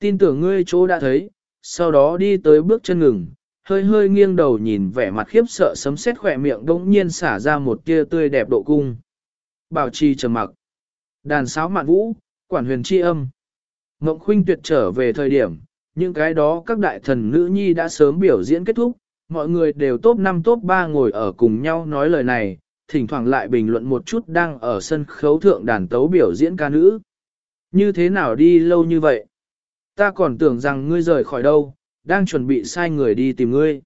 Tin tưởng ngươi chỗ đã thấy, sau đó đi tới bước chân ngừng, hơi hơi nghiêng đầu nhìn vẻ mặt khiếp sợ sấm sét khỏe miệng đống nhiên xả ra một tia tươi đẹp độ cung. Bảo trì trầm mặc. Đàn sáo mạn vũ, quản huyền chi âm. Ngộng khuynh tuyệt trở về thời điểm, những cái đó các đại thần nữ nhi đã sớm biểu diễn kết thúc, mọi người đều top 5 top 3 ngồi ở cùng nhau nói lời này, thỉnh thoảng lại bình luận một chút đang ở sân khấu thượng đàn tấu biểu diễn ca nữ. Như thế nào đi lâu như vậy? Ta còn tưởng rằng ngươi rời khỏi đâu, đang chuẩn bị sai người đi tìm ngươi.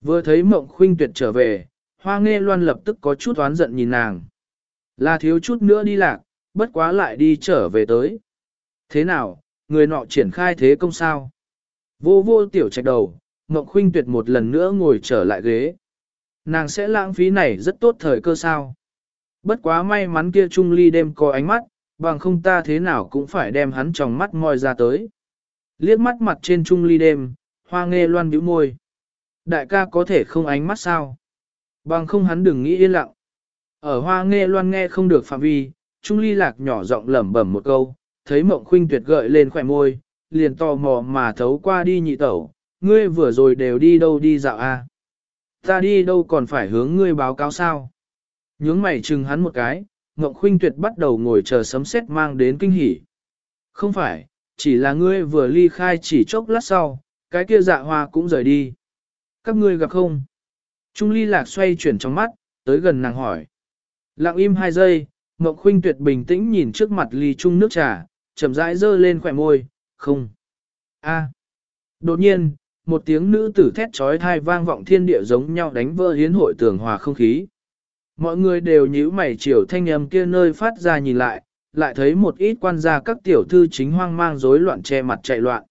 Vừa thấy mộng khuynh tuyệt trở về, hoa nghe loan lập tức có chút oán giận nhìn nàng. Là thiếu chút nữa đi lạc, bất quá lại đi trở về tới. Thế nào, người nọ triển khai thế công sao? Vô vô tiểu trạch đầu, mộng khuynh tuyệt một lần nữa ngồi trở lại ghế. Nàng sẽ lãng phí này rất tốt thời cơ sao. Bất quá may mắn kia Trung Ly đêm có ánh mắt, bằng không ta thế nào cũng phải đem hắn trong mắt moi ra tới. Liếc mắt mặt trên Trung Ly đêm, hoa nghe loan bĩu môi. Đại ca có thể không ánh mắt sao? Bằng không hắn đừng nghĩ yên lặng. Ở hoa nghe loan nghe không được phạm vi, Trung Ly lạc nhỏ giọng lẩm bẩm một câu, thấy mộng khuynh tuyệt gợi lên khỏe môi, liền tò mò mà thấu qua đi nhị tẩu, ngươi vừa rồi đều đi đâu đi dạo a? À? Ta đi đâu còn phải hướng ngươi báo cáo sao? Nhướng mày chừng hắn một cái, Ngộng Khuynh Tuyệt bắt đầu ngồi chờ sấm sét mang đến kinh hỉ. Không phải, chỉ là ngươi vừa ly khai chỉ chốc lát sau, cái kia dạ hoa cũng rời đi. Các ngươi gặp không? Trung ly lạc xoay chuyển trong mắt, tới gần nàng hỏi. Lặng im hai giây, Mộng Khuynh Tuyệt bình tĩnh nhìn trước mặt ly chung nước trà, chậm rãi dơ lên khỏe môi, không. A. Đột nhiên, một tiếng nữ tử thét trói thai vang vọng thiên địa giống nhau đánh vỡ hiến hội tường hòa không khí. Mọi người đều nhíu mày chiều thanh âm kia nơi phát ra nhìn lại, lại thấy một ít quan gia các tiểu thư chính hoang mang rối loạn che mặt chạy loạn.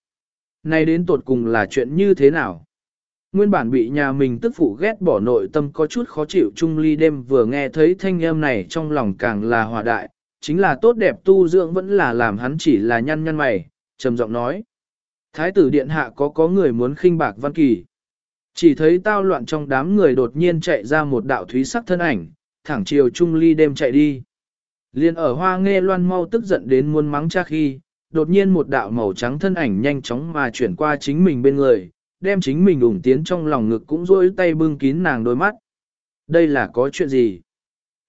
nay đến tột cùng là chuyện như thế nào? Nguyên bản bị nhà mình tức phụ ghét bỏ nội tâm có chút khó chịu Trung Ly đêm vừa nghe thấy thanh âm này trong lòng càng là hòa đại, chính là tốt đẹp tu dưỡng vẫn là làm hắn chỉ là nhăn nhăn mày, trầm giọng nói. Thái tử điện hạ có có người muốn khinh bạc văn kỳ. Chỉ thấy tao loạn trong đám người đột nhiên chạy ra một đạo thúy sắc thân ảnh, thẳng chiều trung ly đêm chạy đi. Liên ở hoa nghe loan mau tức giận đến muôn mắng cha khi, đột nhiên một đạo màu trắng thân ảnh nhanh chóng mà chuyển qua chính mình bên người, đem chính mình ủng tiến trong lòng ngực cũng rôi tay bưng kín nàng đôi mắt. Đây là có chuyện gì?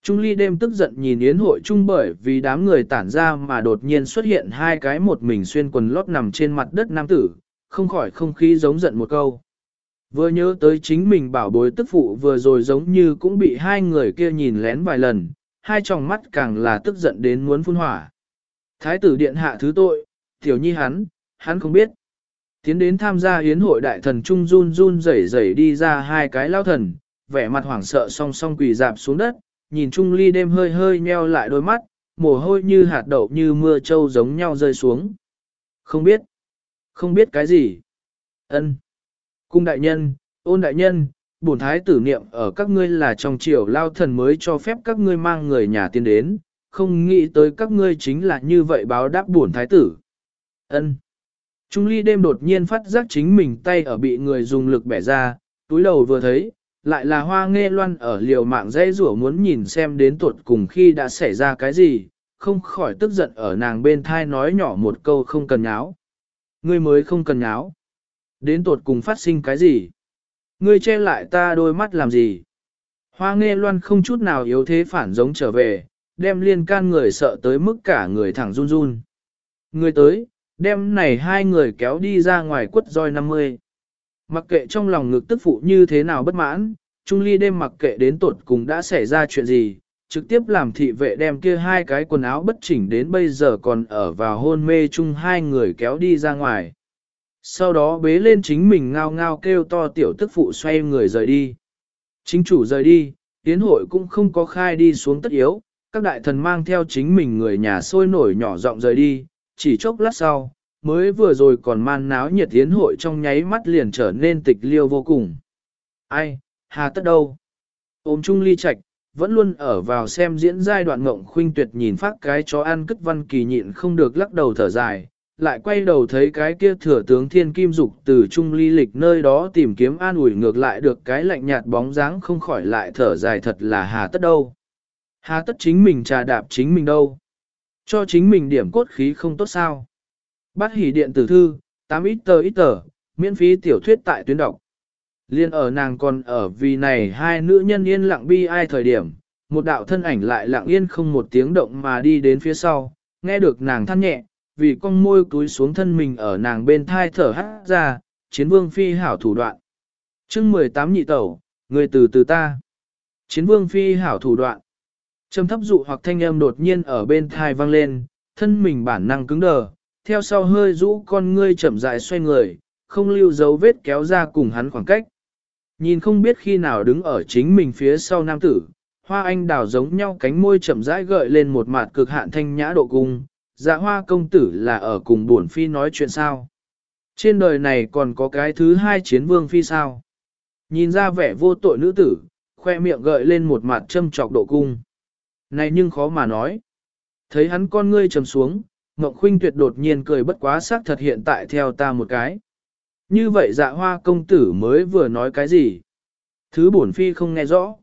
Trung ly đêm tức giận nhìn yến hội chung bởi vì đám người tản ra mà đột nhiên xuất hiện hai cái một mình xuyên quần lót nằm trên mặt đất nam tử, không khỏi không khí giống giận một câu. Vừa nhớ tới chính mình bảo bối tức phụ vừa rồi giống như cũng bị hai người kia nhìn lén vài lần, hai tròng mắt càng là tức giận đến muốn phun hỏa. Thái tử điện hạ thứ tội, tiểu nhi hắn, hắn không biết. Tiến đến tham gia hiến hội đại thần Trung run run rẩy rẩy đi ra hai cái lao thần, vẻ mặt hoảng sợ song song quỳ dạp xuống đất, nhìn Trung Ly đêm hơi hơi nheo lại đôi mắt, mồ hôi như hạt đậu như mưa trâu giống nhau rơi xuống. Không biết, không biết cái gì. Ân. Cung đại nhân, ôn đại nhân, bổn thái tử niệm ở các ngươi là trong triều lao thần mới cho phép các ngươi mang người nhà tiên đến, không nghĩ tới các ngươi chính là như vậy báo đáp bổn thái tử. Ân. Trung ly đêm đột nhiên phát giác chính mình tay ở bị người dùng lực bẻ ra, túi đầu vừa thấy, lại là hoa nghe loan ở liều mạng dây rủa muốn nhìn xem đến tuột cùng khi đã xảy ra cái gì, không khỏi tức giận ở nàng bên thai nói nhỏ một câu không cần nháo. Ngươi mới không cần nháo. Đến tuột cùng phát sinh cái gì? Ngươi che lại ta đôi mắt làm gì? Hoa nghe loan không chút nào yếu thế phản giống trở về, đem liên can người sợ tới mức cả người thẳng run run. Người tới, đem này hai người kéo đi ra ngoài quất roi 50. Mặc kệ trong lòng ngực tức phụ như thế nào bất mãn, Trung Ly đêm mặc kệ đến tột cùng đã xảy ra chuyện gì, trực tiếp làm thị vệ đem kia hai cái quần áo bất chỉnh đến bây giờ còn ở vào hôn mê chung hai người kéo đi ra ngoài. Sau đó bế lên chính mình ngao ngao kêu to tiểu tức phụ xoay người rời đi. Chính chủ rời đi, tiến hội cũng không có khai đi xuống tất yếu, các đại thần mang theo chính mình người nhà sôi nổi nhỏ giọng rời đi, chỉ chốc lát sau, mới vừa rồi còn man náo nhiệt tiến hội trong nháy mắt liền trở nên tịch liêu vô cùng. Ai, hà tất đâu? Ôm chung ly Trạch vẫn luôn ở vào xem diễn giai đoạn ngộng khuynh tuyệt nhìn phát cái chó ăn cất văn kỳ nhịn không được lắc đầu thở dài, lại quay đầu thấy cái kia thừa tướng thiên kim dục từ trung ly lịch nơi đó tìm kiếm an ủi ngược lại được cái lạnh nhạt bóng dáng không khỏi lại thở dài thật là hà tất đâu. Hà tất chính mình trà đạp chính mình đâu. Cho chính mình điểm cốt khí không tốt sao. Bắt hỉ điện tử thư, 8 ít tờ ít tờ, miễn phí tiểu thuyết tại tuyến đọc. Liên ở nàng còn ở vì này hai nữ nhân yên lặng bi ai thời điểm, một đạo thân ảnh lại lặng yên không một tiếng động mà đi đến phía sau, nghe được nàng than nhẹ, vì con môi túi xuống thân mình ở nàng bên thai thở hát ra, chiến vương phi hảo thủ đoạn. chương 18 nhị tẩu, người từ từ ta. Chiến vương phi hảo thủ đoạn. Trầm thấp dụ hoặc thanh âm đột nhiên ở bên thai vang lên, thân mình bản năng cứng đờ, theo sau hơi rũ con ngươi chậm rãi xoay người, không lưu dấu vết kéo ra cùng hắn khoảng cách. Nhìn không biết khi nào đứng ở chính mình phía sau nam tử, hoa anh đào giống nhau cánh môi chậm rãi gợi lên một mặt cực hạn thanh nhã độ cung, dạ hoa công tử là ở cùng bổn phi nói chuyện sao. Trên đời này còn có cái thứ hai chiến vương phi sao. Nhìn ra vẻ vô tội nữ tử, khoe miệng gợi lên một mặt châm trọc độ cung. Này nhưng khó mà nói. Thấy hắn con ngươi trầm xuống, Ngọc Khuynh tuyệt đột nhiên cười bất quá xác thật hiện tại theo ta một cái. Như vậy dạ hoa công tử mới vừa nói cái gì? Thứ bổn phi không nghe rõ.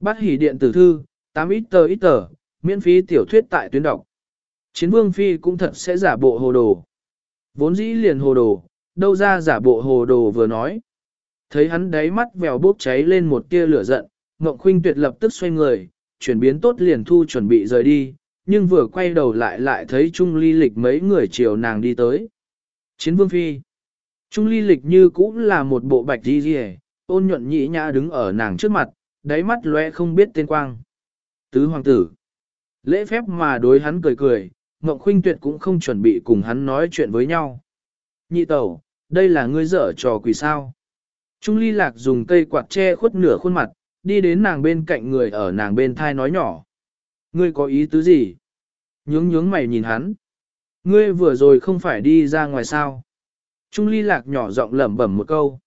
Bắt hỉ điện tử thư, 8 ít tờ ít tờ, miễn phí tiểu thuyết tại tuyến đọc. Chiến vương phi cũng thật sẽ giả bộ hồ đồ. Vốn dĩ liền hồ đồ, đâu ra giả bộ hồ đồ vừa nói. Thấy hắn đáy mắt vèo bốc cháy lên một tia lửa giận, Ngộng Khuynh tuyệt lập tức xoay người, chuyển biến tốt liền thu chuẩn bị rời đi, nhưng vừa quay đầu lại lại thấy Trung Ly Lịch mấy người chiều nàng đi tới. Chiến vương phi. Trung Ly Lịch như cũng là một bộ bạch đi rìa, ôn nhuận nhĩ nhã đứng ở nàng trước mặt, đáy mắt lóe không biết tên quang. Tứ hoàng tử. Lễ phép mà đối hắn cười cười, Ngộng Khuynh Tuyệt cũng không chuẩn bị cùng hắn nói chuyện với nhau. Nhị tẩu, đây là ngươi dở trò quỷ sao. Trung ly lạc dùng cây quạt che khuất nửa khuôn mặt, đi đến nàng bên cạnh người ở nàng bên thai nói nhỏ. Ngươi có ý tứ gì? Nhướng nhướng mày nhìn hắn. Ngươi vừa rồi không phải đi ra ngoài sao? Trung ly lạc nhỏ giọng lẩm bẩm một câu.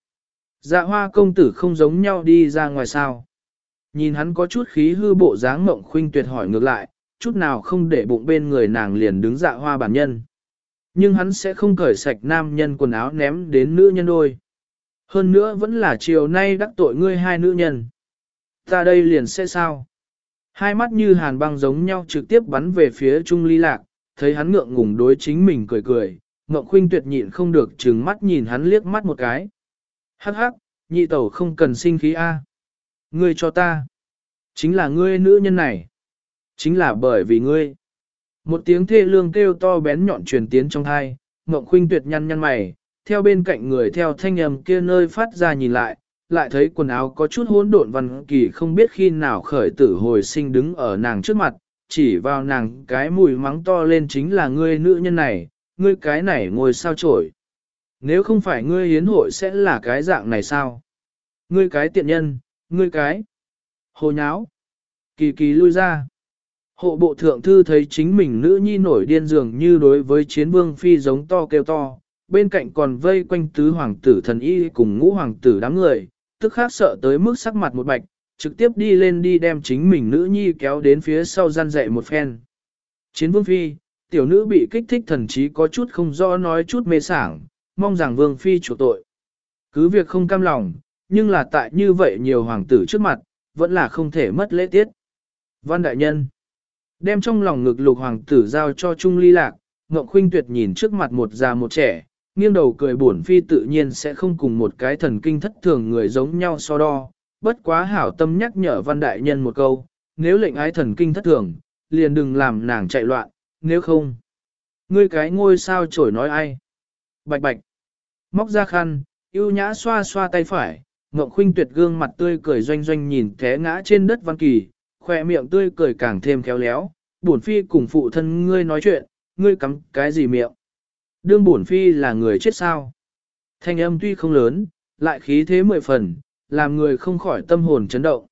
Dạ hoa công tử không giống nhau đi ra ngoài sao? Nhìn hắn có chút khí hư bộ dáng mộng khuynh tuyệt hỏi ngược lại, chút nào không để bụng bên người nàng liền đứng dạ hoa bản nhân. Nhưng hắn sẽ không cởi sạch nam nhân quần áo ném đến nữ nhân đôi. Hơn nữa vẫn là chiều nay đắc tội ngươi hai nữ nhân. Ta đây liền sẽ sao? Hai mắt như hàn băng giống nhau trực tiếp bắn về phía Trung Ly Lạc, thấy hắn ngượng ngùng đối chính mình cười cười, Ngọc Khuynh tuyệt nhịn không được trừng mắt nhìn hắn liếc mắt một cái. Hắc hắc, nhị tẩu không cần sinh khí a. Ngươi cho ta. Chính là ngươi nữ nhân này. Chính là bởi vì ngươi. Một tiếng thê lương kêu to bén nhọn truyền tiến trong thai, Ngọc Khuynh tuyệt nhăn nhăn mày, theo bên cạnh người theo thanh âm kia nơi phát ra nhìn lại, lại thấy quần áo có chút hỗn độn văn kỳ không biết khi nào khởi tử hồi sinh đứng ở nàng trước mặt, chỉ vào nàng cái mùi mắng to lên chính là ngươi nữ nhân này, ngươi cái này ngồi sao trổi. Nếu không phải ngươi hiến hội sẽ là cái dạng này sao? Ngươi cái tiện nhân, ngươi cái hồ nháo, kỳ kỳ lui ra. Hộ bộ thượng thư thấy chính mình nữ nhi nổi điên dường như đối với chiến vương phi giống to kêu to, bên cạnh còn vây quanh tứ hoàng tử thần y cùng ngũ hoàng tử đám người, tức khác sợ tới mức sắc mặt một bạch, trực tiếp đi lên đi đem chính mình nữ nhi kéo đến phía sau gian dậy một phen. Chiến vương phi, tiểu nữ bị kích thích thần trí có chút không rõ nói chút mê sảng, mong rằng vương phi chủ tội. Cứ việc không cam lòng, nhưng là tại như vậy nhiều hoàng tử trước mặt, vẫn là không thể mất lễ tiết. Văn đại nhân, đem trong lòng ngực lục hoàng tử giao cho Trung ly lạc, Ngọc Khuynh Tuyệt nhìn trước mặt một già một trẻ, nghiêng đầu cười buồn phi tự nhiên sẽ không cùng một cái thần kinh thất thường người giống nhau so đo, bất quá hảo tâm nhắc nhở văn đại nhân một câu, nếu lệnh ái thần kinh thất thường, liền đừng làm nàng chạy loạn, nếu không. Ngươi cái ngôi sao trổi nói ai? Bạch bạch. Móc ra khăn, yêu nhã xoa xoa tay phải, Ngộng Khuynh tuyệt gương mặt tươi cười doanh doanh nhìn té ngã trên đất văn kỳ, khoe miệng tươi cười càng thêm khéo léo, bổn phi cùng phụ thân ngươi nói chuyện, ngươi cắm cái gì miệng? Đương bổn phi là người chết sao? Thanh âm tuy không lớn, lại khí thế mười phần, làm người không khỏi tâm hồn chấn động.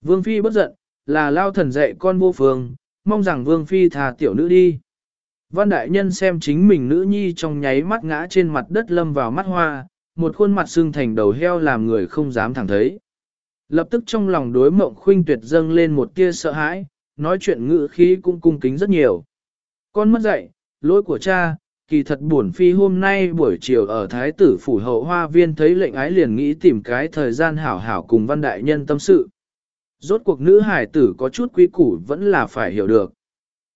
Vương phi bất giận, là lao thần dạy con vô phương, mong rằng vương phi thà tiểu nữ đi. Văn đại nhân xem chính mình nữ nhi trong nháy mắt ngã trên mặt đất lâm vào mắt hoa, một khuôn mặt xương thành đầu heo làm người không dám thẳng thấy. Lập tức trong lòng đối mộng khuynh tuyệt dâng lên một tia sợ hãi, nói chuyện ngữ khí cũng cung kính rất nhiều. Con mất dạy, lỗi của cha, kỳ thật buồn phi hôm nay buổi chiều ở Thái tử phủ hậu hoa viên thấy lệnh ái liền nghĩ tìm cái thời gian hảo hảo cùng văn đại nhân tâm sự. Rốt cuộc nữ hải tử có chút quý củ vẫn là phải hiểu được.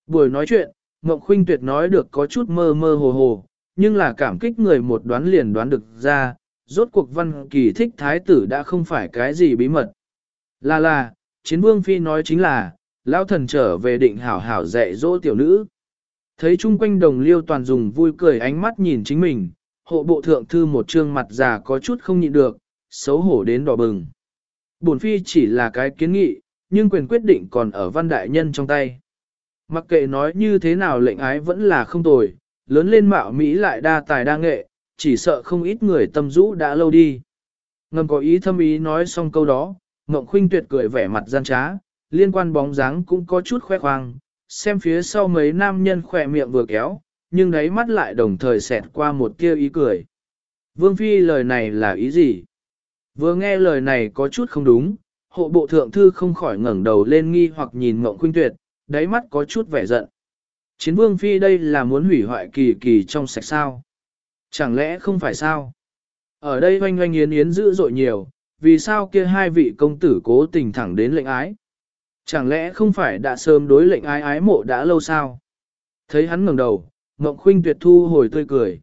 Buổi nói chuyện, Ngọc Khuynh Tuyệt nói được có chút mơ mơ hồ hồ, nhưng là cảm kích người một đoán liền đoán được ra, rốt cuộc văn kỳ thích thái tử đã không phải cái gì bí mật. Là là, chiến vương phi nói chính là, lão thần trở về định hảo hảo dạy dỗ tiểu nữ. Thấy chung quanh đồng liêu toàn dùng vui cười ánh mắt nhìn chính mình, hộ bộ thượng thư một trương mặt già có chút không nhịn được, xấu hổ đến đỏ bừng. Bổn phi chỉ là cái kiến nghị, nhưng quyền quyết định còn ở văn đại nhân trong tay. Mặc kệ nói như thế nào lệnh ái vẫn là không tồi, lớn lên mạo Mỹ lại đa tài đa nghệ, chỉ sợ không ít người tâm rũ đã lâu đi. Ngầm có ý thâm ý nói xong câu đó, Ngộng Khuynh tuyệt cười vẻ mặt gian trá, liên quan bóng dáng cũng có chút khoe khoang, xem phía sau mấy nam nhân khỏe miệng vừa kéo, nhưng đáy mắt lại đồng thời xẹt qua một tia ý cười. Vương Phi lời này là ý gì? Vừa nghe lời này có chút không đúng, hộ bộ thượng thư không khỏi ngẩng đầu lên nghi hoặc nhìn Ngộng Khuynh tuyệt, đáy mắt có chút vẻ giận. Chiến Vương Phi đây là muốn hủy hoại kỳ kỳ trong sạch sao? Chẳng lẽ không phải sao? Ở đây hoanh hoanh yến yến dữ dội nhiều, vì sao kia hai vị công tử cố tình thẳng đến lệnh ái? Chẳng lẽ không phải đã sớm đối lệnh ái ái mộ đã lâu sao? Thấy hắn ngẩng đầu, Ngộng Khuynh tuyệt thu hồi tươi cười.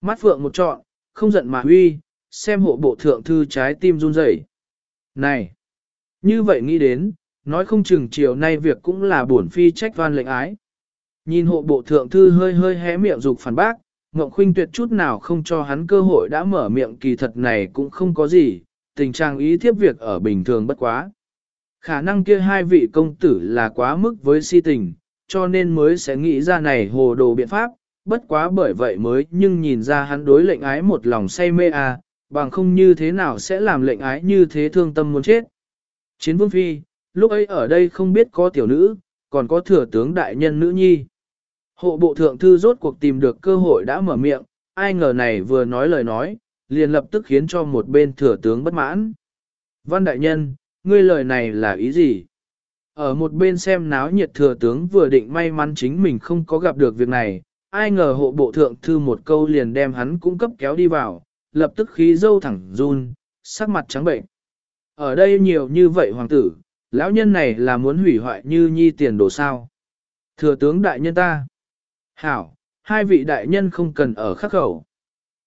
Mắt phượng một trọn, không giận mà huy, xem hộ bộ thượng thư trái tim run rẩy. Này! Như vậy nghĩ đến, nói không chừng chiều nay việc cũng là buồn phi trách van lệnh ái. Nhìn hộ bộ thượng thư hơi hơi hé miệng dục phản bác, Ngộng Khuynh tuyệt chút nào không cho hắn cơ hội đã mở miệng kỳ thật này cũng không có gì, tình trạng ý thiếp việc ở bình thường bất quá. Khả năng kia hai vị công tử là quá mức với si tình, cho nên mới sẽ nghĩ ra này hồ đồ biện pháp, bất quá bởi vậy mới nhưng nhìn ra hắn đối lệnh ái một lòng say mê à, bằng không như thế nào sẽ làm lệnh ái như thế thương tâm muốn chết. Chiến vương phi, lúc ấy ở đây không biết có tiểu nữ, còn có thừa tướng đại nhân nữ nhi. Hộ bộ thượng thư rốt cuộc tìm được cơ hội đã mở miệng, ai ngờ này vừa nói lời nói, liền lập tức khiến cho một bên thừa tướng bất mãn. Văn đại nhân, ngươi lời này là ý gì? Ở một bên xem náo nhiệt thừa tướng vừa định may mắn chính mình không có gặp được việc này, ai ngờ hộ bộ thượng thư một câu liền đem hắn cung cấp kéo đi vào, lập tức khí dâu thẳng run, sắc mặt trắng bệnh. Ở đây nhiều như vậy hoàng tử, lão nhân này là muốn hủy hoại như nhi tiền đồ sao. Thừa tướng đại nhân ta. Hảo, hai vị đại nhân không cần ở khắc khẩu.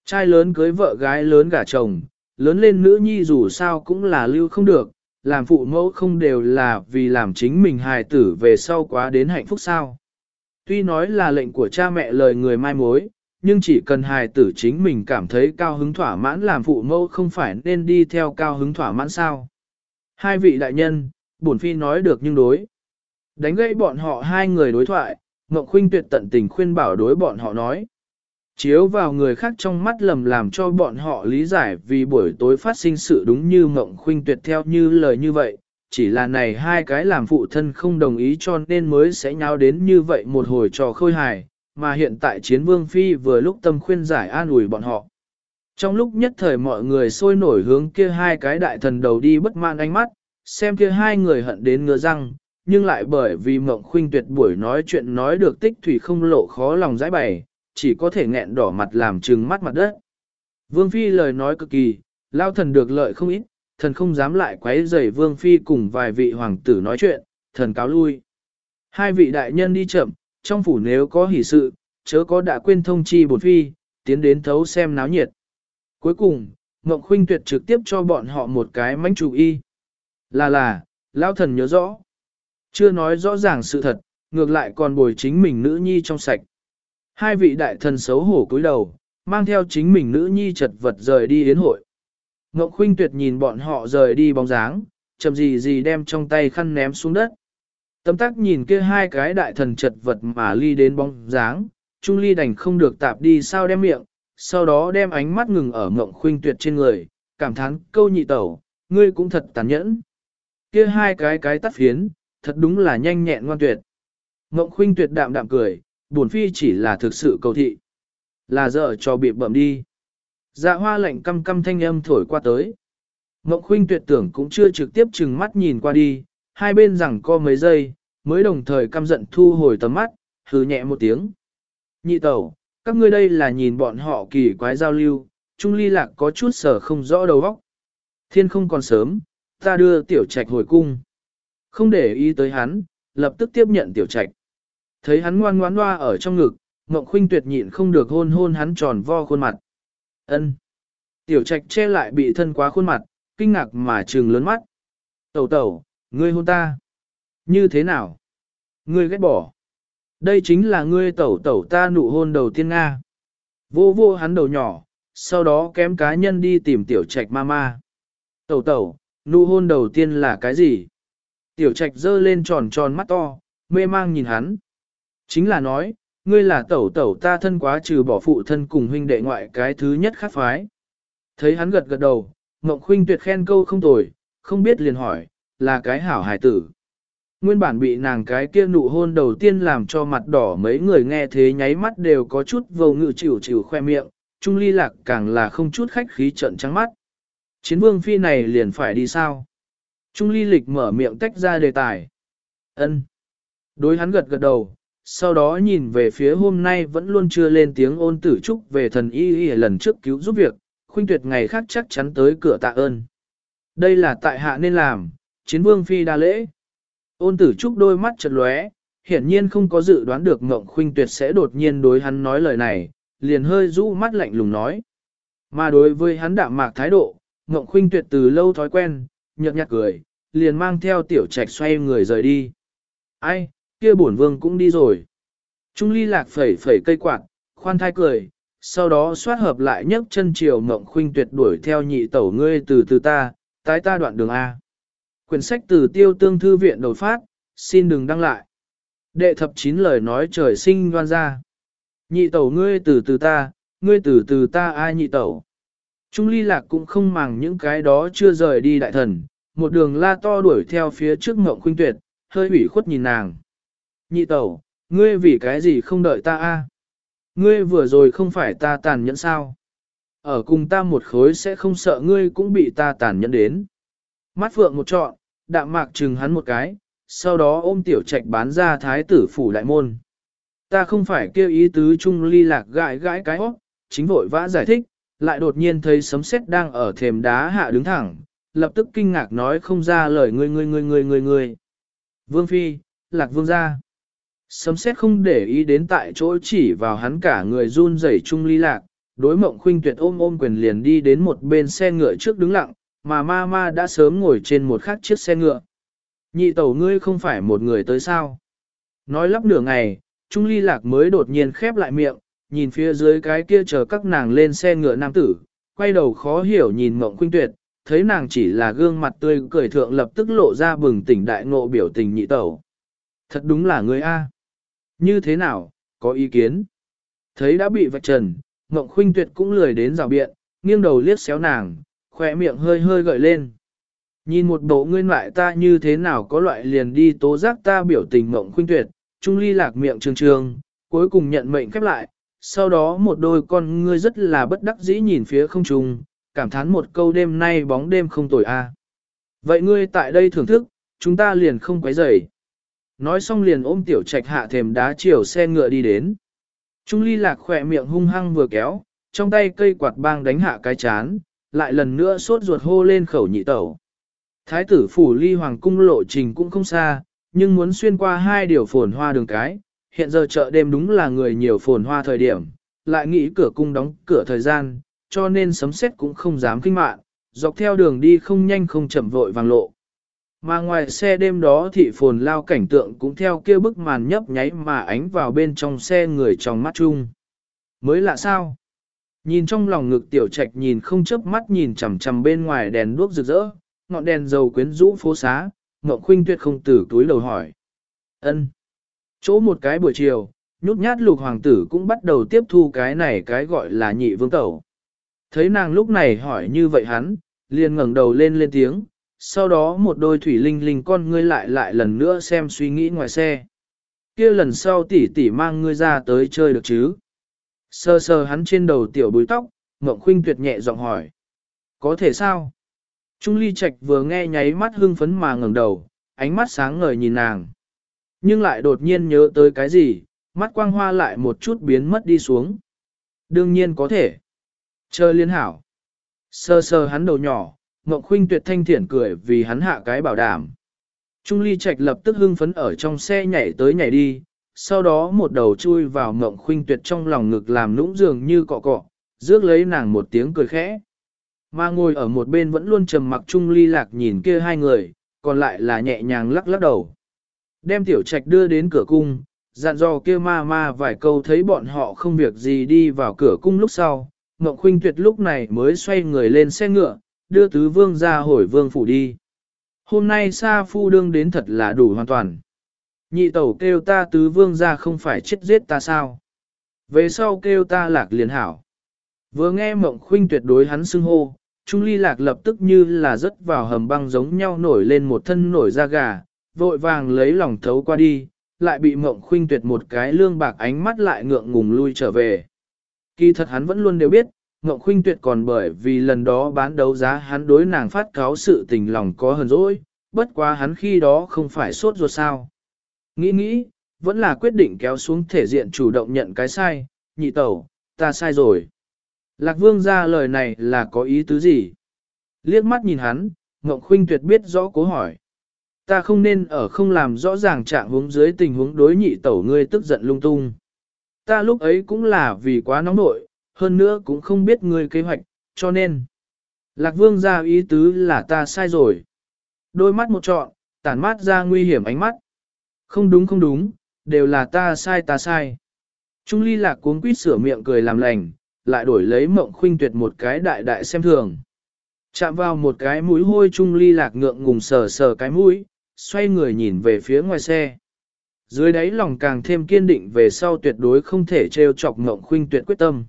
Trai lớn cưới vợ gái lớn gả chồng, lớn lên nữ nhi dù sao cũng là lưu không được, làm phụ mẫu không đều là vì làm chính mình hài tử về sau quá đến hạnh phúc sao. Tuy nói là lệnh của cha mẹ lời người mai mối, nhưng chỉ cần hài tử chính mình cảm thấy cao hứng thỏa mãn làm phụ mẫu không phải nên đi theo cao hứng thỏa mãn sao. Hai vị đại nhân, bổn phi nói được nhưng đối. Đánh gãy bọn họ hai người đối thoại, Ngọc Khuynh tuyệt tận tình khuyên bảo đối bọn họ nói. Chiếu vào người khác trong mắt lầm làm cho bọn họ lý giải vì buổi tối phát sinh sự đúng như Ngộng Khuynh tuyệt theo như lời như vậy, chỉ là này hai cái làm phụ thân không đồng ý cho nên mới sẽ nháo đến như vậy một hồi trò khôi hài, mà hiện tại chiến vương phi vừa lúc tâm khuyên giải an ủi bọn họ. Trong lúc nhất thời mọi người sôi nổi hướng kia hai cái đại thần đầu đi bất mãn ánh mắt, xem kia hai người hận đến ngứa răng, nhưng lại bởi vì mộng khuynh tuyệt buổi nói chuyện nói được tích thủy không lộ khó lòng giải bày, chỉ có thể nghẹn đỏ mặt làm trừng mắt mặt đất. Vương Phi lời nói cực kỳ, lao thần được lợi không ít, thần không dám lại quấy rầy Vương Phi cùng vài vị hoàng tử nói chuyện, thần cáo lui. Hai vị đại nhân đi chậm, trong phủ nếu có hỷ sự, chớ có đã quên thông chi bột Phi, tiến đến thấu xem náo nhiệt. Cuối cùng, Ngọc Khuynh Tuyệt trực tiếp cho bọn họ một cái mánh chủ y. Là là, lao thần nhớ rõ. Chưa nói rõ ràng sự thật, ngược lại còn bồi chính mình nữ nhi trong sạch. Hai vị đại thần xấu hổ cúi đầu, mang theo chính mình nữ nhi chật vật rời đi yến hội. Ngọc Khuynh Tuyệt nhìn bọn họ rời đi bóng dáng, chậm gì gì đem trong tay khăn ném xuống đất. Tâm tác nhìn kia hai cái đại thần chật vật mà ly đến bóng dáng, Trung Ly đành không được tạp đi sao đem miệng, sau đó đem ánh mắt ngừng ở Ngọc Khuynh Tuyệt trên người, cảm thán câu nhị tẩu, ngươi cũng thật tàn nhẫn. Kia hai cái cái tắt phiến, thật đúng là nhanh nhẹn ngoan tuyệt. Ngộng Khuynh Tuyệt đạm đạm cười, bổn phi chỉ là thực sự cầu thị. Là dở cho bị bậm đi. Dạ hoa lạnh căm căm thanh âm thổi qua tới. Ngộng khuynh tuyệt tưởng cũng chưa trực tiếp chừng mắt nhìn qua đi, hai bên rằng co mấy giây, mới đồng thời căm giận thu hồi tầm mắt, hừ nhẹ một tiếng. Nhị tẩu, các ngươi đây là nhìn bọn họ kỳ quái giao lưu, trung ly lạc có chút sở không rõ đầu óc. Thiên không còn sớm, ta đưa tiểu trạch hồi cung. Không để ý tới hắn, lập tức tiếp nhận tiểu trạch. Thấy hắn ngoan ngoãn loa ở trong ngực, Ngộng Khuynh Tuyệt nhịn không được hôn hôn hắn tròn vo khuôn mặt. Ân. Tiểu Trạch che lại bị thân quá khuôn mặt, kinh ngạc mà trừng lớn mắt. Tẩu tẩu, ngươi hôn ta. Như thế nào? Ngươi ghét bỏ. Đây chính là ngươi tẩu tẩu ta nụ hôn đầu tiên Nga. Vô vô hắn đầu nhỏ, sau đó kém cá nhân đi tìm tiểu trạch mama. Tẩu tẩu, nụ hôn đầu tiên là cái gì? Tiểu trạch dơ lên tròn tròn mắt to, mê mang nhìn hắn. Chính là nói, ngươi là tẩu tẩu ta thân quá trừ bỏ phụ thân cùng huynh đệ ngoại cái thứ nhất khác phái. Thấy hắn gật gật đầu, Ngộng Khuynh tuyệt khen câu không tồi, không biết liền hỏi, là cái hảo hải tử. Nguyên bản bị nàng cái kia nụ hôn đầu tiên làm cho mặt đỏ mấy người nghe thế nháy mắt đều có chút vô ngự chịu chịu khoe miệng, Trung ly lạc càng là không chút khách khí trận trắng mắt. Chiến vương phi này liền phải đi sao? Trung ly lịch mở miệng tách ra đề tài. ân Đối hắn gật gật đầu, sau đó nhìn về phía hôm nay vẫn luôn chưa lên tiếng ôn tử trúc về thần y y lần trước cứu giúp việc, khuynh tuyệt ngày khác chắc chắn tới cửa tạ ơn. Đây là tại hạ nên làm, chiến vương phi đa lễ. Ôn tử trúc đôi mắt chật lóe, hiển nhiên không có dự đoán được Ngộng Khuynh Tuyệt sẽ đột nhiên đối hắn nói lời này, liền hơi rũ mắt lạnh lùng nói. Mà đối với hắn đạm mạc thái độ, Ngộng Khuynh Tuyệt từ lâu thói quen, nhợt nhạt cười, liền mang theo tiểu trạch xoay người rời đi. Ai, kia bổn vương cũng đi rồi. Trung ly lạc phẩy phẩy cây quạt, khoan thai cười, sau đó xoát hợp lại nhấc chân chiều mộng Khuynh Tuyệt đuổi theo nhị tẩu ngươi từ từ ta, tái ta đoạn đường A. Quyển sách từ tiêu tương thư viện đột phát, xin đừng đăng lại. Đệ thập chín lời nói trời sinh đoan ra. Nhị tẩu ngươi từ từ ta, ngươi từ từ ta ai nhị tẩu. Trung ly lạc cũng không màng những cái đó chưa rời đi đại thần, một đường la to đuổi theo phía trước ngộng khuynh tuyệt, hơi ủy khuất nhìn nàng. Nhị tẩu, ngươi vì cái gì không đợi ta a? Ngươi vừa rồi không phải ta tàn nhẫn sao? Ở cùng ta một khối sẽ không sợ ngươi cũng bị ta tàn nhẫn đến. Mắt phượng một trọn, đạm mạc chừng hắn một cái, sau đó ôm tiểu trạch bán ra thái tử phủ đại môn. Ta không phải kêu ý tứ chung ly lạc gãi gãi cái hót, chính vội vã giải thích, lại đột nhiên thấy sấm sét đang ở thềm đá hạ đứng thẳng, lập tức kinh ngạc nói không ra lời người người người người người người. Vương Phi, lạc vương gia. Sấm sét không để ý đến tại chỗ chỉ vào hắn cả người run rẩy chung ly lạc, đối mộng khuynh tuyệt ôm ôm quyền liền đi đến một bên xe ngựa trước đứng lặng, mà ma ma đã sớm ngồi trên một khác chiếc xe ngựa. Nhị tẩu ngươi không phải một người tới sao. Nói lắp nửa ngày, Trung Ly Lạc mới đột nhiên khép lại miệng, nhìn phía dưới cái kia chờ các nàng lên xe ngựa nam tử, quay đầu khó hiểu nhìn Mộng Khuynh Tuyệt, thấy nàng chỉ là gương mặt tươi cười thượng lập tức lộ ra bừng tỉnh đại ngộ biểu tình nhị tẩu. Thật đúng là người A. Như thế nào, có ý kiến? Thấy đã bị vạch trần, Mộng Khuynh Tuyệt cũng lười đến rào biện, nghiêng đầu liếc xéo nàng, khỏe miệng hơi hơi gợi lên. Nhìn một bộ nguyên lại ta như thế nào có loại liền đi tố giác ta biểu tình mộng khuynh tuyệt, trung ly lạc miệng trường trường, cuối cùng nhận mệnh khép lại, sau đó một đôi con ngươi rất là bất đắc dĩ nhìn phía không trung, cảm thán một câu đêm nay bóng đêm không tồi a. Vậy ngươi tại đây thưởng thức, chúng ta liền không quấy rầy. Nói xong liền ôm tiểu trạch hạ thềm đá chiều xe ngựa đi đến. Trung ly lạc khỏe miệng hung hăng vừa kéo, trong tay cây quạt bang đánh hạ cái chán, lại lần nữa sốt ruột hô lên khẩu nhị tẩu. Thái tử phủ ly hoàng cung lộ trình cũng không xa, nhưng muốn xuyên qua hai điều phồn hoa đường cái, hiện giờ chợ đêm đúng là người nhiều phồn hoa thời điểm, lại nghĩ cửa cung đóng cửa thời gian, cho nên sấm xét cũng không dám kinh mạn, dọc theo đường đi không nhanh không chậm vội vàng lộ. Mà ngoài xe đêm đó thị phồn lao cảnh tượng cũng theo kia bức màn nhấp nháy mà ánh vào bên trong xe người trong mắt chung. Mới lạ sao? Nhìn trong lòng ngực tiểu trạch nhìn không chớp mắt nhìn chằm chằm bên ngoài đèn đuốc rực rỡ, ngọn đèn dầu quyến rũ phố xá, Ngọc Khuynh tuyệt không tử túi đầu hỏi. ân Chỗ một cái buổi chiều, nhút nhát lục hoàng tử cũng bắt đầu tiếp thu cái này cái gọi là nhị vương tẩu. Thấy nàng lúc này hỏi như vậy hắn, liền ngẩng đầu lên lên tiếng, sau đó một đôi thủy linh linh con ngươi lại lại lần nữa xem suy nghĩ ngoài xe. kia lần sau tỷ tỷ mang ngươi ra tới chơi được chứ? Sơ sơ hắn trên đầu tiểu búi tóc, Ngộng Khuynh tuyệt nhẹ giọng hỏi. Có thể sao? Trung Ly Trạch vừa nghe nháy mắt hưng phấn mà ngẩng đầu, ánh mắt sáng ngời nhìn nàng. Nhưng lại đột nhiên nhớ tới cái gì, mắt quang hoa lại một chút biến mất đi xuống. Đương nhiên có thể. Chờ liên hảo. Sơ sơ hắn đầu nhỏ, Ngộng Khuynh tuyệt thanh thiển cười vì hắn hạ cái bảo đảm. Trung Ly Trạch lập tức hưng phấn ở trong xe nhảy tới nhảy đi, sau đó một đầu chui vào ngọc khuynh tuyệt trong lòng ngực làm nũng dường như cọ cọ, rước lấy nàng một tiếng cười khẽ. Mà ngồi ở một bên vẫn luôn trầm mặc trung ly lạc nhìn kia hai người, còn lại là nhẹ nhàng lắc lắc đầu. Đem tiểu trạch đưa đến cửa cung, dặn dò kia ma ma vài câu thấy bọn họ không việc gì đi vào cửa cung lúc sau. Ngọc Khuynh Tuyệt lúc này mới xoay người lên xe ngựa, đưa tứ vương ra hồi vương phủ đi. Hôm nay Sa Phu đương đến thật là đủ hoàn toàn. Nhị tẩu kêu ta tứ vương ra không phải chết giết ta sao. Về sau kêu ta lạc liền hảo. Vừa nghe mộng khuynh tuyệt đối hắn xưng hô, Trung ly lạc lập tức như là rớt vào hầm băng giống nhau nổi lên một thân nổi da gà, vội vàng lấy lòng thấu qua đi, lại bị mộng khuynh tuyệt một cái lương bạc ánh mắt lại ngượng ngùng lui trở về. Kỳ thật hắn vẫn luôn đều biết, Ngộng Khuynh Tuyệt còn bởi vì lần đó bán đấu giá hắn đối nàng phát cáo sự tình lòng có hờn dỗi, bất quá hắn khi đó không phải sốt ruột sao. Nghĩ nghĩ, vẫn là quyết định kéo xuống thể diện chủ động nhận cái sai, nhị tẩu, ta sai rồi. Lạc Vương ra lời này là có ý tứ gì? Liếc mắt nhìn hắn, Ngộng Khuynh Tuyệt biết rõ cố hỏi. Ta không nên ở không làm rõ ràng trạng huống dưới tình huống đối nhị tẩu ngươi tức giận lung tung. Ta lúc ấy cũng là vì quá nóng nội, hơn nữa cũng không biết ngươi kế hoạch, cho nên. Lạc vương ra ý tứ là ta sai rồi. Đôi mắt một trọn, tản mát ra nguy hiểm ánh mắt. Không đúng không đúng, đều là ta sai ta sai. Trung ly lạc cuống quýt sửa miệng cười làm lành, lại đổi lấy mộng khuynh tuyệt một cái đại đại xem thường. Chạm vào một cái mũi hôi trung ly lạc ngượng ngùng sờ sờ cái mũi, xoay người nhìn về phía ngoài xe. Dưới đáy lòng càng thêm kiên định về sau tuyệt đối không thể trêu chọc Ngộng Khuynh Tuyệt quyết tâm.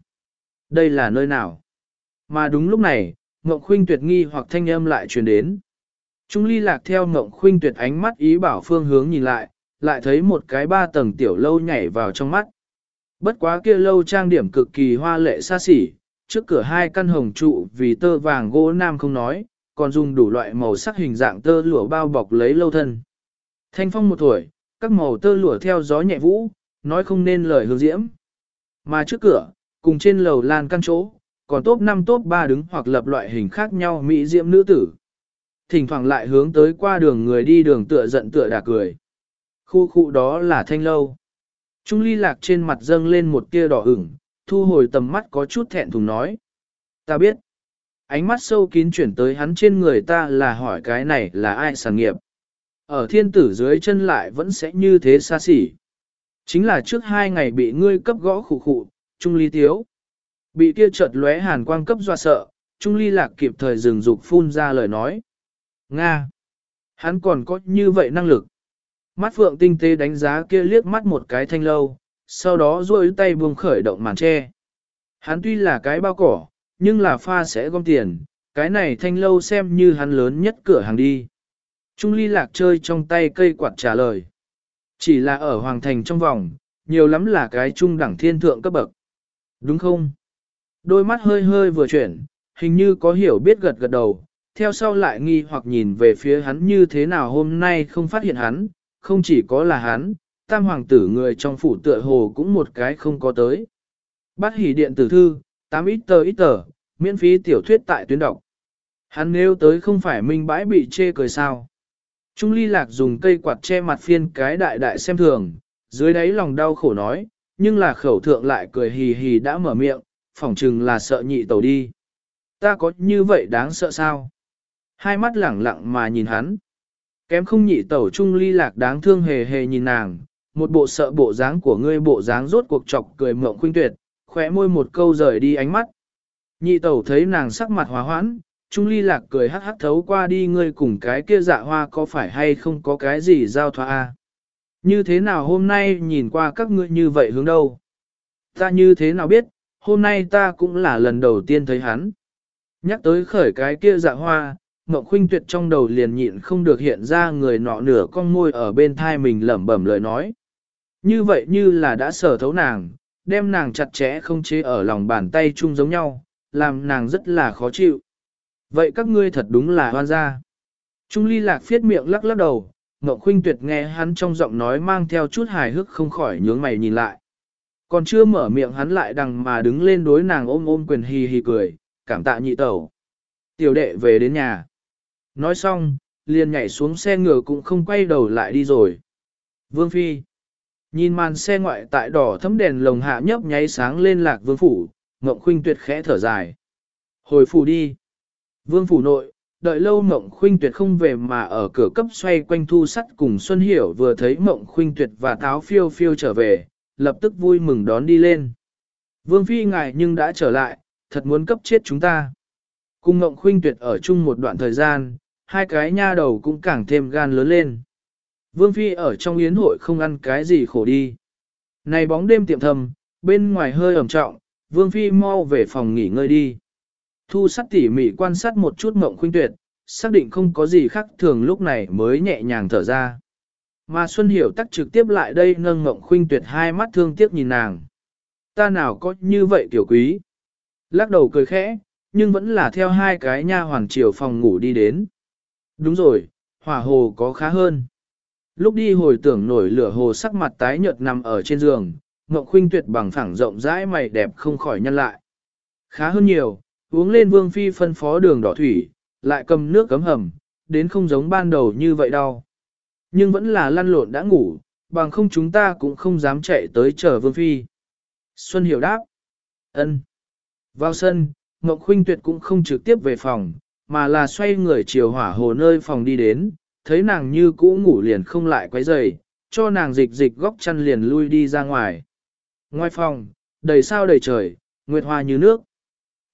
Đây là nơi nào? Mà đúng lúc này, Ngộng Khuynh Tuyệt nghi hoặc thanh âm lại truyền đến. Trung ly lạc theo Ngộng Khuynh Tuyệt ánh mắt ý bảo phương hướng nhìn lại, lại thấy một cái ba tầng tiểu lâu nhảy vào trong mắt. Bất quá kia lâu trang điểm cực kỳ hoa lệ xa xỉ, trước cửa hai căn hồng trụ vì tơ vàng gỗ nam không nói, còn dùng đủ loại màu sắc hình dạng tơ lụa bao bọc lấy lâu thân. Thanh phong một tuổi, các màu tơ lụa theo gió nhẹ vũ, nói không nên lời hương diễm. Mà trước cửa, cùng trên lầu lan căn chỗ, còn top 5 top 3 đứng hoặc lập loại hình khác nhau mỹ diễm nữ tử. Thỉnh thoảng lại hướng tới qua đường người đi đường tựa giận tựa đà cười. Khu khu đó là thanh lâu. Trung ly lạc trên mặt dâng lên một tia đỏ ửng, thu hồi tầm mắt có chút thẹn thùng nói. Ta biết. Ánh mắt sâu kín chuyển tới hắn trên người ta là hỏi cái này là ai sản nghiệp. Ở thiên tử dưới chân lại vẫn sẽ như thế xa xỉ. Chính là trước hai ngày bị ngươi cấp gõ khủ khụ, Trung Ly Tiếu. Bị kia chợt lóe hàn quang cấp dọa sợ, Trung Ly Lạc kịp thời dừng dục phun ra lời nói. Nga! Hắn còn có như vậy năng lực. Mắt phượng tinh tế đánh giá kia liếc mắt một cái thanh lâu, sau đó duỗi tay buông khởi động màn che. Hắn tuy là cái bao cỏ, nhưng là pha sẽ gom tiền, cái này thanh lâu xem như hắn lớn nhất cửa hàng đi. Trung ly lạc chơi trong tay cây quạt trả lời. Chỉ là ở hoàng thành trong vòng, nhiều lắm là cái trung đẳng thiên thượng cấp bậc. Đúng không? Đôi mắt hơi hơi vừa chuyển, hình như có hiểu biết gật gật đầu, theo sau lại nghi hoặc nhìn về phía hắn như thế nào hôm nay không phát hiện hắn, không chỉ có là hắn, tam hoàng tử người trong phủ tựa hồ cũng một cái không có tới. Bắt hỉ điện tử thư, 8 ít tờ ít tờ, miễn phí tiểu thuyết tại tuyến đọc. Hắn nếu tới không phải minh bãi bị chê cười sao. Trung ly lạc dùng cây quạt che mặt phiên cái đại đại xem thường, dưới đáy lòng đau khổ nói, nhưng là khẩu thượng lại cười hì hì đã mở miệng, phỏng chừng là sợ nhị tàu đi. Ta có như vậy đáng sợ sao? Hai mắt lẳng lặng mà nhìn hắn. Kém không nhị tẩu trung ly lạc đáng thương hề hề nhìn nàng, một bộ sợ bộ dáng của ngươi bộ dáng rốt cuộc chọc cười mộng khuynh tuyệt, khóe môi một câu rời đi ánh mắt. Nhị tẩu thấy nàng sắc mặt hòa hoãn, Trung ly lạc cười hắc hắc thấu qua đi ngươi cùng cái kia dạ hoa có phải hay không có cái gì giao thoa a? Như thế nào hôm nay nhìn qua các ngươi như vậy hướng đâu? Ta như thế nào biết, hôm nay ta cũng là lần đầu tiên thấy hắn. Nhắc tới khởi cái kia dạ hoa, Ngọc Khuynh Tuyệt trong đầu liền nhịn không được hiện ra người nọ nửa con môi ở bên thai mình lẩm bẩm lời nói. Như vậy như là đã sở thấu nàng, đem nàng chặt chẽ không chế ở lòng bàn tay chung giống nhau, làm nàng rất là khó chịu. Vậy các ngươi thật đúng là hoan gia. Trung ly lạc phiết miệng lắc lắc đầu, Ngọc Khuynh Tuyệt nghe hắn trong giọng nói mang theo chút hài hước không khỏi nhướng mày nhìn lại. Còn chưa mở miệng hắn lại đằng mà đứng lên đối nàng ôm ôm quyền hì hì cười, cảm tạ nhị tẩu. Tiểu đệ về đến nhà. Nói xong, liền nhảy xuống xe ngựa cũng không quay đầu lại đi rồi. Vương Phi. Nhìn màn xe ngoại tại đỏ thấm đèn lồng hạ nhấp nháy sáng lên lạc vương phủ, Ngộng Khuynh tuyệt khẽ thở dài. Hồi phủ đi. Vương phủ nội, đợi lâu Ngộng Khuynh tuyệt không về mà ở cửa cấp xoay quanh thu sắt cùng Xuân Hiểu vừa thấy Ngộng Khuynh tuyệt và Táo phiêu phiêu trở về, lập tức vui mừng đón đi lên. Vương phi ngài nhưng đã trở lại, thật muốn cấp chết chúng ta. Cùng Ngộng Khuynh tuyệt ở chung một đoạn thời gian, hai cái nha đầu cũng càng thêm gan lớn lên. Vương Phi ở trong yến hội không ăn cái gì khổ đi. Này bóng đêm tiệm thầm, bên ngoài hơi ẩm trọng, Vương Phi mau về phòng nghỉ ngơi đi. Thu sắt tỉ mỉ quan sát một chút mộng khuynh tuyệt, xác định không có gì khác thường lúc này mới nhẹ nhàng thở ra. Mà Xuân Hiểu tắc trực tiếp lại đây nâng mộng khuynh tuyệt hai mắt thương tiếc nhìn nàng. Ta nào có như vậy tiểu quý. Lắc đầu cười khẽ, nhưng vẫn là theo hai cái nha hoàng triều phòng ngủ đi đến. Đúng rồi, hỏa hồ có khá hơn. Lúc đi hồi tưởng nổi lửa hồ sắc mặt tái nhợt nằm ở trên giường, Ngọc Khuynh tuyệt bằng phẳng rộng rãi mày đẹp không khỏi nhăn lại. Khá hơn nhiều, uống lên vương phi phân phó đường đỏ thủy, lại cầm nước cấm hầm, đến không giống ban đầu như vậy đâu. Nhưng vẫn là lăn lộn đã ngủ, bằng không chúng ta cũng không dám chạy tới chờ vương phi. Xuân hiểu đáp. ân. Vào sân, Ngọc Khuynh tuyệt cũng không trực tiếp về phòng, mà là xoay người chiều hỏa hồ nơi phòng đi đến, thấy nàng như cũ ngủ liền không lại quấy rầy, cho nàng dịch dịch góc chăn liền lui đi ra ngoài. Ngoài phòng, đầy sao đầy trời, nguyệt hoa như nước.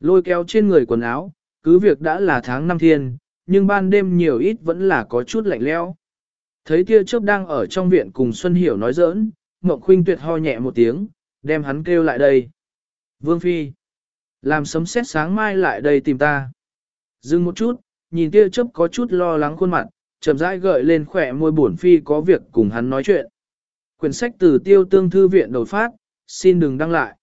Lôi kéo trên người quần áo, cứ việc đã là tháng năm thiên, nhưng ban đêm nhiều ít vẫn là có chút lạnh lẽo. Thấy tia chớp đang ở trong viện cùng Xuân Hiểu nói giỡn, Ngọc Khuynh tuyệt ho nhẹ một tiếng, đem hắn kêu lại đây. Vương Phi, làm sấm sét sáng mai lại đây tìm ta. Dừng một chút, nhìn tia chớp có chút lo lắng khuôn mặt, chậm rãi gợi lên khỏe môi buồn phi có việc cùng hắn nói chuyện. Quyển sách từ tiêu tương thư viện đầu phát, xin đừng đăng lại.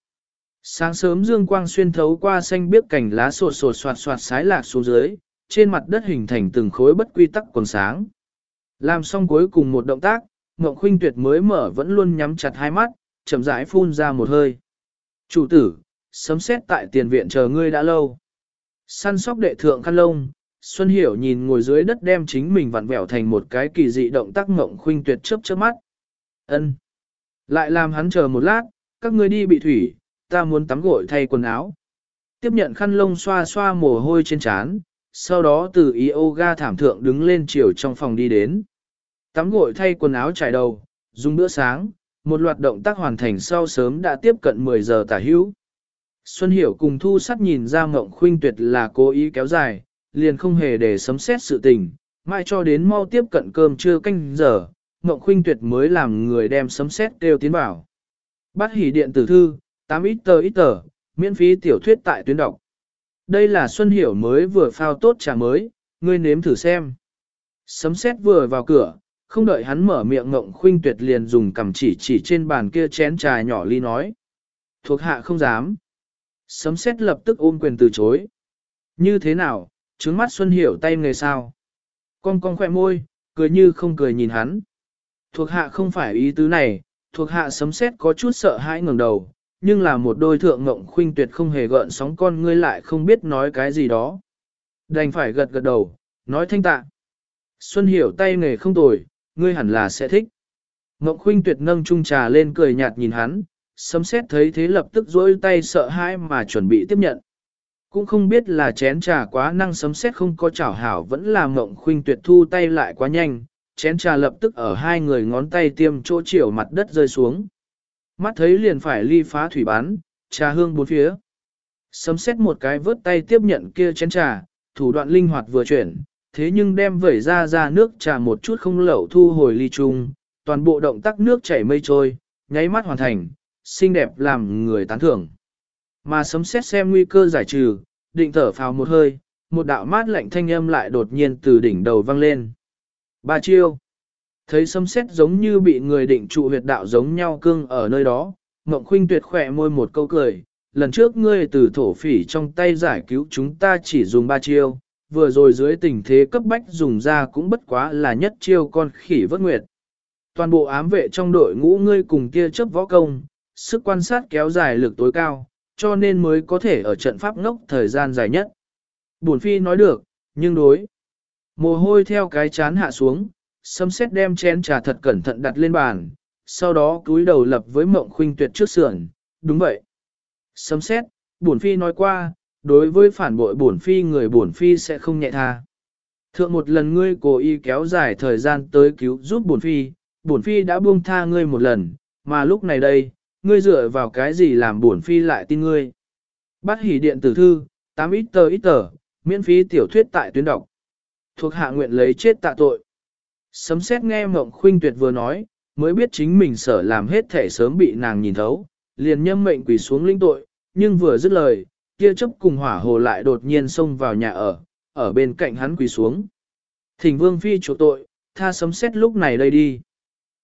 Sáng sớm dương quang xuyên thấu qua xanh biếc cảnh lá sột sột soạt soạt sái lạc xuống dưới, trên mặt đất hình thành từng khối bất quy tắc quần sáng. Làm xong cuối cùng một động tác, Ngộng Khuynh Tuyệt mới mở vẫn luôn nhắm chặt hai mắt, chậm rãi phun ra một hơi. Chủ tử, sấm xét tại tiền viện chờ ngươi đã lâu. Săn sóc đệ thượng khăn lông, Xuân Hiểu nhìn ngồi dưới đất đem chính mình vặn vẹo thành một cái kỳ dị động tác ngộng khuynh tuyệt chớp chớp mắt. Ân, Lại làm hắn chờ một lát, các ngươi đi bị thủy, ta muốn tắm gội thay quần áo. Tiếp nhận khăn lông xoa xoa mồ hôi trên trán, sau đó từ yoga thảm thượng đứng lên chiều trong phòng đi đến. Tắm gội thay quần áo trải đầu, dùng bữa sáng, một loạt động tác hoàn thành sau sớm đã tiếp cận 10 giờ tả hữu. Xuân Hiểu cùng Thu Sắt nhìn ra mộng khuynh tuyệt là cố ý kéo dài, liền không hề để sấm xét sự tình, mãi cho đến mau tiếp cận cơm trưa canh giờ, Ngộng Khuynh Tuyệt mới làm người đem sấm xét kêu tiến bảo. Bắt hỉ điện tử thư, 8 ít tờ ít tờ, miễn phí tiểu thuyết tại tuyến đọc. Đây là Xuân Hiểu mới vừa phao tốt trà mới, ngươi nếm thử xem. Sấm xét vừa vào cửa, không đợi hắn mở miệng Ngộng Khuynh Tuyệt liền dùng cầm chỉ chỉ trên bàn kia chén trà nhỏ ly nói. Thuộc hạ không dám. Sấm xét lập tức ôm quyền từ chối. Như thế nào, trứng mắt Xuân Hiểu tay nghề sao. Con con khỏe môi, cười như không cười nhìn hắn. Thuộc hạ không phải ý tứ này, thuộc hạ sấm xét có chút sợ hãi ngẩng đầu, nhưng là một đôi thượng ngộng khuynh tuyệt không hề gợn sóng con ngươi lại không biết nói cái gì đó. Đành phải gật gật đầu, nói thanh tạ. Xuân Hiểu tay nghề không tồi, ngươi hẳn là sẽ thích. Ngộng khuynh tuyệt nâng chung trà lên cười nhạt nhìn hắn, sấm xét thấy thế lập tức dối tay sợ hãi mà chuẩn bị tiếp nhận. Cũng không biết là chén trà quá năng sấm sét không có chảo hảo vẫn là mộng khuynh tuyệt thu tay lại quá nhanh, chén trà lập tức ở hai người ngón tay tiêm chỗ chiều mặt đất rơi xuống. Mắt thấy liền phải ly phá thủy bán, trà hương bốn phía. Sấm xét một cái vớt tay tiếp nhận kia chén trà, thủ đoạn linh hoạt vừa chuyển, thế nhưng đem vẩy ra ra nước trà một chút không lẩu thu hồi ly chung, toàn bộ động tác nước chảy mây trôi, nháy mắt hoàn thành, xinh đẹp làm người tán thưởng. Mà sấm xét xem nguy cơ giải trừ, định thở phào một hơi, một đạo mát lạnh thanh âm lại đột nhiên từ đỉnh đầu vang lên. Ba chiêu. Thấy sấm xét giống như bị người định trụ huyệt đạo giống nhau cưng ở nơi đó, Ngộng Khuynh tuyệt khỏe môi một câu cười, lần trước ngươi từ thổ phỉ trong tay giải cứu chúng ta chỉ dùng ba chiêu, vừa rồi dưới tình thế cấp bách dùng ra cũng bất quá là nhất chiêu con khỉ vất nguyệt. Toàn bộ ám vệ trong đội ngũ ngươi cùng kia chấp võ công, sức quan sát kéo dài lực tối cao, cho nên mới có thể ở trận pháp ngốc thời gian dài nhất. Bổn phi nói được, nhưng đối. Mồ hôi theo cái chán hạ xuống, sấm sét đem chén trà thật cẩn thận đặt lên bàn, sau đó cúi đầu lập với mộng khuynh tuyệt trước sườn, đúng vậy. Sấm xét, bổn phi nói qua, đối với phản bội bổn phi người bổn phi sẽ không nhẹ tha. Thượng một lần ngươi cố ý kéo dài thời gian tới cứu giúp bổn phi, bổn phi đã buông tha ngươi một lần, mà lúc này đây, ngươi dựa vào cái gì làm buồn phi lại tin ngươi. Bắt hỉ điện tử thư, 8 ít tờ ít tờ, miễn phí tiểu thuyết tại tuyến đọc. Thuộc hạ nguyện lấy chết tạ tội. Sấm xét nghe mộng khuynh tuyệt vừa nói, mới biết chính mình sở làm hết thể sớm bị nàng nhìn thấu, liền nhâm mệnh quỳ xuống linh tội, nhưng vừa dứt lời, kia chấp cùng hỏa hồ lại đột nhiên xông vào nhà ở, ở bên cạnh hắn quỳ xuống. Thỉnh vương phi chỗ tội, tha sấm xét lúc này đây đi.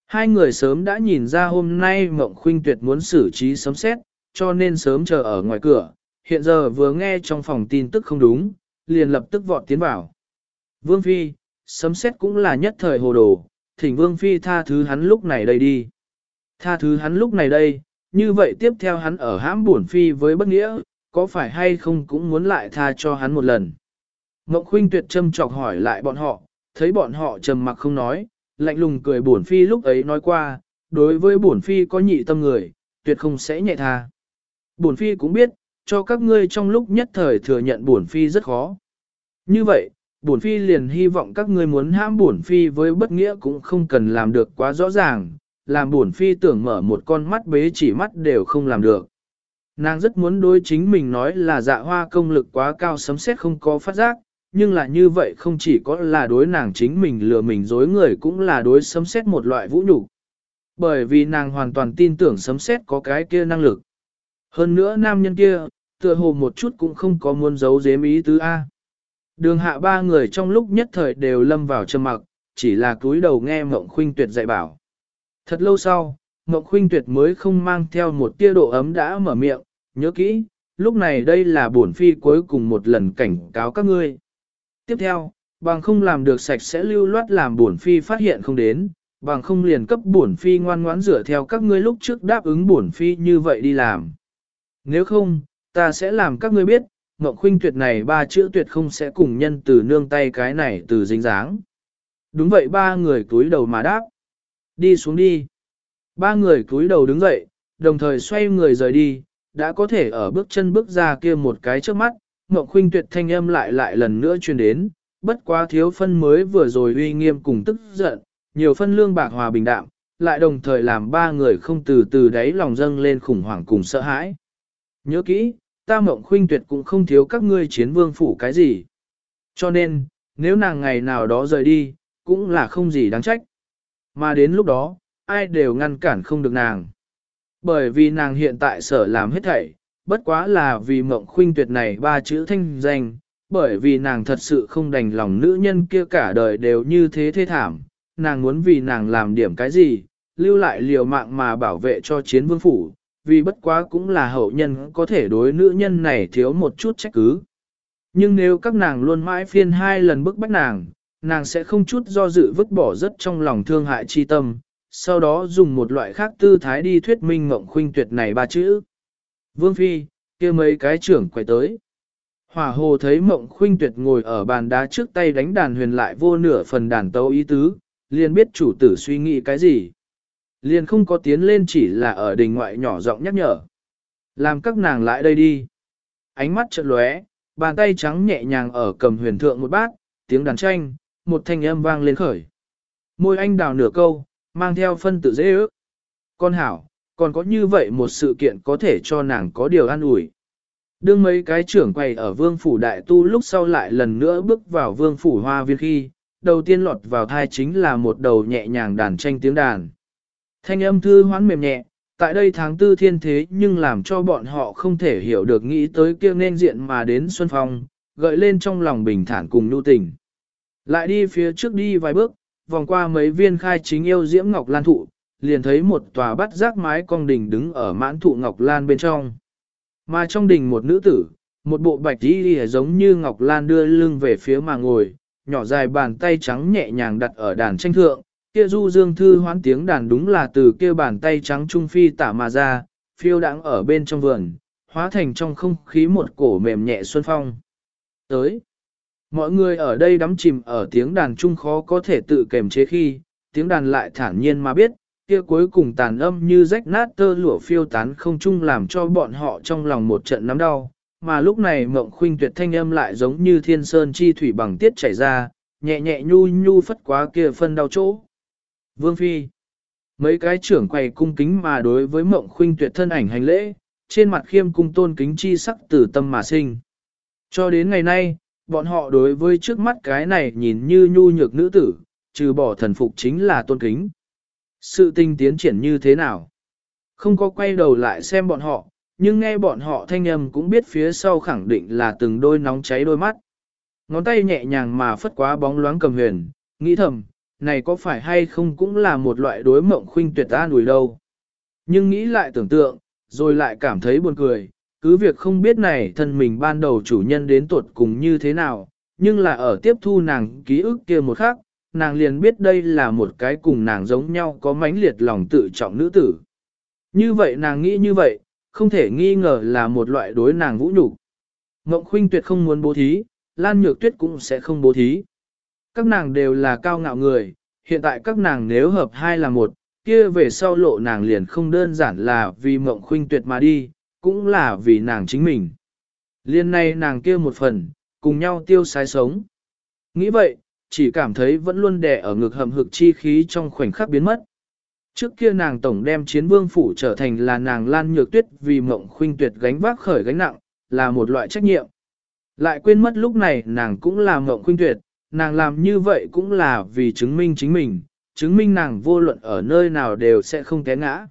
Hai người sớm đã nhìn ra hôm nay mộng khuynh tuyệt muốn xử trí sấm xét, cho nên sớm chờ ở ngoài cửa, hiện giờ vừa nghe trong phòng tin tức không đúng, liền lập tức vọt tiến vào. Vương phi, sấm xét cũng là nhất thời hồ đồ, thỉnh vương phi tha thứ hắn lúc này đây đi. Tha thứ hắn lúc này đây, như vậy tiếp theo hắn ở hãm buồn phi với bất nghĩa, có phải hay không cũng muốn lại tha cho hắn một lần. Ngọc Khuynh tuyệt châm chọc hỏi lại bọn họ, thấy bọn họ trầm mặc không nói, lạnh lùng cười bổn phi lúc ấy nói qua, đối với bổn phi có nhị tâm người, tuyệt không sẽ nhẹ tha. Bổn phi cũng biết, cho các ngươi trong lúc nhất thời thừa nhận bổn phi rất khó. Như vậy, bổn phi liền hy vọng các ngươi muốn hãm bổn phi với bất nghĩa cũng không cần làm được quá rõ ràng, làm bổn phi tưởng mở một con mắt bế chỉ mắt đều không làm được. Nàng rất muốn đối chính mình nói là dạ hoa công lực quá cao sấm xét không có phát giác, nhưng là như vậy không chỉ có là đối nàng chính mình lừa mình dối người cũng là đối sấm xét một loại vũ nhục Bởi vì nàng hoàn toàn tin tưởng sấm xét có cái kia năng lực. Hơn nữa nam nhân kia, tựa hồ một chút cũng không có muốn giấu giếm ý tứ A. Đường hạ ba người trong lúc nhất thời đều lâm vào trầm mặc, chỉ là cúi đầu nghe Mộng Khuynh Tuyệt dạy bảo. Thật lâu sau, Mộng Khuynh Tuyệt mới không mang theo một tia độ ấm đã mở miệng, nhớ kỹ, lúc này đây là bổn phi cuối cùng một lần cảnh cáo các ngươi. Tiếp theo, bằng không làm được sạch sẽ lưu loát làm bổn phi phát hiện không đến, bằng không liền cấp bổn phi ngoan ngoãn rửa theo các ngươi lúc trước đáp ứng bổn phi như vậy đi làm. Nếu không, ta sẽ làm các ngươi biết, Ngọc Khuynh tuyệt này ba chữ tuyệt không sẽ cùng nhân từ nương tay cái này từ dính dáng. Đúng vậy ba người cúi đầu mà đáp. Đi xuống đi. Ba người cúi đầu đứng dậy, đồng thời xoay người rời đi, đã có thể ở bước chân bước ra kia một cái trước mắt, Ngọc Khuynh tuyệt thanh âm lại lại lần nữa truyền đến, bất quá thiếu phân mới vừa rồi uy nghiêm cùng tức giận, nhiều phân lương bạc hòa bình đạm, lại đồng thời làm ba người không từ từ đáy lòng dâng lên khủng hoảng cùng sợ hãi. Nhớ kỹ, ta mộng khuynh tuyệt cũng không thiếu các ngươi chiến vương phủ cái gì. Cho nên, nếu nàng ngày nào đó rời đi, cũng là không gì đáng trách. Mà đến lúc đó, ai đều ngăn cản không được nàng. Bởi vì nàng hiện tại sở làm hết thảy, bất quá là vì mộng khuynh tuyệt này ba chữ thanh danh, bởi vì nàng thật sự không đành lòng nữ nhân kia cả đời đều như thế thê thảm, nàng muốn vì nàng làm điểm cái gì, lưu lại liều mạng mà bảo vệ cho chiến vương phủ, vì bất quá cũng là hậu nhân có thể đối nữ nhân này thiếu một chút trách cứ. Nhưng nếu các nàng luôn mãi phiên hai lần bức bách nàng, nàng sẽ không chút do dự vứt bỏ rất trong lòng thương hại chi tâm, sau đó dùng một loại khác tư thái đi thuyết minh mộng khuynh tuyệt này ba chữ. Vương Phi, kia mấy cái trưởng quay tới. Hỏa hồ thấy mộng khuynh tuyệt ngồi ở bàn đá trước tay đánh đàn huyền lại vô nửa phần đàn tấu ý tứ, liền biết chủ tử suy nghĩ cái gì. Liền không có tiến lên chỉ là ở đình ngoại nhỏ giọng nhắc nhở. Làm các nàng lại đây đi. Ánh mắt chợt lóe, bàn tay trắng nhẹ nhàng ở cầm huyền thượng một bát, tiếng đàn tranh, một thanh âm vang lên khởi. Môi anh đào nửa câu, mang theo phân tự dễ ước. Con hảo, còn có như vậy một sự kiện có thể cho nàng có điều an ủi. Đương mấy cái trưởng quầy ở vương phủ đại tu lúc sau lại lần nữa bước vào vương phủ hoa viên khi, đầu tiên lọt vào thai chính là một đầu nhẹ nhàng đàn tranh tiếng đàn. Thanh âm thư hoán mềm nhẹ, tại đây tháng tư thiên thế nhưng làm cho bọn họ không thể hiểu được nghĩ tới kia nên diện mà đến Xuân Phong, gợi lên trong lòng bình thản cùng nhu tình. Lại đi phía trước đi vài bước, vòng qua mấy viên khai chính yêu diễm ngọc lan thụ, liền thấy một tòa bắt giác mái cong đình đứng ở mãn thụ ngọc lan bên trong. Mà trong đình một nữ tử, một bộ bạch đi giống như ngọc lan đưa lưng về phía mà ngồi, nhỏ dài bàn tay trắng nhẹ nhàng đặt ở đàn tranh thượng, kia du dương thư hoán tiếng đàn đúng là từ kia bàn tay trắng trung phi tả mà ra, phiêu đãng ở bên trong vườn, hóa thành trong không khí một cổ mềm nhẹ xuân phong. Tới, mọi người ở đây đắm chìm ở tiếng đàn trung khó có thể tự kềm chế khi, tiếng đàn lại thản nhiên mà biết, kia cuối cùng tàn âm như rách nát tơ lụa phiêu tán không chung làm cho bọn họ trong lòng một trận nắm đau, mà lúc này mộng khuynh tuyệt thanh âm lại giống như thiên sơn chi thủy bằng tiết chảy ra, nhẹ nhẹ nhu nhu phất quá kia phân đau chỗ. Vương Phi Mấy cái trưởng quầy cung kính mà đối với mộng khuynh tuyệt thân ảnh hành lễ, trên mặt khiêm cung tôn kính chi sắc từ tâm mà sinh. Cho đến ngày nay, bọn họ đối với trước mắt cái này nhìn như nhu nhược nữ tử, trừ bỏ thần phục chính là tôn kính. Sự tình tiến triển như thế nào? Không có quay đầu lại xem bọn họ, nhưng nghe bọn họ thanh âm cũng biết phía sau khẳng định là từng đôi nóng cháy đôi mắt. Ngón tay nhẹ nhàng mà phất quá bóng loáng cầm huyền, nghĩ thầm, này có phải hay không cũng là một loại đối mộng khuynh tuyệt ta nùi đâu. Nhưng nghĩ lại tưởng tượng, rồi lại cảm thấy buồn cười, cứ việc không biết này thân mình ban đầu chủ nhân đến tuột cùng như thế nào, nhưng là ở tiếp thu nàng ký ức kia một khắc, nàng liền biết đây là một cái cùng nàng giống nhau có mãnh liệt lòng tự trọng nữ tử. Như vậy nàng nghĩ như vậy, không thể nghi ngờ là một loại đối nàng vũ nhục. Ngộng khuynh tuyệt không muốn bố thí, Lan Nhược Tuyết cũng sẽ không bố thí. Các nàng đều là cao ngạo người, hiện tại các nàng nếu hợp hai là một, kia về sau lộ nàng liền không đơn giản là vì mộng khuynh tuyệt mà đi, cũng là vì nàng chính mình. Liên này nàng kia một phần, cùng nhau tiêu sái sống. Nghĩ vậy, chỉ cảm thấy vẫn luôn đè ở ngực hầm hực chi khí trong khoảnh khắc biến mất. Trước kia nàng tổng đem chiến vương phủ trở thành là nàng lan nhược tuyết vì mộng khuynh tuyệt gánh vác khởi gánh nặng, là một loại trách nhiệm. Lại quên mất lúc này nàng cũng là mộng khuynh tuyệt, nàng làm như vậy cũng là vì chứng minh chính mình, chứng minh nàng vô luận ở nơi nào đều sẽ không té ngã.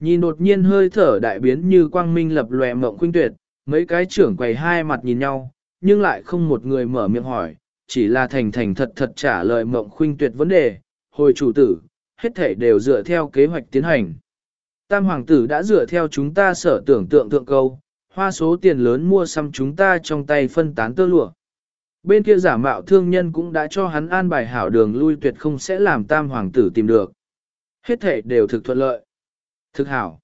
Nhìn đột nhiên hơi thở đại biến như quang minh lập lòe mộng khuynh tuyệt, mấy cái trưởng quầy hai mặt nhìn nhau, nhưng lại không một người mở miệng hỏi, chỉ là thành thành thật thật trả lời mộng khuynh tuyệt vấn đề, hồi chủ tử, hết thể đều dựa theo kế hoạch tiến hành. Tam hoàng tử đã dựa theo chúng ta sở tưởng tượng tượng câu, hoa số tiền lớn mua xăm chúng ta trong tay phân tán tơ lụa. Bên kia giả mạo thương nhân cũng đã cho hắn an bài hảo đường lui tuyệt không sẽ làm tam hoàng tử tìm được. Hết thể đều thực thuận lợi. Thực hảo.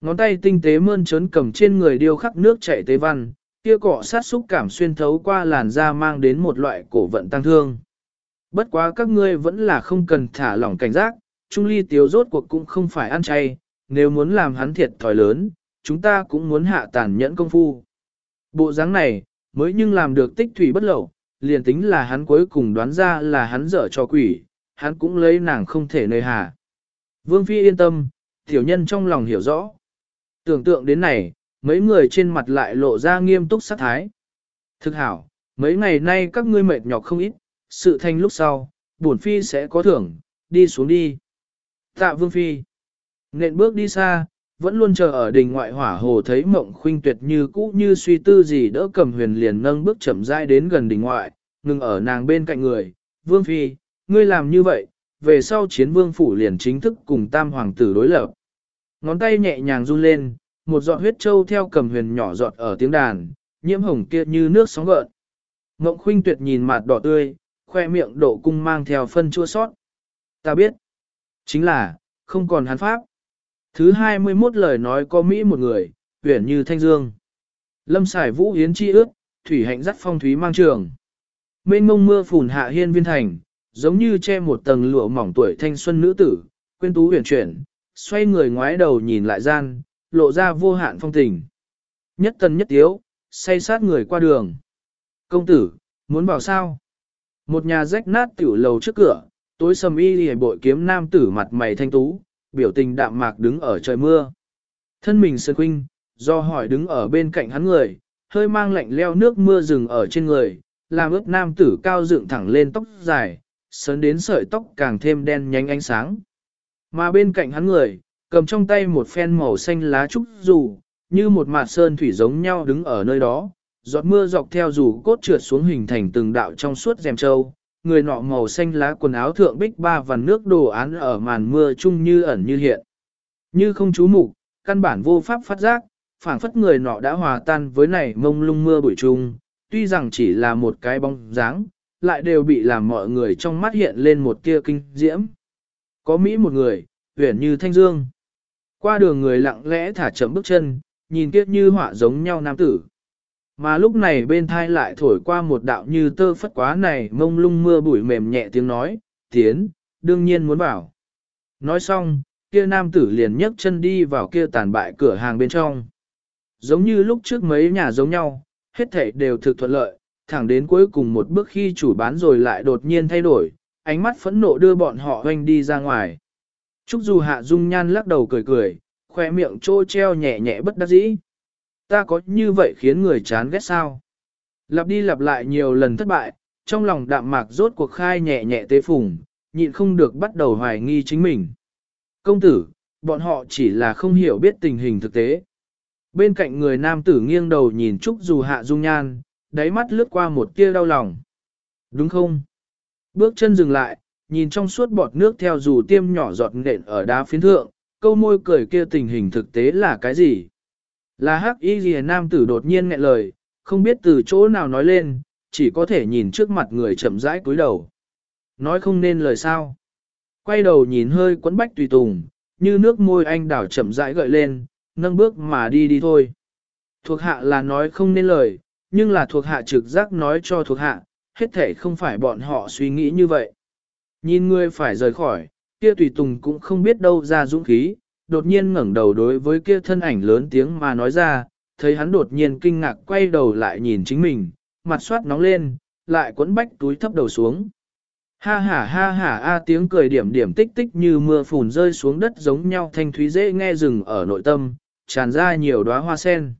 Ngón tay tinh tế mơn trớn cầm trên người điêu khắc nước chảy tế văn, kia cọ sát xúc cảm xuyên thấu qua làn da mang đến một loại cổ vận tăng thương. Bất quá các ngươi vẫn là không cần thả lỏng cảnh giác, Trung Ly tiếu rốt cuộc cũng không phải ăn chay, nếu muốn làm hắn thiệt thòi lớn, chúng ta cũng muốn hạ tàn nhẫn công phu. Bộ dáng này, mới nhưng làm được tích thủy bất lậu, liền tính là hắn cuối cùng đoán ra là hắn dở cho quỷ, hắn cũng lấy nàng không thể nơi hà. Vương Phi yên tâm, tiểu nhân trong lòng hiểu rõ. Tưởng tượng đến này, mấy người trên mặt lại lộ ra nghiêm túc sát thái. Thực hảo, mấy ngày nay các ngươi mệt nhọc không ít, sự thanh lúc sau, bổn Phi sẽ có thưởng, đi xuống đi. Tạ Vương Phi. Nện bước đi xa, vẫn luôn chờ ở đình ngoại hỏa hồ thấy mộng khuynh tuyệt như cũ như suy tư gì đỡ cầm huyền liền nâng bước chậm rãi đến gần đình ngoại, ngừng ở nàng bên cạnh người. Vương Phi, ngươi làm như vậy, về sau chiến vương phủ liền chính thức cùng tam hoàng tử đối lập. Ngón tay nhẹ nhàng run lên, một giọt huyết châu theo cầm huyền nhỏ giọt ở tiếng đàn, nhiễm hồng kia như nước sóng gợn. Ngộng khuynh tuyệt nhìn mặt đỏ tươi, khoe miệng độ cung mang theo phân chua sót. Ta biết, chính là, không còn hắn pháp. Thứ 21 lời nói có Mỹ một người, huyền như thanh dương. Lâm xài vũ hiến chi ước, thủy hạnh dắt phong thúy mang trường. Mênh mông mưa phùn hạ hiên viên thành, giống như che một tầng lụa mỏng tuổi thanh xuân nữ tử, quên tú huyền chuyển, xoay người ngoái đầu nhìn lại gian, lộ ra vô hạn phong tình. Nhất tần nhất tiếu, say sát người qua đường. Công tử, muốn bảo sao? Một nhà rách nát tiểu lầu trước cửa, tối sầm y hề bội kiếm nam tử mặt mày thanh tú, biểu tình đạm mạc đứng ở trời mưa. Thân mình sơn khuynh, do hỏi đứng ở bên cạnh hắn người, hơi mang lạnh leo nước mưa rừng ở trên người, làm ướt nam tử cao dựng thẳng lên tóc dài, sớn đến sợi tóc càng thêm đen nhánh ánh sáng. Mà bên cạnh hắn người, cầm trong tay một phen màu xanh lá trúc dù, như một mạt sơn thủy giống nhau đứng ở nơi đó, giọt mưa dọc theo dù cốt trượt xuống hình thành từng đạo trong suốt rèm trâu người nọ màu xanh lá quần áo thượng bích ba và nước đồ án ở màn mưa chung như ẩn như hiện. Như không chú mục, căn bản vô pháp phát giác, phảng phất người nọ đã hòa tan với này mông lung mưa buổi chung, tuy rằng chỉ là một cái bóng dáng, lại đều bị làm mọi người trong mắt hiện lên một tia kinh diễm. Có Mỹ một người, huyền như thanh dương. Qua đường người lặng lẽ thả chậm bước chân, nhìn kiếp như họa giống nhau nam tử. Mà lúc này bên thai lại thổi qua một đạo như tơ phất quá này mông lung mưa bụi mềm nhẹ tiếng nói, tiến, đương nhiên muốn bảo. Nói xong, kia nam tử liền nhấc chân đi vào kia tàn bại cửa hàng bên trong. Giống như lúc trước mấy nhà giống nhau, hết thảy đều thực thuận lợi, thẳng đến cuối cùng một bước khi chủ bán rồi lại đột nhiên thay đổi, ánh mắt phẫn nộ đưa bọn họ hoanh đi ra ngoài. Trúc dù hạ dung nhan lắc đầu cười cười, khoe miệng trô treo nhẹ nhẹ bất đắc dĩ. Ta có như vậy khiến người chán ghét sao? Lặp đi lặp lại nhiều lần thất bại, trong lòng đạm mạc rốt cuộc khai nhẹ nhẹ tế phùng, nhịn không được bắt đầu hoài nghi chính mình. Công tử, bọn họ chỉ là không hiểu biết tình hình thực tế. Bên cạnh người nam tử nghiêng đầu nhìn Trúc dù hạ dung nhan, đáy mắt lướt qua một tia đau lòng. Đúng không? Bước chân dừng lại, nhìn trong suốt bọt nước theo dù tiêm nhỏ giọt nện ở đá phiến thượng, câu môi cười kia tình hình thực tế là cái gì? Là hắc y ghi nam tử đột nhiên nghẹn lời, không biết từ chỗ nào nói lên, chỉ có thể nhìn trước mặt người chậm rãi cúi đầu. Nói không nên lời sao. Quay đầu nhìn hơi quấn bách tùy tùng, như nước môi anh đảo chậm rãi gợi lên, nâng bước mà đi đi thôi. Thuộc hạ là nói không nên lời, nhưng là thuộc hạ trực giác nói cho thuộc hạ, hết thể không phải bọn họ suy nghĩ như vậy. Nhìn ngươi phải rời khỏi, kia tùy tùng cũng không biết đâu ra dũng khí, đột nhiên ngẩng đầu đối với kia thân ảnh lớn tiếng mà nói ra, thấy hắn đột nhiên kinh ngạc quay đầu lại nhìn chính mình, mặt soát nóng lên, lại quấn bách túi thấp đầu xuống. Ha ha ha ha a tiếng cười điểm điểm tích tích như mưa phùn rơi xuống đất giống nhau thanh thúy dễ nghe rừng ở nội tâm, tràn ra nhiều đóa hoa sen.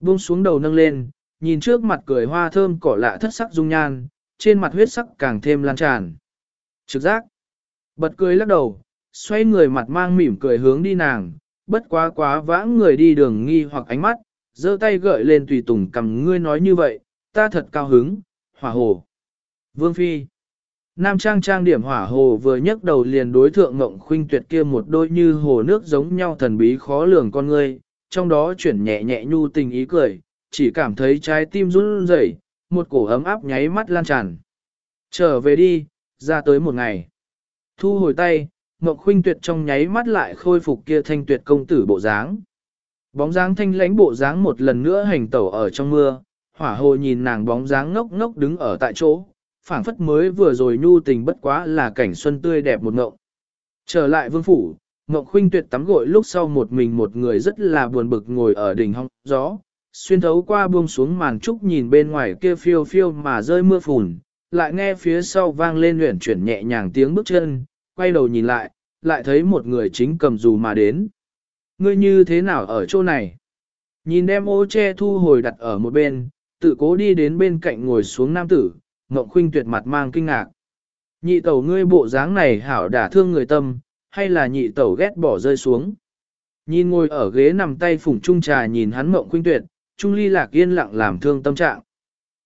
Buông xuống đầu nâng lên, nhìn trước mặt cười hoa thơm cỏ lạ thất sắc dung nhan, trên mặt huyết sắc càng thêm lan tràn. Trực giác. Bật cười lắc đầu, xoay người mặt mang mỉm cười hướng đi nàng, bất quá quá vãng người đi đường nghi hoặc ánh mắt, giơ tay gợi lên tùy tùng cầm ngươi nói như vậy, ta thật cao hứng, hỏa hồ. Vương Phi. Nam trang trang điểm hỏa hồ vừa nhấc đầu liền đối thượng ngộng khuynh tuyệt kia một đôi như hồ nước giống nhau thần bí khó lường con ngươi, trong đó chuyển nhẹ nhẹ nhu tình ý cười, chỉ cảm thấy trái tim run rẩy, một cổ ấm áp nháy mắt lan tràn. Trở về đi, ra tới một ngày. Thu hồi tay, Ngọc Khuynh Tuyệt trong nháy mắt lại khôi phục kia thanh tuyệt công tử bộ dáng. Bóng dáng thanh lãnh bộ dáng một lần nữa hành tẩu ở trong mưa, hỏa hồ nhìn nàng bóng dáng ngốc ngốc đứng ở tại chỗ, phảng phất mới vừa rồi nhu tình bất quá là cảnh xuân tươi đẹp một ngộng. Trở lại vương phủ, Ngọc Khuynh Tuyệt tắm gội lúc sau một mình một người rất là buồn bực ngồi ở đỉnh hong gió, xuyên thấu qua buông xuống màn trúc nhìn bên ngoài kia phiêu phiêu mà rơi mưa phùn, lại nghe phía sau vang lên luyện chuyển nhẹ nhàng tiếng bước chân, quay đầu nhìn lại, lại thấy một người chính cầm dù mà đến. Ngươi như thế nào ở chỗ này? Nhìn đem ô che thu hồi đặt ở một bên, tự cố đi đến bên cạnh ngồi xuống nam tử, Ngộng Khuynh tuyệt mặt mang kinh ngạc. Nhị tẩu ngươi bộ dáng này hảo đả thương người tâm, hay là nhị tẩu ghét bỏ rơi xuống. Nhìn ngồi ở ghế nằm tay phủng trung trà nhìn hắn Ngộng Khuynh tuyệt, Trung Ly Lạc yên lặng làm thương tâm trạng.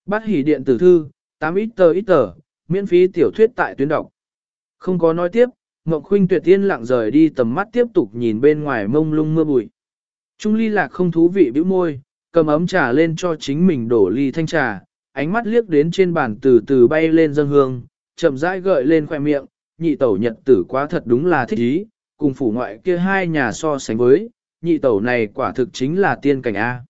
Bắt hỉ điện tử thư, 8 ít tờ ít tờ, miễn phí tiểu thuyết tại tuyến đọc. Không có nói tiếp, Ngọc Khuynh tuyệt tiên lặng rời đi tầm mắt tiếp tục nhìn bên ngoài mông lung mưa bụi. Trung ly lạc không thú vị bĩu môi, cầm ấm trà lên cho chính mình đổ ly thanh trà, ánh mắt liếc đến trên bàn từ từ bay lên dân hương, chậm rãi gợi lên khoẻ miệng, nhị tẩu nhật tử quá thật đúng là thích ý, cùng phủ ngoại kia hai nhà so sánh với, nhị tẩu này quả thực chính là tiên cảnh A.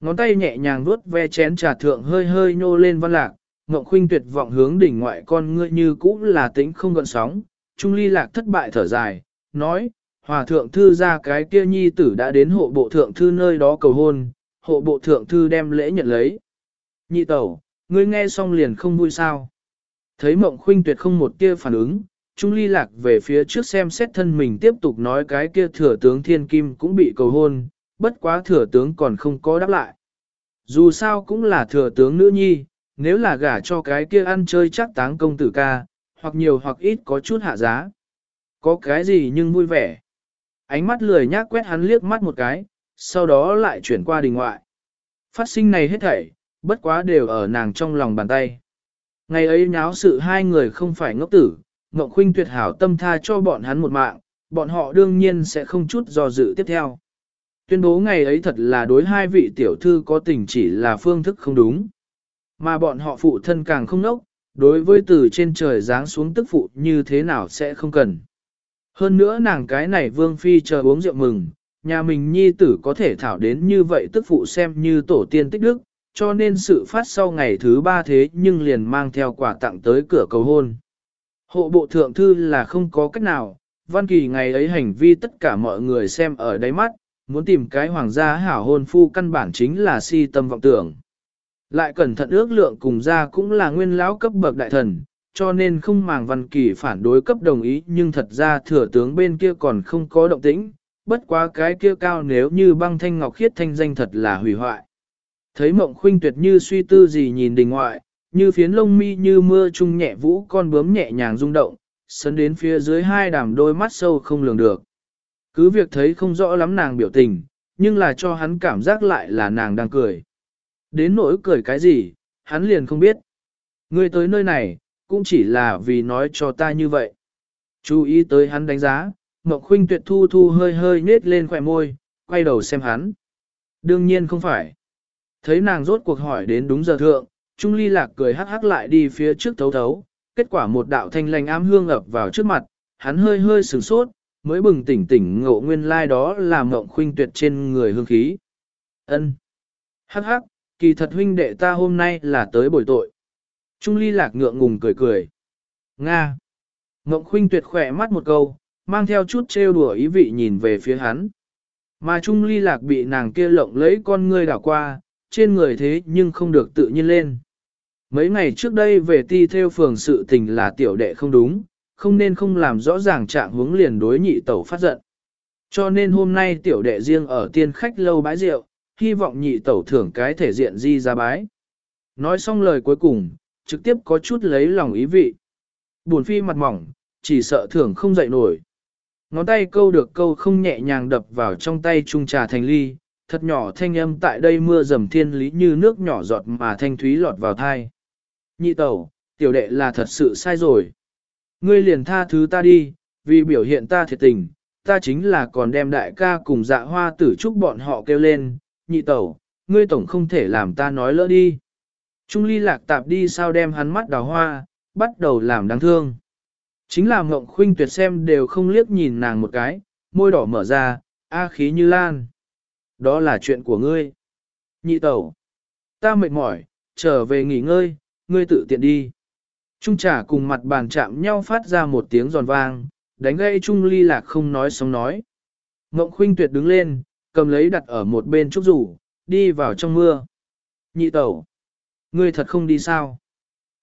Ngón tay nhẹ nhàng vuốt ve chén trà thượng hơi hơi nhô lên văn lạc, Ngộng Khuynh tuyệt vọng hướng đỉnh ngoại con ngươi như cũ là tính không gợn sóng, Trung Ly Lạc thất bại thở dài, nói, Hòa thượng thư ra cái kia nhi tử đã đến hộ bộ thượng thư nơi đó cầu hôn, hộ bộ thượng thư đem lễ nhận lấy. Nhị tẩu, ngươi nghe xong liền không vui sao. Thấy Mộng Khuynh tuyệt không một tia phản ứng, Trung Ly Lạc về phía trước xem xét thân mình tiếp tục nói cái kia thừa tướng Thiên Kim cũng bị cầu hôn, bất quá thừa tướng còn không có đáp lại. Dù sao cũng là thừa tướng nữ nhi, nếu là gả cho cái kia ăn chơi chắc táng công tử ca, hoặc nhiều hoặc ít có chút hạ giá. Có cái gì nhưng vui vẻ. Ánh mắt lười nhác quét hắn liếc mắt một cái, sau đó lại chuyển qua đình ngoại. Phát sinh này hết thảy, bất quá đều ở nàng trong lòng bàn tay. Ngày ấy nháo sự hai người không phải ngốc tử, Ngọc Khuynh tuyệt hảo tâm tha cho bọn hắn một mạng, bọn họ đương nhiên sẽ không chút do dự tiếp theo. Tuyên bố ngày ấy thật là đối hai vị tiểu thư có tình chỉ là phương thức không đúng. Mà bọn họ phụ thân càng không nốc, đối với từ trên trời giáng xuống tức phụ như thế nào sẽ không cần. Hơn nữa nàng cái này vương phi chờ uống rượu mừng, nhà mình nhi tử có thể thảo đến như vậy tức phụ xem như tổ tiên tích đức, cho nên sự phát sau ngày thứ ba thế nhưng liền mang theo quà tặng tới cửa cầu hôn. Hộ bộ thượng thư là không có cách nào, Văn Kỳ ngày ấy hành vi tất cả mọi người xem ở đáy mắt, muốn tìm cái hoàng gia hảo hôn phu căn bản chính là si tâm vọng tưởng. Lại cẩn thận ước lượng cùng ra cũng là nguyên lão cấp bậc đại thần, cho nên không màng Văn Kỳ phản đối cấp đồng ý nhưng thật ra thừa tướng bên kia còn không có động tĩnh, bất quá cái kia cao nếu như băng thanh ngọc khiết thanh danh thật là hủy hoại. Thấy mộng khuynh tuyệt như suy tư gì nhìn đình ngoại, như phiến lông mi như mưa trung nhẹ vũ con bướm nhẹ nhàng rung động, sấn đến phía dưới hai đàm đôi mắt sâu không lường được. Cứ việc thấy không rõ lắm nàng biểu tình, nhưng là cho hắn cảm giác lại là nàng đang cười. Đến nỗi cười cái gì, hắn liền không biết. Ngươi tới nơi này, cũng chỉ là vì nói cho ta như vậy. Chú ý tới hắn đánh giá, Ngọc Khuynh tuyệt thu thu hơi hơi nết lên khỏe môi, quay đầu xem hắn. Đương nhiên không phải. Thấy nàng rốt cuộc hỏi đến đúng giờ thượng, Trung Ly Lạc cười hắc hắc lại đi phía trước thấu thấu, kết quả một đạo thanh lành ám hương ập vào trước mặt, hắn hơi hơi sửng sốt, mới bừng tỉnh tỉnh ngộ nguyên lai like đó là mộng khuynh tuyệt trên người hương khí. Ân, Hắc hắc, kỳ thật huynh đệ ta hôm nay là tới bồi tội. Trung Ly Lạc ngượng ngùng cười cười. Nga. Ngộng khuynh tuyệt khỏe mắt một câu, mang theo chút trêu đùa ý vị nhìn về phía hắn. Mà Trung Ly Lạc bị nàng kia lộng lấy con ngươi đảo qua, trên người thế nhưng không được tự nhiên lên. Mấy ngày trước đây về ti theo phường sự tình là tiểu đệ không đúng, không nên không làm rõ ràng trạng hướng liền đối nhị tẩu phát giận. Cho nên hôm nay tiểu đệ riêng ở tiên khách lâu bãi rượu, hy vọng nhị tẩu thưởng cái thể diện di ra bái. Nói xong lời cuối cùng, trực tiếp có chút lấy lòng ý vị. Buồn phi mặt mỏng, chỉ sợ thưởng không dậy nổi. Ngón tay câu được câu không nhẹ nhàng đập vào trong tay trung trà thành ly, thật nhỏ thanh âm tại đây mưa dầm thiên lý như nước nhỏ giọt mà thanh thúy lọt vào thai. Nhị tẩu, tiểu đệ là thật sự sai rồi. Ngươi liền tha thứ ta đi, vì biểu hiện ta thiệt tình, ta chính là còn đem đại ca cùng dạ hoa tử chúc bọn họ kêu lên, nhị tẩu, ngươi tổng không thể làm ta nói lỡ đi. Trung ly lạc tạp đi sao đem hắn mắt đào hoa, bắt đầu làm đáng thương. Chính là mộng khuynh tuyệt xem đều không liếc nhìn nàng một cái, môi đỏ mở ra, a khí như lan. Đó là chuyện của ngươi. Nhị tẩu. Ta mệt mỏi, trở về nghỉ ngơi, ngươi tự tiện đi. Trung trả cùng mặt bàn chạm nhau phát ra một tiếng giòn vang, đánh gây Trung ly lạc không nói sống nói. Ngộng khuynh tuyệt đứng lên, cầm lấy đặt ở một bên trúc rủ, đi vào trong mưa. Nhị tẩu. Ngươi thật không đi sao?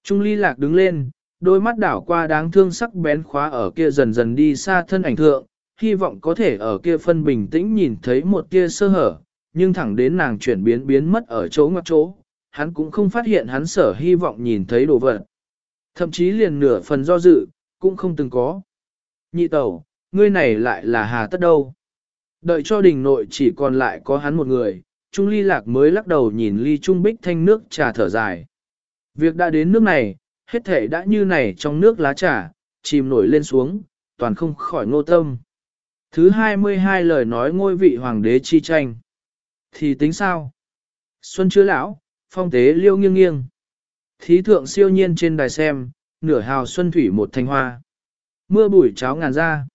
Trung ly lạc đứng lên, đôi mắt đảo qua đáng thương sắc bén khóa ở kia dần dần đi xa thân ảnh thượng, hy vọng có thể ở kia phân bình tĩnh nhìn thấy một kia sơ hở, nhưng thẳng đến nàng chuyển biến biến mất ở chỗ ngoặc chỗ, hắn cũng không phát hiện hắn sở hy vọng nhìn thấy đồ vật. Thậm chí liền nửa phần do dự, cũng không từng có. Nhị tẩu, ngươi này lại là hà tất đâu. Đợi cho đình nội chỉ còn lại có hắn một người, Trung Ly Lạc mới lắc đầu nhìn ly Trung Bích thanh nước trà thở dài. Việc đã đến nước này, hết thể đã như này trong nước lá trà, chìm nổi lên xuống, toàn không khỏi ngô tâm. Thứ 22 lời nói ngôi vị hoàng đế chi tranh. Thì tính sao? Xuân chứa lão, phong tế liêu nghiêng nghiêng. Thí thượng siêu nhiên trên đài xem, nửa hào xuân thủy một thanh hoa. Mưa bụi cháo ngàn ra.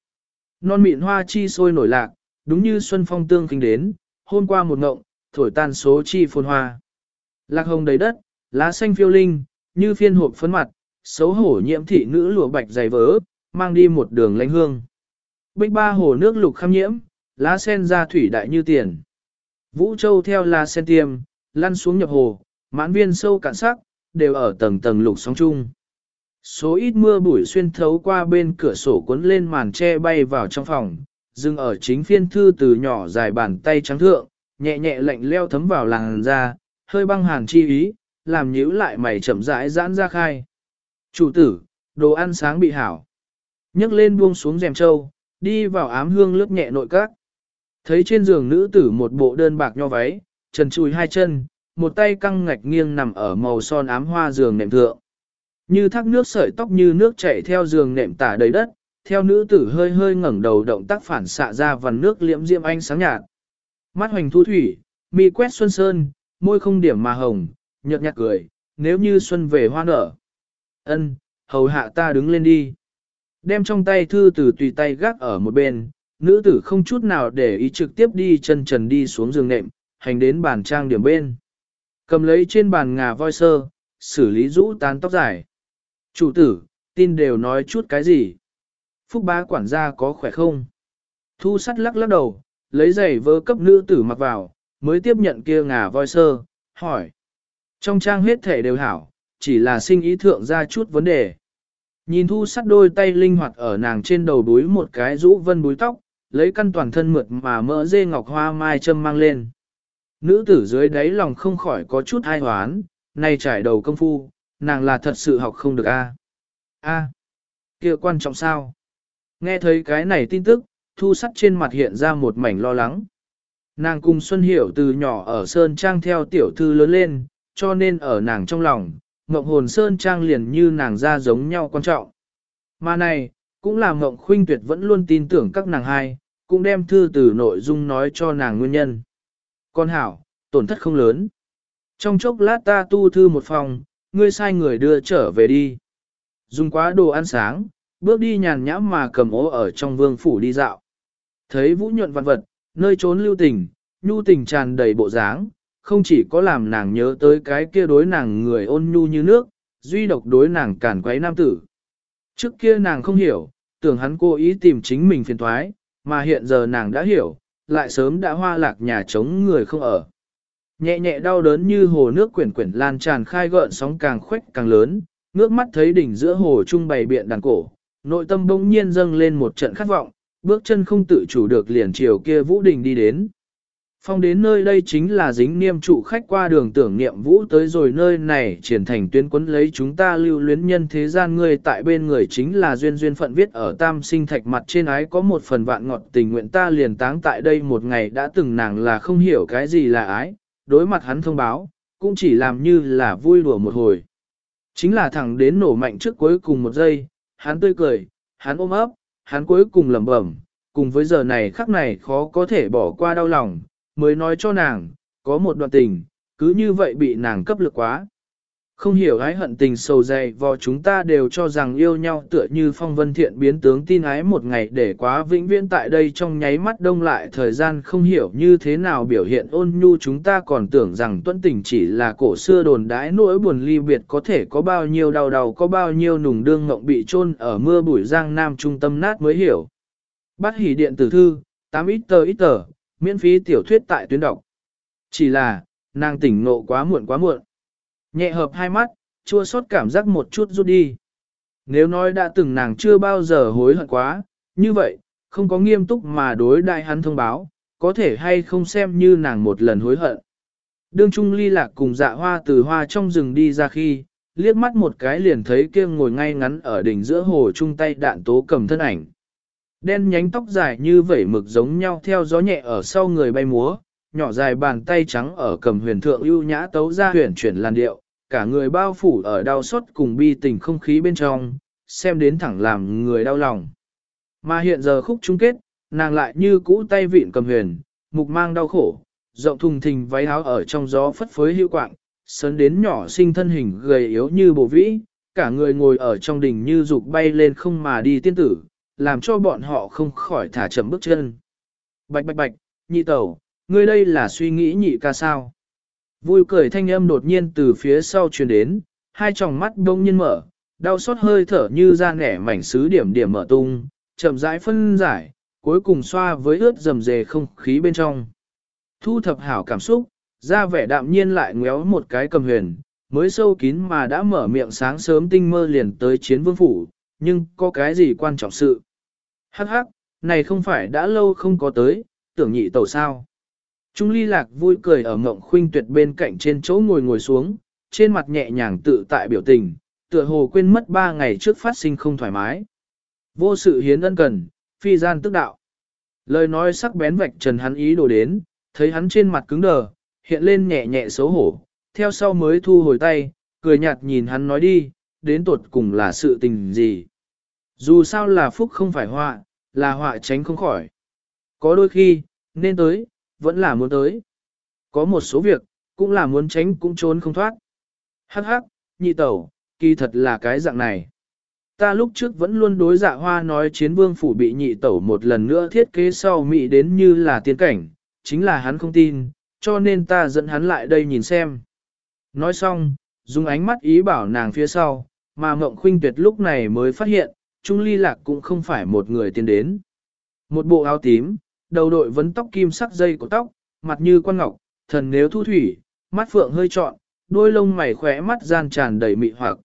Non mịn hoa chi sôi nổi lạc, đúng như xuân phong tương kinh đến, hôm qua một ngộng, thổi tan số chi phồn hoa. Lạc hồng đầy đất, lá xanh phiêu linh, như phiên hộp phấn mặt, xấu hổ nhiễm thị nữ lụa bạch dày vỡ, mang đi một đường lánh hương. Bích ba hồ nước lục khăm nhiễm, lá sen ra thủy đại như tiền. Vũ Châu theo lá sen tiêm, lăn xuống nhập hồ, mãn viên sâu cạn sắc, đều ở tầng tầng lục sóng chung. Số ít mưa bụi xuyên thấu qua bên cửa sổ cuốn lên màn che bay vào trong phòng, dừng ở chính phiên thư từ nhỏ dài bàn tay trắng thượng, nhẹ nhẹ lạnh leo thấm vào làn da, hơi băng hàn chi ý, làm nhíu lại mày chậm rãi giãn ra khai. Chủ tử, đồ ăn sáng bị hảo. nhấc lên buông xuống rèm trâu, đi vào ám hương lướt nhẹ nội các. Thấy trên giường nữ tử một bộ đơn bạc nho váy, trần chùi hai chân, một tay căng ngạch nghiêng nằm ở màu son ám hoa giường nệm thượng. Như thác nước sợi tóc như nước chảy theo giường nệm tả đầy đất, theo nữ tử hơi hơi ngẩng đầu động tác phản xạ ra vằn nước liễm diễm ánh sáng nhạt. Mắt hoành thu thủy, mi quét xuân sơn, môi không điểm mà hồng, nhợt nhạt cười, nếu như xuân về hoa nở. Ân, hầu hạ ta đứng lên đi. Đem trong tay thư từ tùy tay gác ở một bên, nữ tử không chút nào để ý trực tiếp đi chân trần đi xuống giường nệm, hành đến bàn trang điểm bên. Cầm lấy trên bàn ngà voi sơ, xử lý rũ tán tóc dài. Chủ tử, tin đều nói chút cái gì? Phúc bá quản gia có khỏe không? Thu sắt lắc lắc đầu, lấy giày vơ cấp nữ tử mặc vào, mới tiếp nhận kia ngà voi sơ, hỏi. Trong trang hết thể đều hảo, chỉ là sinh ý thượng ra chút vấn đề. Nhìn thu sắt đôi tay linh hoạt ở nàng trên đầu đuối một cái rũ vân búi tóc, lấy căn toàn thân mượt mà mỡ dê ngọc hoa mai châm mang lên. Nữ tử dưới đáy lòng không khỏi có chút ai hoán, nay trải đầu công phu, nàng là thật sự học không được a. A, kia quan trọng sao? Nghe thấy cái này tin tức, thu sắt trên mặt hiện ra một mảnh lo lắng. Nàng cùng Xuân Hiểu từ nhỏ ở Sơn Trang theo tiểu thư lớn lên, cho nên ở nàng trong lòng, Ngộng Hồn Sơn Trang liền như nàng ra giống nhau quan trọng. Mà này, cũng là Ngộng Khuynh Tuyệt vẫn luôn tin tưởng các nàng hai, cũng đem thư từ nội dung nói cho nàng nguyên nhân. Con hảo, tổn thất không lớn. Trong chốc lát ta tu thư một phòng, ngươi sai người đưa trở về đi. Dùng quá đồ ăn sáng, bước đi nhàn nhãm mà cầm ố ở trong vương phủ đi dạo. Thấy vũ nhuận văn vật, nơi trốn lưu tình, nhu tình tràn đầy bộ dáng, không chỉ có làm nàng nhớ tới cái kia đối nàng người ôn nhu như nước, duy độc đối nàng cản quấy nam tử. Trước kia nàng không hiểu, tưởng hắn cố ý tìm chính mình phiền thoái, mà hiện giờ nàng đã hiểu, lại sớm đã hoa lạc nhà trống người không ở. Nhẹ nhẹ đau đớn như hồ nước quyển quyển lan tràn khai gợn sóng càng khuếch càng lớn, ngước mắt thấy đỉnh giữa hồ trung bày biện đàn cổ, nội tâm bỗng nhiên dâng lên một trận khát vọng, bước chân không tự chủ được liền chiều kia Vũ Đình đi đến. Phong đến nơi đây chính là dính niêm trụ khách qua đường tưởng niệm Vũ tới rồi nơi này triển thành tuyến quấn lấy chúng ta lưu luyến nhân thế gian người tại bên người chính là duyên duyên phận viết ở tam sinh thạch mặt trên ái có một phần vạn ngọt tình nguyện ta liền táng tại đây một ngày đã từng nàng là không hiểu cái gì là ái, đối mặt hắn thông báo, cũng chỉ làm như là vui đùa một hồi. Chính là thẳng đến nổ mạnh trước cuối cùng một giây, hắn tươi cười, hắn ôm ấp, hắn cuối cùng lẩm bẩm, cùng với giờ này khắc này khó có thể bỏ qua đau lòng, mới nói cho nàng, có một đoạn tình, cứ như vậy bị nàng cấp lực quá. Không hiểu ái hận tình sầu dày vò chúng ta đều cho rằng yêu nhau tựa như phong vân thiện biến tướng tin ái một ngày để quá vĩnh viễn tại đây trong nháy mắt đông lại thời gian không hiểu như thế nào biểu hiện ôn nhu chúng ta còn tưởng rằng tuân tình chỉ là cổ xưa đồn đãi nỗi buồn ly biệt có thể có bao nhiêu đau đầu có bao nhiêu nùng đương ngộng bị chôn ở mưa bụi giang nam trung tâm nát mới hiểu. Bắt hỉ điện tử thư, 8 ít tờ ít tờ, miễn phí tiểu thuyết tại tuyến đọc. Chỉ là, nàng tỉnh ngộ quá muộn quá muộn. Nhẹ hợp hai mắt, chua xót cảm giác một chút rút đi. Nếu nói đã từng nàng chưa bao giờ hối hận quá, như vậy, không có nghiêm túc mà đối đại hắn thông báo, có thể hay không xem như nàng một lần hối hận. Đương Trung ly lạc cùng dạ hoa từ hoa trong rừng đi ra khi, liếc mắt một cái liền thấy kia ngồi ngay ngắn ở đỉnh giữa hồ trung tay đạn tố cầm thân ảnh. Đen nhánh tóc dài như vẩy mực giống nhau theo gió nhẹ ở sau người bay múa, nhỏ dài bàn tay trắng ở cầm huyền thượng ưu nhã tấu ra huyền chuyển làn điệu, cả người bao phủ ở đau xót cùng bi tình không khí bên trong, xem đến thẳng làm người đau lòng. Mà hiện giờ khúc chung kết, nàng lại như cũ tay vịn cầm huyền, mục mang đau khổ, rộng thùng thình váy áo ở trong gió phất phới hữu quạng, sớn đến nhỏ sinh thân hình gầy yếu như bồ vĩ, cả người ngồi ở trong đỉnh như dục bay lên không mà đi tiên tử, làm cho bọn họ không khỏi thả chậm bước chân. Bạch bạch bạch, nhị tẩu, ngươi đây là suy nghĩ nhị ca sao? Vui cười thanh âm đột nhiên từ phía sau truyền đến, hai tròng mắt đông nhiên mở, đau xót hơi thở như da nẻ mảnh sứ điểm điểm mở tung, chậm rãi phân giải, cuối cùng xoa với ướt dầm dề không khí bên trong. Thu thập hảo cảm xúc, ra vẻ đạm nhiên lại ngéo một cái cầm huyền, mới sâu kín mà đã mở miệng sáng sớm tinh mơ liền tới chiến vương phủ, nhưng có cái gì quan trọng sự. Hắc hắc, này không phải đã lâu không có tới, tưởng nhị tẩu sao. Trung ly lạc vui cười ở ngộng khuynh tuyệt bên cạnh trên chỗ ngồi ngồi xuống, trên mặt nhẹ nhàng tự tại biểu tình, tựa hồ quên mất ba ngày trước phát sinh không thoải mái. Vô sự hiến ân cần, phi gian tức đạo. Lời nói sắc bén vạch trần hắn ý đồ đến, thấy hắn trên mặt cứng đờ, hiện lên nhẹ nhẹ xấu hổ, theo sau mới thu hồi tay, cười nhạt nhìn hắn nói đi, đến tuột cùng là sự tình gì. Dù sao là phúc không phải họa, là họa tránh không khỏi. Có đôi khi, nên tới, vẫn là muốn tới. Có một số việc, cũng là muốn tránh cũng trốn không thoát. Hắc hắc, nhị tẩu, kỳ thật là cái dạng này. Ta lúc trước vẫn luôn đối dạ hoa nói chiến vương phủ bị nhị tẩu một lần nữa thiết kế sau mị đến như là tiên cảnh, chính là hắn không tin, cho nên ta dẫn hắn lại đây nhìn xem. Nói xong, dùng ánh mắt ý bảo nàng phía sau, mà mộng khuynh tuyệt lúc này mới phát hiện, Trung Ly Lạc cũng không phải một người tiến đến. Một bộ áo tím, đầu đội vấn tóc kim sắc dây của tóc, mặt như quan ngọc, thần nếu thu thủy, mắt phượng hơi trọn, đôi lông mày khỏe mắt gian tràn đầy mị hoặc.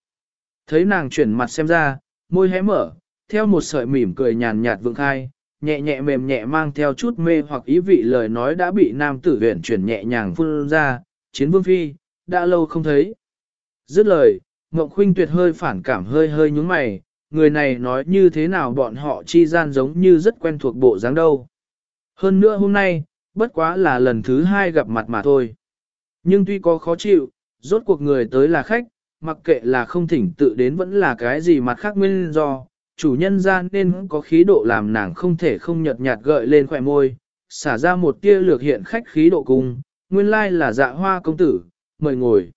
Thấy nàng chuyển mặt xem ra, môi hé mở, theo một sợi mỉm cười nhàn nhạt vượng khai, nhẹ nhẹ mềm nhẹ mang theo chút mê hoặc ý vị lời nói đã bị nam tử viện chuyển nhẹ nhàng phun ra, chiến vương phi, đã lâu không thấy. Dứt lời, Ngộng Khuynh tuyệt hơi phản cảm hơi hơi nhúng mày, người này nói như thế nào bọn họ chi gian giống như rất quen thuộc bộ dáng đâu. Hơn nữa hôm nay, bất quá là lần thứ hai gặp mặt mà thôi. Nhưng tuy có khó chịu, rốt cuộc người tới là khách, mặc kệ là không thỉnh tự đến vẫn là cái gì mặt khác nguyên do, chủ nhân gian nên có khí độ làm nàng không thể không nhợt nhạt gợi lên khỏe môi, xả ra một tia lược hiện khách khí độ cung, nguyên lai là dạ hoa công tử, mời ngồi.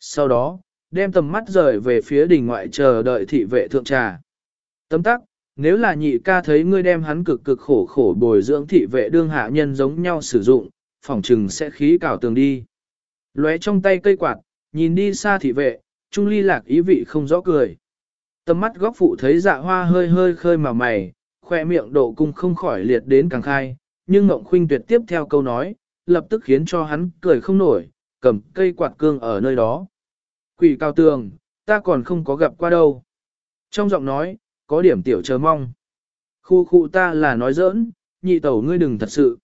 Sau đó, đem tầm mắt rời về phía đỉnh ngoại chờ đợi thị vệ thượng trà. Tấm tắc, nếu là nhị ca thấy ngươi đem hắn cực cực khổ khổ bồi dưỡng thị vệ đương hạ nhân giống nhau sử dụng, phỏng trừng sẽ khí cào tường đi. Lóe trong tay cây quạt, nhìn đi xa thị vệ, trung ly lạc ý vị không rõ cười. Tầm mắt góc phụ thấy dạ hoa hơi hơi khơi mà mày, khoe miệng độ cung không khỏi liệt đến càng khai, nhưng Ngộng Khuynh tuyệt tiếp theo câu nói, lập tức khiến cho hắn cười không nổi, cầm cây quạt cương ở nơi đó. Quỷ cao tường, ta còn không có gặp qua đâu. Trong giọng nói, có điểm tiểu chờ mong. Khu khu ta là nói giỡn, nhị tẩu ngươi đừng thật sự.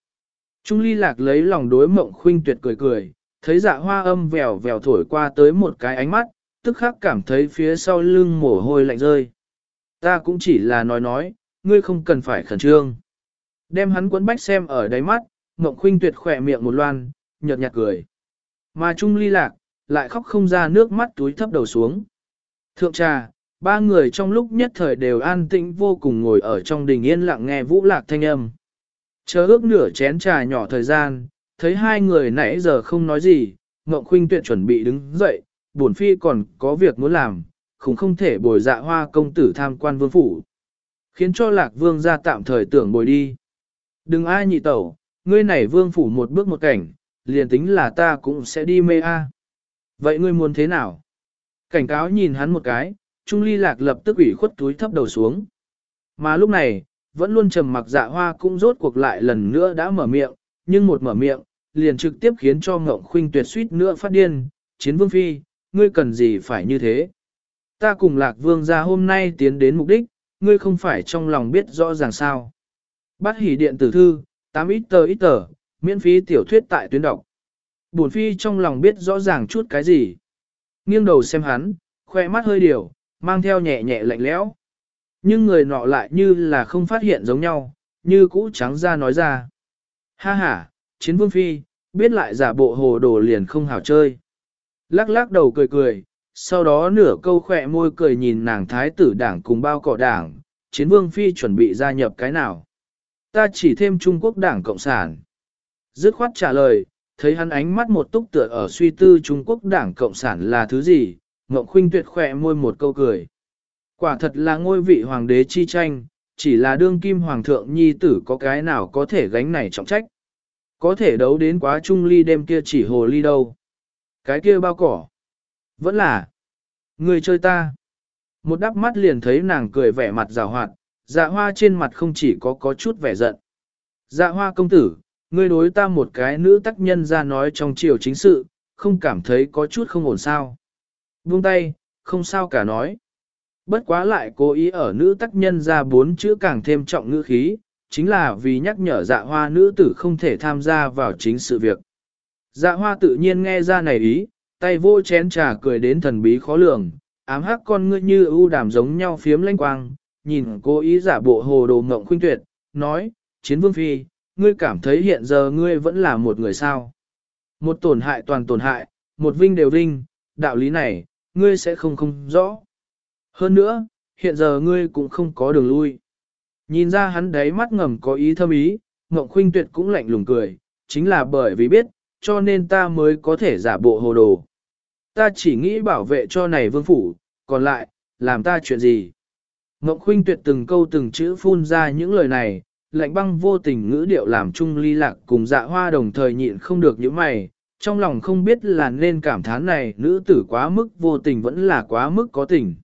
Trung ly lạc lấy lòng đối mộng khuynh tuyệt cười cười, thấy dạ hoa âm vèo vèo thổi qua tới một cái ánh mắt, tức khắc cảm thấy phía sau lưng mồ hôi lạnh rơi. Ta cũng chỉ là nói nói, ngươi không cần phải khẩn trương. Đem hắn quấn bách xem ở đáy mắt, mộng khuynh tuyệt khỏe miệng một loan, nhợt nhạt cười. Mà Trung ly lạc, lại khóc không ra nước mắt túi thấp đầu xuống. Thượng trà, ba người trong lúc nhất thời đều an tĩnh vô cùng ngồi ở trong đình yên lặng nghe vũ lạc thanh âm. Chờ ước nửa chén trà nhỏ thời gian, thấy hai người nãy giờ không nói gì, Ngộng Khuynh tuyệt chuẩn bị đứng dậy, bổn phi còn có việc muốn làm, cũng không thể bồi dạ hoa công tử tham quan vương phủ. Khiến cho lạc vương ra tạm thời tưởng bồi đi. Đừng ai nhị tẩu, ngươi này vương phủ một bước một cảnh, liền tính là ta cũng sẽ đi mê a. Vậy ngươi muốn thế nào? Cảnh cáo nhìn hắn một cái, Trung Ly Lạc lập tức ủy khuất túi thấp đầu xuống. Mà lúc này, vẫn luôn trầm mặc dạ hoa cũng rốt cuộc lại lần nữa đã mở miệng, nhưng một mở miệng, liền trực tiếp khiến cho Ngộng Khuynh tuyệt suýt nữa phát điên, chiến vương phi, ngươi cần gì phải như thế? Ta cùng Lạc Vương ra hôm nay tiến đến mục đích, ngươi không phải trong lòng biết rõ ràng sao. Bắt hỉ điện tử thư, 8 ít tờ ít tờ, miễn phí tiểu thuyết tại tuyến đọc. Bổn phi trong lòng biết rõ ràng chút cái gì. Nghiêng đầu xem hắn, khoe mắt hơi điều, mang theo nhẹ nhẹ lạnh lẽo. Nhưng người nọ lại như là không phát hiện giống nhau, như cũ trắng ra nói ra. Ha ha, chiến vương phi, biết lại giả bộ hồ đồ liền không hảo chơi. Lắc lắc đầu cười cười, sau đó nửa câu khỏe môi cười nhìn nàng thái tử đảng cùng bao cỏ đảng, chiến vương phi chuẩn bị gia nhập cái nào. Ta chỉ thêm Trung Quốc đảng Cộng sản. Dứt khoát trả lời, thấy hắn ánh mắt một túc tựa ở suy tư Trung Quốc đảng Cộng sản là thứ gì, Ngộng Khuynh tuyệt khỏe môi một câu cười. Quả thật là ngôi vị hoàng đế chi tranh, chỉ là đương kim hoàng thượng nhi tử có cái nào có thể gánh này trọng trách. Có thể đấu đến quá trung ly đêm kia chỉ hồ ly đâu. Cái kia bao cỏ. Vẫn là. Người chơi ta. Một đắp mắt liền thấy nàng cười vẻ mặt rào hoạt, dạ hoa trên mặt không chỉ có có chút vẻ giận. Dạ hoa công tử, ngươi đối ta một cái nữ tác nhân ra nói trong chiều chính sự, không cảm thấy có chút không ổn sao. Buông tay, không sao cả nói. Bất quá lại cố ý ở nữ tác nhân ra bốn chữ càng thêm trọng ngữ khí, chính là vì nhắc nhở dạ hoa nữ tử không thể tham gia vào chính sự việc. Dạ hoa tự nhiên nghe ra này ý, tay vô chén trà cười đến thần bí khó lường, ám hắc con ngươi như ưu đàm giống nhau phiếm lanh quang, nhìn cố ý giả bộ hồ đồ ngộng khuynh tuyệt, nói, chiến vương phi, ngươi cảm thấy hiện giờ ngươi vẫn là một người sao. Một tổn hại toàn tổn hại, một vinh đều vinh, đạo lý này, ngươi sẽ không không rõ. Hơn nữa, hiện giờ ngươi cũng không có đường lui. Nhìn ra hắn đấy mắt ngầm có ý thâm ý, Ngộng Khuynh Tuyệt cũng lạnh lùng cười, chính là bởi vì biết, cho nên ta mới có thể giả bộ hồ đồ. Ta chỉ nghĩ bảo vệ cho này vương phủ, còn lại, làm ta chuyện gì? Ngộng Khuynh Tuyệt từng câu từng chữ phun ra những lời này, lạnh băng vô tình ngữ điệu làm chung ly lạc cùng dạ hoa đồng thời nhịn không được những mày, trong lòng không biết là nên cảm thán này nữ tử quá mức vô tình vẫn là quá mức có tình.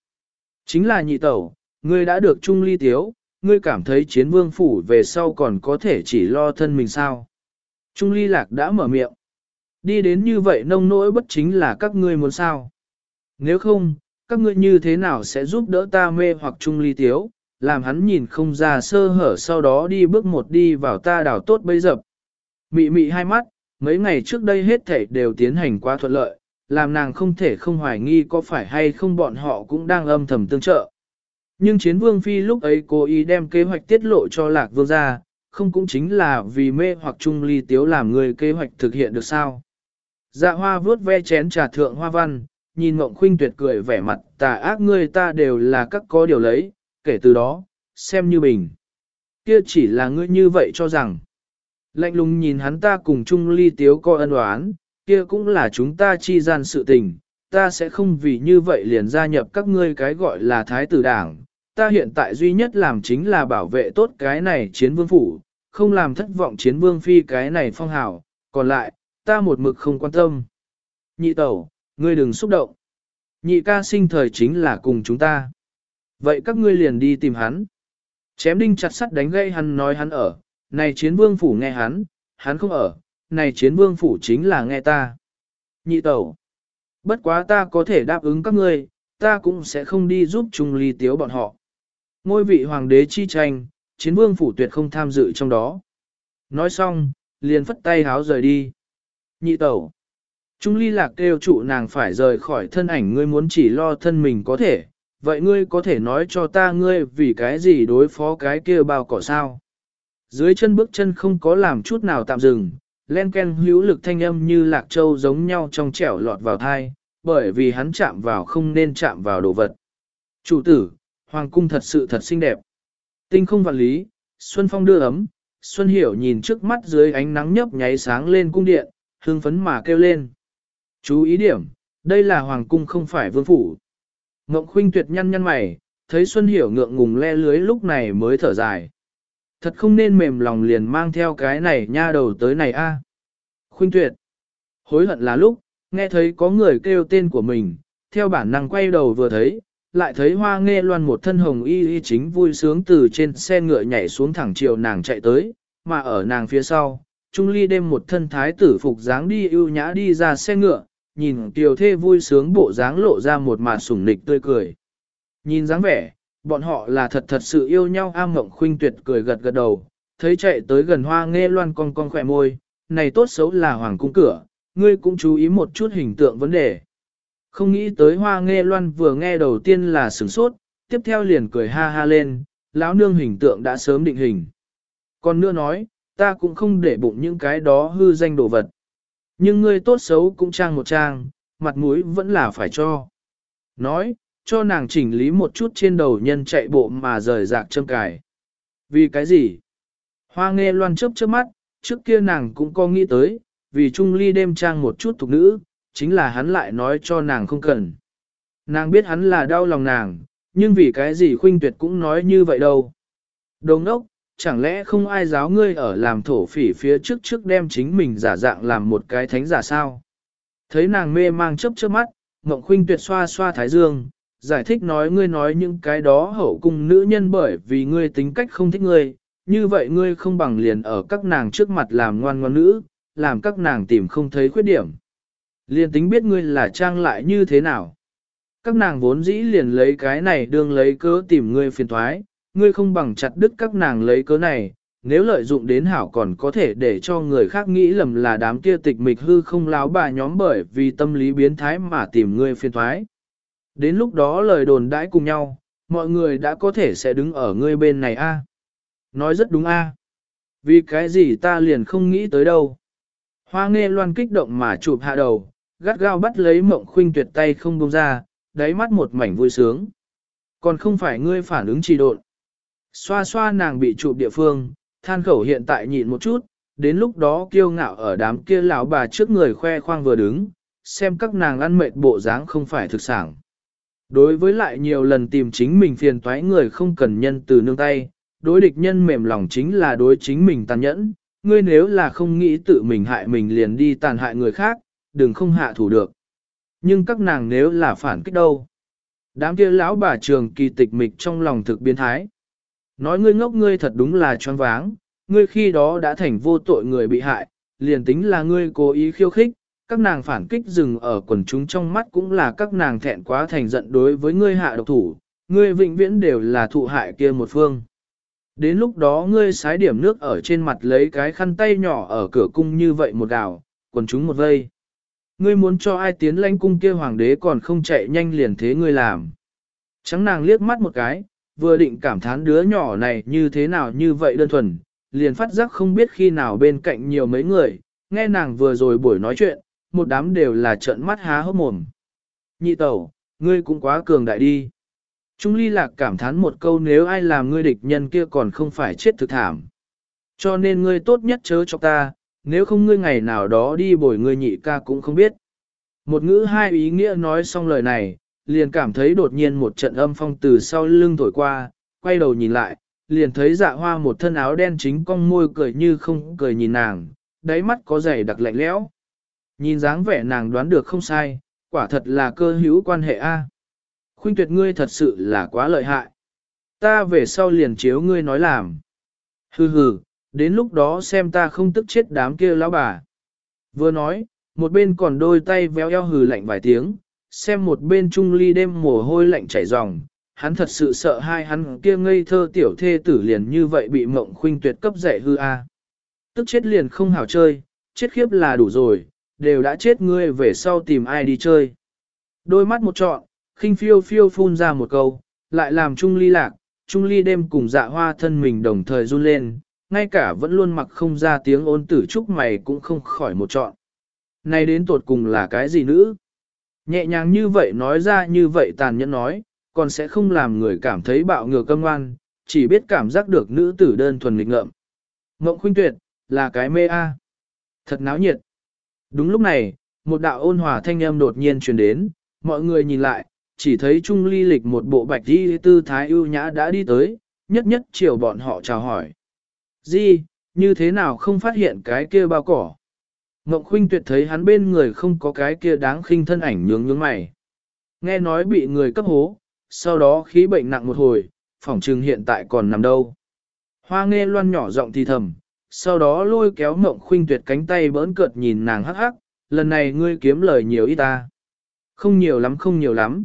Chính là nhị tẩu, ngươi đã được trung ly tiếu, ngươi cảm thấy chiến vương phủ về sau còn có thể chỉ lo thân mình sao. Trung ly lạc đã mở miệng. Đi đến như vậy nông nỗi bất chính là các ngươi muốn sao. Nếu không, các ngươi như thế nào sẽ giúp đỡ ta mê hoặc trung ly tiếu, làm hắn nhìn không ra sơ hở sau đó đi bước một đi vào ta đảo tốt bấy dập. Mị mị hai mắt, mấy ngày trước đây hết thảy đều tiến hành quá thuận lợi, làm nàng không thể không hoài nghi có phải hay không bọn họ cũng đang âm thầm tương trợ. Nhưng chiến vương phi lúc ấy cố ý đem kế hoạch tiết lộ cho lạc vương ra, không cũng chính là vì mê hoặc trung ly tiếu làm người kế hoạch thực hiện được sao. Dạ hoa vuốt ve chén trà thượng hoa văn, nhìn mộng Khuynh tuyệt cười vẻ mặt tà ác ngươi ta đều là các có điều lấy, kể từ đó, xem như bình. Kia chỉ là ngươi như vậy cho rằng. Lạnh lùng nhìn hắn ta cùng chung ly tiếu coi ân oán, kia cũng là chúng ta chi gian sự tình, ta sẽ không vì như vậy liền gia nhập các ngươi cái gọi là thái tử đảng. Ta hiện tại duy nhất làm chính là bảo vệ tốt cái này chiến vương phủ, không làm thất vọng chiến vương phi cái này phong hào, còn lại, ta một mực không quan tâm. Nhị tẩu, ngươi đừng xúc động. Nhị ca sinh thời chính là cùng chúng ta. Vậy các ngươi liền đi tìm hắn. Chém đinh chặt sắt đánh gây hắn nói hắn ở, này chiến vương phủ nghe hắn, hắn không ở, này chiến vương phủ chính là nghe ta. Nhị tẩu. Bất quá ta có thể đáp ứng các ngươi, ta cũng sẽ không đi giúp chung ly tiếu bọn họ. Ngôi vị hoàng đế chi tranh, chiến vương phủ tuyệt không tham dự trong đó. Nói xong, liền phất tay háo rời đi. Nhị tẩu. Trung ly lạc kêu trụ nàng phải rời khỏi thân ảnh ngươi muốn chỉ lo thân mình có thể, vậy ngươi có thể nói cho ta ngươi vì cái gì đối phó cái kia bao cỏ sao. Dưới chân bước chân không có làm chút nào tạm dừng, len ken hữu lực thanh âm như lạc châu giống nhau trong trẻo lọt vào thai, bởi vì hắn chạm vào không nên chạm vào đồ vật. Chủ tử, hoàng cung thật sự thật xinh đẹp. Tinh không vạn lý, Xuân Phong đưa ấm, Xuân Hiểu nhìn trước mắt dưới ánh nắng nhấp nháy sáng lên cung điện, hương phấn mà kêu lên. Chú ý điểm, đây là hoàng cung không phải vương phủ. Ngộng khuynh tuyệt nhăn nhăn mày, thấy Xuân Hiểu ngượng ngùng le lưới lúc này mới thở dài. Thật không nên mềm lòng liền mang theo cái này nha đầu tới này a. Khuynh tuyệt. Hối hận là lúc, nghe thấy có người kêu tên của mình, theo bản năng quay đầu vừa thấy, lại thấy hoa nghe loan một thân hồng y y chính vui sướng từ trên xe ngựa nhảy xuống thẳng chiều nàng chạy tới, mà ở nàng phía sau, Trung Ly đem một thân thái tử phục dáng đi ưu nhã đi ra xe ngựa, nhìn tiểu thê vui sướng bộ dáng lộ ra một màn sủng nịch tươi cười. Nhìn dáng vẻ, bọn họ là thật thật sự yêu nhau am mộng khuynh tuyệt cười gật gật đầu, thấy chạy tới gần hoa nghe loan con con khỏe môi, này tốt xấu là hoàng cung cửa, ngươi cũng chú ý một chút hình tượng vấn đề. Không nghĩ tới hoa nghe loan vừa nghe đầu tiên là sửng sốt, tiếp theo liền cười ha ha lên, lão nương hình tượng đã sớm định hình. Còn nữa nói, ta cũng không để bụng những cái đó hư danh đồ vật. Nhưng ngươi tốt xấu cũng trang một trang, mặt mũi vẫn là phải cho. Nói, cho nàng chỉnh lý một chút trên đầu nhân chạy bộ mà rời rạc châm cài. Vì cái gì? Hoa nghe loan chớp chớp mắt, trước kia nàng cũng có nghĩ tới, vì Trung Ly đêm trang một chút thuộc nữ, chính là hắn lại nói cho nàng không cần. Nàng biết hắn là đau lòng nàng, nhưng vì cái gì khuynh tuyệt cũng nói như vậy đâu. Đồng ốc, chẳng lẽ không ai giáo ngươi ở làm thổ phỉ phía trước trước đem chính mình giả dạng làm một cái thánh giả sao? Thấy nàng mê mang chớp chớp mắt, Ngộng Khuynh tuyệt xoa xoa thái dương, giải thích nói ngươi nói những cái đó hậu cung nữ nhân bởi vì ngươi tính cách không thích ngươi, như vậy ngươi không bằng liền ở các nàng trước mặt làm ngoan ngoan nữ, làm các nàng tìm không thấy khuyết điểm. Liền tính biết ngươi là trang lại như thế nào. Các nàng vốn dĩ liền lấy cái này đương lấy cớ tìm ngươi phiền thoái, ngươi không bằng chặt đứt các nàng lấy cớ này, nếu lợi dụng đến hảo còn có thể để cho người khác nghĩ lầm là đám kia tịch mịch hư không láo bà nhóm bởi vì tâm lý biến thái mà tìm ngươi phiền thoái. Đến lúc đó lời đồn đãi cùng nhau, mọi người đã có thể sẽ đứng ở ngươi bên này a. Nói rất đúng a. Vì cái gì ta liền không nghĩ tới đâu. Hoa nghe loan kích động mà chụp hạ đầu, gắt gao bắt lấy mộng khuynh tuyệt tay không buông ra, đáy mắt một mảnh vui sướng. Còn không phải ngươi phản ứng trì độn. Xoa xoa nàng bị chụp địa phương, than khẩu hiện tại nhịn một chút, đến lúc đó kiêu ngạo ở đám kia lão bà trước người khoe khoang vừa đứng, xem các nàng ăn mệt bộ dáng không phải thực sản. Đối với lại nhiều lần tìm chính mình phiền toái người không cần nhân từ nương tay, đối địch nhân mềm lòng chính là đối chính mình tàn nhẫn, ngươi nếu là không nghĩ tự mình hại mình liền đi tàn hại người khác, đừng không hạ thủ được. Nhưng các nàng nếu là phản kích đâu? Đám kia lão bà trường kỳ tịch mịch trong lòng thực biến thái. Nói ngươi ngốc ngươi thật đúng là choáng váng, ngươi khi đó đã thành vô tội người bị hại, liền tính là ngươi cố ý khiêu khích, các nàng phản kích dừng ở quần chúng trong mắt cũng là các nàng thẹn quá thành giận đối với ngươi hạ độc thủ, ngươi vĩnh viễn đều là thụ hại kia một phương. Đến lúc đó ngươi sái điểm nước ở trên mặt lấy cái khăn tay nhỏ ở cửa cung như vậy một đảo, quần chúng một vây. Ngươi muốn cho ai tiến lãnh cung kia hoàng đế còn không chạy nhanh liền thế ngươi làm. Trắng nàng liếc mắt một cái, vừa định cảm thán đứa nhỏ này như thế nào như vậy đơn thuần, liền phát giác không biết khi nào bên cạnh nhiều mấy người, nghe nàng vừa rồi buổi nói chuyện, một đám đều là trợn mắt há hốc mồm. Nhị tẩu, ngươi cũng quá cường đại đi. Trung ly lạc cảm thán một câu nếu ai làm ngươi địch nhân kia còn không phải chết thực thảm. Cho nên ngươi tốt nhất chớ cho ta, nếu không ngươi ngày nào đó đi bồi ngươi nhị ca cũng không biết. Một ngữ hai ý nghĩa nói xong lời này, liền cảm thấy đột nhiên một trận âm phong từ sau lưng thổi qua, quay đầu nhìn lại, liền thấy dạ hoa một thân áo đen chính cong môi cười như không cười nhìn nàng, đáy mắt có dày đặc lạnh lẽo. Nhìn dáng vẻ nàng đoán được không sai, quả thật là cơ hữu quan hệ A. Khuynh tuyệt ngươi thật sự là quá lợi hại. Ta về sau liền chiếu ngươi nói làm. Hừ hừ, đến lúc đó xem ta không tức chết đám kia lão bà. Vừa nói, một bên còn đôi tay véo eo hừ lạnh vài tiếng, xem một bên trung ly đêm mồ hôi lạnh chảy ròng, hắn thật sự sợ hai hắn kia ngây thơ tiểu thê tử liền như vậy bị mộng khuynh tuyệt cấp dạy hư a. Tức chết liền không hảo chơi, chết khiếp là đủ rồi, đều đã chết ngươi về sau tìm ai đi chơi. Đôi mắt một trọn, khinh phiêu phiêu phun ra một câu, lại làm Trung Ly lạc, Trung Ly đêm cùng dạ hoa thân mình đồng thời run lên, ngay cả vẫn luôn mặc không ra tiếng ôn tử trúc mày cũng không khỏi một trọn. Này đến tột cùng là cái gì nữ? Nhẹ nhàng như vậy nói ra như vậy tàn nhẫn nói, còn sẽ không làm người cảm thấy bạo ngược cơm ngoan, chỉ biết cảm giác được nữ tử đơn thuần nghịch ngợm. Ngộng khuynh tuyệt, là cái mê a. Thật náo nhiệt. Đúng lúc này, một đạo ôn hòa thanh âm đột nhiên truyền đến, mọi người nhìn lại, chỉ thấy Trung Ly Lịch một bộ bạch đi tư thái ưu nhã đã đi tới, nhất nhất chiều bọn họ chào hỏi. Di, như thế nào không phát hiện cái kia bao cỏ? Ngộng Khuynh tuyệt thấy hắn bên người không có cái kia đáng khinh thân ảnh nhướng nhướng mày. Nghe nói bị người cấp hố, sau đó khí bệnh nặng một hồi, phỏng trừng hiện tại còn nằm đâu. Hoa nghe loan nhỏ giọng thì thầm, sau đó lôi kéo mộng Khuynh tuyệt cánh tay bỡn cợt nhìn nàng hắc hắc, lần này ngươi kiếm lời nhiều ít ta. Không nhiều lắm không nhiều lắm.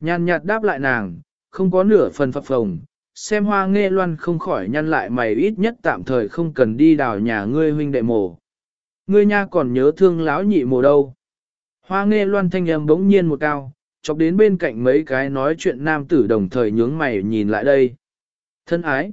Nhàn nhạt đáp lại nàng, không có nửa phần phập phồng, xem hoa nghe loan không khỏi nhăn lại mày ít nhất tạm thời không cần đi đào nhà ngươi huynh đệ mồ. Ngươi nha còn nhớ thương láo nhị mồ đâu. Hoa nghe loan thanh âm bỗng nhiên một cao, chọc đến bên cạnh mấy cái nói chuyện nam tử đồng thời nhướng mày nhìn lại đây. Thân ái.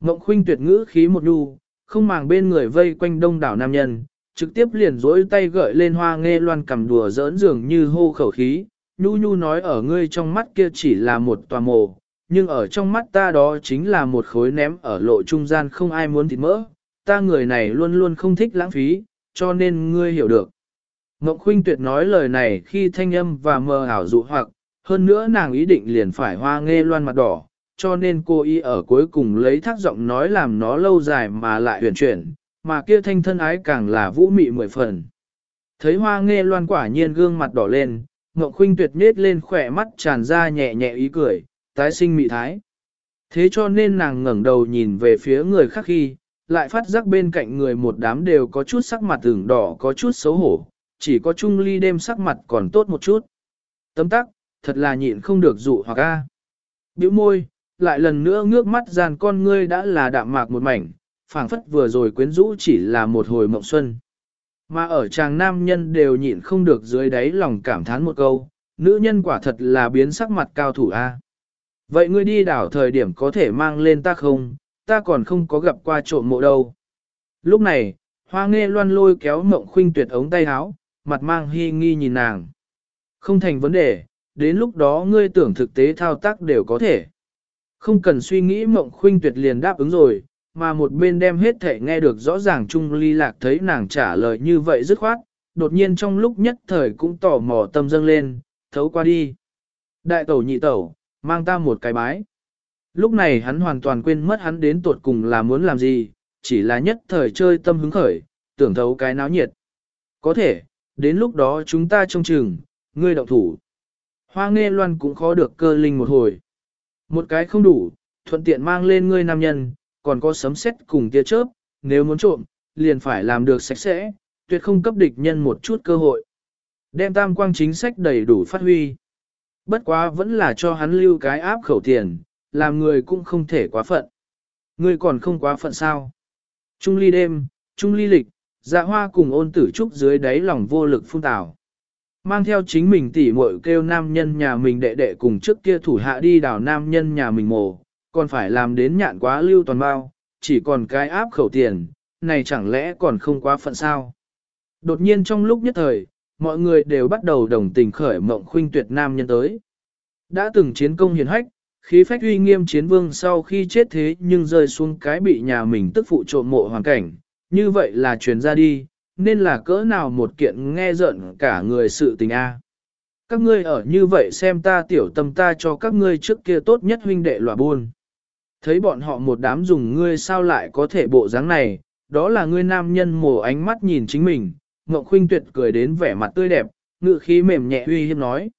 Ngộng khuynh tuyệt ngữ khí một đu, không màng bên người vây quanh đông đảo nam nhân, trực tiếp liền rỗi tay gợi lên hoa nghe loan cầm đùa giỡn dường như hô khẩu khí, nhu nhu nói ở ngươi trong mắt kia chỉ là một tòa mồ, nhưng ở trong mắt ta đó chính là một khối ném ở lộ trung gian không ai muốn thịt mỡ, ta người này luôn luôn không thích lãng phí, cho nên ngươi hiểu được. Ngọc Khuynh Tuyệt nói lời này khi thanh âm và mờ ảo dụ hoặc, hơn nữa nàng ý định liền phải hoa nghe loan mặt đỏ, cho nên cô y ở cuối cùng lấy thác giọng nói làm nó lâu dài mà lại huyền chuyển, mà kia thanh thân ái càng là vũ mị mười phần. Thấy hoa nghe loan quả nhiên gương mặt đỏ lên, Ngọc Khuynh Tuyệt nết lên khỏe mắt tràn ra nhẹ nhẹ ý cười, tái sinh mị thái. Thế cho nên nàng ngẩng đầu nhìn về phía người khác khi, lại phát giác bên cạnh người một đám đều có chút sắc mặt ửng đỏ có chút xấu hổ, chỉ có Trung Ly đêm sắc mặt còn tốt một chút. Tấm tắc, thật là nhịn không được dụ hoặc a. Biểu môi, lại lần nữa ngước mắt gian con ngươi đã là đạm mạc một mảnh, phảng phất vừa rồi quyến rũ chỉ là một hồi mộng xuân. Mà ở chàng nam nhân đều nhịn không được dưới đáy lòng cảm thán một câu, nữ nhân quả thật là biến sắc mặt cao thủ A. Vậy ngươi đi đảo thời điểm có thể mang lên ta không, ta còn không có gặp qua trộm mộ đâu. Lúc này, hoa nghe loan lôi kéo mộng khuynh tuyệt ống tay áo, mặt mang hy nghi nhìn nàng. Không thành vấn đề, đến lúc đó ngươi tưởng thực tế thao tác đều có thể. Không cần suy nghĩ mộng khuynh tuyệt liền đáp ứng rồi, mà một bên đem hết thể nghe được rõ ràng Trung Ly Lạc thấy nàng trả lời như vậy dứt khoát, đột nhiên trong lúc nhất thời cũng tỏ mò tâm dâng lên, thấu qua đi. Đại tẩu nhị tẩu, mang ta một cái bái. Lúc này hắn hoàn toàn quên mất hắn đến tuột cùng là muốn làm gì, chỉ là nhất thời chơi tâm hứng khởi, tưởng thấu cái náo nhiệt. Có thể, đến lúc đó chúng ta trông chừng, ngươi động thủ. Hoa nghe loan cũng khó được cơ linh một hồi. Một cái không đủ, thuận tiện mang lên ngươi nam nhân, còn có sấm sét cùng tia chớp, nếu muốn trộm, liền phải làm được sạch sẽ, tuyệt không cấp địch nhân một chút cơ hội. Đem tam quang chính sách đầy đủ phát huy. Bất quá vẫn là cho hắn lưu cái áp khẩu tiền, làm người cũng không thể quá phận. Ngươi còn không quá phận sao? Trung ly đêm, trung ly lịch, dạ hoa cùng ôn tử trúc dưới đáy lòng vô lực phun tảo. Mang theo chính mình tỉ muội kêu nam nhân nhà mình đệ đệ cùng trước kia thủ hạ đi đào nam nhân nhà mình mồ, còn phải làm đến nhạn quá lưu toàn bao, chỉ còn cái áp khẩu tiền, này chẳng lẽ còn không quá phận sao? Đột nhiên trong lúc nhất thời, mọi người đều bắt đầu đồng tình khởi mộng khuynh tuyệt nam nhân tới. Đã từng chiến công hiền hách, khí phách uy nghiêm chiến vương sau khi chết thế nhưng rơi xuống cái bị nhà mình tức phụ trộm mộ hoàn cảnh, như vậy là truyền ra đi, nên là cỡ nào một kiện nghe giận cả người sự tình a. Các ngươi ở như vậy xem ta tiểu tâm ta cho các ngươi trước kia tốt nhất huynh đệ lòa buôn. Thấy bọn họ một đám dùng ngươi sao lại có thể bộ dáng này, đó là ngươi nam nhân mồ ánh mắt nhìn chính mình, Ngọc Khuynh Tuyệt cười đến vẻ mặt tươi đẹp, ngự khí mềm nhẹ uy hiếp nói.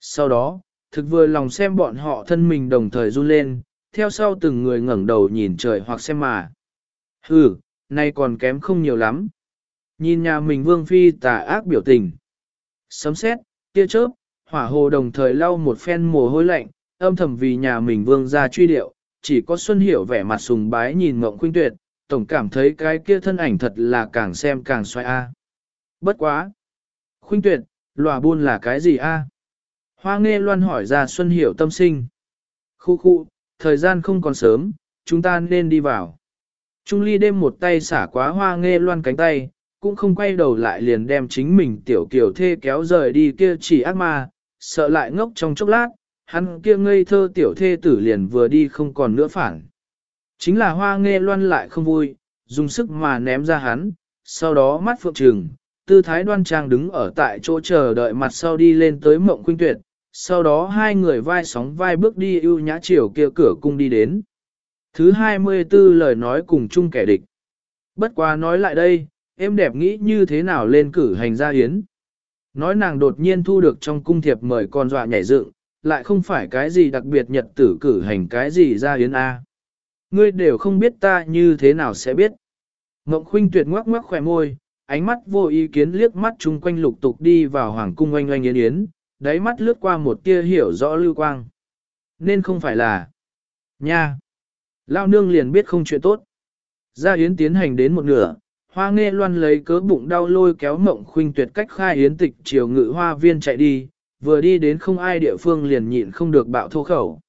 Sau đó, thực vừa lòng xem bọn họ thân mình đồng thời run lên, theo sau từng người ngẩng đầu nhìn trời hoặc xem mà. Hừ, nay còn kém không nhiều lắm. Nhìn nhà mình vương phi tà ác biểu tình. Sấm xét, tia chớp, hỏa hồ đồng thời lau một phen mồ hôi lạnh, âm thầm vì nhà mình vương ra truy điệu, chỉ có Xuân Hiểu vẻ mặt sùng bái nhìn Ngộng Khuynh Tuyệt, tổng cảm thấy cái kia thân ảnh thật là càng xem càng xoay a. Bất quá. Khuynh Tuyệt, lòa buôn là cái gì a? Hoa Nghe Loan hỏi ra Xuân Hiểu tâm sinh. Khu khu, thời gian không còn sớm, chúng ta nên đi vào. Trung Ly đêm một tay xả quá Hoa Nghe Loan cánh tay, cũng không quay đầu lại liền đem chính mình tiểu kiểu thê kéo rời đi kia chỉ ác ma, sợ lại ngốc trong chốc lát, hắn kia ngây thơ tiểu thê tử liền vừa đi không còn nữa phản. Chính là hoa nghe loan lại không vui, dùng sức mà ném ra hắn, sau đó mắt phượng trừng, tư thái đoan trang đứng ở tại chỗ chờ đợi mặt sau đi lên tới mộng khuynh tuyệt, sau đó hai người vai sóng vai bước đi ưu nhã chiều kia cửa cung đi đến. Thứ 24 lời nói cùng chung kẻ địch. Bất quá nói lại đây, em đẹp nghĩ như thế nào lên cử hành gia hiến. Nói nàng đột nhiên thu được trong cung thiệp mời con dọa nhảy dựng, lại không phải cái gì đặc biệt nhật tử cử hành cái gì gia yến A. Ngươi đều không biết ta như thế nào sẽ biết. Ngộng khuynh tuyệt ngoắc ngoắc khỏe môi, ánh mắt vô ý kiến liếc mắt chung quanh lục tục đi vào hoàng cung oanh oanh yến yến, đáy mắt lướt qua một tia hiểu rõ lưu quang. Nên không phải là... Nha! Lao nương liền biết không chuyện tốt. Gia yến tiến hành đến một nửa, hoa nghe loan lấy cớ bụng đau lôi kéo mộng khuynh tuyệt cách khai yến tịch chiều ngự hoa viên chạy đi, vừa đi đến không ai địa phương liền nhịn không được bạo thô khẩu.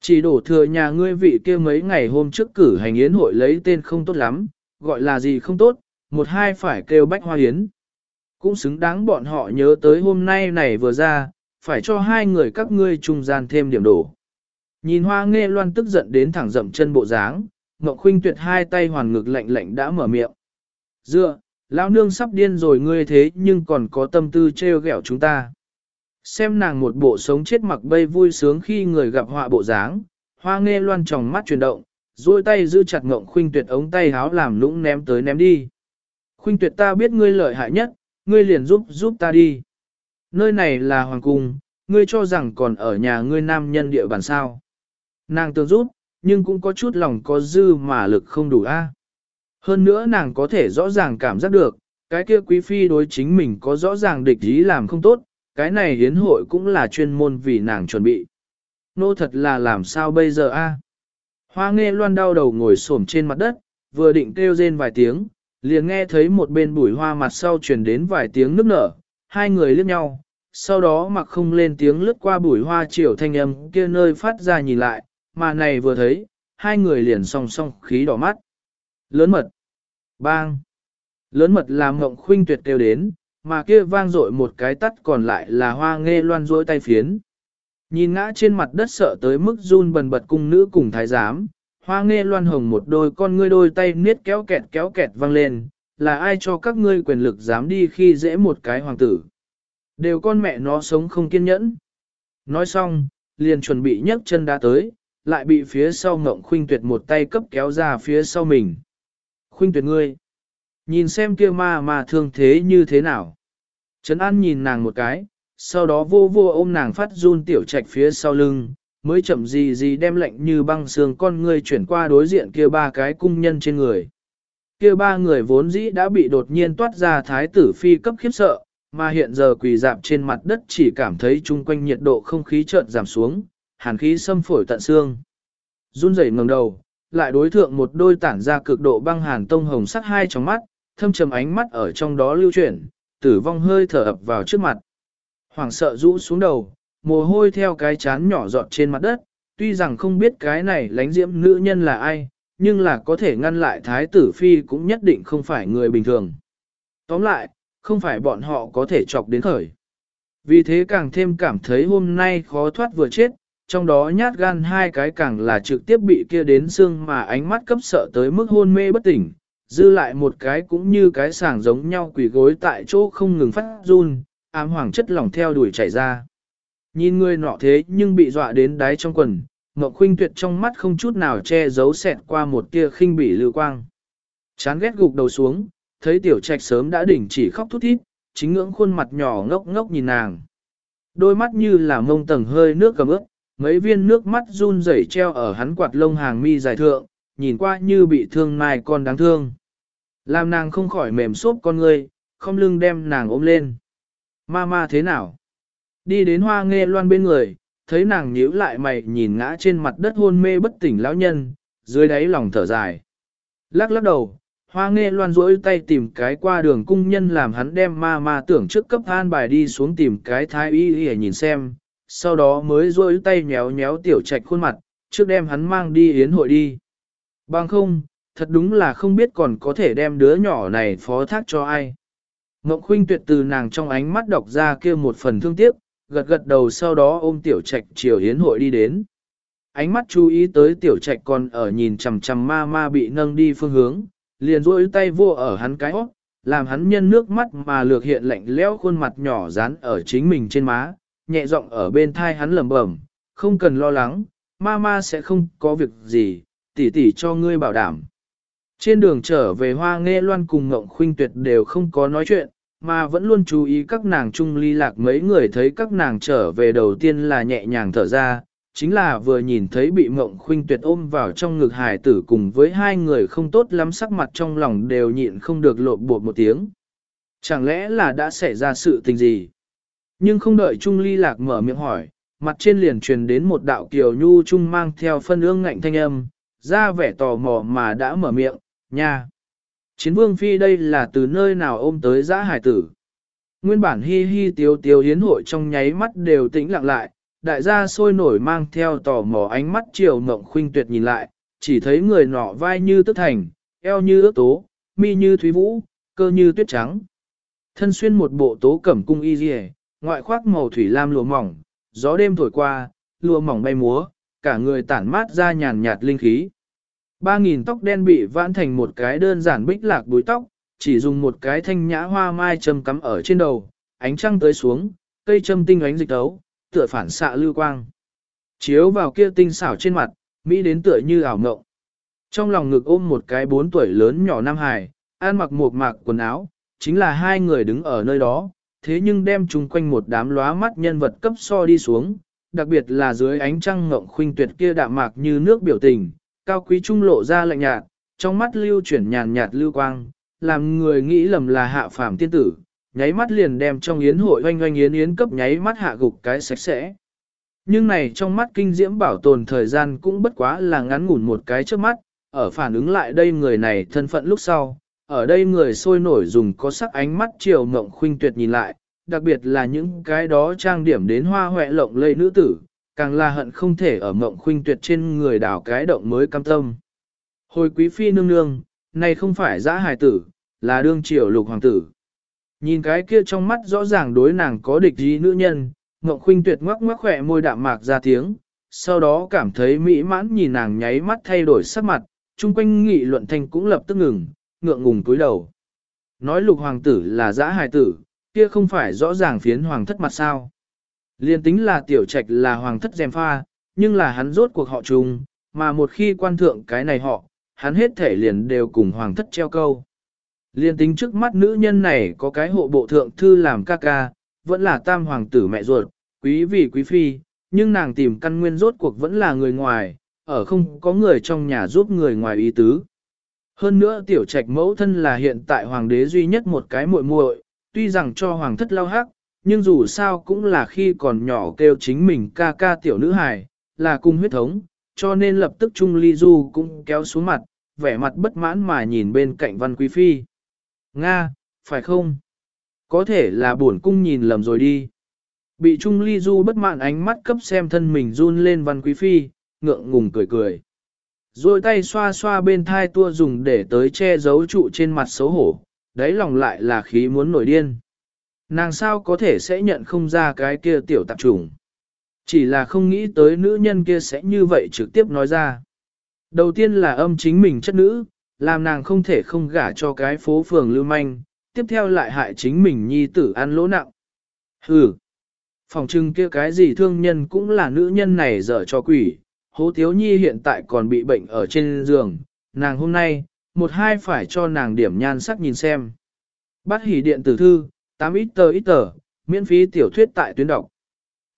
Chỉ đổ thừa nhà ngươi vị kia mấy ngày hôm trước cử hành yến hội lấy tên không tốt lắm, gọi là gì không tốt, một hai phải kêu bách hoa yến. Cũng xứng đáng bọn họ nhớ tới hôm nay này vừa ra, phải cho hai người các ngươi trung gian thêm điểm đổ. Nhìn hoa nghe loan tức giận đến thẳng dậm chân bộ dáng, Ngọc Khuynh tuyệt hai tay hoàn ngực lạnh lạnh đã mở miệng. Dựa, lão nương sắp điên rồi ngươi thế nhưng còn có tâm tư trêu ghẹo chúng ta. Xem nàng một bộ sống chết mặc bay vui sướng khi người gặp họa bộ dáng, hoa nghe loan tròng mắt chuyển động, duỗi tay giữ chặt ngộng khuynh tuyệt ống tay háo làm lũng ném tới ném đi. Khuynh tuyệt ta biết ngươi lợi hại nhất, ngươi liền giúp giúp ta đi. Nơi này là hoàng cung, ngươi cho rằng còn ở nhà ngươi nam nhân địa bàn sao. Nàng tưởng giúp, nhưng cũng có chút lòng có dư mà lực không đủ a. Hơn nữa nàng có thể rõ ràng cảm giác được, cái kia quý phi đối chính mình có rõ ràng địch ý làm không tốt, cái này hiến hội cũng là chuyên môn vì nàng chuẩn bị. Nô thật là làm sao bây giờ a? Hoa nghe loan đau đầu ngồi xổm trên mặt đất, vừa định kêu rên vài tiếng, liền nghe thấy một bên bụi hoa mặt sau truyền đến vài tiếng nức nở, hai người liếc nhau, sau đó mặc không lên tiếng lướt qua bụi hoa chiều thanh âm kia nơi phát ra nhìn lại, mà này vừa thấy, hai người liền song song khí đỏ mắt. Lớn mật. Bang. Lớn mật làm mộng khuynh tuyệt kêu đến, mà kia vang dội một cái tắt còn lại là hoa nghe loan rối tay phiến. Nhìn ngã trên mặt đất sợ tới mức run bần bật cung nữ cùng thái giám, hoa nghe loan hồng một đôi con ngươi đôi tay niết kéo kẹt kéo kẹt vang lên, là ai cho các ngươi quyền lực dám đi khi dễ một cái hoàng tử. Đều con mẹ nó sống không kiên nhẫn. Nói xong, liền chuẩn bị nhấc chân đá tới, lại bị phía sau ngộng khuynh tuyệt một tay cấp kéo ra phía sau mình. Khuynh tuyệt ngươi. Nhìn xem kia ma mà thương thế như thế nào. Trấn An nhìn nàng một cái, sau đó vô vô ôm nàng phát run tiểu trạch phía sau lưng, mới chậm gì gì đem lệnh như băng xương con người chuyển qua đối diện kia ba cái cung nhân trên người. Kia ba người vốn dĩ đã bị đột nhiên toát ra thái tử phi cấp khiếp sợ, mà hiện giờ quỳ dạp trên mặt đất chỉ cảm thấy chung quanh nhiệt độ không khí chợt giảm xuống, hàn khí xâm phổi tận xương. Run rẩy ngẩng đầu, lại đối thượng một đôi tản ra cực độ băng hàn tông hồng sắc hai trong mắt, thâm trầm ánh mắt ở trong đó lưu chuyển, tử vong hơi thở ập vào trước mặt. Hoàng sợ rũ xuống đầu, mồ hôi theo cái chán nhỏ giọt trên mặt đất, tuy rằng không biết cái này lánh diễm nữ nhân là ai, nhưng là có thể ngăn lại thái tử phi cũng nhất định không phải người bình thường. Tóm lại, không phải bọn họ có thể chọc đến khởi. Vì thế càng thêm cảm thấy hôm nay khó thoát vừa chết, trong đó nhát gan hai cái càng là trực tiếp bị kia đến xương mà ánh mắt cấp sợ tới mức hôn mê bất tỉnh, dư lại một cái cũng như cái sàng giống nhau quỷ gối tại chỗ không ngừng phát run, ám hoàng chất lỏng theo đuổi chảy ra. Nhìn người nọ thế nhưng bị dọa đến đáy trong quần, Ngọc Khuynh Tuyệt trong mắt không chút nào che giấu xẹt qua một tia khinh bỉ lưu quang. Chán ghét gục đầu xuống, thấy tiểu trạch sớm đã đỉnh chỉ khóc thút thít, chính ngưỡng khuôn mặt nhỏ ngốc ngốc nhìn nàng. Đôi mắt như là mông tầng hơi nước cầm ướt, mấy viên nước mắt run rẩy treo ở hắn quạt lông hàng mi dài thượng, nhìn qua như bị thương mai con đáng thương. Làm nàng không khỏi mềm xốp con ngươi, không lưng đem nàng ôm lên. Ma ma thế nào? Đi đến hoa nghe loan bên người, thấy nàng nhíu lại mày nhìn ngã trên mặt đất hôn mê bất tỉnh lão nhân, dưới đáy lòng thở dài. Lắc lắc đầu, hoa nghe loan rỗi tay tìm cái qua đường cung nhân làm hắn đem ma ma tưởng trước cấp an bài đi xuống tìm cái thái y để nhìn xem, sau đó mới rôi tay nhéo nhéo tiểu trạch khuôn mặt, trước đem hắn mang đi yến hội đi. Bằng không, thật đúng là không biết còn có thể đem đứa nhỏ này phó thác cho ai. Ngọc Khuynh tuyệt từ nàng trong ánh mắt đọc ra kia một phần thương tiếc, gật gật đầu sau đó ôm tiểu trạch chiều yến hội đi đến. Ánh mắt chú ý tới tiểu trạch còn ở nhìn chằm chằm ma ma bị nâng đi phương hướng, liền rôi tay vô ở hắn cái óc, làm hắn nhân nước mắt mà lược hiện lạnh lẽo khuôn mặt nhỏ dán ở chính mình trên má, nhẹ giọng ở bên thai hắn lẩm bẩm, không cần lo lắng, Mama sẽ không có việc gì, tỷ tỷ cho ngươi bảo đảm. Trên đường trở về hoa nghe loan cùng ngộng khuynh tuyệt đều không có nói chuyện, mà vẫn luôn chú ý các nàng chung ly lạc mấy người thấy các nàng trở về đầu tiên là nhẹ nhàng thở ra, chính là vừa nhìn thấy bị Ngộng khuynh tuyệt ôm vào trong ngực hải tử cùng với hai người không tốt lắm sắc mặt trong lòng đều nhịn không được lộn bột một tiếng. Chẳng lẽ là đã xảy ra sự tình gì? Nhưng không đợi Trung ly lạc mở miệng hỏi, mặt trên liền truyền đến một đạo kiều nhu trung mang theo phân ương ngạnh thanh âm, ra vẻ tò mò mà đã mở miệng, nha. Chiến vương phi đây là từ nơi nào ôm tới giã hải tử. Nguyên bản hi hi tiêu tiêu hiến hội trong nháy mắt đều tĩnh lặng lại, đại gia sôi nổi mang theo tò mò ánh mắt chiều mộng khuynh tuyệt nhìn lại, chỉ thấy người nọ vai như tức thành, eo như ước tố, mi như thúy vũ, cơ như tuyết trắng. Thân xuyên một bộ tố cẩm cung y dì ngoại khoác màu thủy lam lụa mỏng, gió đêm thổi qua, lụa mỏng bay múa, cả người tản mát ra nhàn nhạt linh khí. Ba nghìn tóc đen bị vãn thành một cái đơn giản bích lạc búi tóc, chỉ dùng một cái thanh nhã hoa mai châm cắm ở trên đầu, ánh trăng tới xuống, cây châm tinh ánh dịch tấu, tựa phản xạ lưu quang. Chiếu vào kia tinh xảo trên mặt, Mỹ đến tựa như ảo ngộng. Trong lòng ngực ôm một cái bốn tuổi lớn nhỏ Nam Hải, an mặc một mạc quần áo, chính là hai người đứng ở nơi đó, thế nhưng đem chung quanh một đám lóa mắt nhân vật cấp so đi xuống, đặc biệt là dưới ánh trăng ngộng khuynh tuyệt kia đạm mạc như nước biểu tình, cao quý trung lộ ra lạnh nhạt, trong mắt lưu chuyển nhàn nhạt lưu quang, làm người nghĩ lầm là hạ phàm tiên tử, nháy mắt liền đem trong yến hội oanh oanh yến yến cấp nháy mắt hạ gục cái sạch sẽ. Nhưng này trong mắt kinh diễm bảo tồn thời gian cũng bất quá là ngắn ngủn một cái trước mắt, ở phản ứng lại đây người này thân phận lúc sau, ở đây người sôi nổi dùng có sắc ánh mắt chiều mộng khuynh tuyệt nhìn lại, đặc biệt là những cái đó trang điểm đến hoa hoẹ lộng lây nữ tử, càng là hận không thể ở mộng khuynh tuyệt trên người đảo cái động mới cam tâm. Hồi quý phi nương nương, này không phải giã hài tử, là đương triều lục hoàng tử. Nhìn cái kia trong mắt rõ ràng đối nàng có địch ý nữ nhân, mộng khuynh tuyệt ngoắc ngoắc khỏe môi đạm mạc ra tiếng, sau đó cảm thấy mỹ mãn nhìn nàng nháy mắt thay đổi sắc mặt, chung quanh nghị luận thanh cũng lập tức ngừng, ngượng ngùng cúi đầu. Nói lục hoàng tử là giã hài tử, kia không phải rõ ràng phiến hoàng thất mặt sao. Liên tính là tiểu trạch là hoàng thất dèm pha, nhưng là hắn rốt cuộc họ chung, mà một khi quan thượng cái này họ, hắn hết thể liền đều cùng hoàng thất treo câu. Liên tính trước mắt nữ nhân này có cái hộ bộ thượng thư làm ca ca, vẫn là tam hoàng tử mẹ ruột, quý vị quý phi, nhưng nàng tìm căn nguyên rốt cuộc vẫn là người ngoài, ở không có người trong nhà giúp người ngoài ý tứ. Hơn nữa tiểu trạch mẫu thân là hiện tại hoàng đế duy nhất một cái muội muội, tuy rằng cho hoàng thất lao hắc, nhưng dù sao cũng là khi còn nhỏ kêu chính mình ca ca tiểu nữ hài, là cung huyết thống, cho nên lập tức Trung Ly Du cũng kéo xuống mặt, vẻ mặt bất mãn mà nhìn bên cạnh Văn Quý Phi. Nga, phải không? Có thể là buồn cung nhìn lầm rồi đi. Bị Trung Ly Du bất mãn ánh mắt cấp xem thân mình run lên Văn Quý Phi, ngượng ngùng cười cười. Rồi tay xoa xoa bên thai tua dùng để tới che giấu trụ trên mặt xấu hổ, đáy lòng lại là khí muốn nổi điên. Nàng sao có thể sẽ nhận không ra cái kia tiểu tạp trùng. Chỉ là không nghĩ tới nữ nhân kia sẽ như vậy trực tiếp nói ra. Đầu tiên là âm chính mình chất nữ, làm nàng không thể không gả cho cái phố phường lưu manh, tiếp theo lại hại chính mình nhi tử ăn lỗ nặng. Hừ, phòng trưng kia cái gì thương nhân cũng là nữ nhân này dở cho quỷ, hố thiếu nhi hiện tại còn bị bệnh ở trên giường, nàng hôm nay, một hai phải cho nàng điểm nhan sắc nhìn xem. Bắt hỉ điện tử thư, 8 ít tờ ít tờ, miễn phí tiểu thuyết tại tuyến đọc.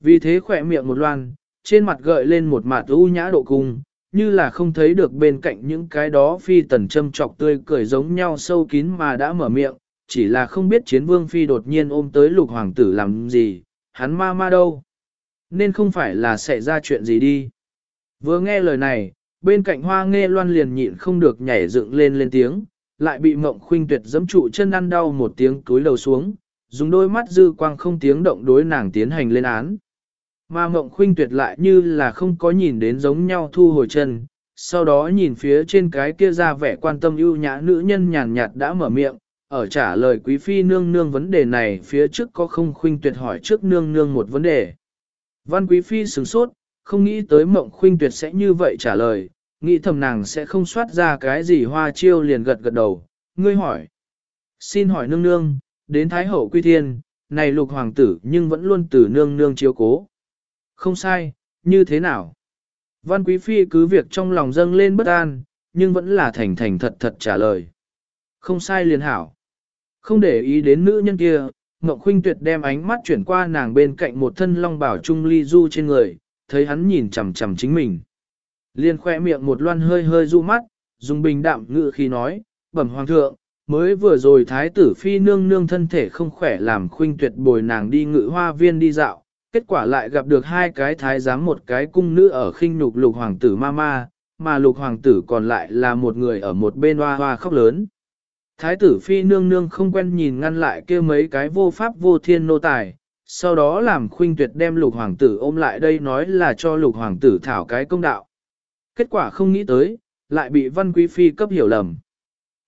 Vì thế khỏe miệng một loan, trên mặt gợi lên một mặt u nhã độ cung, như là không thấy được bên cạnh những cái đó phi tần châm trọc tươi cười giống nhau sâu kín mà đã mở miệng, chỉ là không biết chiến vương phi đột nhiên ôm tới lục hoàng tử làm gì, hắn ma ma đâu. Nên không phải là xảy ra chuyện gì đi. Vừa nghe lời này, bên cạnh hoa nghe loan liền nhịn không được nhảy dựng lên lên tiếng, lại bị mộng khuynh tuyệt dẫm trụ chân ăn đau một tiếng cúi đầu xuống, dùng đôi mắt dư quang không tiếng động đối nàng tiến hành lên án. Mà mộng khuynh tuyệt lại như là không có nhìn đến giống nhau thu hồi chân, sau đó nhìn phía trên cái kia ra vẻ quan tâm ưu nhã nữ nhân nhàn nhạt đã mở miệng, ở trả lời quý phi nương nương vấn đề này phía trước có không khuynh tuyệt hỏi trước nương nương một vấn đề. Văn quý phi sửng sốt, không nghĩ tới mộng khuynh tuyệt sẽ như vậy trả lời, nghĩ thầm nàng sẽ không soát ra cái gì hoa chiêu liền gật gật đầu, ngươi hỏi. Xin hỏi nương nương, đến Thái Hậu Quy Thiên, này lục hoàng tử nhưng vẫn luôn từ nương nương chiếu cố. Không sai, như thế nào? Văn Quý Phi cứ việc trong lòng dâng lên bất an, nhưng vẫn là thành thành thật thật trả lời. Không sai liền hảo. Không để ý đến nữ nhân kia, Ngọc Khuynh Tuyệt đem ánh mắt chuyển qua nàng bên cạnh một thân long bảo trung ly du trên người, thấy hắn nhìn chằm chằm chính mình. Liên khoe miệng một loan hơi hơi du mắt, dùng bình đạm ngự khi nói, bẩm hoàng thượng, mới vừa rồi thái tử phi nương nương thân thể không khỏe làm khuynh tuyệt bồi nàng đi ngự hoa viên đi dạo, kết quả lại gặp được hai cái thái giám một cái cung nữ ở khinh nhục lục hoàng tử ma ma, mà lục hoàng tử còn lại là một người ở một bên hoa hoa khóc lớn. Thái tử phi nương nương không quen nhìn ngăn lại kia mấy cái vô pháp vô thiên nô tài, sau đó làm khuynh tuyệt đem lục hoàng tử ôm lại đây nói là cho lục hoàng tử thảo cái công đạo. Kết quả không nghĩ tới, lại bị văn quý phi cấp hiểu lầm.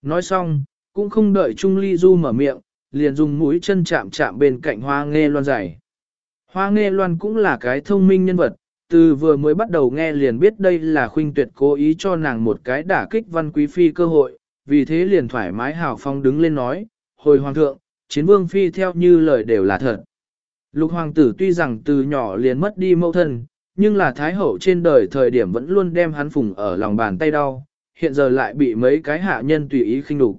Nói xong, cũng không đợi Trung Ly Du mở miệng, liền dùng mũi chân chạm chạm bên cạnh hoa nghe loan dày. Hoa nghe loan cũng là cái thông minh nhân vật, từ vừa mới bắt đầu nghe liền biết đây là khuynh tuyệt cố ý cho nàng một cái đả kích văn quý phi cơ hội, vì thế liền thoải mái hào phong đứng lên nói, hồi hoàng thượng, chiến vương phi theo như lời đều là thật. Lục hoàng tử tuy rằng từ nhỏ liền mất đi mẫu thân, nhưng là thái hậu trên đời thời điểm vẫn luôn đem hắn phùng ở lòng bàn tay đau, hiện giờ lại bị mấy cái hạ nhân tùy ý khinh đục.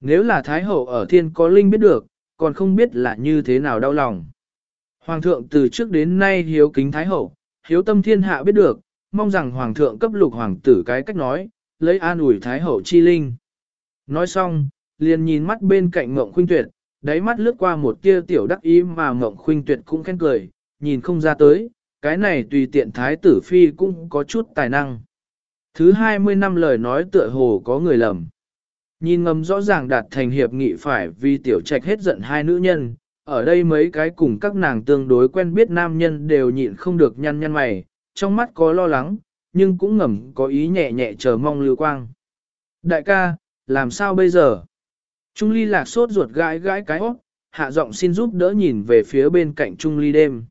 Nếu là thái hậu ở thiên có linh biết được, còn không biết là như thế nào đau lòng. Hoàng thượng từ trước đến nay hiếu kính thái hậu, hiếu tâm thiên hạ biết được, mong rằng hoàng thượng cấp lục hoàng tử cái cách nói, lấy an ủi thái hậu chi linh. Nói xong, liền nhìn mắt bên cạnh mộng Khuynh Tuyệt, đáy mắt lướt qua một tia tiểu đắc ý mà Ngộng Khuynh Tuyệt cũng khen cười, nhìn không ra tới, cái này tùy tiện thái tử phi cũng có chút tài năng. Thứ 20 năm lời nói tựa hồ có người lầm. Nhìn ngầm rõ ràng đạt thành hiệp nghị phải vì tiểu trạch hết giận hai nữ nhân, ở đây mấy cái cùng các nàng tương đối quen biết nam nhân đều nhịn không được nhăn nhăn mày, trong mắt có lo lắng, nhưng cũng ngầm có ý nhẹ nhẹ chờ mong lưu quang. Đại ca, làm sao bây giờ? Trung ly lạc sốt ruột gãi gãi cái óc, hạ giọng xin giúp đỡ nhìn về phía bên cạnh Trung ly đêm.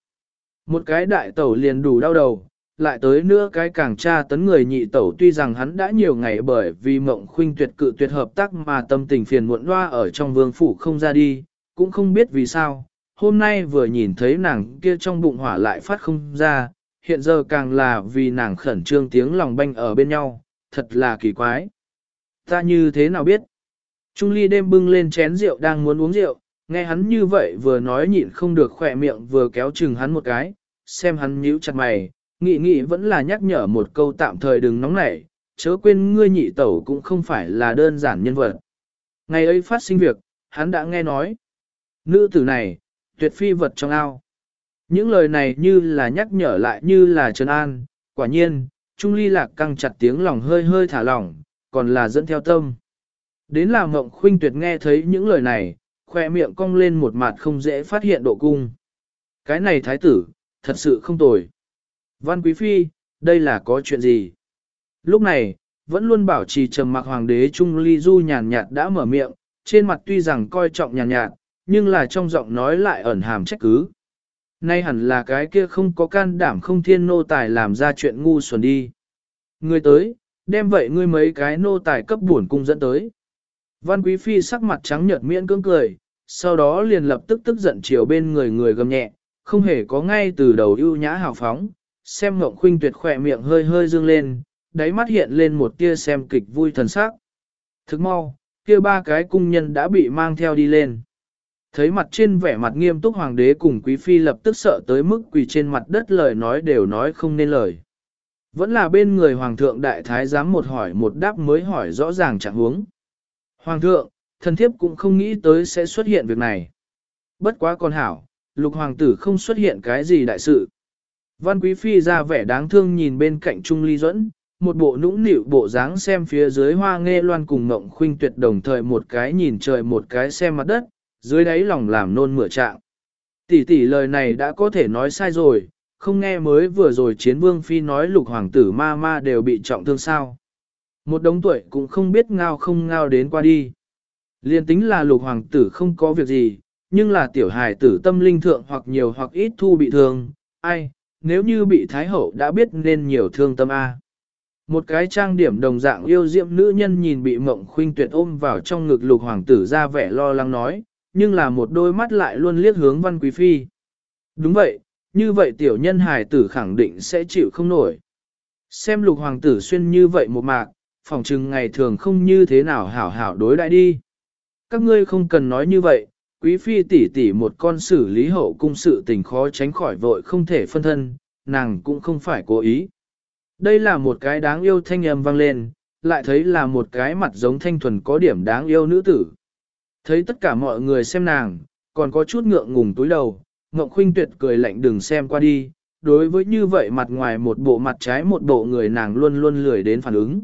Một cái đại tẩu liền đủ đau đầu, lại tới nữa cái càng tra tấn người nhị tẩu tuy rằng hắn đã nhiều ngày bởi vì mộng khuynh tuyệt cự tuyệt hợp tác mà tâm tình phiền muộn loa ở trong vương phủ không ra đi, cũng không biết vì sao, hôm nay vừa nhìn thấy nàng kia trong bụng hỏa lại phát không ra, hiện giờ càng là vì nàng khẩn trương tiếng lòng banh ở bên nhau, thật là kỳ quái. Ta như thế nào biết? Trung ly đêm bưng lên chén rượu đang muốn uống rượu, Nghe hắn như vậy vừa nói nhịn không được khỏe miệng vừa kéo chừng hắn một cái, xem hắn nhíu chặt mày, nghị nghị vẫn là nhắc nhở một câu tạm thời đừng nóng nảy, chớ quên ngươi nhị tẩu cũng không phải là đơn giản nhân vật. Ngày ấy phát sinh việc, hắn đã nghe nói. Nữ tử này, tuyệt phi vật trong ao. Những lời này như là nhắc nhở lại như là trấn an, quả nhiên, Trung Ly Lạc căng chặt tiếng lòng hơi hơi thả lỏng, còn là dẫn theo tâm. Đến là mộng khuynh tuyệt nghe thấy những lời này, khoe miệng cong lên một mặt không dễ phát hiện độ cung. Cái này thái tử, thật sự không tồi. Văn Quý Phi, đây là có chuyện gì? Lúc này, vẫn luôn bảo trì trầm mặc hoàng đế Trung Ly Du nhàn nhạt đã mở miệng, trên mặt tuy rằng coi trọng nhàn nhạt, nhưng là trong giọng nói lại ẩn hàm trách cứ. Nay hẳn là cái kia không có can đảm không thiên nô tài làm ra chuyện ngu xuẩn đi. người tới, đem vậy ngươi mấy cái nô tài cấp buồn cung dẫn tới. Văn Quý Phi sắc mặt trắng nhợt miễn cưỡng cười, sau đó liền lập tức tức giận chiều bên người người gầm nhẹ, không hề có ngay từ đầu ưu nhã hào phóng, xem Ngộng Khuynh tuyệt khỏe miệng hơi hơi dương lên, đáy mắt hiện lên một tia xem kịch vui thần sắc. Thức mau, kia ba cái cung nhân đã bị mang theo đi lên. Thấy mặt trên vẻ mặt nghiêm túc hoàng đế cùng quý phi lập tức sợ tới mức quỳ trên mặt đất lời nói đều nói không nên lời. Vẫn là bên người hoàng thượng đại thái giám một hỏi một đáp mới hỏi rõ ràng trạng huống. Hoàng thượng, thần thiếp cũng không nghĩ tới sẽ xuất hiện việc này. Bất quá con hảo, lục hoàng tử không xuất hiện cái gì đại sự. Văn quý phi ra vẻ đáng thương nhìn bên cạnh Trung Ly Duẫn, một bộ nũng nịu bộ dáng xem phía dưới hoa nghe loan cùng ngộng khuynh tuyệt đồng thời một cái nhìn trời một cái xem mặt đất, dưới đáy lòng làm nôn mửa trạng. Tỷ tỷ lời này đã có thể nói sai rồi, không nghe mới vừa rồi chiến vương phi nói lục hoàng tử ma ma đều bị trọng thương sao. Một đống tuổi cũng không biết ngao không ngao đến qua đi. Liên tính là lục hoàng tử không có việc gì, nhưng là tiểu hài tử tâm linh thượng hoặc nhiều hoặc ít thu bị thương, ai, nếu như bị thái hậu đã biết nên nhiều thương tâm A. Một cái trang điểm đồng dạng yêu diệm nữ nhân nhìn bị mộng khuynh tuyệt ôm vào trong ngực lục hoàng tử ra vẻ lo lắng nói, nhưng là một đôi mắt lại luôn liếc hướng văn quý phi. Đúng vậy, như vậy tiểu nhân hài tử khẳng định sẽ chịu không nổi. Xem lục hoàng tử xuyên như vậy một mạc, phòng trừng ngày thường không như thế nào hảo hảo đối đại đi. Các ngươi không cần nói như vậy, quý phi tỷ tỷ một con xử lý hậu cung sự tình khó tránh khỏi vội không thể phân thân, nàng cũng không phải cố ý. Đây là một cái đáng yêu thanh âm vang lên, lại thấy là một cái mặt giống thanh thuần có điểm đáng yêu nữ tử. Thấy tất cả mọi người xem nàng, còn có chút ngượng ngùng túi đầu, Ngọc Khuynh tuyệt cười lạnh đừng xem qua đi, đối với như vậy mặt ngoài một bộ mặt trái một bộ người nàng luôn luôn lười đến phản ứng.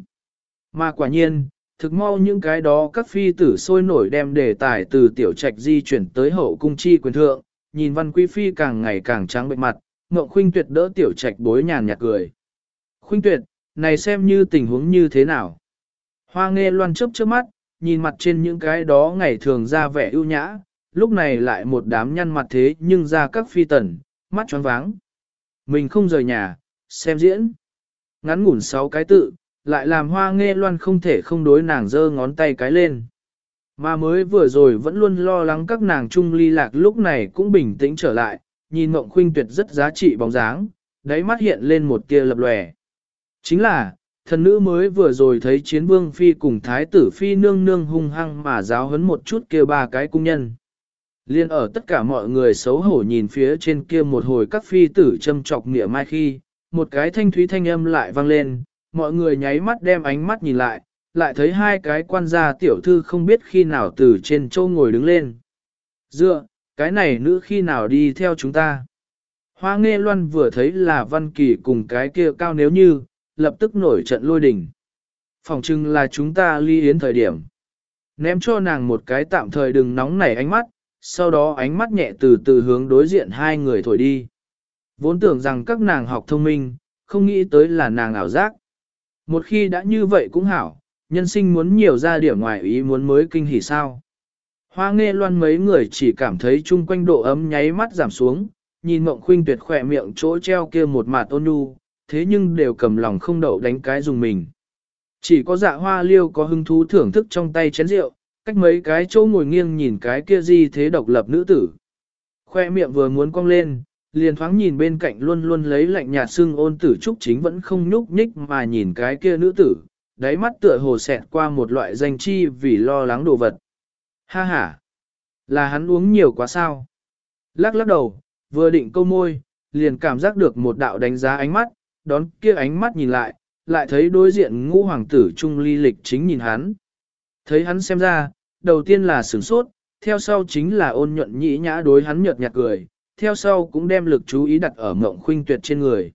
Mà quả nhiên, thực mau những cái đó các phi tử sôi nổi đem đề tài từ tiểu trạch di chuyển tới hậu cung chi quyền thượng, nhìn văn quý phi càng ngày càng trắng bệnh mặt, Ngọc Khuynh tuyệt đỡ tiểu trạch bối nhàn nhạt cười. Khuynh tuyệt, này xem như tình huống như thế nào. Hoa nghe loan chớp trước mắt, nhìn mặt trên những cái đó ngày thường ra vẻ ưu nhã, lúc này lại một đám nhăn mặt thế nhưng ra các phi tần, mắt tròn váng. Mình không rời nhà, xem diễn. Ngắn ngủn sáu cái tự, lại làm hoa nghe loan không thể không đối nàng giơ ngón tay cái lên. Mà mới vừa rồi vẫn luôn lo lắng các nàng chung ly lạc lúc này cũng bình tĩnh trở lại, nhìn mộng khuynh tuyệt rất giá trị bóng dáng, đáy mắt hiện lên một tia lập lòe. Chính là, thần nữ mới vừa rồi thấy chiến vương phi cùng thái tử phi nương nương hung hăng mà giáo hấn một chút kia ba cái cung nhân. Liên ở tất cả mọi người xấu hổ nhìn phía trên kia một hồi các phi tử châm trọc nghĩa mai khi, một cái thanh thúy thanh âm lại vang lên, mọi người nháy mắt đem ánh mắt nhìn lại, lại thấy hai cái quan gia tiểu thư không biết khi nào từ trên châu ngồi đứng lên. Dựa, cái này nữ khi nào đi theo chúng ta. Hoa nghe loan vừa thấy là văn kỳ cùng cái kia cao nếu như, lập tức nổi trận lôi đình. Phòng trưng là chúng ta ly yến thời điểm. Ném cho nàng một cái tạm thời đừng nóng nảy ánh mắt, sau đó ánh mắt nhẹ từ từ hướng đối diện hai người thổi đi. Vốn tưởng rằng các nàng học thông minh, không nghĩ tới là nàng ảo giác. Một khi đã như vậy cũng hảo, nhân sinh muốn nhiều ra điểm ngoài ý muốn mới kinh hỉ sao. Hoa nghe loan mấy người chỉ cảm thấy chung quanh độ ấm nháy mắt giảm xuống, nhìn mộng khuynh tuyệt khỏe miệng chỗ treo kia một mặt ôn nhu, thế nhưng đều cầm lòng không đậu đánh cái dùng mình. Chỉ có dạ hoa liêu có hứng thú thưởng thức trong tay chén rượu, cách mấy cái chỗ ngồi nghiêng nhìn cái kia gì thế độc lập nữ tử. Khoe miệng vừa muốn cong lên, liền thoáng nhìn bên cạnh luôn luôn lấy lạnh nhạt xương ôn tử trúc chính vẫn không nhúc nhích mà nhìn cái kia nữ tử, đáy mắt tựa hồ xẹt qua một loại danh chi vì lo lắng đồ vật. Ha ha! Là hắn uống nhiều quá sao? Lắc lắc đầu, vừa định câu môi, liền cảm giác được một đạo đánh giá ánh mắt, đón kia ánh mắt nhìn lại, lại thấy đối diện ngũ hoàng tử Trung Ly Lịch chính nhìn hắn. Thấy hắn xem ra, đầu tiên là sửng sốt, theo sau chính là ôn nhuận nhĩ nhã đối hắn nhợt nhạt cười, theo sau cũng đem lực chú ý đặt ở mộng khuynh tuyệt trên người.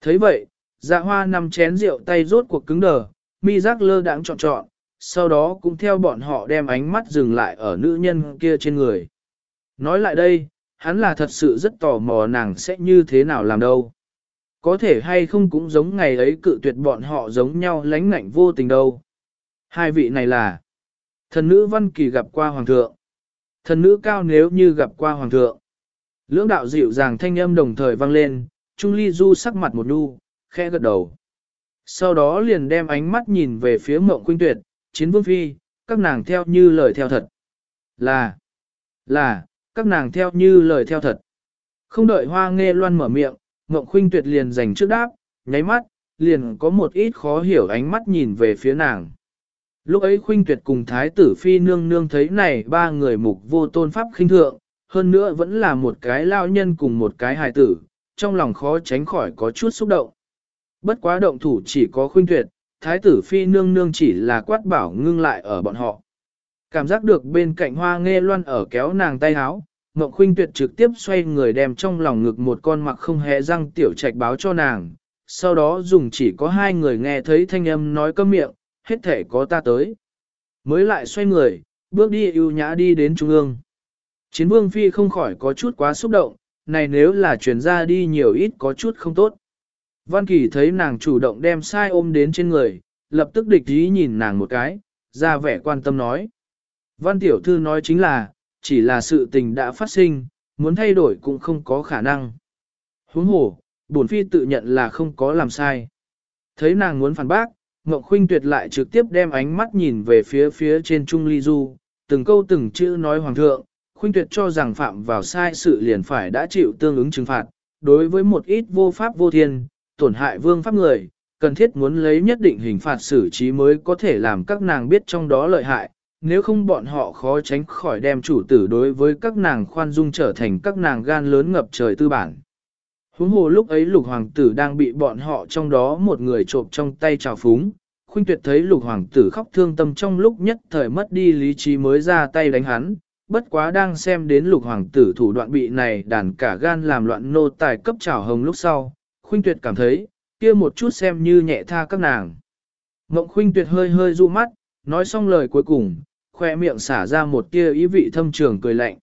thấy vậy, dạ hoa nằm chén rượu tay rốt cuộc cứng đờ, mi giác lơ đãng trọn trọn, sau đó cũng theo bọn họ đem ánh mắt dừng lại ở nữ nhân kia trên người. Nói lại đây, hắn là thật sự rất tò mò nàng sẽ như thế nào làm đâu. Có thể hay không cũng giống ngày ấy cự tuyệt bọn họ giống nhau lánh ngạnh vô tình đâu. Hai vị này là thần nữ văn kỳ gặp qua hoàng thượng. Thần nữ cao nếu như gặp qua hoàng thượng. Lưỡng đạo dịu dàng thanh âm đồng thời vang lên, Trung Ly Du sắc mặt một nu, khẽ gật đầu. Sau đó liền đem ánh mắt nhìn về phía mộng khuynh tuyệt, chiến vương phi, các nàng theo như lời theo thật. Là, là, các nàng theo như lời theo thật. Không đợi hoa nghe loan mở miệng, mộng khuynh tuyệt liền dành trước đáp, nháy mắt, liền có một ít khó hiểu ánh mắt nhìn về phía nàng. Lúc ấy khuynh tuyệt cùng thái tử phi nương nương thấy này ba người mục vô tôn pháp khinh thượng, hơn nữa vẫn là một cái lao nhân cùng một cái hài tử, trong lòng khó tránh khỏi có chút xúc động. Bất quá động thủ chỉ có khuynh tuyệt, thái tử phi nương nương chỉ là quát bảo ngưng lại ở bọn họ. Cảm giác được bên cạnh hoa nghe loan ở kéo nàng tay háo, Ngọc Khuynh Tuyệt trực tiếp xoay người đem trong lòng ngực một con mặc không hề răng tiểu trạch báo cho nàng, sau đó dùng chỉ có hai người nghe thấy thanh âm nói câm miệng, hết thể có ta tới. Mới lại xoay người, bước đi ưu nhã đi đến trung ương. Chiến vương phi không khỏi có chút quá xúc động, này nếu là chuyển ra đi nhiều ít có chút không tốt. Văn Kỳ thấy nàng chủ động đem sai ôm đến trên người, lập tức địch ý nhìn nàng một cái, ra vẻ quan tâm nói. Văn Tiểu Thư nói chính là, chỉ là sự tình đã phát sinh, muốn thay đổi cũng không có khả năng. Huống hồ, bổn phi tự nhận là không có làm sai. Thấy nàng muốn phản bác, Ngọc Khuynh tuyệt lại trực tiếp đem ánh mắt nhìn về phía phía trên Trung Ly Du, từng câu từng chữ nói hoàng thượng, Khuynh tuyệt cho rằng phạm vào sai sự liền phải đã chịu tương ứng trừng phạt, đối với một ít vô pháp vô thiên, tổn hại vương pháp người, cần thiết muốn lấy nhất định hình phạt xử trí mới có thể làm các nàng biết trong đó lợi hại, nếu không bọn họ khó tránh khỏi đem chủ tử đối với các nàng khoan dung trở thành các nàng gan lớn ngập trời tư bản. Huống hồ lúc ấy lục hoàng tử đang bị bọn họ trong đó một người trộm trong tay trào phúng, khuynh tuyệt thấy lục hoàng tử khóc thương tâm trong lúc nhất thời mất đi lý trí mới ra tay đánh hắn, bất quá đang xem đến lục hoàng tử thủ đoạn bị này đàn cả gan làm loạn nô tài cấp trào hồng lúc sau, khuynh tuyệt cảm thấy, kia một chút xem như nhẹ tha các nàng. Mộng khuynh tuyệt hơi hơi du mắt, nói xong lời cuối cùng, khoe miệng xả ra một tia ý vị thâm trường cười lạnh.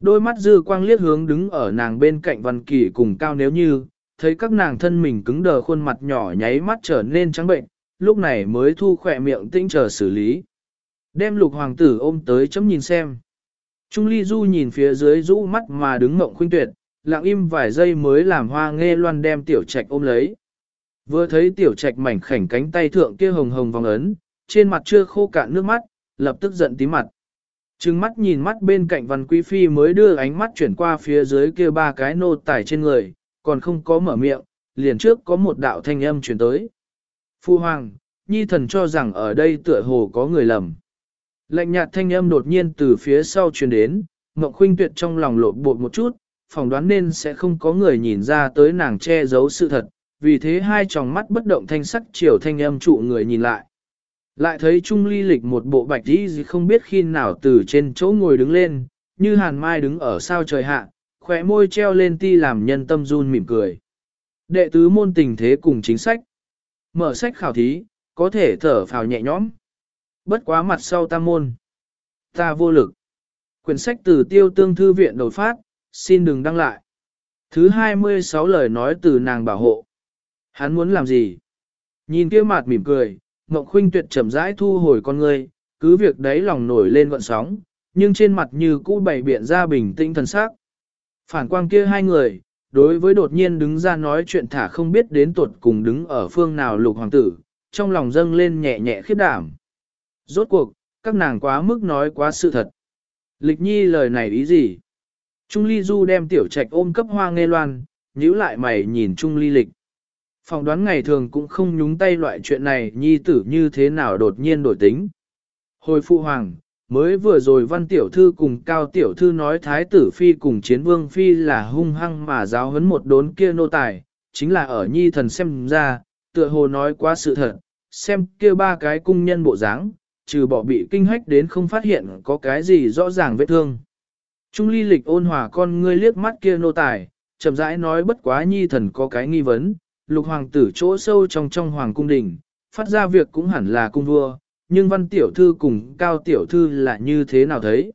Đôi mắt dư quang liếc hướng đứng ở nàng bên cạnh văn kỳ cùng cao nếu như, thấy các nàng thân mình cứng đờ khuôn mặt nhỏ nháy mắt trở nên trắng bệnh, lúc này mới thu khỏe miệng tinh chờ xử lý. Đem lục hoàng tử ôm tới chấm nhìn xem. Trung ly du nhìn phía dưới rũ mắt mà đứng mộng khuynh tuyệt, lặng im vài giây mới làm hoa nghe loan đem tiểu trạch ôm lấy. Vừa thấy tiểu trạch mảnh khảnh cánh tay thượng kia hồng hồng vòng ấn, trên mặt chưa khô cạn nước mắt, lập tức giận tí mặt. Trừng mắt nhìn mắt bên cạnh văn quý phi mới đưa ánh mắt chuyển qua phía dưới kia ba cái nô tải trên người, còn không có mở miệng, liền trước có một đạo thanh âm chuyển tới. Phu hoàng, nhi thần cho rằng ở đây tựa hồ có người lầm. Lạnh nhạt thanh âm đột nhiên từ phía sau truyền đến, Ngọc Khuynh Tuyệt trong lòng lộn bột một chút, phỏng đoán nên sẽ không có người nhìn ra tới nàng che giấu sự thật, vì thế hai tròng mắt bất động thanh sắc chiều thanh âm trụ người nhìn lại. Lại thấy Trung Ly Lịch một bộ bạch đi gì không biết khi nào từ trên chỗ ngồi đứng lên, như hàn mai đứng ở sao trời hạ, khỏe môi treo lên ti làm nhân tâm run mỉm cười. Đệ tứ môn tình thế cùng chính sách. Mở sách khảo thí, có thể thở phào nhẹ nhõm. Bất quá mặt sau tam môn. Ta vô lực. Quyển sách từ tiêu tương thư viện đột phát, xin đừng đăng lại. Thứ 26 lời nói từ nàng bảo hộ. Hắn muốn làm gì? Nhìn kia mặt mỉm cười, Ngọc Khuynh tuyệt chậm rãi thu hồi con ngươi, cứ việc đấy lòng nổi lên gọn sóng, nhưng trên mặt như cũ bày biện ra bình tĩnh thần sắc. Phản quang kia hai người, đối với đột nhiên đứng ra nói chuyện thả không biết đến tuột cùng đứng ở phương nào lục hoàng tử, trong lòng dâng lên nhẹ nhẹ khiếp đảm. Rốt cuộc, các nàng quá mức nói quá sự thật. Lịch nhi lời này ý gì? Trung ly du đem tiểu trạch ôm cấp hoa nghe loan, nhíu lại mày nhìn Trung ly lịch. Phòng đoán ngày thường cũng không nhúng tay loại chuyện này nhi tử như thế nào đột nhiên đổi tính. Hồi phụ hoàng, mới vừa rồi văn tiểu thư cùng cao tiểu thư nói thái tử phi cùng chiến vương phi là hung hăng mà giáo huấn một đốn kia nô tài, chính là ở nhi thần xem ra, tựa hồ nói quá sự thật, xem kia ba cái cung nhân bộ dáng, trừ bỏ bị kinh hách đến không phát hiện có cái gì rõ ràng vết thương. Trung ly lịch ôn hòa con ngươi liếc mắt kia nô tài, chậm rãi nói bất quá nhi thần có cái nghi vấn, lục hoàng tử chỗ sâu trong trong hoàng cung đình, phát ra việc cũng hẳn là cung vua, nhưng văn tiểu thư cùng cao tiểu thư là như thế nào thấy.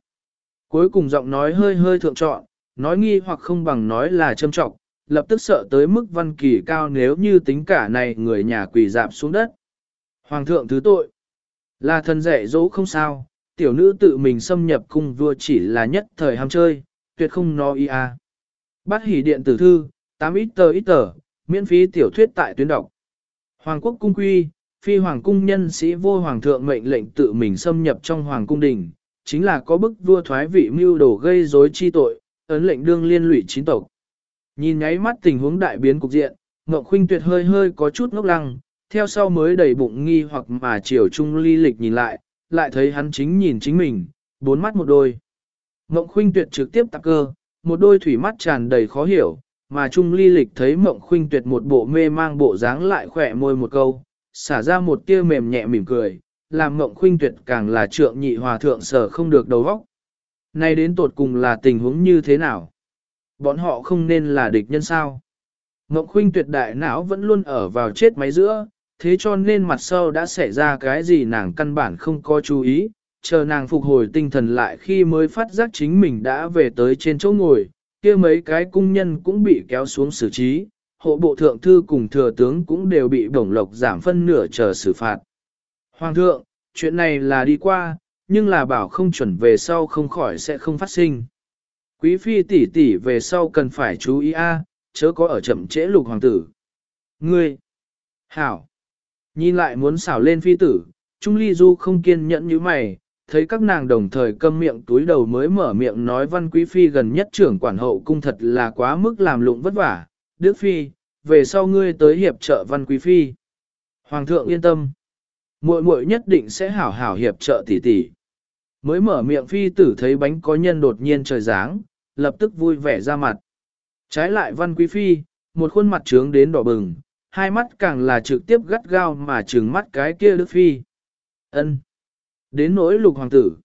Cuối cùng giọng nói hơi hơi thượng trọn, nói nghi hoặc không bằng nói là châm trọng, lập tức sợ tới mức văn kỳ cao nếu như tính cả này người nhà quỳ dạp xuống đất. Hoàng thượng thứ tội, là thần dạy dỗ không sao, tiểu nữ tự mình xâm nhập cung vua chỉ là nhất thời ham chơi, tuyệt không no ý à. a. Bắt hỉ điện tử thư, 8 ít tờ ít tờ, miễn phí tiểu thuyết tại tuyến đọc. Hoàng quốc cung quy, phi hoàng cung nhân sĩ vô hoàng thượng mệnh lệnh tự mình xâm nhập trong hoàng cung đình, chính là có bức vua thoái vị mưu đồ gây rối chi tội, ấn lệnh đương liên lụy chính tộc. Nhìn nháy mắt tình huống đại biến cục diện, Ngọc Khuynh Tuyệt hơi hơi có chút ngốc lăng, theo sau mới đầy bụng nghi hoặc mà chiều trung ly lịch nhìn lại, lại thấy hắn chính nhìn chính mình, bốn mắt một đôi. Mộng Khuynh Tuyệt trực tiếp tạc cơ, một đôi thủy mắt tràn đầy khó hiểu, mà Trung Ly Lịch thấy Mộng Khuynh Tuyệt một bộ mê mang bộ dáng lại khỏe môi một câu, xả ra một tia mềm nhẹ mỉm cười, làm Mộng Khuynh Tuyệt càng là trượng nhị hòa thượng sở không được đầu vóc. Nay đến tột cùng là tình huống như thế nào? Bọn họ không nên là địch nhân sao? Mộng Khuynh Tuyệt đại não vẫn luôn ở vào chết máy giữa, thế cho nên mặt sau đã xảy ra cái gì nàng căn bản không có chú ý, chờ nàng phục hồi tinh thần lại khi mới phát giác chính mình đã về tới trên chỗ ngồi, kia mấy cái cung nhân cũng bị kéo xuống xử trí, hộ bộ thượng thư cùng thừa tướng cũng đều bị bổng lộc giảm phân nửa chờ xử phạt. Hoàng thượng, chuyện này là đi qua, nhưng là bảo không chuẩn về sau không khỏi sẽ không phát sinh. Quý phi tỷ tỷ về sau cần phải chú ý a, chớ có ở chậm trễ lục hoàng tử. Ngươi, hảo, nhìn lại muốn xảo lên phi tử, Trung Ly Du không kiên nhẫn như mày, thấy các nàng đồng thời câm miệng túi đầu mới mở miệng nói văn quý phi gần nhất trưởng quản hậu cung thật là quá mức làm lụng vất vả, Đức Phi, về sau ngươi tới hiệp trợ văn quý phi. Hoàng thượng yên tâm, muội muội nhất định sẽ hảo hảo hiệp trợ tỷ tỷ. Mới mở miệng phi tử thấy bánh có nhân đột nhiên trời dáng, lập tức vui vẻ ra mặt. Trái lại văn quý phi, một khuôn mặt trướng đến đỏ bừng, hai mắt càng là trực tiếp gắt gao mà trừng mắt cái kia Đức Phi. ân Đến nỗi lục hoàng tử.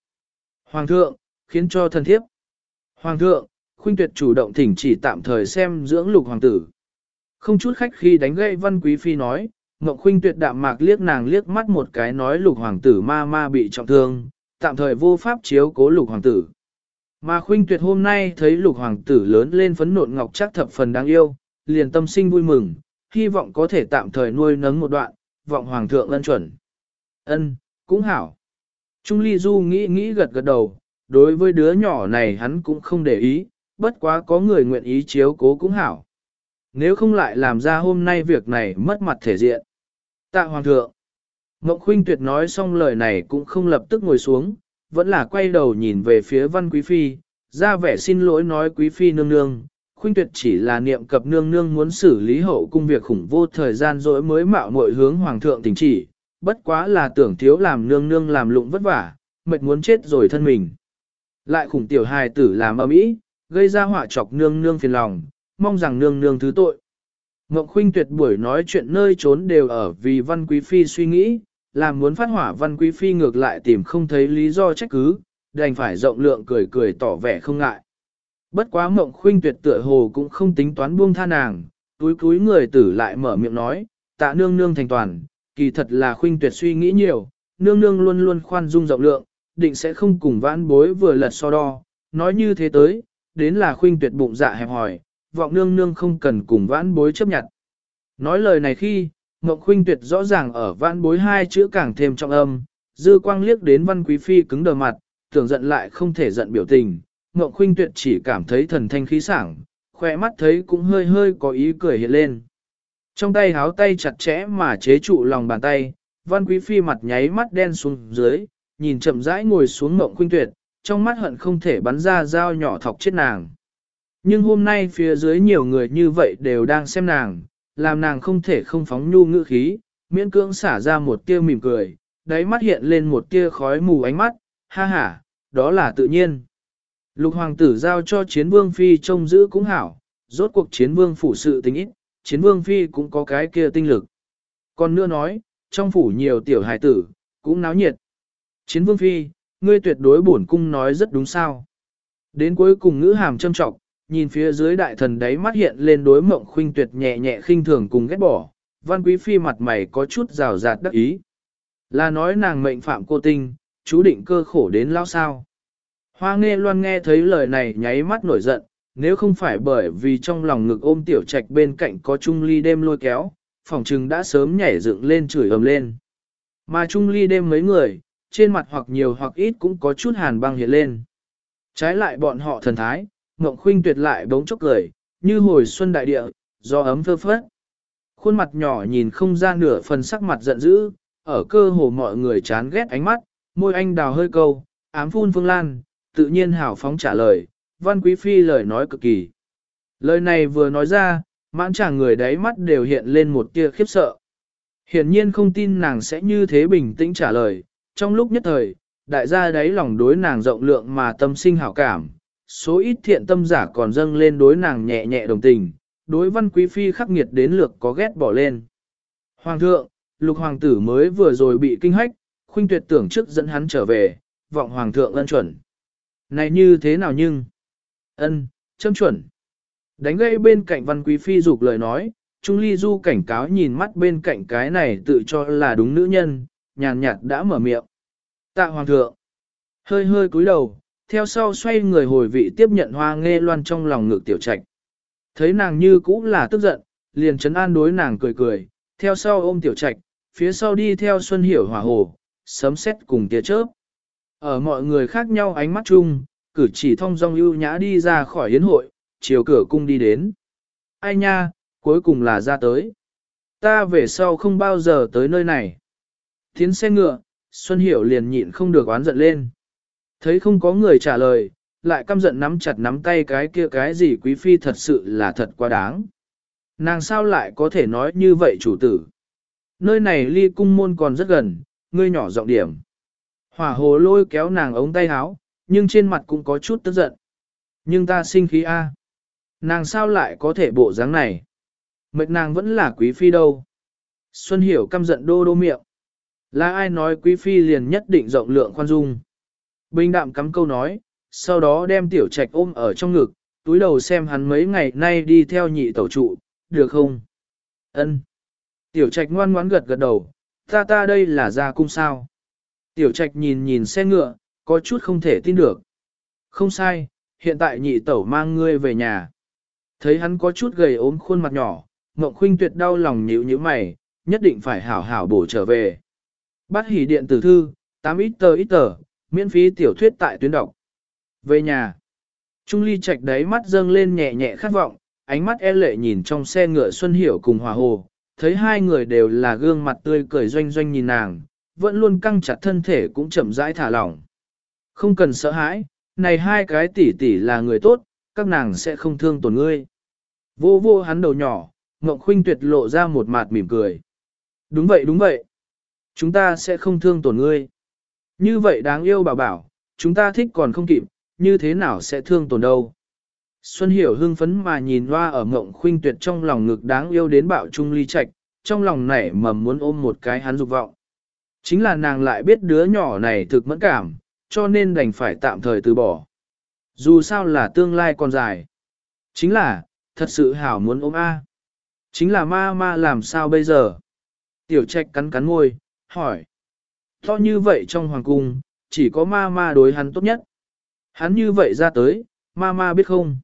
Hoàng thượng, khiến cho thân thiếp. Hoàng thượng, khuynh tuyệt chủ động thỉnh chỉ tạm thời xem dưỡng lục hoàng tử. Không chút khách khi đánh gậy văn quý phi nói, Ngọc khuynh tuyệt đạm mạc liếc nàng liếc mắt một cái nói lục hoàng tử ma ma bị trọng thương, tạm thời vô pháp chiếu cố lục hoàng tử. Mà khuynh tuyệt hôm nay thấy lục hoàng tử lớn lên phấn nộn ngọc chắc thập phần đáng yêu, liền tâm sinh vui mừng, hy vọng có thể tạm thời nuôi nấng một đoạn, vọng hoàng thượng ân chuẩn. Ân, cũng hảo. Trung Ly Du nghĩ nghĩ gật gật đầu, đối với đứa nhỏ này hắn cũng không để ý, bất quá có người nguyện ý chiếu cố cũng hảo. Nếu không lại làm ra hôm nay việc này mất mặt thể diện. Tạ Hoàng thượng. Ngọc Khuynh Tuyệt nói xong lời này cũng không lập tức ngồi xuống, vẫn là quay đầu nhìn về phía Văn Quý Phi, ra vẻ xin lỗi nói Quý Phi nương nương. Khuynh Tuyệt chỉ là niệm cập nương nương muốn xử lý hậu cung việc khủng vô thời gian rồi mới mạo muội hướng Hoàng thượng tình chỉ, bất quá là tưởng thiếu làm nương nương làm lụng vất vả, mệt muốn chết rồi thân mình. Lại khủng tiểu hài tử làm ở mỹ, gây ra họa chọc nương nương phiền lòng, mong rằng nương nương thứ tội. Ngọc Khuynh tuyệt buổi nói chuyện nơi trốn đều ở vì Văn Quý Phi suy nghĩ, làm muốn phát hỏa Văn Quý Phi ngược lại tìm không thấy lý do trách cứ, đành phải rộng lượng cười cười tỏ vẻ không ngại. Bất quá Mộng Khuynh tuyệt tựa hồ cũng không tính toán buông tha nàng, túi túi người tử lại mở miệng nói, tạ nương nương thành toàn, kỳ thật là khuynh tuyệt suy nghĩ nhiều, nương nương luôn luôn khoan dung rộng lượng, định sẽ không cùng vãn bối vừa lật so đo, nói như thế tới, đến là khuynh tuyệt bụng dạ hẹp hỏi, vọng nương nương không cần cùng vãn bối chấp nhận. Nói lời này khi, Ngọc Khuynh Tuyệt rõ ràng ở vãn bối hai chữ càng thêm trọng âm, dư quang liếc đến văn quý phi cứng đờ mặt, tưởng giận lại không thể giận biểu tình, Ngộng Khuynh Tuyệt chỉ cảm thấy thần thanh khí sảng, khỏe mắt thấy cũng hơi hơi có ý cười hiện lên. Trong tay háo tay chặt chẽ mà chế trụ lòng bàn tay, văn quý phi mặt nháy mắt đen xuống dưới, nhìn chậm rãi ngồi xuống Ngộng khuynh tuyệt, trong mắt hận không thể bắn ra dao nhỏ thọc chết nàng. Nhưng hôm nay phía dưới nhiều người như vậy đều đang xem nàng, làm nàng không thể không phóng nhu ngữ khí, miễn cưỡng xả ra một tia mỉm cười, đáy mắt hiện lên một tia khói mù ánh mắt, ha ha, đó là tự nhiên. Lục hoàng tử giao cho chiến vương phi trông giữ cũng hảo, rốt cuộc chiến vương phủ sự tình ít, chiến vương phi cũng có cái kia tinh lực. Còn nữa nói, trong phủ nhiều tiểu hài tử, cũng náo nhiệt. Chiến vương phi, ngươi tuyệt đối bổn cung nói rất đúng sao. Đến cuối cùng ngữ hàm châm trọng, nhìn phía dưới đại thần đấy mắt hiện lên đối mộng khuynh tuyệt nhẹ nhẹ khinh thường cùng ghét bỏ, văn quý phi mặt mày có chút rào rạt đắc ý. Là nói nàng mệnh phạm cô tinh, chú định cơ khổ đến lao sao. Hoa nghe loan nghe thấy lời này nháy mắt nổi giận, nếu không phải bởi vì trong lòng ngực ôm tiểu trạch bên cạnh có Trung Ly đêm lôi kéo, phòng trừng đã sớm nhảy dựng lên chửi ầm lên. Mà Trung Ly đêm mấy người, trên mặt hoặc nhiều hoặc ít cũng có chút hàn băng hiện lên. Trái lại bọn họ thần thái, mộng Khuynh tuyệt lại bỗng chốc cười, như hồi xuân đại địa, do ấm phơ phất. Khuôn mặt nhỏ nhìn không ra nửa phần sắc mặt giận dữ, ở cơ hồ mọi người chán ghét ánh mắt, môi anh đào hơi câu, ám phun phương lan, tự nhiên hào phóng trả lời, văn quý phi lời nói cực kỳ. Lời này vừa nói ra, mãn chàng người đáy mắt đều hiện lên một tia khiếp sợ. Hiển nhiên không tin nàng sẽ như thế bình tĩnh trả lời, trong lúc nhất thời, đại gia đáy lòng đối nàng rộng lượng mà tâm sinh hảo cảm, số ít thiện tâm giả còn dâng lên đối nàng nhẹ nhẹ đồng tình, đối văn quý phi khắc nghiệt đến lược có ghét bỏ lên. Hoàng thượng, lục hoàng tử mới vừa rồi bị kinh hách, khuynh tuyệt tưởng trước dẫn hắn trở về, vọng hoàng thượng ân chuẩn. Này như thế nào nhưng? Ân, châm chuẩn. Đánh gây bên cạnh văn quý phi dục lời nói, Trung Ly Du cảnh cáo nhìn mắt bên cạnh cái này tự cho là đúng nữ nhân, nhàn nhạt đã mở miệng. Tạ hoàng thượng. Hơi hơi cúi đầu, theo sau xoay người hồi vị tiếp nhận hoa nghe loan trong lòng ngực tiểu trạch. Thấy nàng như cũ là tức giận, liền chấn an đối nàng cười cười, theo sau ôm tiểu trạch, phía sau đi theo Xuân Hiểu hỏa hồ, sấm xét cùng tia chớp. Ở mọi người khác nhau ánh mắt chung, cử chỉ thông dong ưu nhã đi ra khỏi yến hội, chiều cửa cung đi đến. Ai nha, cuối cùng là ra tới. Ta về sau không bao giờ tới nơi này. Tiến xe ngựa, Xuân Hiểu liền nhịn không được oán giận lên. Thấy không có người trả lời, lại căm giận nắm chặt nắm tay cái kia cái gì quý phi thật sự là thật quá đáng. Nàng sao lại có thể nói như vậy chủ tử? Nơi này ly cung môn còn rất gần, ngươi nhỏ giọng điểm. Hỏa hồ lôi kéo nàng ống tay áo, nhưng trên mặt cũng có chút tức giận. Nhưng ta sinh khí a, Nàng sao lại có thể bộ dáng này? Mệt nàng vẫn là quý phi đâu. Xuân hiểu căm giận đô đô miệng. Là ai nói quý phi liền nhất định rộng lượng khoan dung. Bình đạm cắm câu nói, sau đó đem tiểu trạch ôm ở trong ngực, túi đầu xem hắn mấy ngày nay đi theo nhị tẩu trụ, được không? Ân. Tiểu trạch ngoan ngoãn gật gật đầu, ta ta đây là ra cung sao. Tiểu trạch nhìn nhìn xe ngựa, có chút không thể tin được. Không sai, hiện tại nhị tẩu mang ngươi về nhà. Thấy hắn có chút gầy ốm khuôn mặt nhỏ, Ngộng Khuynh tuyệt đau lòng nhíu nhíu mày, nhất định phải hảo hảo bổ trở về. Bắt hỉ điện tử thư, 8 ít tờ ít tờ, miễn phí tiểu thuyết tại tuyến đọc. Về nhà, Trung Ly Trạch đáy mắt dâng lên nhẹ nhẹ khát vọng, ánh mắt e lệ nhìn trong xe ngựa Xuân Hiểu cùng Hòa Hồ, thấy hai người đều là gương mặt tươi cười doanh doanh nhìn nàng, vẫn luôn căng chặt thân thể cũng chậm rãi thả lỏng. Không cần sợ hãi, này hai cái tỷ tỷ là người tốt, các nàng sẽ không thương tổn ngươi. Vô vô hắn đầu nhỏ, Ngọc Khuynh tuyệt lộ ra một mặt mỉm cười. Đúng vậy đúng vậy. Chúng ta sẽ không thương tổn ngươi. Như vậy đáng yêu bảo bảo, chúng ta thích còn không kịp, như thế nào sẽ thương tổn đâu. Xuân Hiểu hưng phấn mà nhìn loa ở Ngộng Khuynh tuyệt trong lòng ngực đáng yêu đến bạo trung ly trạch, trong lòng nảy mầm muốn ôm một cái hắn dục vọng. Chính là nàng lại biết đứa nhỏ này thực mẫn cảm, cho nên đành phải tạm thời từ bỏ. Dù sao là tương lai còn dài. Chính là, thật sự hảo muốn ôm A. Chính là ma ma làm sao bây giờ? Tiểu trạch cắn cắn môi, hỏi. To như vậy trong hoàng cung, chỉ có ma ma đối hắn tốt nhất. Hắn như vậy ra tới, ma ma biết không?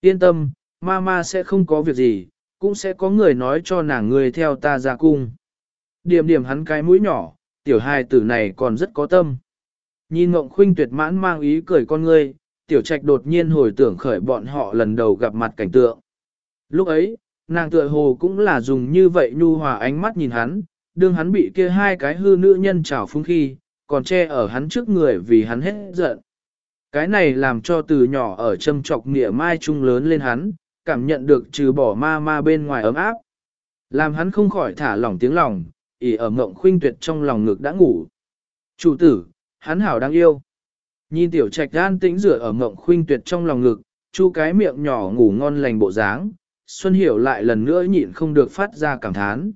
Yên tâm, ma ma sẽ không có việc gì, cũng sẽ có người nói cho nàng người theo ta ra cung. Điểm điểm hắn cái mũi nhỏ, tiểu hài tử này còn rất có tâm. Nhìn Ngộng khuynh tuyệt mãn mang ý cười con ngươi, tiểu trạch đột nhiên hồi tưởng khởi bọn họ lần đầu gặp mặt cảnh tượng. Lúc ấy, nàng tựa hồ cũng là dùng như vậy nhu hòa ánh mắt nhìn hắn, đương hắn bị kia hai cái hư nữ nhân trào phúng khi, còn che ở hắn trước người vì hắn hết giận. Cái này làm cho từ nhỏ ở châm trọc nghĩa mai trung lớn lên hắn, cảm nhận được trừ bỏ ma ma bên ngoài ấm áp. Làm hắn không khỏi thả lỏng tiếng lòng, ỉ ở mộng khuynh tuyệt trong lòng ngực đã ngủ. Chủ tử, hắn hảo đang yêu, Nhìn tiểu trạch an tĩnh rửa ở mộng khuynh tuyệt trong lòng ngực, chu cái miệng nhỏ ngủ ngon lành bộ dáng, Xuân Hiểu lại lần nữa nhịn không được phát ra cảm thán.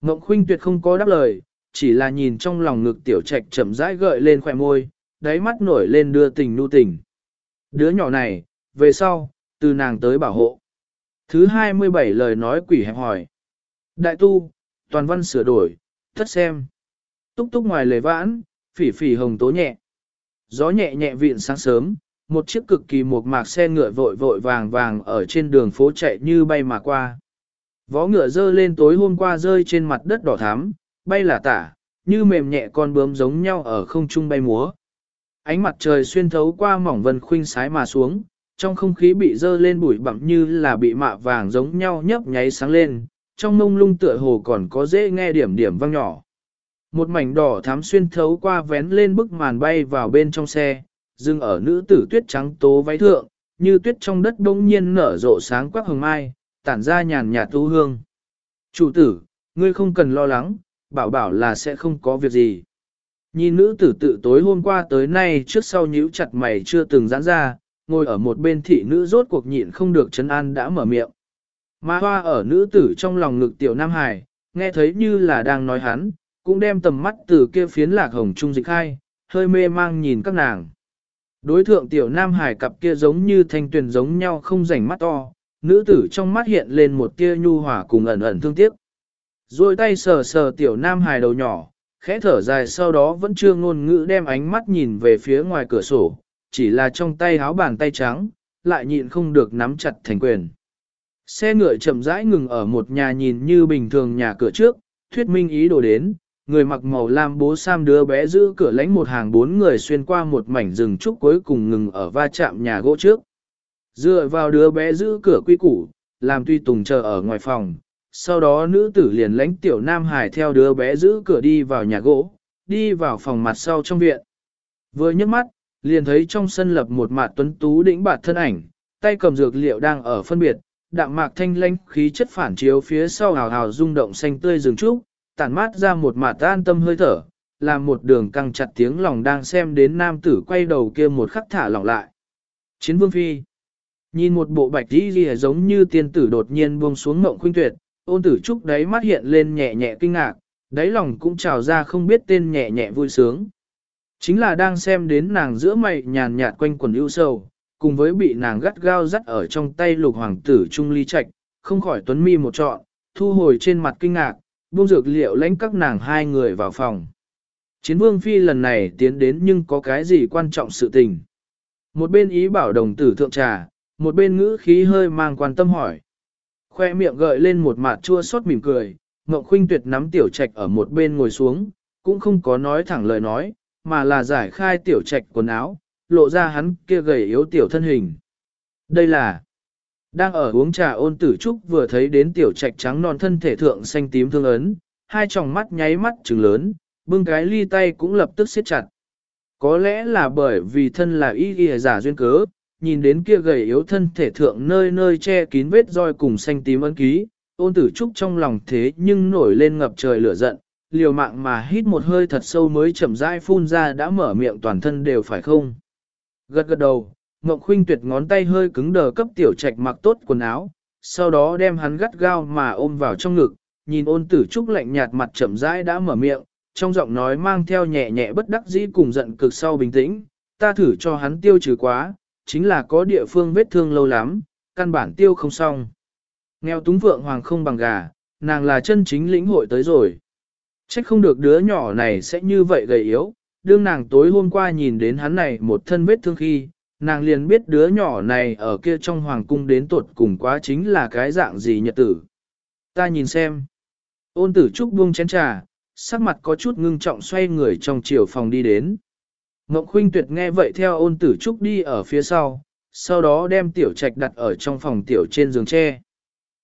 Mộng khuynh tuyệt không có đáp lời, chỉ là nhìn trong lòng ngực tiểu trạch chậm rãi gợi lên khỏe môi, đáy mắt nổi lên đưa tình nu tình. Đứa nhỏ này, về sau, từ nàng tới bảo hộ. Thứ 27 lời nói quỷ hẹp hỏi. Đại tu, toàn văn sửa đổi, thất xem. Túc túc ngoài lề vãn, phỉ phỉ hồng tố nhẹ. Gió nhẹ nhẹ vịn sáng sớm, một chiếc cực kỳ một mạc xe ngựa vội vội vàng vàng ở trên đường phố chạy như bay mà qua. Vó ngựa dơ lên tối hôm qua rơi trên mặt đất đỏ thắm, bay là tả, như mềm nhẹ con bướm giống nhau ở không trung bay múa. Ánh mặt trời xuyên thấu qua mỏng vân khuynh sái mà xuống, trong không khí bị dơ lên bụi bặm như là bị mạ vàng giống nhau nhấp nháy sáng lên, trong mông lung tựa hồ còn có dễ nghe điểm điểm vang nhỏ. Một mảnh đỏ thám xuyên thấu qua vén lên bức màn bay vào bên trong xe, dừng ở nữ tử tuyết trắng tố váy thượng, như tuyết trong đất bỗng nhiên nở rộ sáng quắc hồng mai, tản ra nhàn nhạt thu hương. Chủ tử, ngươi không cần lo lắng, bảo bảo là sẽ không có việc gì. Nhìn nữ tử tự tối hôm qua tới nay trước sau nhíu chặt mày chưa từng giãn ra, ngồi ở một bên thị nữ rốt cuộc nhịn không được chấn an đã mở miệng. Ma hoa ở nữ tử trong lòng ngực tiểu Nam Hải, nghe thấy như là đang nói hắn, cũng đem tầm mắt từ kia phiến lạc hồng trung dịch hai, hơi mê mang nhìn các nàng. Đối thượng tiểu Nam Hải cặp kia giống như thanh tuyền giống nhau không rảnh mắt to, nữ tử trong mắt hiện lên một tia nhu hòa cùng ẩn ẩn thương tiếc. Rồi tay sờ sờ tiểu Nam Hải đầu nhỏ, khẽ thở dài sau đó vẫn chưa ngôn ngữ đem ánh mắt nhìn về phía ngoài cửa sổ, chỉ là trong tay háo bàn tay trắng, lại nhịn không được nắm chặt thành quyền. Xe ngựa chậm rãi ngừng ở một nhà nhìn như bình thường nhà cửa trước, thuyết minh ý đồ đến, người mặc màu lam bố sam đứa bé giữ cửa lánh một hàng bốn người xuyên qua một mảnh rừng trúc cuối cùng ngừng ở va chạm nhà gỗ trước. Dựa vào đứa bé giữ cửa quy củ, làm tuy tùng chờ ở ngoài phòng, sau đó nữ tử liền lánh tiểu nam hải theo đứa bé giữ cửa đi vào nhà gỗ, đi vào phòng mặt sau trong viện. Vừa nhấc mắt, liền thấy trong sân lập một mặt tuấn tú đĩnh bạt thân ảnh, tay cầm dược liệu đang ở phân biệt, đạm mạc thanh lanh khí chất phản chiếu phía sau hào hào rung động xanh tươi rừng trúc, tản mát ra một mạt an tâm hơi thở, làm một đường căng chặt tiếng lòng đang xem đến nam tử quay đầu kia một khắc thả lỏng lại. Chiến vương phi Nhìn một bộ bạch đi ghi giống như tiên tử đột nhiên buông xuống mộng khuynh tuyệt, ôn tử trúc đáy mắt hiện lên nhẹ nhẹ kinh ngạc, đáy lòng cũng trào ra không biết tên nhẹ nhẹ vui sướng. Chính là đang xem đến nàng giữa mày nhàn nhạt quanh quần ưu sầu, cùng với bị nàng gắt gao dắt ở trong tay lục hoàng tử trung ly trạch, không khỏi tuấn mi một trọn, thu hồi trên mặt kinh ngạc, buông dược liệu lãnh các nàng hai người vào phòng. Chiến vương phi lần này tiến đến nhưng có cái gì quan trọng sự tình. Một bên ý bảo đồng tử thượng trà, một bên ngữ khí hơi mang quan tâm hỏi. Khoe miệng gợi lên một mặt chua xót mỉm cười, Ngọc Khuynh Tuyệt nắm tiểu trạch ở một bên ngồi xuống, cũng không có nói thẳng lời nói, mà là giải khai tiểu trạch quần áo, lộ ra hắn kia gầy yếu tiểu thân hình. Đây là đang ở uống trà ôn tử trúc vừa thấy đến tiểu trạch trắng non thân thể thượng xanh tím thương ấn, hai tròng mắt nháy mắt trừng lớn, bưng cái ly tay cũng lập tức siết chặt. Có lẽ là bởi vì thân là y y giả duyên cớ, nhìn đến kia gầy yếu thân thể thượng nơi nơi che kín vết roi cùng xanh tím ấn ký, ôn tử trúc trong lòng thế nhưng nổi lên ngập trời lửa giận, liều mạng mà hít một hơi thật sâu mới chậm rãi phun ra đã mở miệng toàn thân đều phải không. Gật gật đầu, Ngọc Khuynh tuyệt ngón tay hơi cứng đờ cấp tiểu trạch mặc tốt quần áo, sau đó đem hắn gắt gao mà ôm vào trong ngực, nhìn ôn tử trúc lạnh nhạt mặt chậm rãi đã mở miệng, trong giọng nói mang theo nhẹ nhẹ bất đắc dĩ cùng giận cực sau bình tĩnh, ta thử cho hắn tiêu trừ quá, chính là có địa phương vết thương lâu lắm, căn bản tiêu không xong. Nghèo túng vượng hoàng không bằng gà, nàng là chân chính lĩnh hội tới rồi. Trách không được đứa nhỏ này sẽ như vậy gầy yếu, đương nàng tối hôm qua nhìn đến hắn này một thân vết thương khi, nàng liền biết đứa nhỏ này ở kia trong hoàng cung đến tuột cùng quá chính là cái dạng gì nhật tử. Ta nhìn xem. Ôn tử trúc buông chén trà, sắc mặt có chút ngưng trọng xoay người trong chiều phòng đi đến. Ngọc Khuynh Tuyệt nghe vậy theo ôn tử trúc đi ở phía sau, sau đó đem tiểu trạch đặt ở trong phòng tiểu trên giường tre.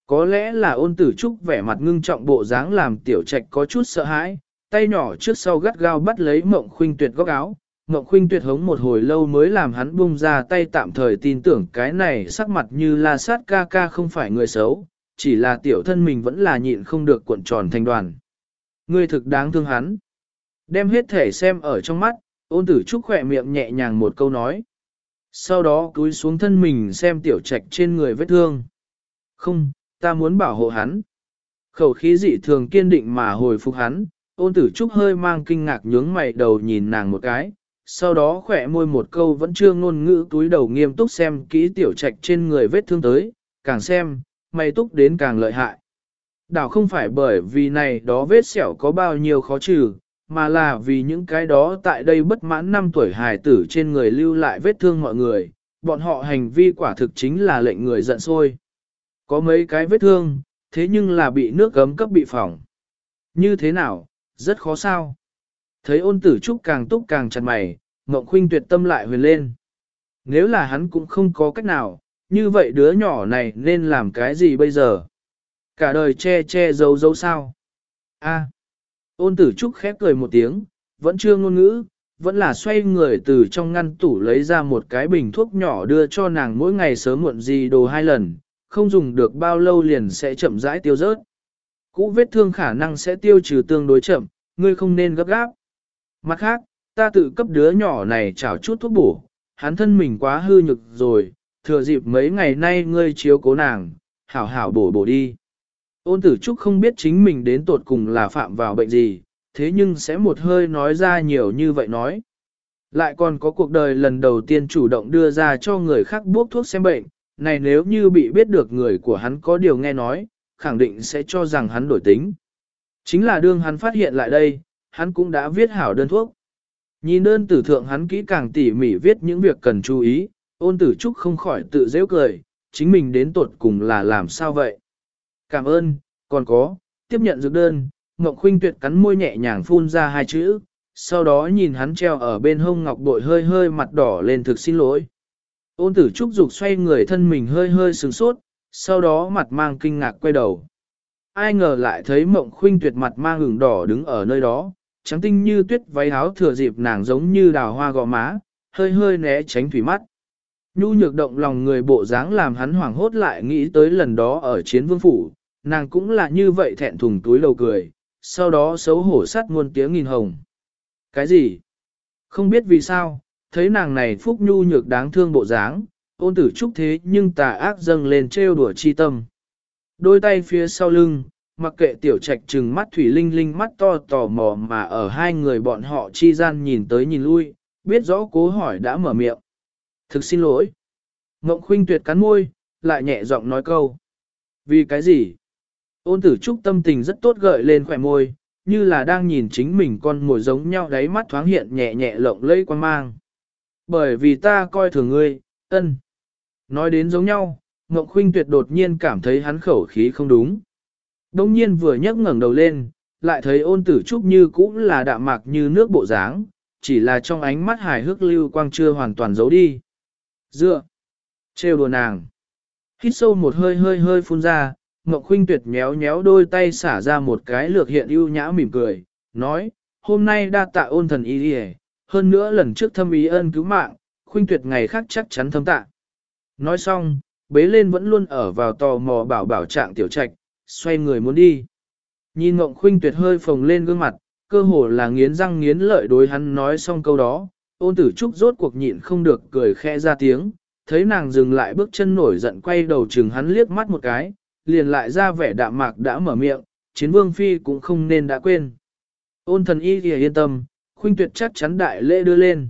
Có lẽ là ôn tử trúc vẻ mặt ngưng trọng bộ dáng làm tiểu trạch có chút sợ hãi, tay nhỏ trước sau gắt gao bắt lấy mộng khuynh tuyệt góc áo. Mộng khuynh tuyệt hống một hồi lâu mới làm hắn bung ra tay tạm thời tin tưởng cái này sắc mặt như la sát ca ca không phải người xấu, chỉ là tiểu thân mình vẫn là nhịn không được cuộn tròn thành đoàn. Người thực đáng thương hắn. Đem hết thể xem ở trong mắt, Ôn tử trúc khỏe miệng nhẹ nhàng một câu nói. Sau đó cúi xuống thân mình xem tiểu trạch trên người vết thương. Không, ta muốn bảo hộ hắn. Khẩu khí dị thường kiên định mà hồi phục hắn, ôn tử trúc hơi mang kinh ngạc nhướng mày đầu nhìn nàng một cái, sau đó khỏe môi một câu vẫn chưa ngôn ngữ túi đầu nghiêm túc xem kỹ tiểu trạch trên người vết thương tới, càng xem, mày túc đến càng lợi hại. Đảo không phải bởi vì này đó vết sẹo có bao nhiêu khó trừ, mà là vì những cái đó tại đây bất mãn năm tuổi hài tử trên người lưu lại vết thương mọi người, bọn họ hành vi quả thực chính là lệnh người giận sôi. Có mấy cái vết thương, thế nhưng là bị nước gấm cấp bị phỏng. Như thế nào, rất khó sao. Thấy ôn tử trúc càng túc càng chặt mày, Ngộng Khuynh tuyệt tâm lại huyền lên. Nếu là hắn cũng không có cách nào, như vậy đứa nhỏ này nên làm cái gì bây giờ? Cả đời che che giấu giấu sao? A. Ôn tử trúc khép cười một tiếng, vẫn chưa ngôn ngữ, vẫn là xoay người từ trong ngăn tủ lấy ra một cái bình thuốc nhỏ đưa cho nàng mỗi ngày sớm muộn gì đồ hai lần, không dùng được bao lâu liền sẽ chậm rãi tiêu rớt. Cũ vết thương khả năng sẽ tiêu trừ tương đối chậm, ngươi không nên gấp gáp. Mặt khác, ta tự cấp đứa nhỏ này chảo chút thuốc bổ, hắn thân mình quá hư nhực rồi, thừa dịp mấy ngày nay ngươi chiếu cố nàng, hảo hảo bổ bổ đi. Ôn tử trúc không biết chính mình đến tột cùng là phạm vào bệnh gì, thế nhưng sẽ một hơi nói ra nhiều như vậy nói. Lại còn có cuộc đời lần đầu tiên chủ động đưa ra cho người khác bốc thuốc xem bệnh, này nếu như bị biết được người của hắn có điều nghe nói, khẳng định sẽ cho rằng hắn đổi tính. Chính là đương hắn phát hiện lại đây, hắn cũng đã viết hảo đơn thuốc. Nhìn đơn tử thượng hắn kỹ càng tỉ mỉ viết những việc cần chú ý, ôn tử trúc không khỏi tự dễ cười, chính mình đến tuột cùng là làm sao vậy. Cảm ơn, còn có, tiếp nhận dược đơn, Ngọc Khuynh tuyệt cắn môi nhẹ nhàng phun ra hai chữ, sau đó nhìn hắn treo ở bên hông ngọc bội hơi hơi mặt đỏ lên thực xin lỗi. Ôn tử trúc dục xoay người thân mình hơi hơi sừng sốt, sau đó mặt mang kinh ngạc quay đầu. Ai ngờ lại thấy mộng khuynh tuyệt mặt mang ửng đỏ đứng ở nơi đó, trắng tinh như tuyết váy áo thừa dịp nàng giống như đào hoa gò má, hơi hơi né tránh thủy mắt. Nhu nhược động lòng người bộ dáng làm hắn hoảng hốt lại nghĩ tới lần đó ở chiến vương phủ, nàng cũng là như vậy thẹn thùng túi lầu cười, sau đó xấu hổ sắt muôn tiếng nghìn hồng. Cái gì? Không biết vì sao, thấy nàng này phúc nhu nhược đáng thương bộ dáng, ôn tử trúc thế nhưng tà ác dâng lên trêu đùa chi tâm. Đôi tay phía sau lưng, mặc kệ tiểu trạch trừng mắt thủy linh linh mắt to tò mò mà ở hai người bọn họ chi gian nhìn tới nhìn lui, biết rõ cố hỏi đã mở miệng. Thực xin lỗi. Ngộng khuynh tuyệt cắn môi, lại nhẹ giọng nói câu. Vì cái gì? Ôn tử trúc tâm tình rất tốt gợi lên khỏe môi, như là đang nhìn chính mình con mồi giống nhau đáy mắt thoáng hiện nhẹ nhẹ lộng lẫy quan mang. Bởi vì ta coi thường ngươi, ân. Nói đến giống nhau, Ngọc Khuynh tuyệt đột nhiên cảm thấy hắn khẩu khí không đúng. Đông nhiên vừa nhấc ngẩng đầu lên, lại thấy ôn tử trúc như cũng là đạm mạc như nước bộ dáng, chỉ là trong ánh mắt hài hước lưu quang chưa hoàn toàn giấu đi. Dựa, trêu đùa nàng. Hít sâu một hơi hơi hơi phun ra, Ngọc Khuynh tuyệt méo méo đôi tay xả ra một cái lược hiện ưu nhã mỉm cười, nói, hôm nay đa tạ ôn thần y đi hơn nữa lần trước thâm ý ân cứu mạng, Khuynh tuyệt ngày khác chắc chắn thâm tạ. Nói xong, bế lên vẫn luôn ở vào tò mò bảo bảo trạng tiểu trạch, xoay người muốn đi. Nhìn Ngộng Khuynh tuyệt hơi phồng lên gương mặt, cơ hồ là nghiến răng nghiến lợi đối hắn nói xong câu đó, ôn tử trúc rốt cuộc nhịn không được cười khẽ ra tiếng, thấy nàng dừng lại bước chân nổi giận quay đầu chừng hắn liếc mắt một cái, liền lại ra vẻ đạm mạc đã mở miệng, chiến vương phi cũng không nên đã quên. Ôn thần y thì yên tâm, khuynh tuyệt chắc chắn đại lễ đưa lên.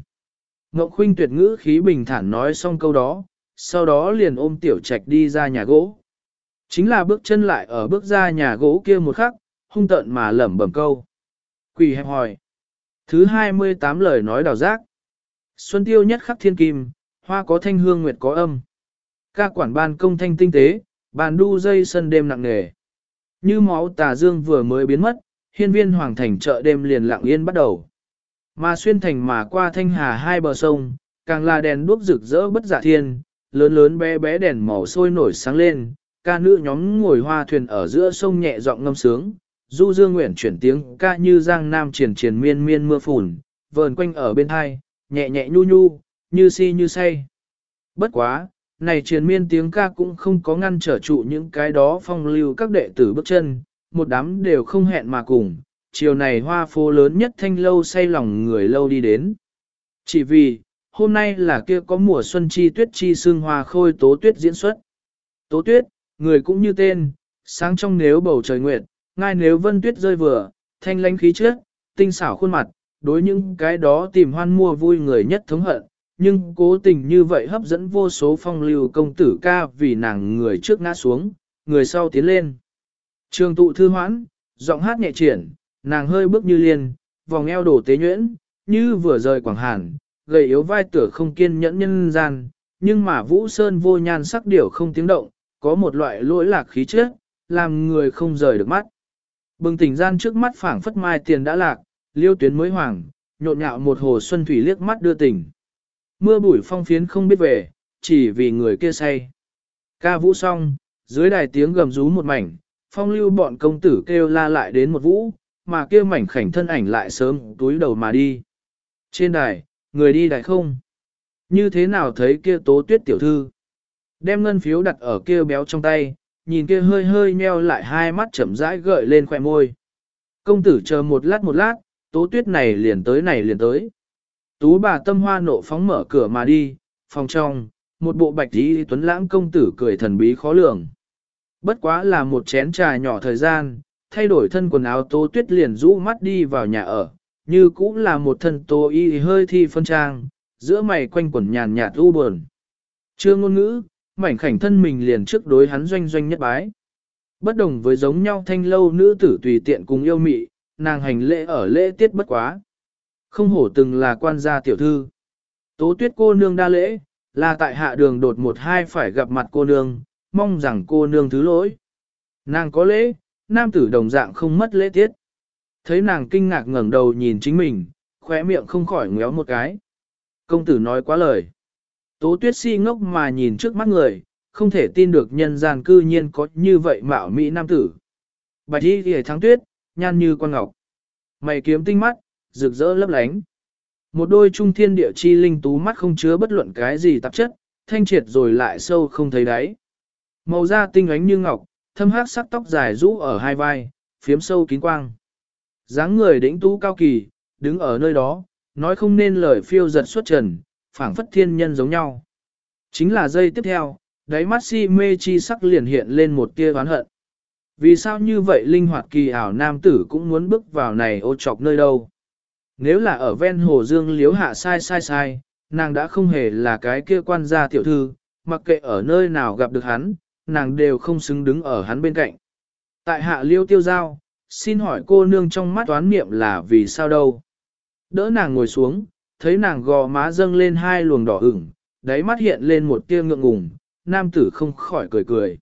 Ngộng khuynh tuyệt ngữ khí bình thản nói xong câu đó, sau đó liền ôm tiểu trạch đi ra nhà gỗ. Chính là bước chân lại ở bước ra nhà gỗ kia một khắc, hung tợn mà lẩm bẩm câu. Quỳ hẹp hỏi. Thứ 28 lời nói đào giác. Xuân tiêu nhất khắc thiên kim, hoa có thanh hương nguyệt có âm. Ca quản ban công thanh tinh tế, bàn đu dây sân đêm nặng nề. Như máu tà dương vừa mới biến mất, hiên viên hoàng thành chợ đêm liền lặng yên bắt đầu. Mà xuyên thành mà qua thanh hà hai bờ sông, càng là đèn đuốc rực rỡ bất giả thiên, lớn lớn bé bé đèn màu sôi nổi sáng lên, ca nữ nhóm ngồi hoa thuyền ở giữa sông nhẹ giọng ngâm sướng, du dương nguyện chuyển tiếng ca như giang nam triển triển miên miên mưa phùn, vờn quanh ở bên hai, nhẹ nhẹ nhu nhu, như si như say. Bất quá, này triển miên tiếng ca cũng không có ngăn trở trụ những cái đó phong lưu các đệ tử bước chân, một đám đều không hẹn mà cùng, chiều này hoa phố lớn nhất thanh lâu say lòng người lâu đi đến. Chỉ vì, hôm nay là kia có mùa xuân chi tuyết chi sương hoa khôi tố tuyết diễn xuất. Tố tuyết, người cũng như tên, sáng trong nếu bầu trời nguyệt, ngay nếu vân tuyết rơi vừa, thanh lãnh khí trước, tinh xảo khuôn mặt, đối những cái đó tìm hoan mua vui người nhất thống hận, nhưng cố tình như vậy hấp dẫn vô số phong lưu công tử ca vì nàng người trước ngã xuống, người sau tiến lên. Trường tụ thư hoãn, giọng hát nhẹ triển, nàng hơi bước như liên, vòng eo đổ tế nhuyễn, như vừa rời quảng hàn, gầy yếu vai tửa không kiên nhẫn nhân gian, nhưng mà Vũ Sơn vô nhan sắc điểu không tiếng động, có một loại lỗi lạc khí chất, làm người không rời được mắt. Bừng tỉnh gian trước mắt phảng phất mai tiền đã lạc, liêu tuyến mới hoàng, nhộn nhạo một hồ xuân thủy liếc mắt đưa tỉnh. Mưa bụi phong phiến không biết về, chỉ vì người kia say. Ca vũ xong, dưới đài tiếng gầm rú một mảnh, phong lưu bọn công tử kêu la lại đến một vũ, mà kia mảnh khảnh thân ảnh lại sớm túi đầu mà đi. Trên đài, người đi đại không? Như thế nào thấy kia tố tuyết tiểu thư? Đem ngân phiếu đặt ở kia béo trong tay, nhìn kia hơi hơi nheo lại hai mắt chậm rãi gợi lên khỏe môi. Công tử chờ một lát một lát, tố tuyết này liền tới này liền tới. Tú bà tâm hoa nộ phóng mở cửa mà đi, phòng trong, một bộ bạch tí tuấn lãng công tử cười thần bí khó lường. Bất quá là một chén trà nhỏ thời gian, thay đổi thân quần áo tố tuyết liền rũ mắt đi vào nhà ở, như cũng là một thân tố y hơi thi phân trang, giữa mày quanh quẩn nhàn nhạt u buồn. Chưa ngôn ngữ, mảnh khảnh thân mình liền trước đối hắn doanh doanh nhất bái. Bất đồng với giống nhau thanh lâu nữ tử tùy tiện cùng yêu mị, nàng hành lễ ở lễ tiết bất quá. Không hổ từng là quan gia tiểu thư. Tố tuyết cô nương đa lễ, là tại hạ đường đột một hai phải gặp mặt cô nương, mong rằng cô nương thứ lỗi. Nàng có lễ, nam tử đồng dạng không mất lễ tiết. Thấy nàng kinh ngạc ngẩng đầu nhìn chính mình, khóe miệng không khỏi ngéo một cái. Công tử nói quá lời. Tố tuyết si ngốc mà nhìn trước mắt người, không thể tin được nhân gian cư nhiên có như vậy mạo mỹ nam tử. Bạch y ghề thắng tuyết, nhan như quan ngọc. Mày kiếm tinh mắt, rực rỡ lấp lánh. Một đôi trung thiên địa chi linh tú mắt không chứa bất luận cái gì tạp chất, thanh triệt rồi lại sâu không thấy đáy. Màu da tinh ánh như ngọc, thâm hát sắc tóc dài rũ ở hai vai, phiếm sâu kín quang dáng người đĩnh tú cao kỳ, đứng ở nơi đó, nói không nên lời phiêu giật xuất trần, phảng phất thiên nhân giống nhau. Chính là giây tiếp theo, đáy mắt si mê chi sắc liền hiện lên một tia oán hận. Vì sao như vậy linh hoạt kỳ ảo nam tử cũng muốn bước vào này ô trọc nơi đâu? Nếu là ở ven hồ dương liếu hạ sai sai sai, nàng đã không hề là cái kia quan gia tiểu thư, mặc kệ ở nơi nào gặp được hắn, nàng đều không xứng đứng ở hắn bên cạnh. Tại hạ liêu tiêu giao, xin hỏi cô nương trong mắt toán niệm là vì sao đâu? Đỡ nàng ngồi xuống, thấy nàng gò má dâng lên hai luồng đỏ ửng, đáy mắt hiện lên một tia ngượng ngùng, nam tử không khỏi cười cười.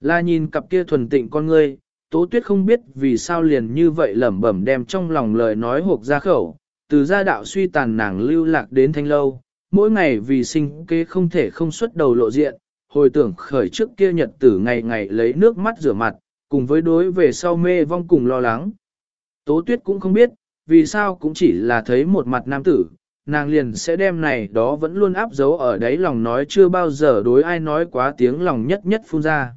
Là nhìn cặp kia thuần tịnh con ngươi, tố tuyết không biết vì sao liền như vậy lẩm bẩm đem trong lòng lời nói hộp ra khẩu, từ gia đạo suy tàn nàng lưu lạc đến thanh lâu, mỗi ngày vì sinh kế không thể không xuất đầu lộ diện, hồi tưởng khởi trước kia nhật tử ngày ngày lấy nước mắt rửa mặt, cùng với đối về sau mê vong cùng lo lắng. Tố tuyết cũng không biết, vì sao cũng chỉ là thấy một mặt nam tử, nàng liền sẽ đem này đó vẫn luôn áp dấu ở đấy lòng nói chưa bao giờ đối ai nói quá tiếng lòng nhất nhất phun ra.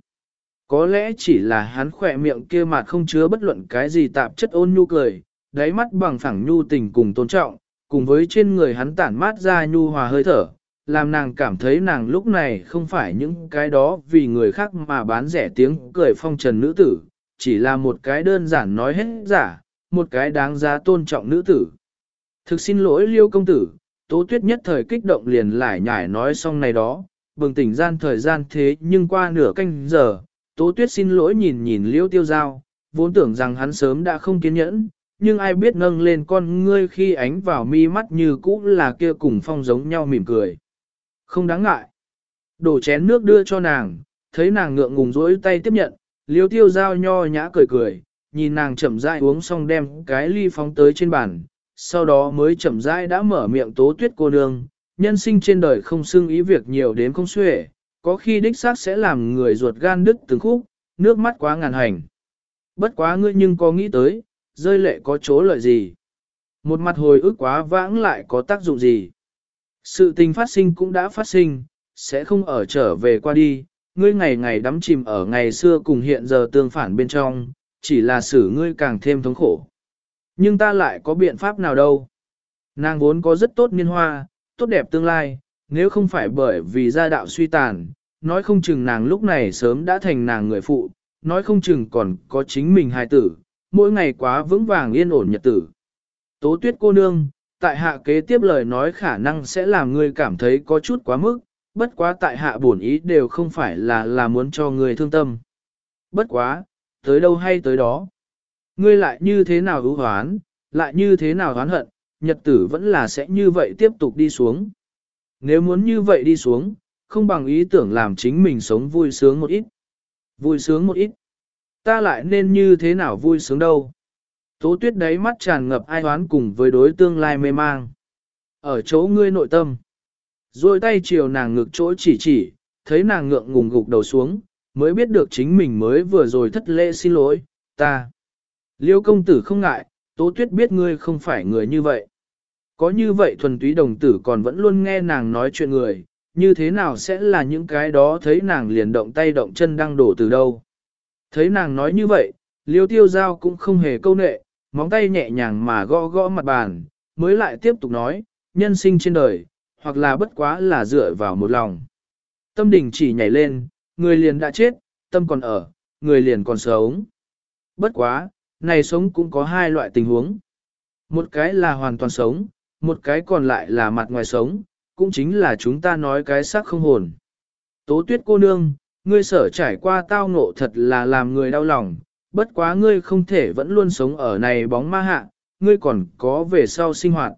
Có lẽ chỉ là hắn khỏe miệng kia mặt không chứa bất luận cái gì tạp chất ôn nhu cười, đáy mắt bằng phẳng nhu tình cùng tôn trọng, cùng với trên người hắn tản mát ra nhu hòa hơi thở, làm nàng cảm thấy nàng lúc này không phải những cái đó vì người khác mà bán rẻ tiếng cười phong trần nữ tử, chỉ là một cái đơn giản nói hết giả, một cái đáng giá tôn trọng nữ tử. Thực xin lỗi liêu công tử, tố tuyết nhất thời kích động liền lại nhải nói xong này đó, bừng tỉnh gian thời gian thế nhưng qua nửa canh giờ, tố tuyết xin lỗi nhìn nhìn liêu tiêu giao, vốn tưởng rằng hắn sớm đã không kiên nhẫn, nhưng ai biết nâng lên con ngươi khi ánh vào mi mắt như cũ là kia cùng phong giống nhau mỉm cười. Không đáng ngại. Đổ chén nước đưa cho nàng, thấy nàng ngượng ngùng rỗi tay tiếp nhận, liêu tiêu giao nho nhã cười cười, nhìn nàng chậm rãi uống xong đem cái ly phóng tới trên bàn, sau đó mới chậm rãi đã mở miệng tố tuyết cô nương, nhân sinh trên đời không xưng ý việc nhiều đến không xuể, có khi đích xác sẽ làm người ruột gan đứt từng khúc, nước mắt quá ngàn hành. Bất quá ngươi nhưng có nghĩ tới, rơi lệ có chỗ lợi gì? Một mặt hồi ức quá vãng lại có tác dụng gì? Sự tình phát sinh cũng đã phát sinh, sẽ không ở trở về qua đi, ngươi ngày ngày đắm chìm ở ngày xưa cùng hiện giờ tương phản bên trong, chỉ là xử ngươi càng thêm thống khổ. Nhưng ta lại có biện pháp nào đâu? Nàng vốn có rất tốt niên hoa, tốt đẹp tương lai, nếu không phải bởi vì gia đạo suy tàn, nói không chừng nàng lúc này sớm đã thành nàng người phụ, nói không chừng còn có chính mình hài tử, mỗi ngày quá vững vàng yên ổn nhật tử. Tố tuyết cô nương, tại hạ kế tiếp lời nói khả năng sẽ làm ngươi cảm thấy có chút quá mức, bất quá tại hạ bổn ý đều không phải là là muốn cho ngươi thương tâm. Bất quá, tới đâu hay tới đó. Ngươi lại như thế nào ưu hoán, lại như thế nào hoán hận, nhật tử vẫn là sẽ như vậy tiếp tục đi xuống. Nếu muốn như vậy đi xuống, không bằng ý tưởng làm chính mình sống vui sướng một ít. Vui sướng một ít. Ta lại nên như thế nào vui sướng đâu. Tố tuyết đáy mắt tràn ngập ai hoán cùng với đối tương lai mê mang. Ở chỗ ngươi nội tâm. Rồi tay chiều nàng ngực chỗ chỉ chỉ, thấy nàng ngượng ngùng gục đầu xuống, mới biết được chính mình mới vừa rồi thất lễ xin lỗi, ta. Liêu công tử không ngại, tố tuyết biết ngươi không phải người như vậy. Có như vậy thuần túy đồng tử còn vẫn luôn nghe nàng nói chuyện người, như thế nào sẽ là những cái đó thấy nàng liền động tay động chân đang đổ từ đâu. Thấy nàng nói như vậy, liêu tiêu giao cũng không hề câu nệ, móng tay nhẹ nhàng mà gõ gõ mặt bàn, mới lại tiếp tục nói, nhân sinh trên đời, hoặc là bất quá là dựa vào một lòng. Tâm đình chỉ nhảy lên, người liền đã chết, tâm còn ở, người liền còn sống. Bất quá, này sống cũng có hai loại tình huống. Một cái là hoàn toàn sống, một cái còn lại là mặt ngoài sống, cũng chính là chúng ta nói cái xác không hồn. Tố tuyết cô nương, ngươi sở trải qua tao ngộ thật là làm người đau lòng, bất quá ngươi không thể vẫn luôn sống ở này bóng ma hạ, ngươi còn có về sau sinh hoạt.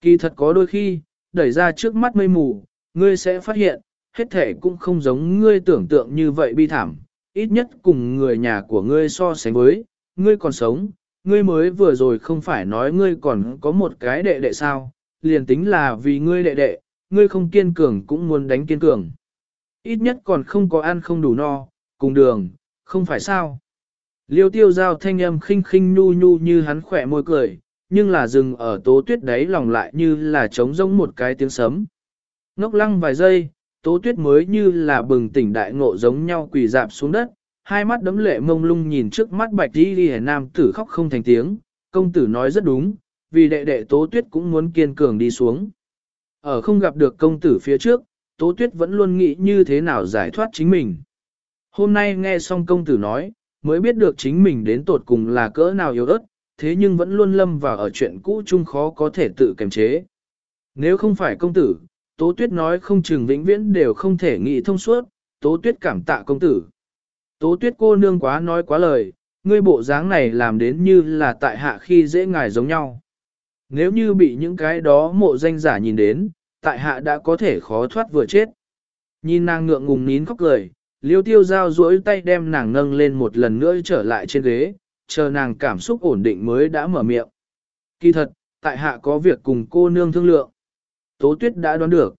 Kỳ thật có đôi khi, đẩy ra trước mắt mây mù, ngươi sẽ phát hiện, hết thể cũng không giống ngươi tưởng tượng như vậy bi thảm, ít nhất cùng người nhà của ngươi so sánh với, ngươi còn sống, ngươi mới vừa rồi không phải nói ngươi còn có một cái đệ đệ sao, liền tính là vì ngươi đệ đệ, ngươi không kiên cường cũng muốn đánh kiên cường. Ít nhất còn không có ăn không đủ no, cùng đường, không phải sao. Liêu tiêu giao thanh âm khinh khinh nhu nhu như hắn khỏe môi cười, nhưng là dừng ở tố tuyết đấy lòng lại như là trống rỗng một cái tiếng sấm. Ngốc lăng vài giây, tố tuyết mới như là bừng tỉnh đại ngộ giống nhau quỳ dạp xuống đất, hai mắt đấm lệ mông lung nhìn trước mắt bạch đi đi nam tử khóc không thành tiếng, công tử nói rất đúng, vì đệ đệ tố tuyết cũng muốn kiên cường đi xuống. Ở không gặp được công tử phía trước, tố tuyết vẫn luôn nghĩ như thế nào giải thoát chính mình. Hôm nay nghe xong công tử nói, mới biết được chính mình đến tột cùng là cỡ nào yếu ớt, thế nhưng vẫn luôn lâm vào ở chuyện cũ chung khó có thể tự kiềm chế. Nếu không phải công tử, Tố Tuyết nói không chừng vĩnh viễn đều không thể nghĩ thông suốt, Tố Tuyết cảm tạ công tử. Tố Tuyết cô nương quá nói quá lời, ngươi bộ dáng này làm đến như là tại hạ khi dễ ngài giống nhau. Nếu như bị những cái đó mộ danh giả nhìn đến, tại hạ đã có thể khó thoát vừa chết. Nhìn nàng ngượng ngùng nín khóc cười, liêu tiêu giao duỗi tay đem nàng nâng lên một lần nữa trở lại trên ghế, chờ nàng cảm xúc ổn định mới đã mở miệng. Kỳ thật, tại hạ có việc cùng cô nương thương lượng. Tố tuyết đã đoán được.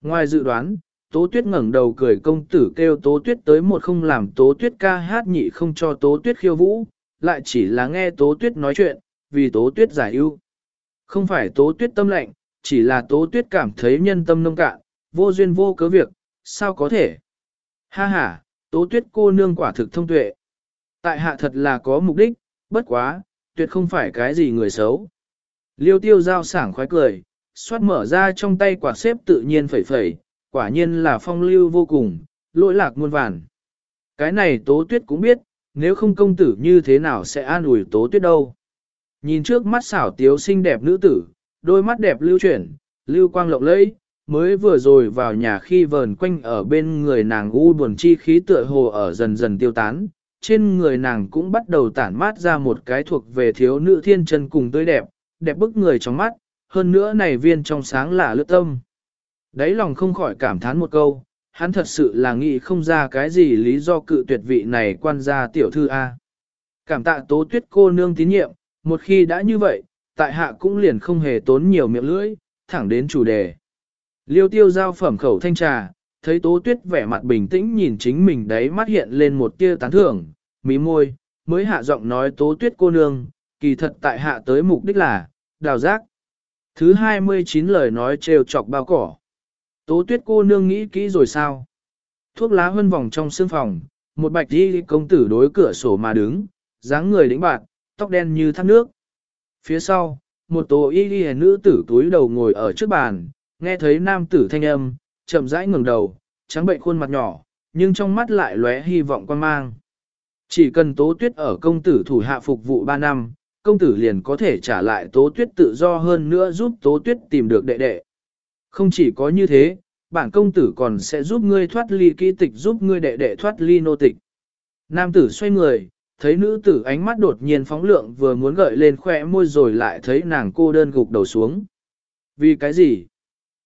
Ngoài dự đoán, tố tuyết ngẩng đầu cười công tử kêu tố tuyết tới một không làm tố tuyết ca hát nhị không cho tố tuyết khiêu vũ, lại chỉ là nghe tố tuyết nói chuyện, vì tố tuyết giải ưu. Không phải tố tuyết tâm lệnh, chỉ là tố tuyết cảm thấy nhân tâm nông cạn, vô duyên vô cớ việc, sao có thể. Ha ha, tố tuyết cô nương quả thực thông tuệ. Tại hạ thật là có mục đích, bất quá, tuyệt không phải cái gì người xấu. Liêu tiêu giao sảng khoái cười, xoát mở ra trong tay quạt xếp tự nhiên phẩy phẩy, quả nhiên là phong lưu vô cùng, lỗi lạc muôn vàn. Cái này tố tuyết cũng biết, nếu không công tử như thế nào sẽ an ủi tố tuyết đâu. Nhìn trước mắt xảo tiếu xinh đẹp nữ tử, đôi mắt đẹp lưu chuyển, lưu quang lộng lẫy, mới vừa rồi vào nhà khi vờn quanh ở bên người nàng u buồn chi khí tựa hồ ở dần dần tiêu tán, trên người nàng cũng bắt đầu tản mát ra một cái thuộc về thiếu nữ thiên chân cùng tươi đẹp, đẹp bức người trong mắt, hơn nữa này viên trong sáng là lướt tâm. Đấy lòng không khỏi cảm thán một câu, hắn thật sự là nghĩ không ra cái gì lý do cự tuyệt vị này quan gia tiểu thư A. Cảm tạ tố tuyết cô nương tín nhiệm, một khi đã như vậy, tại hạ cũng liền không hề tốn nhiều miệng lưỡi, thẳng đến chủ đề. Liêu tiêu giao phẩm khẩu thanh trà, thấy tố tuyết vẻ mặt bình tĩnh nhìn chính mình đấy mắt hiện lên một tia tán thưởng, mí môi, mới hạ giọng nói tố tuyết cô nương, kỳ thật tại hạ tới mục đích là, đào giác. Thứ 29 lời nói trêu chọc bao cỏ. Tố tuyết cô nương nghĩ kỹ rồi sao? Thuốc lá hân vòng trong sương phòng, một bạch đi công tử đối cửa sổ mà đứng, dáng người đĩnh bạc, tóc đen như thác nước. Phía sau, một tổ y y nữ tử túi đầu ngồi ở trước bàn, nghe thấy nam tử thanh âm, chậm rãi ngừng đầu, trắng bệnh khuôn mặt nhỏ, nhưng trong mắt lại lóe hy vọng quan mang. Chỉ cần tố tuyết ở công tử thủ hạ phục vụ 3 năm, công tử liền có thể trả lại tố tuyết tự do hơn nữa giúp tố tuyết tìm được đệ đệ. Không chỉ có như thế, bản công tử còn sẽ giúp ngươi thoát ly kỹ tịch giúp ngươi đệ đệ thoát ly nô tịch. Nam tử xoay người, thấy nữ tử ánh mắt đột nhiên phóng lượng vừa muốn gợi lên khoe môi rồi lại thấy nàng cô đơn gục đầu xuống. Vì cái gì?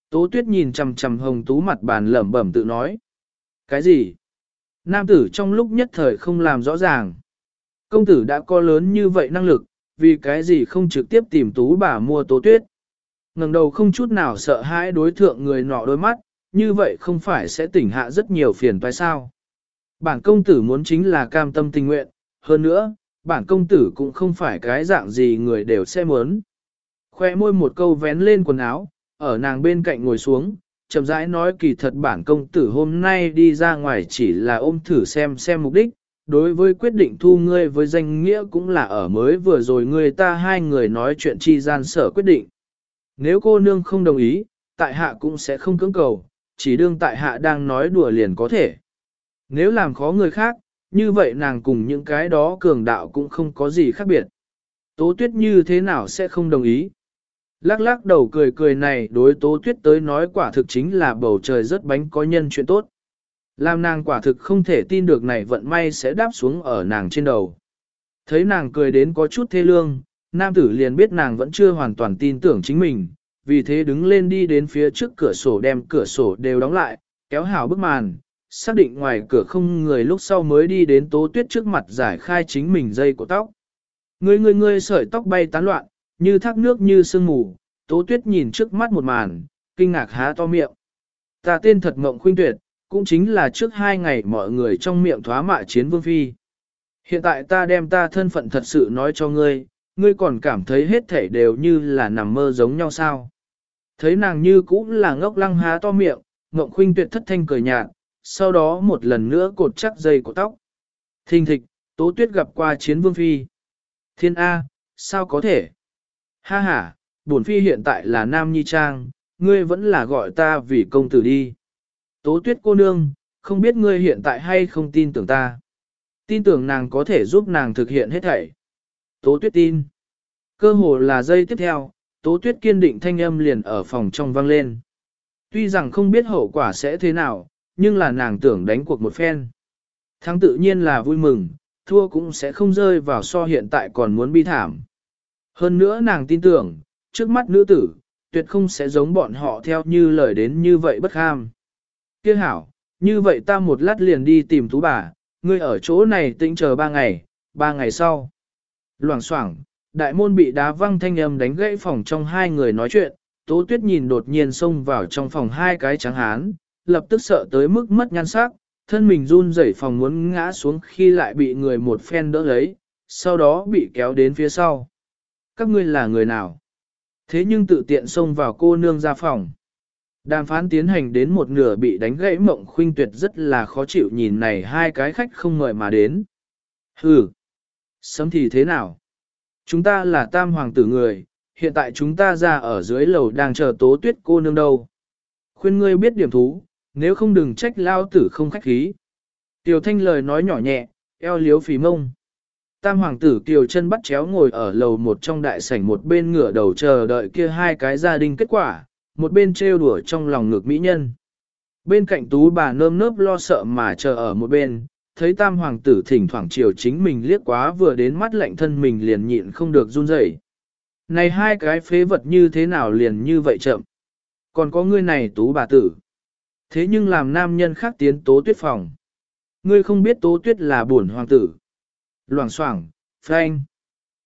Tố tuyết nhìn chằm chằm hồng tú mặt bàn lẩm bẩm tự nói. Cái gì? Nam tử trong lúc nhất thời không làm rõ ràng. Công tử đã có lớn như vậy năng lực, vì cái gì không trực tiếp tìm tú bà mua tố tuyết. ngẩng đầu không chút nào sợ hãi đối thượng người nọ đôi mắt, như vậy không phải sẽ tỉnh hạ rất nhiều phiền toái sao. Bản công tử muốn chính là cam tâm tình nguyện, hơn nữa, bản công tử cũng không phải cái dạng gì người đều sẽ muốn. Khoe môi một câu vén lên quần áo, ở nàng bên cạnh ngồi xuống, chậm rãi nói kỳ thật bản công tử hôm nay đi ra ngoài chỉ là ôm thử xem xem mục đích, đối với quyết định thu ngươi với danh nghĩa cũng là ở mới vừa rồi ngươi ta hai người nói chuyện chi gian sở quyết định. Nếu cô nương không đồng ý, tại hạ cũng sẽ không cưỡng cầu, chỉ đương tại hạ đang nói đùa liền có thể. Nếu làm khó người khác, như vậy nàng cùng những cái đó cường đạo cũng không có gì khác biệt. Tố tuyết như thế nào sẽ không đồng ý? Lắc lắc đầu cười cười này đối tố tuyết tới nói quả thực chính là bầu trời rất bánh có nhân chuyện tốt. Làm nàng quả thực không thể tin được này vận may sẽ đáp xuống ở nàng trên đầu. Thấy nàng cười đến có chút thê lương, nam tử liền biết nàng vẫn chưa hoàn toàn tin tưởng chính mình, vì thế đứng lên đi đến phía trước cửa sổ đem cửa sổ đều đóng lại, kéo hào bức màn, xác định ngoài cửa không người lúc sau mới đi đến tố tuyết trước mặt giải khai chính mình dây của tóc. Người người người sợi tóc bay tán loạn, như thác nước như sương mù, tố tuyết nhìn trước mắt một màn, kinh ngạc há to miệng. Ta tên thật mộng khuynh tuyệt, cũng chính là trước hai ngày mọi người trong miệng thoá mạ chiến vương phi. Hiện tại ta đem ta thân phận thật sự nói cho ngươi, ngươi còn cảm thấy hết thể đều như là nằm mơ giống nhau sao. Thấy nàng như cũng là ngốc lăng há to miệng, mộng Khuynh tuyệt thất thanh cười nhạt, sau đó một lần nữa cột chắc dây của tóc. Thình thịch, Tố Tuyết gặp qua chiến vương phi. Thiên A, sao có thể? Ha ha, bổn phi hiện tại là Nam Nhi Trang, ngươi vẫn là gọi ta vì công tử đi. Tố Tuyết cô nương, không biết ngươi hiện tại hay không tin tưởng ta. Tin tưởng nàng có thể giúp nàng thực hiện hết thảy. Tố Tuyết tin. Cơ hồ là giây tiếp theo, Tố tuyết kiên định thanh âm liền ở phòng trong vang lên. Tuy rằng không biết hậu quả sẽ thế nào, nhưng là nàng tưởng đánh cuộc một phen. Thắng tự nhiên là vui mừng, thua cũng sẽ không rơi vào so hiện tại còn muốn bi thảm. Hơn nữa nàng tin tưởng, trước mắt nữ tử, tuyệt không sẽ giống bọn họ theo như lời đến như vậy bất ham. Kiếc hảo, như vậy ta một lát liền đi tìm tú bà, ngươi ở chỗ này tĩnh chờ ba ngày, ba ngày sau. Loảng xoảng, Đại môn bị đá văng thanh âm đánh gãy phòng trong hai người nói chuyện, Tố Tuyết nhìn đột nhiên xông vào trong phòng hai cái trắng hán, lập tức sợ tới mức mất nhan sắc, thân mình run rẩy phòng muốn ngã xuống khi lại bị người một phen đỡ lấy, sau đó bị kéo đến phía sau. Các ngươi là người nào? Thế nhưng tự tiện xông vào cô nương ra phòng. Đàm phán tiến hành đến một nửa bị đánh gãy mộng khuynh tuyệt rất là khó chịu nhìn này hai cái khách không mời mà đến. Hừ! Sớm thì thế nào? Chúng ta là tam hoàng tử người, hiện tại chúng ta ra ở dưới lầu đang chờ tố tuyết cô nương đâu. Khuyên ngươi biết điểm thú, nếu không đừng trách lao tử không khách khí. Tiểu thanh lời nói nhỏ nhẹ, eo liếu phì mông. Tam hoàng tử Kiều chân bắt chéo ngồi ở lầu một trong đại sảnh một bên ngửa đầu chờ đợi kia hai cái gia đình kết quả, một bên trêu đùa trong lòng ngược mỹ nhân. Bên cạnh tú bà nơm nớp lo sợ mà chờ ở một bên, thấy tam hoàng tử thỉnh thoảng chiều chính mình liếc quá vừa đến mắt lạnh thân mình liền nhịn không được run rẩy. Này hai cái phế vật như thế nào liền như vậy chậm. Còn có ngươi này tú bà tử. Thế nhưng làm nam nhân khác tiến tố tuyết phòng. Ngươi không biết tố tuyết là buồn hoàng tử. Loảng xoảng, phanh.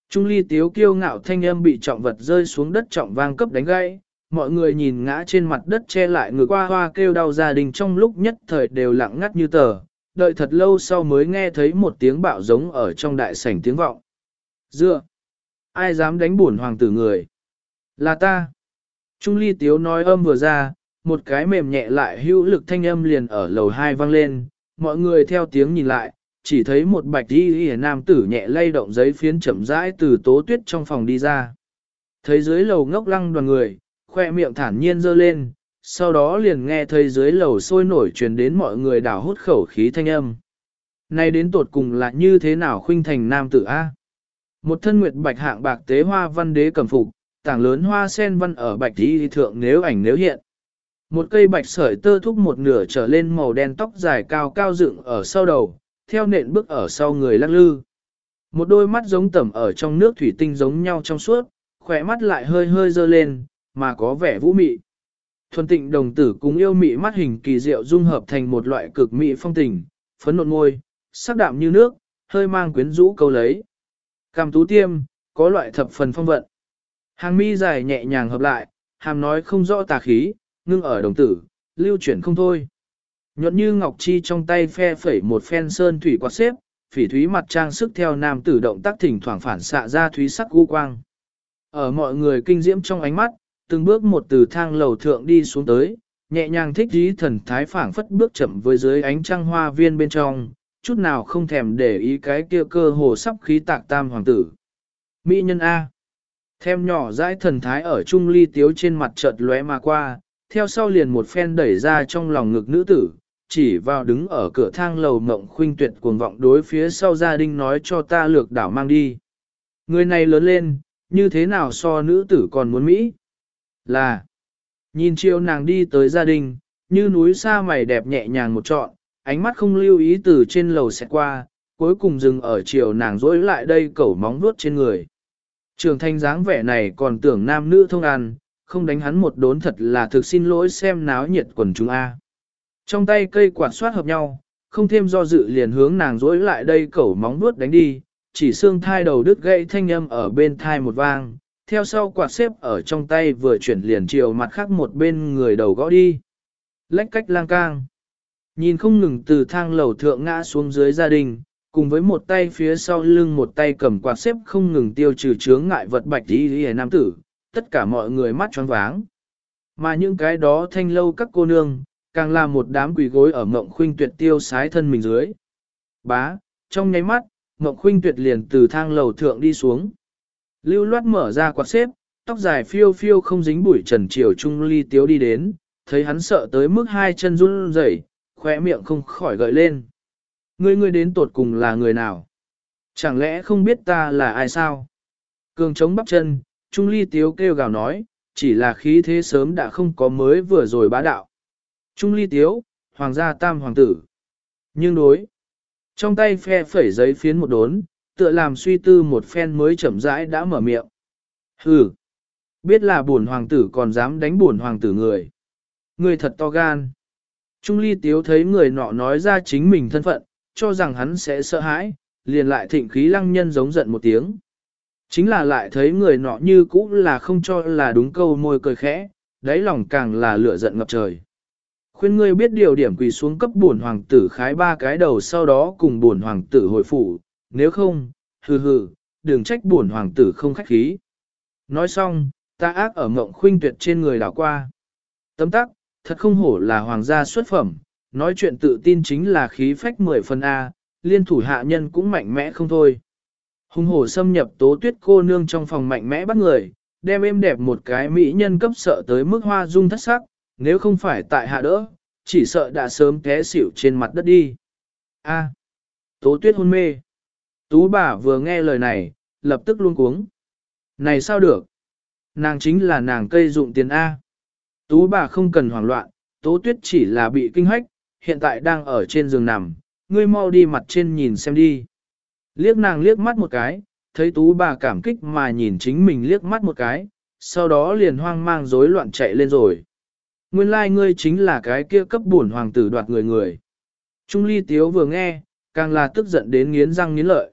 Trung ly tiếu kiêu ngạo thanh âm bị trọng vật rơi xuống đất trọng vang cấp đánh gãy. Mọi người nhìn ngã trên mặt đất che lại người qua hoa kêu đau gia đình trong lúc nhất thời đều lặng ngắt như tờ, đợi thật lâu sau mới nghe thấy một tiếng bạo giống ở trong đại sảnh tiếng vọng. Dựa! Ai dám đánh bổn hoàng tử người? Là ta! Trung ly tiếu nói âm vừa ra, một cái mềm nhẹ lại hữu lực thanh âm liền ở lầu hai vang lên, mọi người theo tiếng nhìn lại, chỉ thấy một bạch y hề nam tử nhẹ lay động giấy phiến chậm rãi từ tố tuyết trong phòng đi ra. Thấy dưới lầu ngốc lăng đoàn người, khoe miệng thản nhiên dơ lên, sau đó liền nghe thấy dưới lầu sôi nổi truyền đến mọi người đảo hút khẩu khí thanh âm. Này đến tột cùng là như thế nào khuynh thành nam tử A? Một thân nguyệt bạch hạng bạc tế hoa văn đế cầm phục, tảng lớn hoa sen văn ở bạch y thượng nếu ảnh nếu hiện. Một cây bạch sợi tơ thúc một nửa trở lên màu đen tóc dài cao cao dựng ở sau đầu, theo nện bước ở sau người lắc lư. Một đôi mắt giống tẩm ở trong nước thủy tinh giống nhau trong suốt, khỏe mắt lại hơi hơi dơ lên, mà có vẻ vũ mị. Thuần tịnh đồng tử cùng yêu mị mắt hình kỳ diệu dung hợp thành một loại cực mị phong tình, phấn nộn môi, sắc đạm như nước, hơi mang quyến rũ câu lấy. Cam tú tiêm, có loại thập phần phong vận. Hàng mi dài nhẹ nhàng hợp lại, hàm nói không rõ tà khí, ngưng ở đồng tử, lưu chuyển không thôi. Nhuận như ngọc chi trong tay phe phẩy một phen sơn thủy quạt xếp, phỉ thúy mặt trang sức theo nam tử động tác thỉnh thoảng phản xạ ra thúy sắc gu quang. Ở mọi người kinh diễm trong ánh mắt, từng bước một từ thang lầu thượng đi xuống tới, nhẹ nhàng thích dí thần thái phảng phất bước chậm với dưới ánh trăng hoa viên bên trong, chút nào không thèm để ý cái kia cơ hồ sắp khí tạc tam hoàng tử. Mỹ nhân A. Thêm nhỏ dãi thần thái ở trung ly tiếu trên mặt chợt lóe mà qua, theo sau liền một phen đẩy ra trong lòng ngực nữ tử, chỉ vào đứng ở cửa thang lầu mộng khuynh tuyệt cuồng vọng đối phía sau gia đình nói cho ta lược đảo mang đi. Người này lớn lên, như thế nào so nữ tử còn muốn Mỹ? Là, nhìn chiều nàng đi tới gia đình, như núi xa mày đẹp nhẹ nhàng một trọn, ánh mắt không lưu ý từ trên lầu xẹt qua, cuối cùng dừng ở chiều nàng dối lại đây cẩu móng vuốt trên người. Trường thanh dáng vẻ này còn tưởng nam nữ thông ăn, không đánh hắn một đốn thật là thực xin lỗi xem náo nhiệt quần chúng A. Trong tay cây quạt xoát hợp nhau, không thêm do dự liền hướng nàng dối lại đây cẩu móng vuốt đánh đi, chỉ xương thai đầu đứt gãy thanh âm ở bên thai một vang, theo sau quạt xếp ở trong tay vừa chuyển liền chiều mặt khác một bên người đầu gõ đi. Lách cách lang cang. Nhìn không ngừng từ thang lầu thượng ngã xuống dưới gia đình, cùng với một tay phía sau lưng một tay cầm quạt xếp không ngừng tiêu trừ chướng ngại vật bạch đi đi nam tử, tất cả mọi người mắt choáng váng. Mà những cái đó thanh lâu các cô nương, càng là một đám quỷ gối ở mộng khuynh tuyệt tiêu sái thân mình dưới. Bá, trong nháy mắt, mộng khuynh tuyệt liền từ thang lầu thượng đi xuống. Lưu loát mở ra quạt xếp, tóc dài phiêu phiêu không dính bụi trần chiều trung ly tiếu đi đến, thấy hắn sợ tới mức hai chân run rẩy, khóe miệng không khỏi gợi lên. Ngươi ngươi đến tột cùng là người nào? Chẳng lẽ không biết ta là ai sao? Cường chống bắp chân, Trung Ly Tiếu kêu gào nói, chỉ là khí thế sớm đã không có mới vừa rồi bá đạo. Trung Ly Tiếu, Hoàng gia Tam Hoàng tử. Nhưng đối, trong tay phe phẩy giấy phiến một đốn, tựa làm suy tư một phen mới chậm rãi đã mở miệng. Hừ, biết là buồn hoàng tử còn dám đánh buồn hoàng tử người. Người thật to gan. Trung ly tiếu thấy người nọ nói ra chính mình thân phận, cho rằng hắn sẽ sợ hãi, liền lại thịnh khí lăng nhân giống giận một tiếng. Chính là lại thấy người nọ như cũ là không cho là đúng câu môi cười khẽ, đáy lòng càng là lửa giận ngập trời. Khuyên ngươi biết điều điểm quỳ xuống cấp bổn hoàng tử khái ba cái đầu sau đó cùng bổn hoàng tử hồi phủ, nếu không, hừ hừ, đừng trách bổn hoàng tử không khách khí. Nói xong, ta ác ở mộng khuynh tuyệt trên người đảo qua. Tấm tắc, thật không hổ là hoàng gia xuất phẩm, nói chuyện tự tin chính là khí phách mười phần A, liên thủ hạ nhân cũng mạnh mẽ không thôi. Hùng hổ xâm nhập tố tuyết cô nương trong phòng mạnh mẽ bắt người, đem êm đẹp một cái mỹ nhân cấp sợ tới mức hoa dung thất sắc, nếu không phải tại hạ đỡ, chỉ sợ đã sớm té xỉu trên mặt đất đi. A. tố tuyết hôn mê. Tú bà vừa nghe lời này, lập tức luôn cuống. Này sao được? Nàng chính là nàng cây dụng tiền A. Tú bà không cần hoảng loạn, tố tuyết chỉ là bị kinh hách, hiện tại đang ở trên giường nằm, ngươi mau đi mặt trên nhìn xem đi. Liếc nàng liếc mắt một cái, thấy tú bà cảm kích mà nhìn chính mình liếc mắt một cái, sau đó liền hoang mang rối loạn chạy lên rồi. Nguyên lai like ngươi chính là cái kia cấp bổn hoàng tử đoạt người người. Trung ly tiếu vừa nghe, càng là tức giận đến nghiến răng nghiến lợi.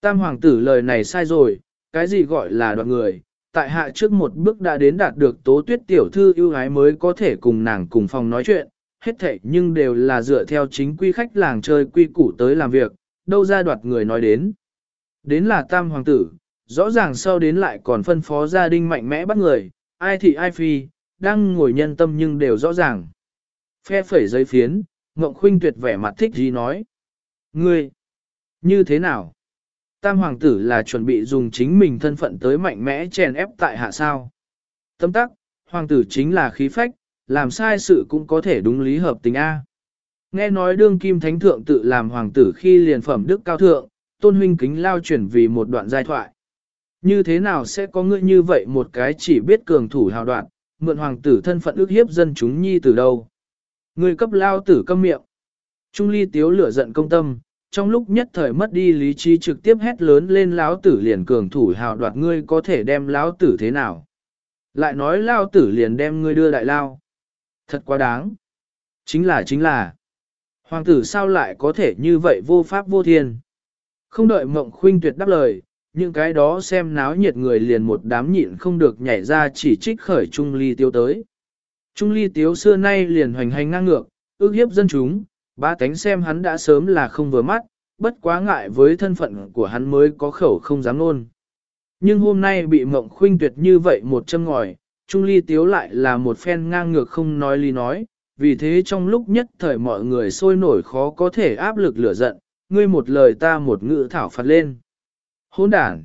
Tam hoàng tử lời này sai rồi, cái gì gọi là đoạt người, tại hạ trước một bước đã đến đạt được tố tuyết tiểu thư ưu ái mới có thể cùng nàng cùng phòng nói chuyện, hết thảy nhưng đều là dựa theo chính quy khách làng chơi quy củ tới làm việc, đâu ra đoạt người nói đến. Đến là tam hoàng tử, rõ ràng sau đến lại còn phân phó gia đình mạnh mẽ bắt người, ai thị ai phi, đang ngồi nhân tâm nhưng đều rõ ràng. Phe phẩy giấy phiến, Ngộng Khuynh tuyệt vẻ mặt thích gì nói. Ngươi, như thế nào? Tam hoàng tử là chuẩn bị dùng chính mình thân phận tới mạnh mẽ chèn ép tại hạ sao. Tâm tắc, hoàng tử chính là khí phách, làm sai sự cũng có thể đúng lý hợp tình A. Nghe nói đương kim thánh thượng tự làm hoàng tử khi liền phẩm đức cao thượng, tôn huynh kính lao chuyển vì một đoạn giai thoại. Như thế nào sẽ có ngươi như vậy một cái chỉ biết cường thủ hào đoạn, mượn hoàng tử thân phận ước hiếp dân chúng nhi từ đâu. Người cấp lao tử câm miệng. Trung ly tiếu lửa giận công tâm, trong lúc nhất thời mất đi lý trí trực tiếp hét lớn lên lão tử liền cường thủ hào đoạt ngươi có thể đem lão tử thế nào. Lại nói lao tử liền đem ngươi đưa đại lao. Thật quá đáng. Chính là chính là. Hoàng tử sao lại có thể như vậy vô pháp vô thiên. Không đợi mộng khuynh tuyệt đáp lời, những cái đó xem náo nhiệt người liền một đám nhịn không được nhảy ra chỉ trích khởi Trung Ly Tiếu tới. Trung Ly Tiếu xưa nay liền hoành hành ngang ngược, ước hiếp dân chúng, ba tánh xem hắn đã sớm là không vừa mắt, bất quá ngại với thân phận của hắn mới có khẩu không dám nôn. Nhưng hôm nay bị mộng khuynh tuyệt như vậy một châm ngòi, Trung Ly Tiếu lại là một phen ngang ngược không nói ly nói, vì thế trong lúc nhất thời mọi người sôi nổi khó có thể áp lực lửa giận, ngươi một lời ta một ngữ thảo phạt lên. Hỗn đản!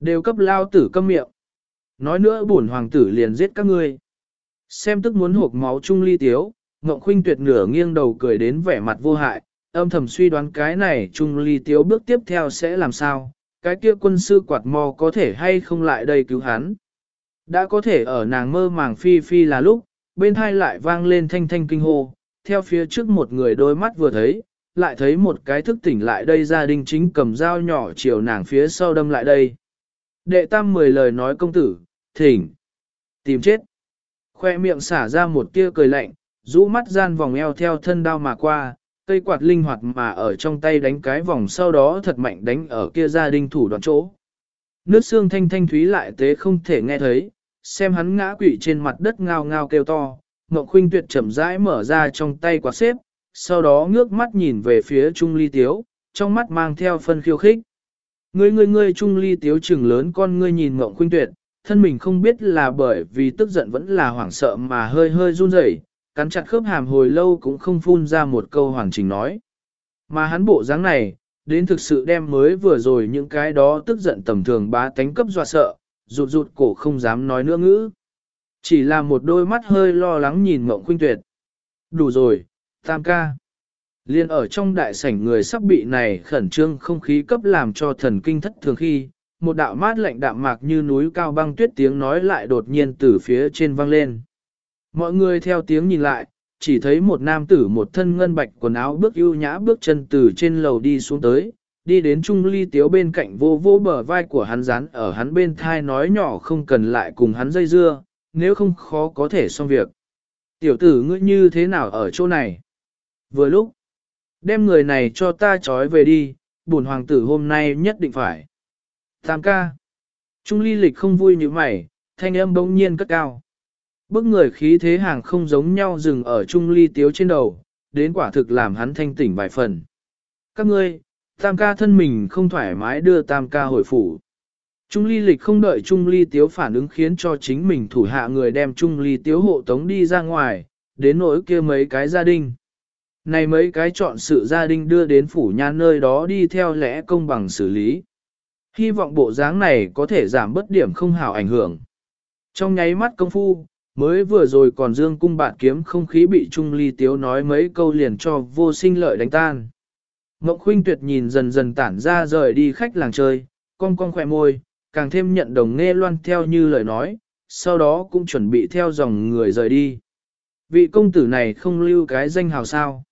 Đều cấp lao tử câm miệng. Nói nữa bổn hoàng tử liền giết các ngươi. Xem tức muốn hộp máu Trung Ly Tiếu, Ngộng Khuynh tuyệt nửa nghiêng đầu cười đến vẻ mặt vô hại, âm thầm suy đoán cái này Trung Ly Tiếu bước tiếp theo sẽ làm sao, cái kia quân sư quạt mò có thể hay không lại đây cứu hắn. Đã có thể ở nàng mơ màng phi phi là lúc, bên hai lại vang lên thanh thanh kinh hô, theo phía trước một người đôi mắt vừa thấy, lại thấy một cái thức tỉnh lại đây gia đình chính cầm dao nhỏ chiều nàng phía sau đâm lại đây. Đệ tam mười lời nói công tử, thỉnh, tìm chết. Khoe miệng xả ra một tia cười lạnh, rũ mắt gian vòng eo theo thân đao mà qua, cây quạt linh hoạt mà ở trong tay đánh cái vòng sau đó thật mạnh đánh ở kia gia đình thủ đoạn chỗ. Nước xương thanh thanh thúy lại tế không thể nghe thấy, xem hắn ngã quỵ trên mặt đất ngao ngao kêu to, Ngọc Khuynh Tuyệt chậm rãi mở ra trong tay quạt xếp, sau đó ngước mắt nhìn về phía Trung Ly Tiếu, trong mắt mang theo phân khiêu khích. Ngươi ngươi ngươi Trung Ly Tiếu trừng lớn con ngươi nhìn Ngộng Khuynh Tuyệt, thân mình không biết là bởi vì tức giận vẫn là hoảng sợ mà hơi hơi run rẩy, cắn chặt khớp hàm hồi lâu cũng không phun ra một câu hoàn chỉnh nói. Mà hắn bộ dáng này, đến thực sự đem mới vừa rồi những cái đó tức giận tầm thường bá tánh cấp dọa sợ, rụt rụt cổ không dám nói nữa ngữ. Chỉ là một đôi mắt hơi lo lắng nhìn mộng khuynh tuyệt. Đủ rồi, tam ca. Liên ở trong đại sảnh người sắp bị này khẩn trương không khí cấp làm cho thần kinh thất thường khi, một đạo mát lạnh đạm mạc như núi cao băng tuyết tiếng nói lại đột nhiên từ phía trên vang lên. Mọi người theo tiếng nhìn lại, chỉ thấy một nam tử một thân ngân bạch quần áo bước ưu nhã bước chân từ trên lầu đi xuống tới, đi đến Trung Ly Tiếu bên cạnh vô vô bờ vai của hắn dán ở hắn bên thai nói nhỏ không cần lại cùng hắn dây dưa, nếu không khó có thể xong việc. Tiểu tử ngươi như thế nào ở chỗ này? Vừa lúc, đem người này cho ta trói về đi, bổn hoàng tử hôm nay nhất định phải. Tam ca. Trung ly lịch không vui như mày, thanh âm bỗng nhiên cất cao. Bức người khí thế hàng không giống nhau dừng ở trung ly tiếu trên đầu, đến quả thực làm hắn thanh tỉnh vài phần. Các ngươi, tam ca thân mình không thoải mái đưa tam ca hồi phủ. Trung ly lịch không đợi Trung ly tiếu phản ứng khiến cho chính mình thủ hạ người đem Trung ly tiếu hộ tống đi ra ngoài, đến nỗi kia mấy cái gia đình. Này mấy cái chọn sự gia đình đưa đến phủ nha nơi đó đi theo lẽ công bằng xử lý. Hy vọng bộ dáng này có thể giảm bất điểm không hảo ảnh hưởng. Trong nháy mắt công phu, mới vừa rồi còn dương cung bạn kiếm không khí bị Trung ly tiếu nói mấy câu liền cho vô sinh lợi đánh tan. Ngọc Khuynh Tuyệt nhìn dần dần tản ra rời đi khách làng chơi, cong cong khỏe môi, càng thêm nhận đồng nghe loan theo như lời nói, sau đó cũng chuẩn bị theo dòng người rời đi. Vị công tử này không lưu cái danh hào sao.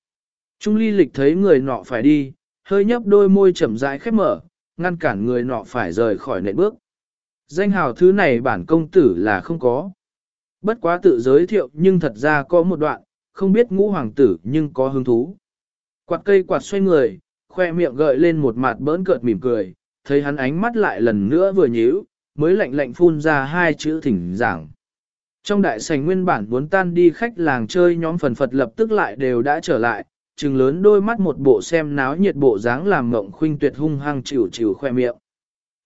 Trung ly lịch thấy người nọ phải đi, hơi nhấp đôi môi chậm rãi khép mở, ngăn cản người nọ phải rời khỏi nệ bước. Danh hào thứ này bản công tử là không có. Bất quá tự giới thiệu nhưng thật ra có một đoạn, không biết ngũ hoàng tử nhưng có hứng thú. Quạt cây quạt xoay người, khoe miệng gợi lên một mặt bỡn cợt mỉm cười, thấy hắn ánh mắt lại lần nữa vừa nhíu, mới lạnh lạnh phun ra hai chữ thỉnh giảng. Trong đại sảnh nguyên bản muốn tan đi khách làng chơi nhóm phần phật lập tức lại đều đã trở lại, trừng lớn đôi mắt một bộ xem náo nhiệt bộ dáng làm mộng khuynh tuyệt hung hăng chịu chịu khoe miệng.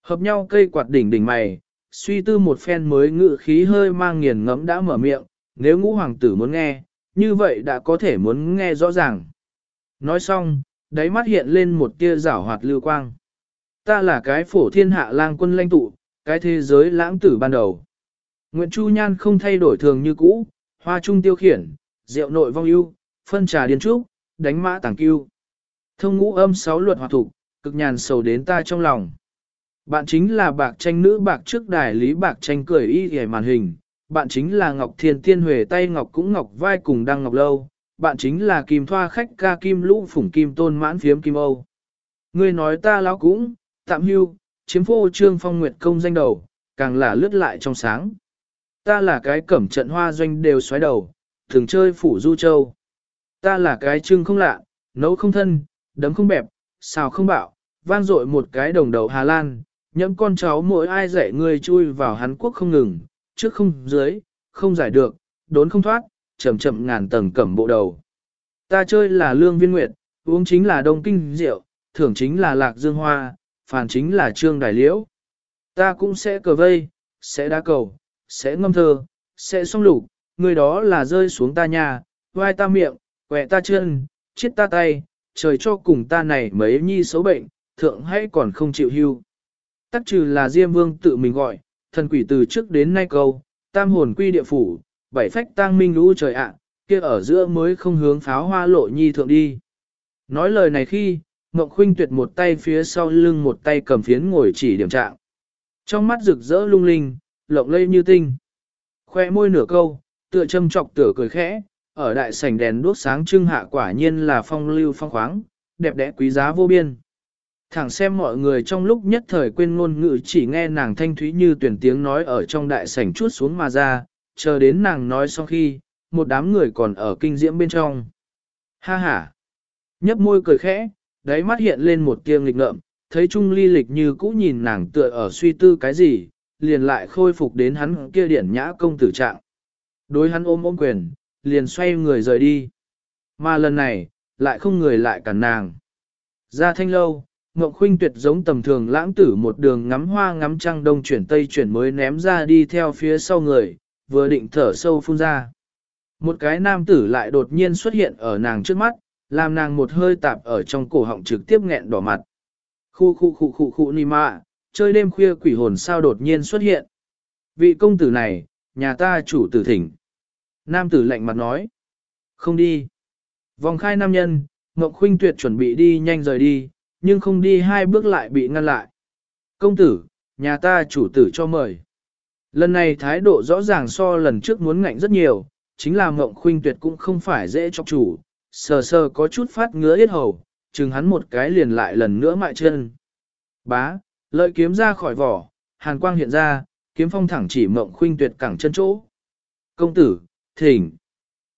Hợp nhau cây quạt đỉnh đỉnh mày, suy tư một phen mới ngự khí hơi mang nghiền ngẫm đã mở miệng, nếu ngũ hoàng tử muốn nghe, như vậy đã có thể muốn nghe rõ ràng. Nói xong, đáy mắt hiện lên một tia rảo hoạt lưu quang. Ta là cái phổ thiên hạ lang quân lãnh tụ, cái thế giới lãng tử ban đầu. Nguyễn Chu Nhan không thay đổi thường như cũ, hoa trung tiêu khiển, rượu nội vong ưu, phân trà điên trúc, đánh mã tàng cưu. Thông ngũ âm sáu luật hòa thủ, cực nhàn sầu đến ta trong lòng. Bạn chính là bạc tranh nữ bạc trước đài lý bạc tranh cười y hề màn hình. Bạn chính là Ngọc Thiên Tiên Huệ tay Ngọc cũng Ngọc vai cùng đăng Ngọc Lâu. Bạn chính là Kim Thoa khách ca Kim Lũ phủng Kim Tôn mãn phiếm Kim Âu. Ngươi nói ta lão cũng, tạm hưu, chiếm phô trương phong nguyệt công danh đầu, càng là lướt lại trong sáng. Ta là cái cẩm trận hoa doanh đều xoáy đầu, thường chơi phủ du châu. Ta là cái trưng không lạ, nấu không thân, đấm không bẹp, xào không bạo, vang dội một cái đồng đầu Hà Lan, nhẫm con cháu mỗi ai dạy ngươi chui vào hán quốc không ngừng, trước không dưới, không giải được, đốn không thoát, chậm chậm ngàn tầng cẩm bộ đầu. Ta chơi là lương viên nguyệt, uống chính là đông kinh rượu, thưởng chính là lạc dương hoa, phản chính là trương đài liễu. Ta cũng sẽ cờ vây, sẽ đá cầu, sẽ ngâm thơ, sẽ song lục, người đó là rơi xuống ta nhà, vai ta miệng, quẹ ta chân, chết ta tay, trời cho cùng ta này mấy nhi xấu bệnh, thượng hay còn không chịu hưu. Tắc trừ là Diêm Vương tự mình gọi, thần quỷ từ trước đến nay câu, tam hồn quy địa phủ, bảy phách tang minh lũ trời ạ, kia ở giữa mới không hướng pháo hoa lộ nhi thượng đi. Nói lời này khi, Ngọc Khuynh tuyệt một tay phía sau lưng một tay cầm phiến ngồi chỉ điểm trạng. Trong mắt rực rỡ lung linh, lộng lây như tinh. Khoe môi nửa câu, tựa châm chọc tựa cười khẽ, ở đại sảnh đèn đuốc sáng trưng hạ quả nhiên là phong lưu phong khoáng, đẹp đẽ quý giá vô biên. Thẳng xem mọi người trong lúc nhất thời quên ngôn ngữ chỉ nghe nàng thanh thúy như tuyển tiếng nói ở trong đại sảnh chuốt xuống mà ra, chờ đến nàng nói sau khi, một đám người còn ở kinh diễm bên trong. Ha ha! Nhấp môi cười khẽ, đáy mắt hiện lên một tia nghịch ngợm, thấy Trung Ly lịch như cũ nhìn nàng tựa ở suy tư cái gì, liền lại khôi phục đến hắn kia điển nhã công tử trạng. Đối hắn ôm ôm quyền, liền xoay người rời đi. Mà lần này, lại không người lại cản nàng. Ra thanh lâu, Ngọc Khuynh tuyệt giống tầm thường lãng tử một đường ngắm hoa ngắm trăng đông chuyển tây chuyển mới ném ra đi theo phía sau người, vừa định thở sâu phun ra. Một cái nam tử lại đột nhiên xuất hiện ở nàng trước mắt, làm nàng một hơi tạp ở trong cổ họng trực tiếp nghẹn đỏ mặt. Khu khu khu khu khu ni mạ, chơi đêm khuya quỷ hồn sao đột nhiên xuất hiện. Vị công tử này, nhà ta chủ tử thỉnh. Nam tử lạnh mặt nói. Không đi. Vòng khai nam nhân, Ngọc Khuynh Tuyệt chuẩn bị đi nhanh rời đi, nhưng không đi hai bước lại bị ngăn lại. Công tử, nhà ta chủ tử cho mời. Lần này thái độ rõ ràng so lần trước muốn ngạnh rất nhiều, chính là Ngọc Khuynh Tuyệt cũng không phải dễ cho chủ, sờ sờ có chút phát ngứa yết hầu, chừng hắn một cái liền lại lần nữa mại chân. Bá, lợi kiếm ra khỏi vỏ, hàn quang hiện ra, kiếm phong thẳng chỉ Ngọc Khuynh Tuyệt cẳng chân chỗ. Công tử, thỉnh.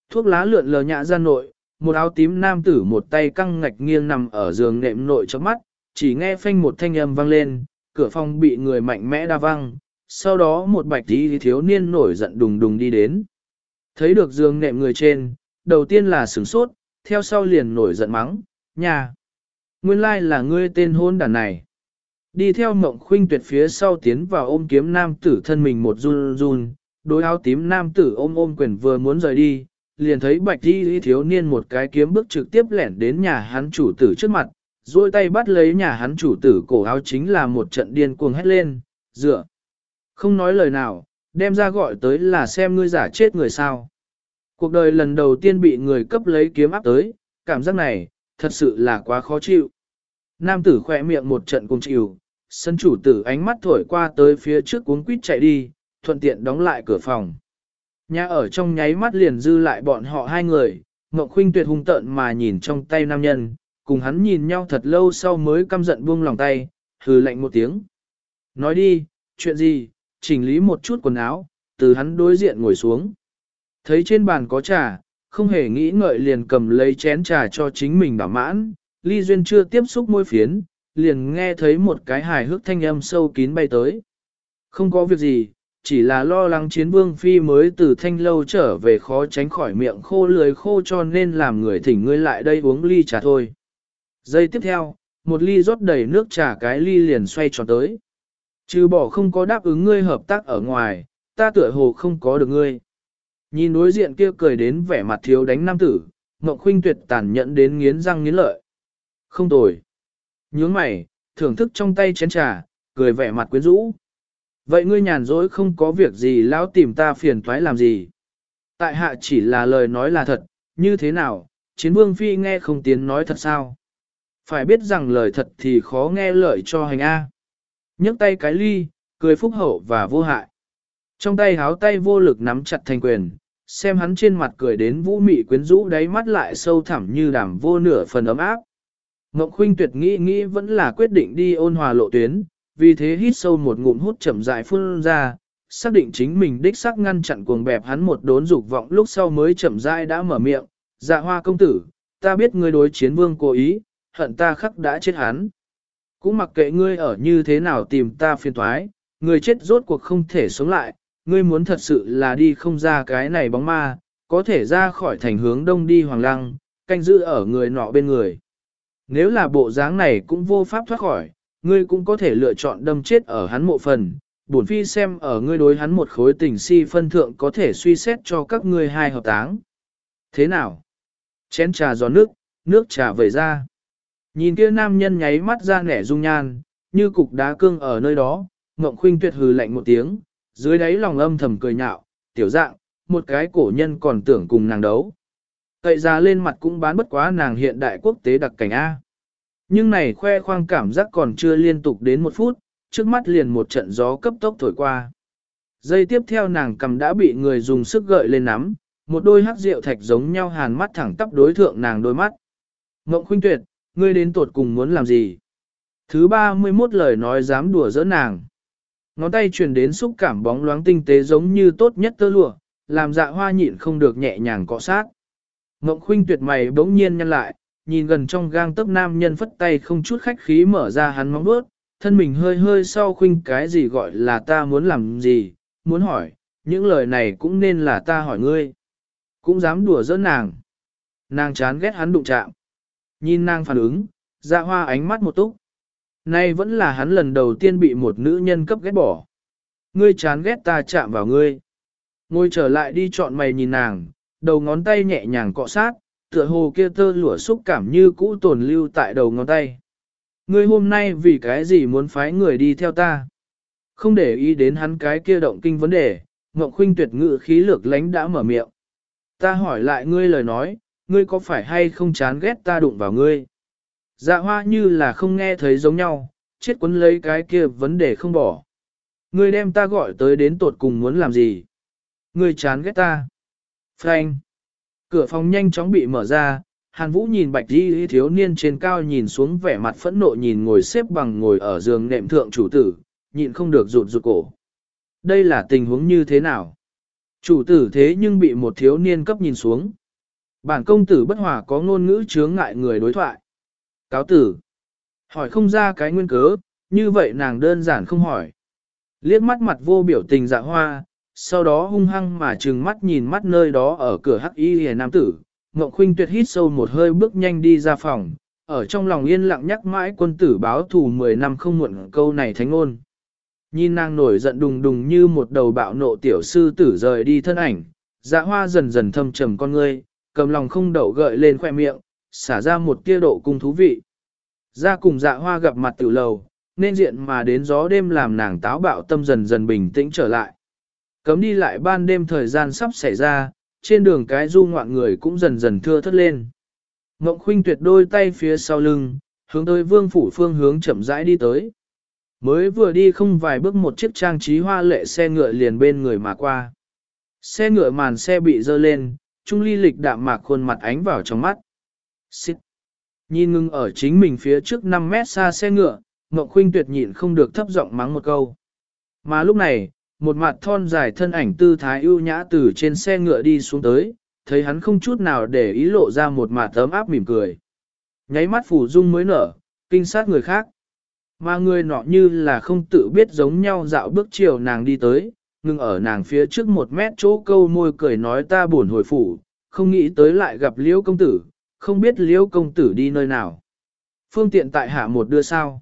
Thuốc lá lượn lờ nhã ra nội, một áo tím nam tử một tay căng ngạch nghiêng nằm ở giường nệm nội trong mắt, chỉ nghe phanh một thanh âm vang lên, cửa phòng bị người mạnh mẽ đa văng, sau đó một bạch tí thiếu niên nổi giận đùng đùng đi đến. Thấy được giường nệm người trên, đầu tiên là sửng sốt, theo sau liền nổi giận mắng, nhà. Nguyên lai là ngươi tên hôn đàn này. Đi theo mộng khuynh tuyệt phía sau tiến vào ôm kiếm nam tử thân mình một run run, đối áo tím nam tử ôm ôm quyền vừa muốn rời đi, liền thấy bạch đi thiếu niên một cái kiếm bước trực tiếp lẻn đến nhà hắn chủ tử trước mặt, duỗi tay bắt lấy nhà hắn chủ tử cổ áo chính là một trận điên cuồng hét lên, dựa. Không nói lời nào, đem ra gọi tới là xem ngươi giả chết người sao. Cuộc đời lần đầu tiên bị người cấp lấy kiếm áp tới, cảm giác này, thật sự là quá khó chịu. Nam tử khỏe miệng một trận cùng chịu, sân chủ tử ánh mắt thổi qua tới phía trước cuốn quýt chạy đi, thuận tiện đóng lại cửa phòng. Nhà ở trong nháy mắt liền dư lại bọn họ hai người, Ngọc Khuynh tuyệt hung tợn mà nhìn trong tay nam nhân, cùng hắn nhìn nhau thật lâu sau mới căm giận buông lòng tay, hừ lạnh một tiếng. Nói đi, chuyện gì, chỉnh lý một chút quần áo, từ hắn đối diện ngồi xuống. Thấy trên bàn có trà, không hề nghĩ ngợi liền cầm lấy chén trà cho chính mình bảo mãn, Ly Duyên chưa tiếp xúc môi phiến, liền nghe thấy một cái hài hước thanh âm sâu kín bay tới. Không có việc gì, chỉ là lo lắng chiến vương phi mới từ thanh lâu trở về khó tránh khỏi miệng khô lười khô cho nên làm người thỉnh ngươi lại đây uống ly trà thôi. Giây tiếp theo, một ly rót đầy nước trà cái ly liền xoay tròn tới. Trừ bỏ không có đáp ứng ngươi hợp tác ở ngoài, ta tựa hồ không có được ngươi. Nhìn đối diện kia cười đến vẻ mặt thiếu đánh nam tử, Ngọc Khuynh tuyệt tàn nhẫn đến nghiến răng nghiến lợi. Không tồi. Nhướng mày, thưởng thức trong tay chén trà, cười vẻ mặt quyến rũ. Vậy ngươi nhàn rỗi không có việc gì lão tìm ta phiền toái làm gì? Tại hạ chỉ là lời nói là thật, như thế nào, chiến vương phi nghe không tiến nói thật sao? Phải biết rằng lời thật thì khó nghe lợi cho hành A. nhấc tay cái ly, cười phúc hậu và vô hại. Trong tay háo tay vô lực nắm chặt thành quyền, xem hắn trên mặt cười đến vũ mị quyến rũ đáy mắt lại sâu thẳm như đàm vô nửa phần ấm áp. Ngọc Khuynh tuyệt nghĩ nghĩ vẫn là quyết định đi ôn hòa lộ tuyến, vì thế hít sâu một ngụm hút chậm rãi phun ra, xác định chính mình đích xác ngăn chặn cuồng bẹp hắn một đốn dục vọng lúc sau mới chậm rãi đã mở miệng, dạ hoa công tử, ta biết ngươi đối chiến vương cố ý, hận ta khắc đã chết hắn. Cũng mặc kệ ngươi ở như thế nào tìm ta phiền toái, người chết rốt cuộc không thể sống lại, ngươi muốn thật sự là đi không ra cái này bóng ma, có thể ra khỏi thành hướng đông đi hoàng lăng, canh giữ ở người nọ bên người. Nếu là bộ dáng này cũng vô pháp thoát khỏi, ngươi cũng có thể lựa chọn đâm chết ở hắn mộ phần. Bổn phi xem ở ngươi đối hắn một khối tình si phân thượng có thể suy xét cho các ngươi hai hợp táng. Thế nào? Chén trà gió nước, nước trà vẩy ra. Nhìn kia nam nhân nháy mắt ra nẻ dung nhan, như cục đá cương ở nơi đó, Ngộng Khuynh tuyệt hừ lạnh một tiếng, dưới đáy lòng âm thầm cười nhạo, tiểu dạng, một cái cổ nhân còn tưởng cùng nàng đấu. Cậy ra lên mặt cũng bán bất quá nàng hiện đại quốc tế đặc cảnh A. Nhưng này khoe khoang cảm giác còn chưa liên tục đến một phút, trước mắt liền một trận gió cấp tốc thổi qua. Giây tiếp theo nàng cầm đã bị người dùng sức gợi lên nắm, một đôi hắc rượu thạch giống nhau hàn mắt thẳng tắp đối thượng nàng đôi mắt. Ngộng khuynh tuyệt, ngươi đến tột cùng muốn làm gì? Thứ 31 lời nói dám đùa giỡn nàng. Ngón tay truyền đến xúc cảm bóng loáng tinh tế giống như tốt nhất tơ lụa, làm dạ hoa nhịn không được nhẹ nhàng cọ sát. Ngộng khuynh tuyệt mày bỗng nhiên nhăn lại, nhìn gần trong gang tấc nam nhân phất tay không chút khách khí mở ra hắn móng bước, thân mình hơi hơi sau khuynh cái gì gọi là ta muốn làm gì, muốn hỏi, những lời này cũng nên là ta hỏi ngươi. Cũng dám đùa giỡn nàng. Nàng chán ghét hắn đụng chạm. Nhìn nàng phản ứng, dạ hoa ánh mắt một túc. Nay vẫn là hắn lần đầu tiên bị một nữ nhân cấp ghét bỏ. Ngươi chán ghét ta chạm vào ngươi. Ngồi trở lại đi chọn mày nhìn nàng, đầu ngón tay nhẹ nhàng cọ sát, tựa hồ kia tơ lụa xúc cảm như cũ tồn lưu tại đầu ngón tay. Ngươi hôm nay vì cái gì muốn phái người đi theo ta? Không để ý đến hắn cái kia động kinh vấn đề, Ngọc Khuynh tuyệt ngự khí lược lánh đã mở miệng. Ta hỏi lại ngươi lời nói, ngươi có phải hay không chán ghét ta đụng vào ngươi? Dạ hoa như là không nghe thấy giống nhau, chết quấn lấy cái kia vấn đề không bỏ. Ngươi đem ta gọi tới đến tột cùng muốn làm gì? Ngươi chán ghét ta. Frank. Cửa phòng nhanh chóng bị mở ra, Hàn Vũ nhìn bạch đi thiếu niên trên cao nhìn xuống vẻ mặt phẫn nộ nhìn ngồi xếp bằng ngồi ở giường nệm thượng chủ tử, nhịn không được rụt rụt cổ. Đây là tình huống như thế nào? Chủ tử thế nhưng bị một thiếu niên cấp nhìn xuống. Bản công tử bất hòa có ngôn ngữ chướng ngại người đối thoại. Cáo tử. Hỏi không ra cái nguyên cớ, như vậy nàng đơn giản không hỏi. Liếc mắt mặt vô biểu tình dạ hoa, sau đó hung hăng mà trừng mắt nhìn mắt nơi đó ở cửa hắc y hề nam tử. Ngọc Khuynh tuyệt hít sâu một hơi bước nhanh đi ra phòng, ở trong lòng yên lặng nhắc mãi quân tử báo thù 10 năm không muộn câu này thánh ngôn. Nhìn nàng nổi giận đùng đùng như một đầu bạo nộ tiểu sư tử rời đi thân ảnh, dạ hoa dần dần thâm trầm con ngươi, cầm lòng không đậu gợi lên khoe miệng, xả ra một tia độ cung thú vị. Ra cùng dạ hoa gặp mặt tiểu lầu, nên diện mà đến gió đêm làm nàng táo bạo tâm dần dần bình tĩnh trở lại. Cấm đi lại ban đêm thời gian sắp xảy ra, trên đường cái du ngoạn người cũng dần dần thưa thất lên. Ngộng khuynh tuyệt đôi tay phía sau lưng, hướng tới vương phủ phương hướng chậm rãi đi tới. Mới vừa đi không vài bước một chiếc trang trí hoa lệ xe ngựa liền bên người mà qua. Xe ngựa màn xe bị dơ lên, trung ly lịch đạm mạc khuôn mặt ánh vào trong mắt. Xích. Nhìn ngưng ở chính mình phía trước 5 mét xa xe ngựa, Ngọc Khuynh tuyệt nhịn không được thấp giọng mắng một câu. Mà lúc này, một mặt thon dài thân ảnh tư thái ưu nhã từ trên xe ngựa đi xuống tới, thấy hắn không chút nào để ý lộ ra một mặt tấm áp mỉm cười. Nháy mắt phủ dung mới nở, kinh sát người khác. Mà người nọ như là không tự biết giống nhau dạo bước chiều nàng đi tới, ngưng ở nàng phía trước một mét chỗ câu môi cười nói ta buồn hồi phủ, không nghĩ tới lại gặp liễu công tử, không biết liễu công tử đi nơi nào. Phương tiện tại hạ một đưa sao.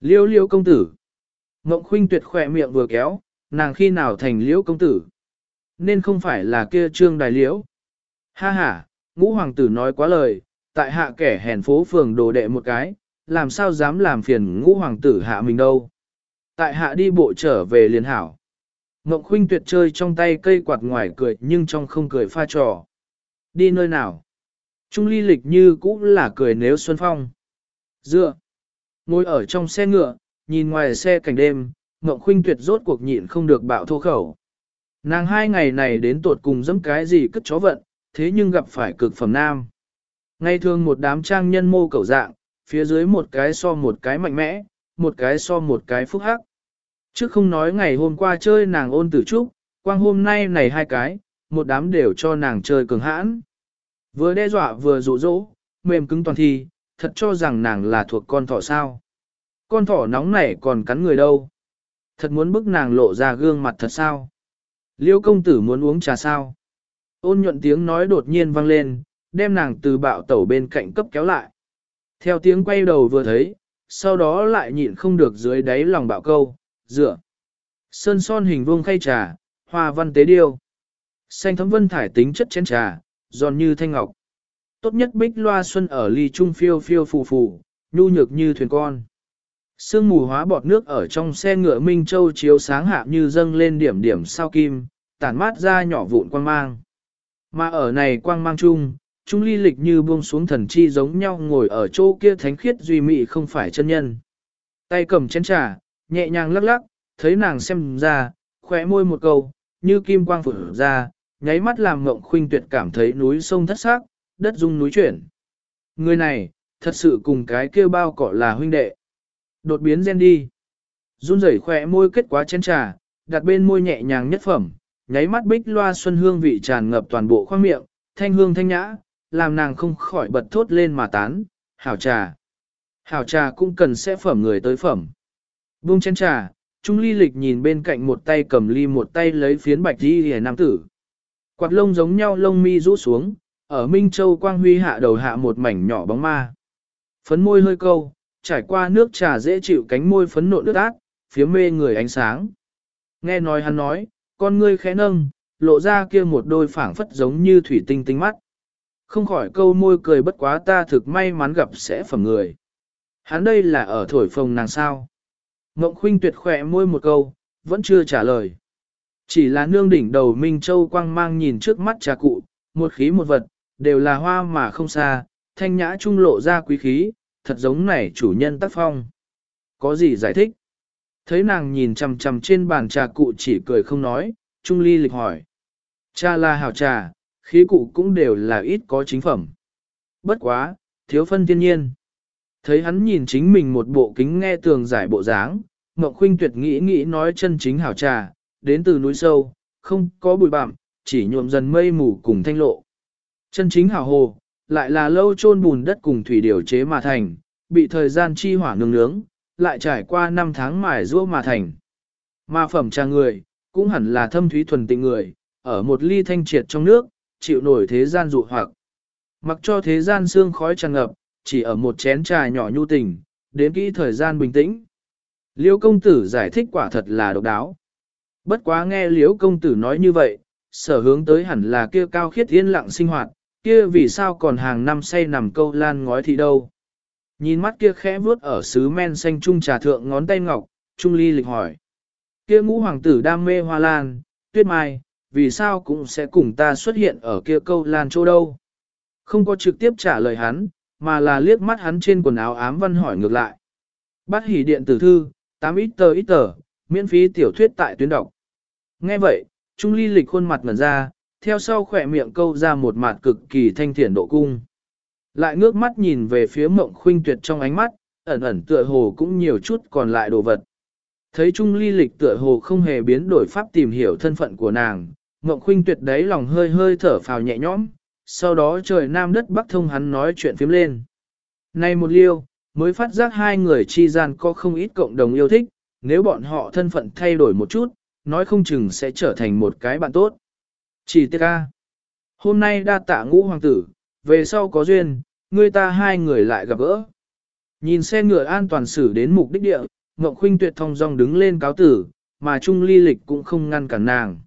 Liễu liễu công tử. Ngộng khuynh tuyệt khỏe miệng vừa kéo, nàng khi nào thành liễu công tử. Nên không phải là kia trương đài liễu. Ha ha, ngũ hoàng tử nói quá lời, tại hạ kẻ hèn phố phường đồ đệ một cái, làm sao dám làm phiền ngũ hoàng tử hạ mình đâu. Tại hạ đi bộ trở về liền hảo. Ngộng khuynh tuyệt chơi trong tay cây quạt ngoài cười nhưng trong không cười pha trò. Đi nơi nào? Trung ly lịch như cũ là cười nếu xuân phong. Dựa. Ngồi ở trong xe ngựa, nhìn ngoài xe cảnh đêm, Ngộng khuynh tuyệt rốt cuộc nhịn không được bạo thô khẩu. Nàng hai ngày này đến tột cùng dẫm cái gì cất chó vận, thế nhưng gặp phải cực phẩm nam. Ngày thường một đám trang nhân mô cầu dạng, phía dưới một cái so một cái mạnh mẽ, một cái so một cái phúc hắc. Chứ không nói ngày hôm qua chơi nàng ôn tử trúc, quang hôm nay này hai cái, một đám đều cho nàng chơi cường hãn. Vừa đe dọa vừa dụ dỗ, mềm cứng toàn thi, thật cho rằng nàng là thuộc con thỏ sao. Con thỏ nóng nảy còn cắn người đâu. Thật muốn bức nàng lộ ra gương mặt thật sao. Liêu công tử muốn uống trà sao. Ôn nhuận tiếng nói đột nhiên vang lên, đem nàng từ bạo tẩu bên cạnh cấp kéo lại. Theo tiếng quay đầu vừa thấy, sau đó lại nhịn không được dưới đáy lòng bạo câu, dựa. Sơn son hình vuông khay trà, hoa văn tế điêu. Xanh thấm vân thải tính chất chén trà, giòn như thanh ngọc. Tốt nhất bích loa xuân ở ly trung phiêu phiêu phù phù, nhu nhược như thuyền con. Sương mù hóa bọt nước ở trong xe ngựa Minh Châu chiếu sáng hạ như dâng lên điểm điểm sao kim, tản mát ra nhỏ vụn quang mang. Mà ở này quang mang chung, chúng ly lịch như buông xuống thần chi giống nhau ngồi ở chỗ kia thánh khiết duy mị không phải chân nhân. Tay cầm chén trà, nhẹ nhàng lắc lắc, thấy nàng xem ra, khỏe môi một câu, như kim quang phở ra, nháy mắt làm ngộng khuynh tuyệt cảm thấy núi sông thất xác, đất rung núi chuyển. Người này, thật sự cùng cái kia bao cỏ là huynh đệ. Đột biến gen đi. Run rẩy khỏe môi kết quá chén trà, đặt bên môi nhẹ nhàng nhất phẩm, nháy mắt bích loa xuân hương vị tràn ngập toàn bộ khoang miệng, thanh hương thanh nhã, làm nàng không khỏi bật thốt lên mà tán, hảo trà. Hảo trà cũng cần sẽ phẩm người tới phẩm. Buông chén trà, Trung ly lịch nhìn bên cạnh một tay cầm ly một tay lấy phiến bạch đi hề nam tử. Quạt lông giống nhau lông mi rũ xuống, ở Minh Châu Quang Huy hạ đầu hạ một mảnh nhỏ bóng ma. Phấn môi hơi câu, trải qua nước trà dễ chịu cánh môi phấn nộn nước ác, phía mê người ánh sáng. Nghe nói hắn nói, con ngươi khẽ nâng, lộ ra kia một đôi phảng phất giống như thủy tinh tinh mắt. Không khỏi câu môi cười bất quá ta thực may mắn gặp sẽ phẩm người. Hắn đây là ở thổi phồng nàng sao. Ngộng khuynh tuyệt khỏe môi một câu, vẫn chưa trả lời. Chỉ là nương đỉnh đầu Minh Châu quang mang nhìn trước mắt trà cụ, một khí một vật, đều là hoa mà không xa, thanh nhã trung lộ ra quý khí, thật giống này chủ nhân tác phong. Có gì giải thích? Thấy nàng nhìn chằm chằm trên bàn trà cụ chỉ cười không nói, Trung Ly lịch hỏi. Cha là hảo trà, khí cụ cũng đều là ít có chính phẩm. Bất quá, thiếu phân thiên nhiên. Thấy hắn nhìn chính mình một bộ kính nghe tường giải bộ dáng, Mộng Khuynh tuyệt nghĩ nghĩ nói chân chính hảo trà, đến từ núi sâu, không có bụi bặm, chỉ nhuộm dần mây mù cùng thanh lộ. Chân chính hảo hồ, lại là lâu chôn bùn đất cùng thủy điều chế mà thành, bị thời gian chi hỏa nướng nướng, lại trải qua năm tháng mài rũa mà thành. Ma phẩm trà người, cũng hẳn là thâm thúy thuần tịnh người, ở một ly thanh triệt trong nước, chịu nổi thế gian dụ hoặc. Mặc cho thế gian xương khói tràn ngập, chỉ ở một chén trà nhỏ nhu tình, đến kỹ thời gian bình tĩnh. Liễu công tử giải thích quả thật là độc đáo. Bất quá nghe Liễu công tử nói như vậy, sở hướng tới hẳn là kia cao khiết yên lặng sinh hoạt, kia vì sao còn hàng năm say nằm câu lan ngói thị đâu. Nhìn mắt kia khẽ vuốt ở sứ men xanh trung trà thượng ngón tay ngọc, Trung Ly lịch hỏi. Kia ngũ hoàng tử đam mê hoa lan, tuyết mai, vì sao cũng sẽ cùng ta xuất hiện ở kia câu lan chỗ đâu. Không có trực tiếp trả lời hắn, mà là liếc mắt hắn trên quần áo ám văn hỏi ngược lại. Bắt hỉ điện tử thư, 8 ít tờ ít tờ, miễn phí tiểu thuyết tại tuyến đọc. Nghe vậy, Trung Ly lịch khuôn mặt ngẩn ra, theo sau khỏe miệng câu ra một mặt cực kỳ thanh thiện độ cung. Lại ngước mắt nhìn về phía mộng khuynh tuyệt trong ánh mắt, ẩn ẩn tựa hồ cũng nhiều chút còn lại đồ vật. Thấy Trung Ly lịch tựa hồ không hề biến đổi pháp tìm hiểu thân phận của nàng, mộng khuynh tuyệt đấy lòng hơi hơi thở phào nhẹ nhõm, sau đó trời nam đất bắc thông hắn nói chuyện phím lên. Này một liêu, mới phát giác hai người chi gian có không ít cộng đồng yêu thích, nếu bọn họ thân phận thay đổi một chút, nói không chừng sẽ trở thành một cái bạn tốt. Chỉ tiếc ca. Hôm nay đa tạ ngũ hoàng tử, về sau có duyên, người ta hai người lại gặp gỡ. Nhìn xe ngựa an toàn xử đến mục đích địa, Ngọc Khuynh tuyệt thông dong đứng lên cáo tử, mà Trung Ly Lịch cũng không ngăn cản nàng.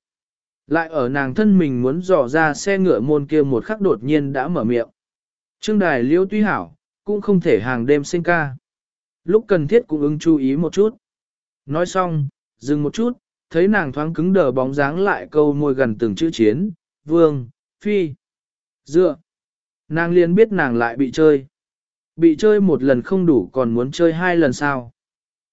Lại ở nàng thân mình muốn dò ra xe ngựa môn kia một khắc đột nhiên đã mở miệng. Trương đài liêu tuy hảo, cũng không thể hàng đêm sinh ca. Lúc cần thiết cũng ứng chú ý một chút. Nói xong, dừng một chút, thấy nàng thoáng cứng đờ bóng dáng lại câu môi gần từng chữ chiến, vương, phi, dựa. Nàng liền biết nàng lại bị chơi. Bị chơi một lần không đủ còn muốn chơi hai lần sao.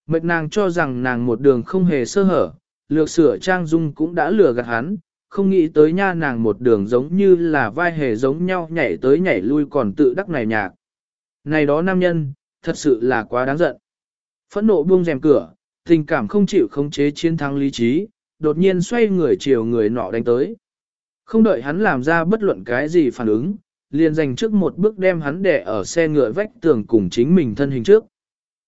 Mệt nàng cho rằng nàng một đường không hề sơ hở, lược sửa trang dung cũng đã lừa gạt hắn, không nghĩ tới nha nàng một đường giống như là vai hề giống nhau nhảy tới nhảy lui còn tự đắc này nhạc. Này đó nam nhân, thật sự là quá đáng giận. Phẫn nộ buông rèm cửa, tình cảm không chịu khống chế chiến thắng lý trí, đột nhiên xoay người chiều người nọ đánh tới. Không đợi hắn làm ra bất luận cái gì phản ứng, liền dành trước một bước đem hắn đè ở xe ngựa vách tường cùng chính mình thân hình trước.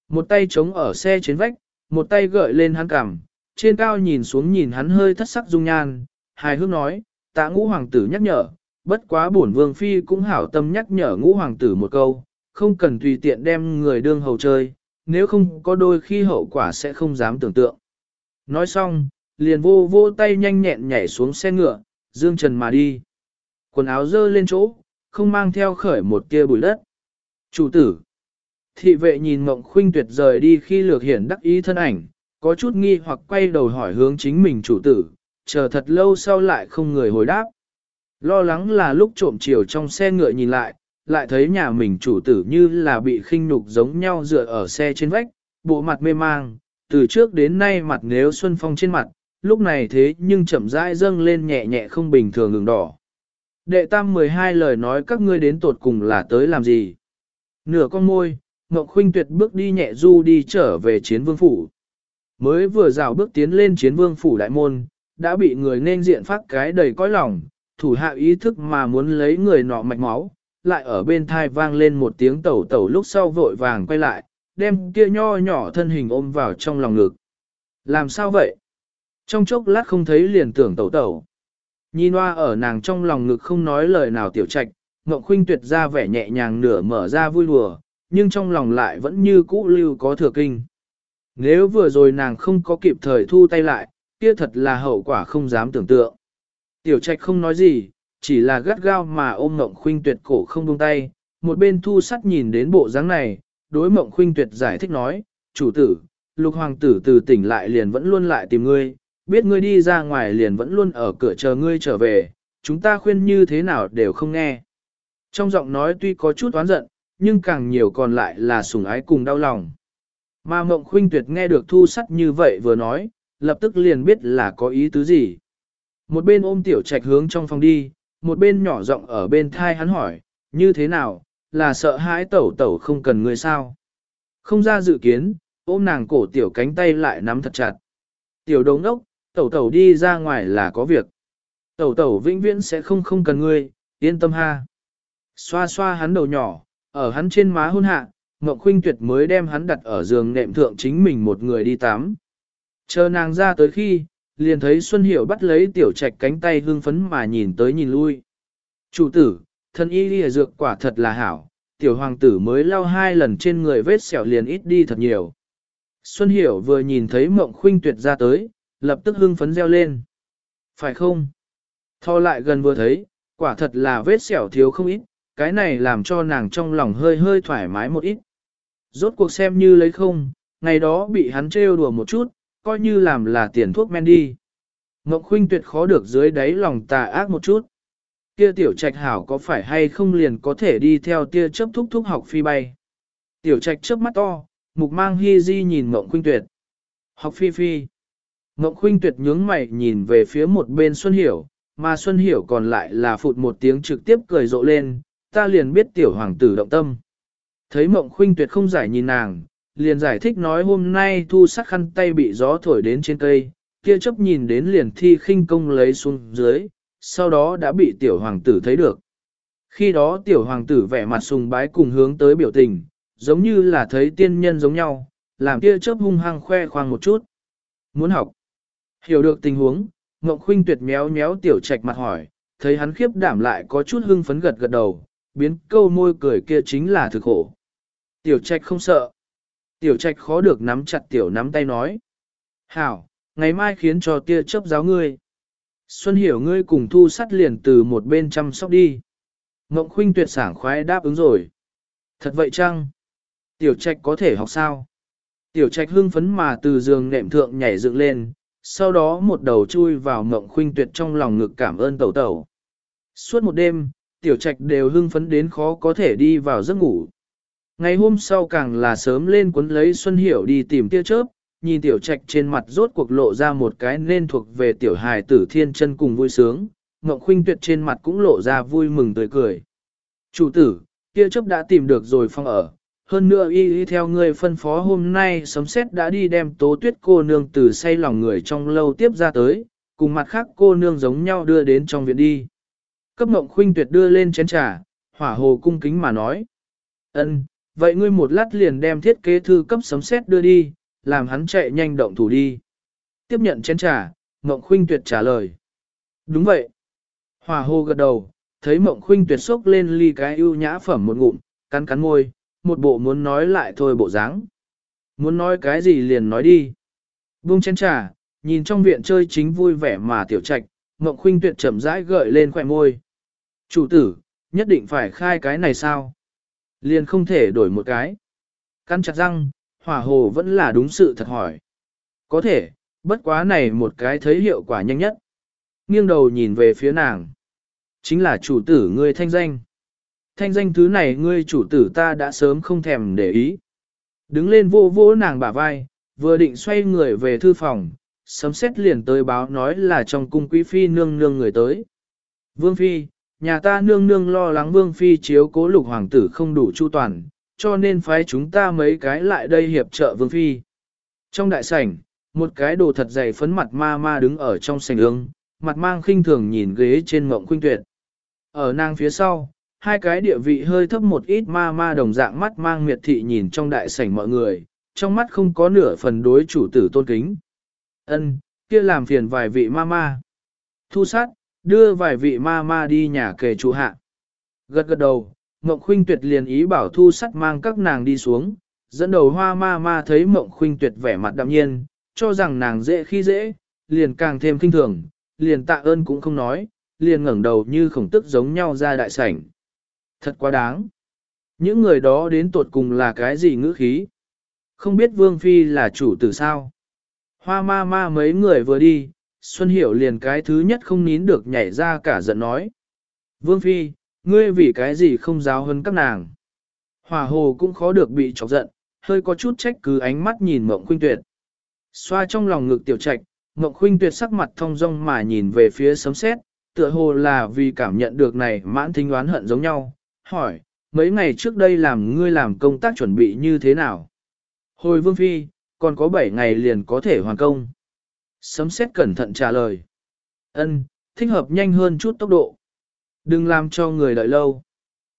Một tay chống ở xe trên vách, một tay gợi lên hắn cằm, trên cao nhìn xuống nhìn hắn hơi thất sắc dung nhan, hài hước nói, tạ ngũ hoàng tử nhắc nhở, bất quá bổn vương phi cũng hảo tâm nhắc nhở ngũ hoàng tử một câu, không cần tùy tiện đem người đương hầu chơi, nếu không có đôi khi hậu quả sẽ không dám tưởng tượng. Nói xong, liền vô vô tay nhanh nhẹn nhảy xuống xe ngựa, dương trần mà đi. Quần áo dơ lên chỗ, không mang theo khởi một kia bụi đất. Chủ tử. Thị vệ nhìn mộng khuynh tuyệt rời đi khi lược hiển đắc ý thân ảnh, có chút nghi hoặc quay đầu hỏi hướng chính mình chủ tử, chờ thật lâu sau lại không người hồi đáp. Lo lắng là lúc trộm chiều trong xe ngựa nhìn lại, lại thấy nhà mình chủ tử như là bị khinh nhục giống nhau dựa ở xe trên vách, bộ mặt mê mang, từ trước đến nay mặt nếu xuân phong trên mặt, lúc này thế nhưng chậm rãi dâng lên nhẹ nhẹ không bình thường ngừng đỏ. Đệ tam 12 lời nói các ngươi đến tột cùng là tới làm gì? Nửa con môi, Ngọc Khuynh tuyệt bước đi nhẹ du đi trở về chiến vương phủ. Mới vừa rào bước tiến lên chiến vương phủ đại môn, đã bị người nên diện phát cái đầy cõi lòng, thủ hạ ý thức mà muốn lấy người nọ mạch máu, lại ở bên thai vang lên một tiếng tẩu tẩu lúc sau vội vàng quay lại, đem kia nho nhỏ thân hình ôm vào trong lòng ngực. Làm sao vậy? Trong chốc lát không thấy liền tưởng tẩu tẩu. Nhìn hoa ở nàng trong lòng ngực không nói lời nào tiểu trạch, Ngọc Khuynh tuyệt ra vẻ nhẹ nhàng nửa mở ra vui đùa, nhưng trong lòng lại vẫn như cũ lưu có thừa kinh. Nếu vừa rồi nàng không có kịp thời thu tay lại, kia thật là hậu quả không dám tưởng tượng. Tiểu trạch không nói gì, chỉ là gắt gao mà ôm Mộng Khuynh Tuyệt cổ không buông tay, một bên thu sắt nhìn đến bộ dáng này, đối Mộng Khuynh Tuyệt giải thích nói, chủ tử, lục hoàng tử từ tỉnh lại liền vẫn luôn lại tìm ngươi, biết ngươi đi ra ngoài liền vẫn luôn ở cửa chờ ngươi trở về, chúng ta khuyên như thế nào đều không nghe. Trong giọng nói tuy có chút oán giận, nhưng càng nhiều còn lại là sủng ái cùng đau lòng. Mà Mộng Khuynh Tuyệt nghe được thu sắt như vậy vừa nói, lập tức liền biết là có ý tứ gì. Một bên ôm tiểu trạch hướng trong phòng đi, một bên nhỏ giọng ở bên thai hắn hỏi, như thế nào, là sợ hãi tẩu tẩu không cần người sao. Không ra dự kiến, ôm nàng cổ tiểu cánh tay lại nắm thật chặt. Tiểu đống ốc, tẩu tẩu đi ra ngoài là có việc. Tẩu tẩu vĩnh viễn sẽ không không cần ngươi, yên tâm ha. Xoa xoa hắn đầu nhỏ, ở hắn trên má hôn hạ, Ngọc Khuynh Tuyệt mới đem hắn đặt ở giường nệm thượng chính mình một người đi tắm. Chờ nàng ra tới khi, liền thấy Xuân Hiểu bắt lấy tiểu trạch cánh tay hương phấn mà nhìn tới nhìn lui. Chủ tử, thân y lìa dược quả thật là hảo, tiểu hoàng tử mới lau hai lần trên người vết sẹo liền ít đi thật nhiều. Xuân Hiểu vừa nhìn thấy mộng khuynh tuyệt ra tới, lập tức hưng phấn reo lên. Phải không? Tho lại gần vừa thấy, quả thật là vết sẹo thiếu không ít, cái này làm cho nàng trong lòng hơi hơi thoải mái một ít. Rốt cuộc xem như lấy không, ngày đó bị hắn trêu đùa một chút, coi như làm là tiền thuốc men đi. Ngọc Khuynh tuyệt khó được dưới đáy lòng tà ác một chút. Kia tiểu trạch hảo có phải hay không liền có thể đi theo tia chớp thúc thúc học phi bay. Tiểu trạch chớp mắt to, mục mang hi di nhìn Ngọc Khuynh tuyệt. Học phi phi. Ngọc Khuynh tuyệt nhướng mày nhìn về phía một bên Xuân Hiểu, mà Xuân Hiểu còn lại là phụt một tiếng trực tiếp cười rộ lên, ta liền biết tiểu hoàng tử động tâm. Thấy Mộng Khuynh tuyệt không giải nhìn nàng, liền giải thích nói hôm nay thu sắc khăn tay bị gió thổi đến trên cây, kia chấp nhìn đến liền thi khinh công lấy xuống dưới, sau đó đã bị tiểu hoàng tử thấy được. Khi đó tiểu hoàng tử vẻ mặt sùng bái cùng hướng tới biểu tình, giống như là thấy tiên nhân giống nhau, làm kia chớp hung hăng khoe khoang một chút. Muốn học. Hiểu được tình huống, Ngọc Khuynh tuyệt méo méo tiểu trạch mặt hỏi, thấy hắn khiếp đảm lại có chút hưng phấn gật gật đầu, biến câu môi cười kia chính là thực khổ. Tiểu trạch không sợ. Tiểu trạch khó được nắm chặt tiểu nắm tay nói. Hảo, ngày mai khiến cho tia chấp giáo ngươi. Xuân hiểu ngươi cùng thu sắt liền từ một bên chăm sóc đi. Ngộng khuynh tuyệt sảng khoái đáp ứng rồi. Thật vậy chăng? Tiểu trạch có thể học sao? Tiểu trạch hưng phấn mà từ giường nệm thượng nhảy dựng lên, sau đó một đầu chui vào ngộng khuynh tuyệt trong lòng ngực cảm ơn tẩu tẩu. Suốt một đêm, tiểu trạch đều hưng phấn đến khó có thể đi vào giấc ngủ. Ngày hôm sau càng là sớm lên cuốn lấy Xuân Hiểu đi tìm tia chớp, nhìn tiểu trạch trên mặt rốt cuộc lộ ra một cái nên thuộc về tiểu hài tử thiên chân cùng vui sướng, Ngộng Khuynh Tuyệt trên mặt cũng lộ ra vui mừng tươi cười. Chủ tử, tia chớp đã tìm được rồi phong ở, hơn nữa y y theo người phân phó hôm nay sấm xét đã đi đem tố tuyết cô nương từ say lòng người trong lâu tiếp ra tới, cùng mặt khác cô nương giống nhau đưa đến trong viện đi. Cấp Ngộng Khuynh Tuyệt đưa lên chén trà, hỏa hồ cung kính mà nói. ân vậy ngươi một lát liền đem thiết kế thư cấp sấm xét đưa đi, làm hắn chạy nhanh động thủ đi. Tiếp nhận chén trà, Mộng Khuynh Tuyệt trả lời. Đúng vậy. Hòa hô gật đầu, thấy Mộng Khuynh Tuyệt sốc lên ly cái ưu nhã phẩm một ngụm, cắn cắn môi, một bộ muốn nói lại thôi bộ dáng. Muốn nói cái gì liền nói đi. Buông chén trà, nhìn trong viện chơi chính vui vẻ mà tiểu trạch, Mộng Khuynh Tuyệt chậm rãi gợi lên khỏe môi. Chủ tử, nhất định phải khai cái này sao? Liền không thể đổi một cái. Căn chặt răng, hỏa hồ vẫn là đúng sự thật hỏi. Có thể, bất quá này một cái thấy hiệu quả nhanh nhất. Nghiêng đầu nhìn về phía nàng. Chính là chủ tử ngươi thanh danh. Thanh danh thứ này ngươi chủ tử ta đã sớm không thèm để ý. Đứng lên vô vô nàng bả vai, vừa định xoay người về thư phòng, sấm xét liền tới báo nói là trong cung quý phi nương nương người tới. Vương phi, nhà ta nương nương lo lắng vương phi chiếu cố lục hoàng tử không đủ chu toàn, cho nên phái chúng ta mấy cái lại đây hiệp trợ vương phi. Trong đại sảnh, một cái đồ thật dày phấn mặt ma ma đứng ở trong sảnh ương, mặt mang khinh thường nhìn ghế trên mộng khuynh tuyệt. Ở nàng phía sau, hai cái địa vị hơi thấp một ít ma ma đồng dạng mắt mang miệt thị nhìn trong đại sảnh mọi người, trong mắt không có nửa phần đối chủ tử tôn kính. Ân, kia làm phiền vài vị ma ma. Thu sát, đưa vài vị ma ma đi nhà kề chủ hạ. Gật gật đầu, Mộng Khuynh Tuyệt liền ý bảo thu sắt mang các nàng đi xuống, dẫn đầu hoa ma ma thấy Mộng Khuynh Tuyệt vẻ mặt đạm nhiên, cho rằng nàng dễ khi dễ, liền càng thêm kinh thường, liền tạ ơn cũng không nói, liền ngẩng đầu như khổng tức giống nhau ra đại sảnh. Thật quá đáng. Những người đó đến tột cùng là cái gì ngữ khí? Không biết Vương Phi là chủ tử sao? Hoa ma ma mấy người vừa đi, Xuân Hiểu liền cái thứ nhất không nín được nhảy ra cả giận nói. Vương Phi, Ngươi vì cái gì không giáo hơn các nàng. Hòa hồ cũng khó được bị chọc giận, hơi có chút trách cứ ánh mắt nhìn mộng khuynh tuyệt. Xoa trong lòng ngực tiểu trạch, mộng khuynh tuyệt sắc mặt thông dong mà nhìn về phía sấm sét, tựa hồ là vì cảm nhận được này mãn thính oán hận giống nhau. Hỏi, mấy ngày trước đây làm ngươi làm công tác chuẩn bị như thế nào? Hồi vương phi, còn có 7 ngày liền có thể hoàn công. Sấm xét cẩn thận trả lời. Ân, thích hợp nhanh hơn chút tốc độ. Đừng làm cho người đợi lâu.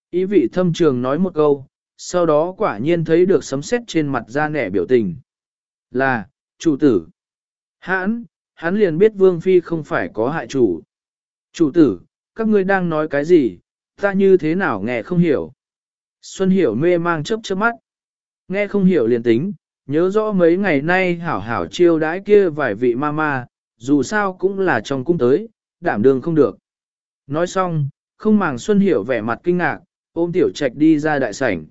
Ý vị thâm trường nói một câu, sau đó quả nhiên thấy được sấm xét trên mặt ra nẻ biểu tình. Là, chủ tử. Hãn, hắn liền biết Vương Phi không phải có hại chủ. Chủ tử, các ngươi đang nói cái gì, ta như thế nào nghe không hiểu. Xuân hiểu mê mang chớp chớp mắt. Nghe không hiểu liền tính, nhớ rõ mấy ngày nay hảo hảo chiêu đãi kia vài vị ma ma, dù sao cũng là trong cung tới, đảm đường không được. Nói xong, không màng Xuân Hiểu vẻ mặt kinh ngạc, ôm tiểu trạch đi ra đại sảnh.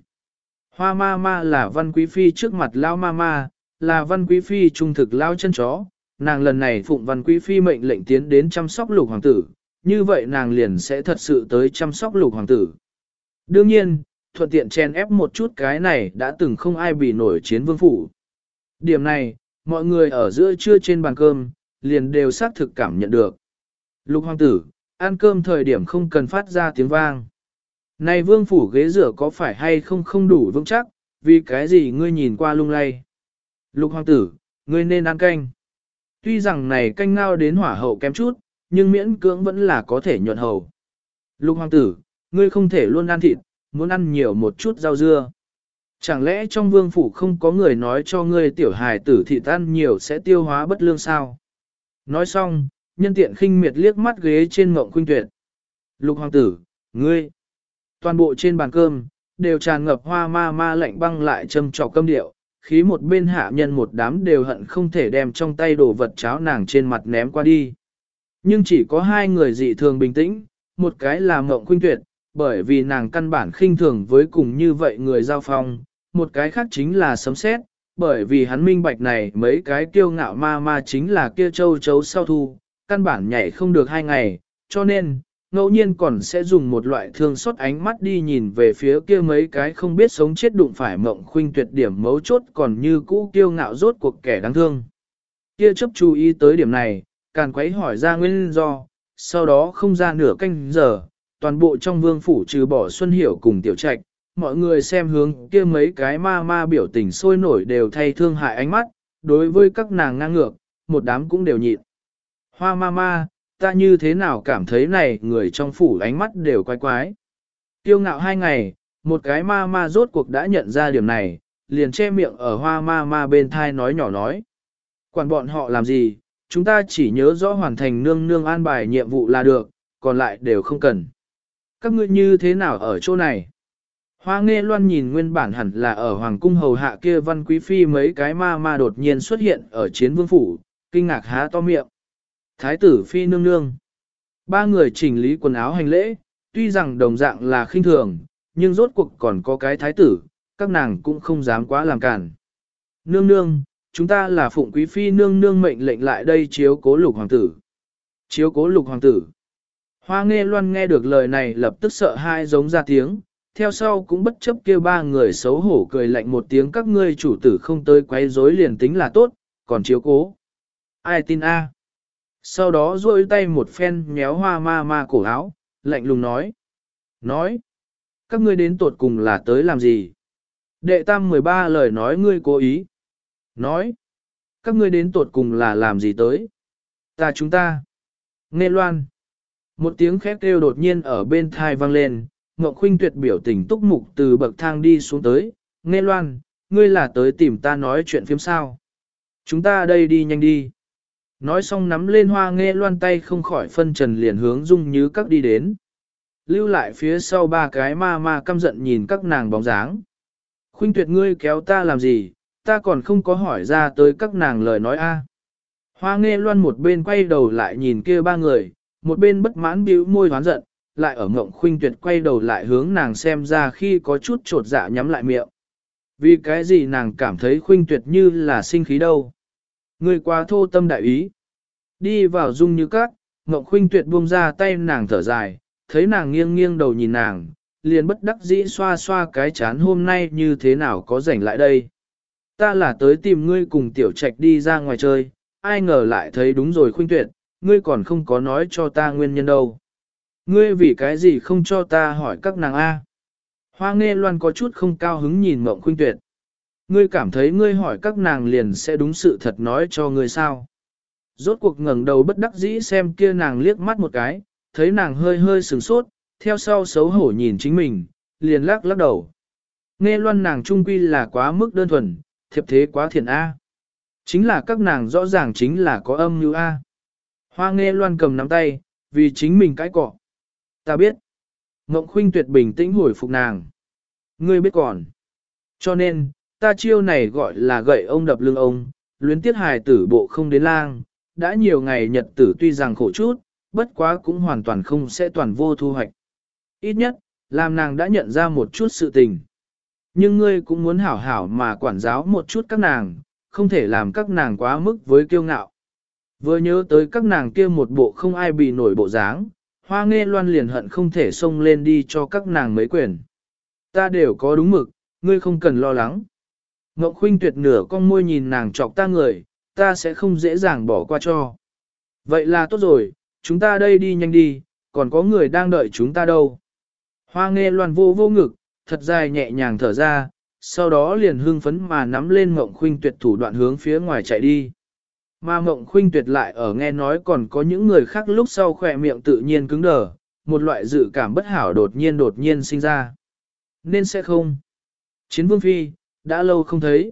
Hoa ma ma là văn quý phi trước mặt lao ma ma, là văn quý phi trung thực lao chân chó, nàng lần này phụng văn quý phi mệnh lệnh tiến đến chăm sóc lục hoàng tử, như vậy nàng liền sẽ thật sự tới chăm sóc lục hoàng tử. Đương nhiên, thuận tiện chen ép một chút cái này đã từng không ai bị nổi chiến vương phủ. Điểm này, mọi người ở giữa trưa trên bàn cơm, liền đều xác thực cảm nhận được. Lục hoàng tử, ăn cơm thời điểm không cần phát ra tiếng vang. Này vương phủ ghế rửa có phải hay không không đủ vững chắc, vì cái gì ngươi nhìn qua lung lay. Lục hoàng tử, ngươi nên ăn canh. Tuy rằng này canh ngao đến hỏa hậu kém chút, nhưng miễn cưỡng vẫn là có thể nhuận hầu. Lục hoàng tử, ngươi không thể luôn ăn thịt, muốn ăn nhiều một chút rau dưa. Chẳng lẽ trong vương phủ không có người nói cho ngươi tiểu hài tử thịt ăn nhiều sẽ tiêu hóa bất lương sao? Nói xong, nhân tiện khinh miệt liếc mắt ghế trên mộng khuynh tuyệt. Lục hoàng tử, ngươi, toàn bộ trên bàn cơm, đều tràn ngập hoa ma ma lạnh băng lại châm trọc câm điệu, khí một bên hạ nhân một đám đều hận không thể đem trong tay đồ vật cháo nàng trên mặt ném qua đi. Nhưng chỉ có hai người dị thường bình tĩnh, một cái là mộng khuynh tuyệt, bởi vì nàng căn bản khinh thường với cùng như vậy người giao phong, một cái khác chính là sấm xét, bởi vì hắn minh bạch này mấy cái kiêu ngạo ma ma chính là kia châu chấu sau thu, căn bản nhảy không được hai ngày, cho nên, ngẫu nhiên còn sẽ dùng một loại thương xót ánh mắt đi nhìn về phía kia mấy cái không biết sống chết đụng phải mộng khuynh tuyệt điểm mấu chốt còn như cũ kiêu ngạo rốt cuộc kẻ đáng thương. Kia chấp chú ý tới điểm này, càn quấy hỏi ra nguyên do, sau đó không ra nửa canh giờ, toàn bộ trong vương phủ trừ bỏ Xuân Hiểu cùng Tiểu Trạch, mọi người xem hướng kia mấy cái ma ma biểu tình sôi nổi đều thay thương hại ánh mắt, đối với các nàng ngang ngược, một đám cũng đều nhịn. Hoa ma ma, ta như thế nào cảm thấy này người trong phủ ánh mắt đều quái quái. Tiêu ngạo hai ngày, một cái ma ma rốt cuộc đã nhận ra điểm này, liền che miệng ở hoa ma ma bên thai nói nhỏ nói. Quản bọn họ làm gì, chúng ta chỉ nhớ rõ hoàn thành nương nương an bài nhiệm vụ là được, còn lại đều không cần. Các ngươi như thế nào ở chỗ này? Hoa nghe loan nhìn nguyên bản hẳn là ở hoàng cung hầu hạ kia văn quý phi mấy cái ma ma đột nhiên xuất hiện ở chiến vương phủ, kinh ngạc há to miệng. Thái tử phi nương nương. Ba người chỉnh lý quần áo hành lễ, tuy rằng đồng dạng là khinh thường, nhưng rốt cuộc còn có cái thái tử, các nàng cũng không dám quá làm cản. Nương nương, chúng ta là phụng quý phi nương nương mệnh lệnh lại đây chiếu cố lục hoàng tử. Chiếu cố lục hoàng tử. Hoa nghe loan nghe được lời này lập tức sợ hai giống ra tiếng, theo sau cũng bất chấp kêu ba người xấu hổ cười lạnh một tiếng các ngươi chủ tử không tới quấy rối liền tính là tốt, còn chiếu cố. Ai tin a? Sau đó duỗi tay một phen méo hoa ma ma cổ áo, lạnh lùng nói. Nói, các ngươi đến tuột cùng là tới làm gì? Đệ tam 13 lời nói ngươi cố ý. Nói, các ngươi đến tuột cùng là làm gì tới? Ta chúng ta. Nghe loan. Một tiếng khét kêu đột nhiên ở bên thai vang lên, Ngọc Khuynh tuyệt biểu tình túc mục từ bậc thang đi xuống tới. Nghe loan, ngươi là tới tìm ta nói chuyện phiếm sao? Chúng ta đây đi nhanh đi. Nói xong nắm lên hoa nghe loan tay không khỏi phân trần liền hướng dung như các đi đến. Lưu lại phía sau ba cái ma ma căm giận nhìn các nàng bóng dáng. Khuynh tuyệt ngươi kéo ta làm gì, ta còn không có hỏi ra tới các nàng lời nói a. Hoa nghe loan một bên quay đầu lại nhìn kia ba người, một bên bất mãn bĩu môi hoán giận, lại ở ngộng khuynh tuyệt quay đầu lại hướng nàng xem ra khi có chút trột dạ nhắm lại miệng. Vì cái gì nàng cảm thấy khuynh tuyệt như là sinh khí đâu. Người quá thô tâm đại ý. Đi vào dung như cát, ngộng Khuynh Tuyệt buông ra tay nàng thở dài, thấy nàng nghiêng nghiêng đầu nhìn nàng, liền bất đắc dĩ xoa xoa cái chán hôm nay như thế nào có rảnh lại đây. Ta là tới tìm ngươi cùng tiểu trạch đi ra ngoài chơi, ai ngờ lại thấy đúng rồi Khuynh Tuyệt, ngươi còn không có nói cho ta nguyên nhân đâu. Ngươi vì cái gì không cho ta hỏi các nàng A. Hoa nghe loan có chút không cao hứng nhìn mộng khuynh tuyệt. Ngươi cảm thấy ngươi hỏi các nàng liền sẽ đúng sự thật nói cho ngươi sao. Rốt cuộc ngẩng đầu bất đắc dĩ xem kia nàng liếc mắt một cái, thấy nàng hơi hơi sửng sốt, theo sau xấu hổ nhìn chính mình, liền lắc lắc đầu. Nghe loan nàng trung quy là quá mức đơn thuần, thiệp thế quá thiện A. Chính là các nàng rõ ràng chính là có âm như A. Hoa nghe loan cầm nắm tay, vì chính mình cái cọ. Ta biết. Ngộng khuynh tuyệt bình tĩnh hồi phục nàng. Ngươi biết còn. Cho nên, ta chiêu này gọi là gậy ông đập lưng ông, luyến tiết hài tử bộ không đến lang, đã nhiều ngày nhật tử tuy rằng khổ chút, bất quá cũng hoàn toàn không sẽ toàn vô thu hoạch. Ít nhất, làm nàng đã nhận ra một chút sự tình. Nhưng ngươi cũng muốn hảo hảo mà quản giáo một chút các nàng, không thể làm các nàng quá mức với kiêu ngạo. Vừa nhớ tới các nàng kia một bộ không ai bị nổi bộ dáng, hoa nghe loan liền hận không thể xông lên đi cho các nàng mấy quyền. Ta đều có đúng mực, ngươi không cần lo lắng. Ngọc Khuynh tuyệt nửa con môi nhìn nàng chọc ta người, ta sẽ không dễ dàng bỏ qua cho. Vậy là tốt rồi, chúng ta đây đi nhanh đi, còn có người đang đợi chúng ta đâu. Hoa nghe loan vô vô ngực, thật dài nhẹ nhàng thở ra, sau đó liền hưng phấn mà nắm lên Ngọc khuynh tuyệt thủ đoạn hướng phía ngoài chạy đi. Mà mộng khuynh tuyệt lại ở nghe nói còn có những người khác lúc sau khỏe miệng tự nhiên cứng đờ, một loại dự cảm bất hảo đột nhiên đột nhiên sinh ra. Nên sẽ không. Chiến vương phi, đã lâu không thấy.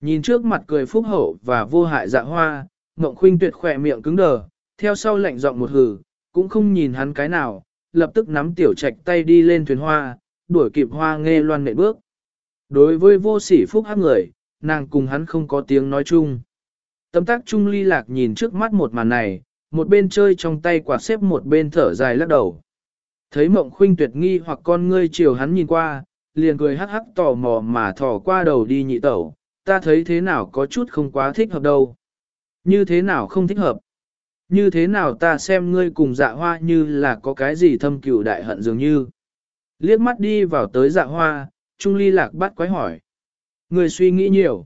Nhìn trước mặt cười phúc hậu và vô hại dạ hoa, mộng Khuynh tuyệt khỏe miệng cứng đờ, theo sau lạnh giọng một hừ, cũng không nhìn hắn cái nào, lập tức nắm tiểu trạch tay đi lên thuyền hoa, đuổi kịp hoa nghe loan nệ bước. Đối với vô sỉ phúc hắc người, nàng cùng hắn không có tiếng nói chung. Tâm tác trung ly lạc nhìn trước mắt một màn này, một bên chơi trong tay quạt xếp một bên thở dài lắc đầu. Thấy mộng khuynh tuyệt nghi hoặc con ngươi chiều hắn nhìn qua, liền cười hắc hắc tò mò mà thò qua đầu đi nhị tẩu, ta thấy thế nào có chút không quá thích hợp đâu. Như thế nào không thích hợp? Như thế nào ta xem ngươi cùng dạ hoa như là có cái gì thâm cựu đại hận dường như. Liếc mắt đi vào tới dạ hoa, Trung Ly lạc bắt quái hỏi. Ngươi suy nghĩ nhiều.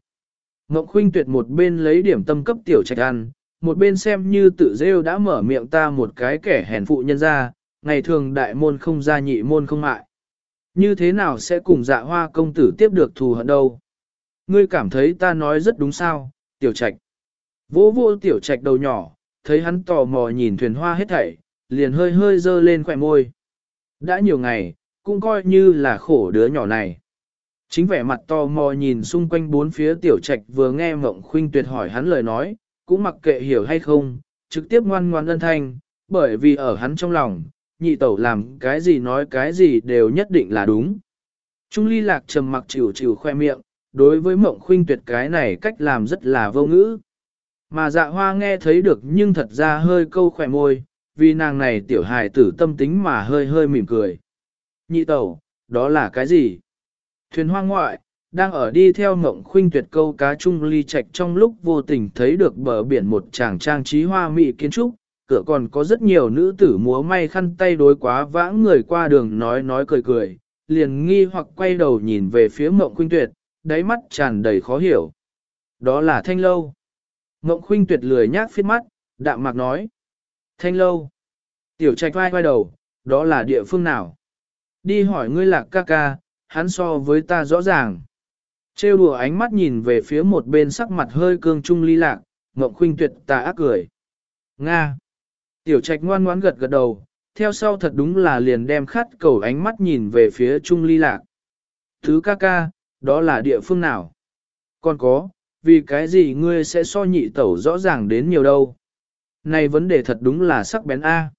Ngọc Khuynh tuyệt một bên lấy điểm tâm cấp tiểu trạch ăn, một bên xem như tự rêu đã mở miệng ta một cái kẻ hèn phụ nhân ra, ngày thường đại môn không ra nhị môn không mại. Như thế nào sẽ cùng dạ hoa công tử tiếp được thù hận đâu? Ngươi cảm thấy ta nói rất đúng sao, tiểu trạch. Vỗ vô tiểu trạch đầu nhỏ, thấy hắn tò mò nhìn thuyền hoa hết thảy, liền hơi hơi dơ lên khỏe môi. Đã nhiều ngày, cũng coi như là khổ đứa nhỏ này. Chính vẻ mặt to mò nhìn xung quanh bốn phía tiểu trạch vừa nghe mộng khuynh tuyệt hỏi hắn lời nói, cũng mặc kệ hiểu hay không, trực tiếp ngoan ngoan ân thanh, bởi vì ở hắn trong lòng, nhị tẩu làm cái gì nói cái gì đều nhất định là đúng. Trung ly lạc trầm mặc chịu chịu khoe miệng, đối với mộng khuynh tuyệt cái này cách làm rất là vô ngữ. Mà dạ hoa nghe thấy được nhưng thật ra hơi câu khỏe môi, vì nàng này tiểu hài tử tâm tính mà hơi hơi mỉm cười. Nhị tẩu, đó là cái gì? Thuyền hoang ngoại, đang ở đi theo ngộng khuynh tuyệt câu cá chung ly trạch trong lúc vô tình thấy được bờ biển một chàng trang trí hoa mỹ kiến trúc, cửa còn có rất nhiều nữ tử múa may khăn tay đối quá vãng người qua đường nói nói cười cười, liền nghi hoặc quay đầu nhìn về phía mộng khuynh tuyệt, đáy mắt tràn đầy khó hiểu. Đó là thanh lâu. Mộng khuynh tuyệt lười nhác phiết mắt, đạm mạc nói. Thanh lâu. Tiểu trạch vai vai đầu, đó là địa phương nào? Đi hỏi ngươi lạc ca ca, hắn so với ta rõ ràng. Trêu đùa ánh mắt nhìn về phía một bên sắc mặt hơi cương trung ly lạc, Ngộng Khuynh tuyệt ta ác cười. Nga. Tiểu trạch ngoan ngoãn gật gật đầu, theo sau thật đúng là liền đem khát cầu ánh mắt nhìn về phía trung ly lạc. Thứ ca ca, đó là địa phương nào? Còn có, vì cái gì ngươi sẽ so nhị tẩu rõ ràng đến nhiều đâu? Này vấn đề thật đúng là sắc bén A.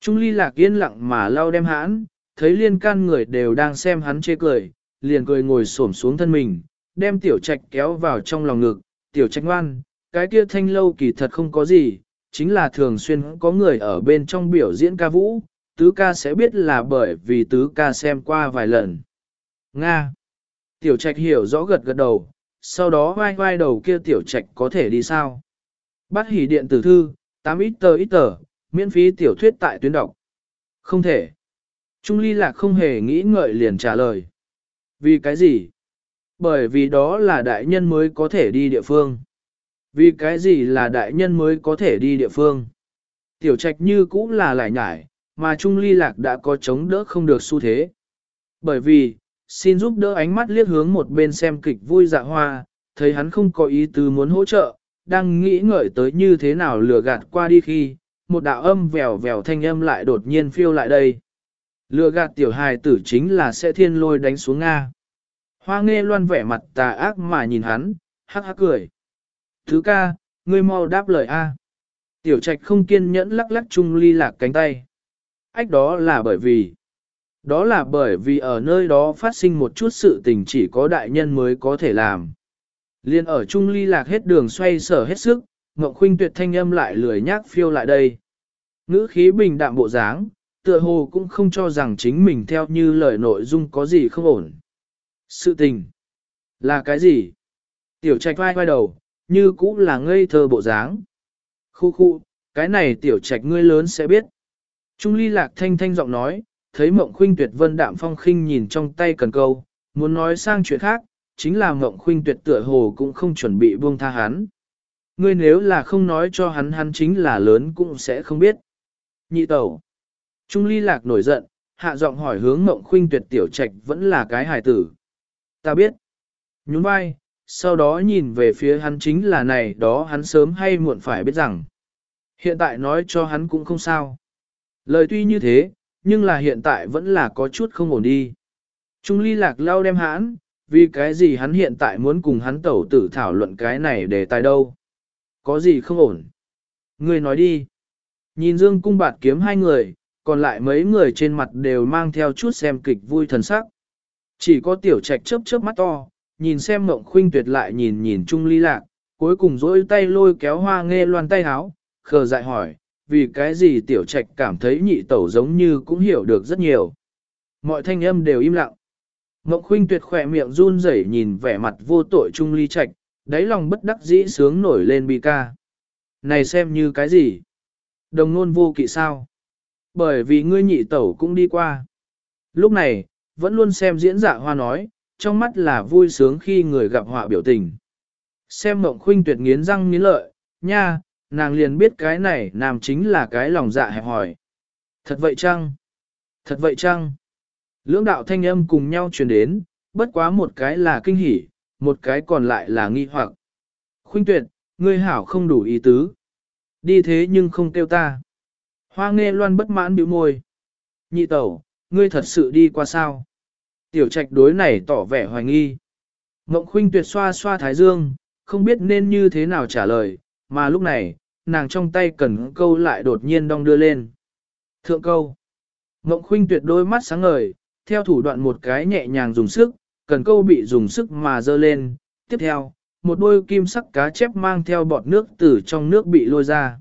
Trung ly lạc yên lặng mà lau đem hãn, thấy liên can người đều đang xem hắn chê cười, liền cười ngồi xổm xuống thân mình, đem tiểu trạch kéo vào trong lòng ngực, tiểu trạch ngoan, cái kia thanh lâu kỳ thật không có gì, chính là thường xuyên có người ở bên trong biểu diễn ca vũ, tứ ca sẽ biết là bởi vì tứ ca xem qua vài lần. Nga. Tiểu trạch hiểu rõ gật gật đầu, sau đó vai vai đầu kia tiểu trạch có thể đi sao? Bắt hỉ điện tử thư, 8 ít tờ ít tờ, miễn phí tiểu thuyết tại tuyến đọc. Không thể. Trung ly lạc không hề nghĩ ngợi liền trả lời. Vì cái gì? Bởi vì đó là đại nhân mới có thể đi địa phương. Vì cái gì là đại nhân mới có thể đi địa phương? Tiểu trạch như cũng là lại nhải, mà Trung ly lạc đã có chống đỡ không được xu thế. Bởi vì, xin giúp đỡ ánh mắt liếc hướng một bên xem kịch vui dạ hoa, thấy hắn không có ý tứ muốn hỗ trợ, đang nghĩ ngợi tới như thế nào lừa gạt qua đi khi, một đạo âm vèo vèo thanh âm lại đột nhiên phiêu lại đây. Lừa gạt tiểu hài tử chính là sẽ thiên lôi đánh xuống Nga. Hoa nghe loan vẻ mặt tà ác mà nhìn hắn, hắc hắc cười. Thứ ca, ngươi mau đáp lời A. Tiểu trạch không kiên nhẫn lắc lắc chung ly lạc cánh tay. Ách đó là bởi vì, đó là bởi vì ở nơi đó phát sinh một chút sự tình chỉ có đại nhân mới có thể làm. Liên ở chung ly lạc hết đường xoay sở hết sức, Ngọc Khuynh tuyệt thanh âm lại lười nhác phiêu lại đây. Ngữ khí bình đạm bộ dáng, tựa hồ cũng không cho rằng chính mình theo như lời nội dung có gì không ổn. Sự tình là cái gì? Tiểu trạch vai vai đầu, như cũng là ngây thơ bộ dáng. Khu khu, cái này tiểu trạch ngươi lớn sẽ biết. Trung ly lạc thanh thanh giọng nói, thấy mộng khuynh tuyệt vân đạm phong khinh nhìn trong tay cần câu, muốn nói sang chuyện khác, chính là mộng khuynh tuyệt tựa hồ cũng không chuẩn bị buông tha hắn. Ngươi nếu là không nói cho hắn hắn chính là lớn cũng sẽ không biết. Nhị tẩu. Trung ly lạc nổi giận, hạ giọng hỏi hướng mộng khuynh tuyệt tiểu trạch vẫn là cái hài tử. Ta biết. Nhún vai, sau đó nhìn về phía hắn chính là này đó hắn sớm hay muộn phải biết rằng. Hiện tại nói cho hắn cũng không sao. Lời tuy như thế, nhưng là hiện tại vẫn là có chút không ổn đi. Trung ly lạc lao đem hãn, vì cái gì hắn hiện tại muốn cùng hắn tẩu tử thảo luận cái này để tài đâu. Có gì không ổn? Người nói đi. Nhìn dương cung bạt kiếm hai người, còn lại mấy người trên mặt đều mang theo chút xem kịch vui thần sắc. Chỉ có tiểu trạch chớp chớp mắt to, nhìn xem mộng khuynh tuyệt lại nhìn nhìn chung ly lạc, cuối cùng dỗi tay lôi kéo hoa nghe loan tay háo, khờ dại hỏi, vì cái gì tiểu trạch cảm thấy nhị tẩu giống như cũng hiểu được rất nhiều. Mọi thanh âm đều im lặng. Mộng khuynh tuyệt khỏe miệng run rẩy nhìn vẻ mặt vô tội trung ly trạch, đáy lòng bất đắc dĩ sướng nổi lên bi ca. Này xem như cái gì? Đồng nôn vô kỵ sao? Bởi vì ngươi nhị tẩu cũng đi qua. Lúc này, vẫn luôn xem diễn dạ hoa nói, trong mắt là vui sướng khi người gặp họa biểu tình. Xem mộng khuynh tuyệt nghiến răng nghiến lợi, nha, nàng liền biết cái này nam chính là cái lòng dạ hẹp hỏi. Thật vậy chăng? Thật vậy chăng? Lưỡng đạo thanh âm cùng nhau truyền đến, bất quá một cái là kinh hỉ, một cái còn lại là nghi hoặc. Khuynh tuyệt, ngươi hảo không đủ ý tứ. Đi thế nhưng không kêu ta. Hoa nghe loan bất mãn bĩu môi. Nhị tẩu, ngươi thật sự đi qua sao? Tiểu trạch đối này tỏ vẻ hoài nghi. Mộng khuynh tuyệt xoa xoa thái dương, không biết nên như thế nào trả lời, mà lúc này, nàng trong tay cần câu lại đột nhiên đong đưa lên. Thượng câu. Mộng khuynh tuyệt đôi mắt sáng ngời, theo thủ đoạn một cái nhẹ nhàng dùng sức, cần câu bị dùng sức mà dơ lên. Tiếp theo, một đôi kim sắc cá chép mang theo bọt nước từ trong nước bị lôi ra.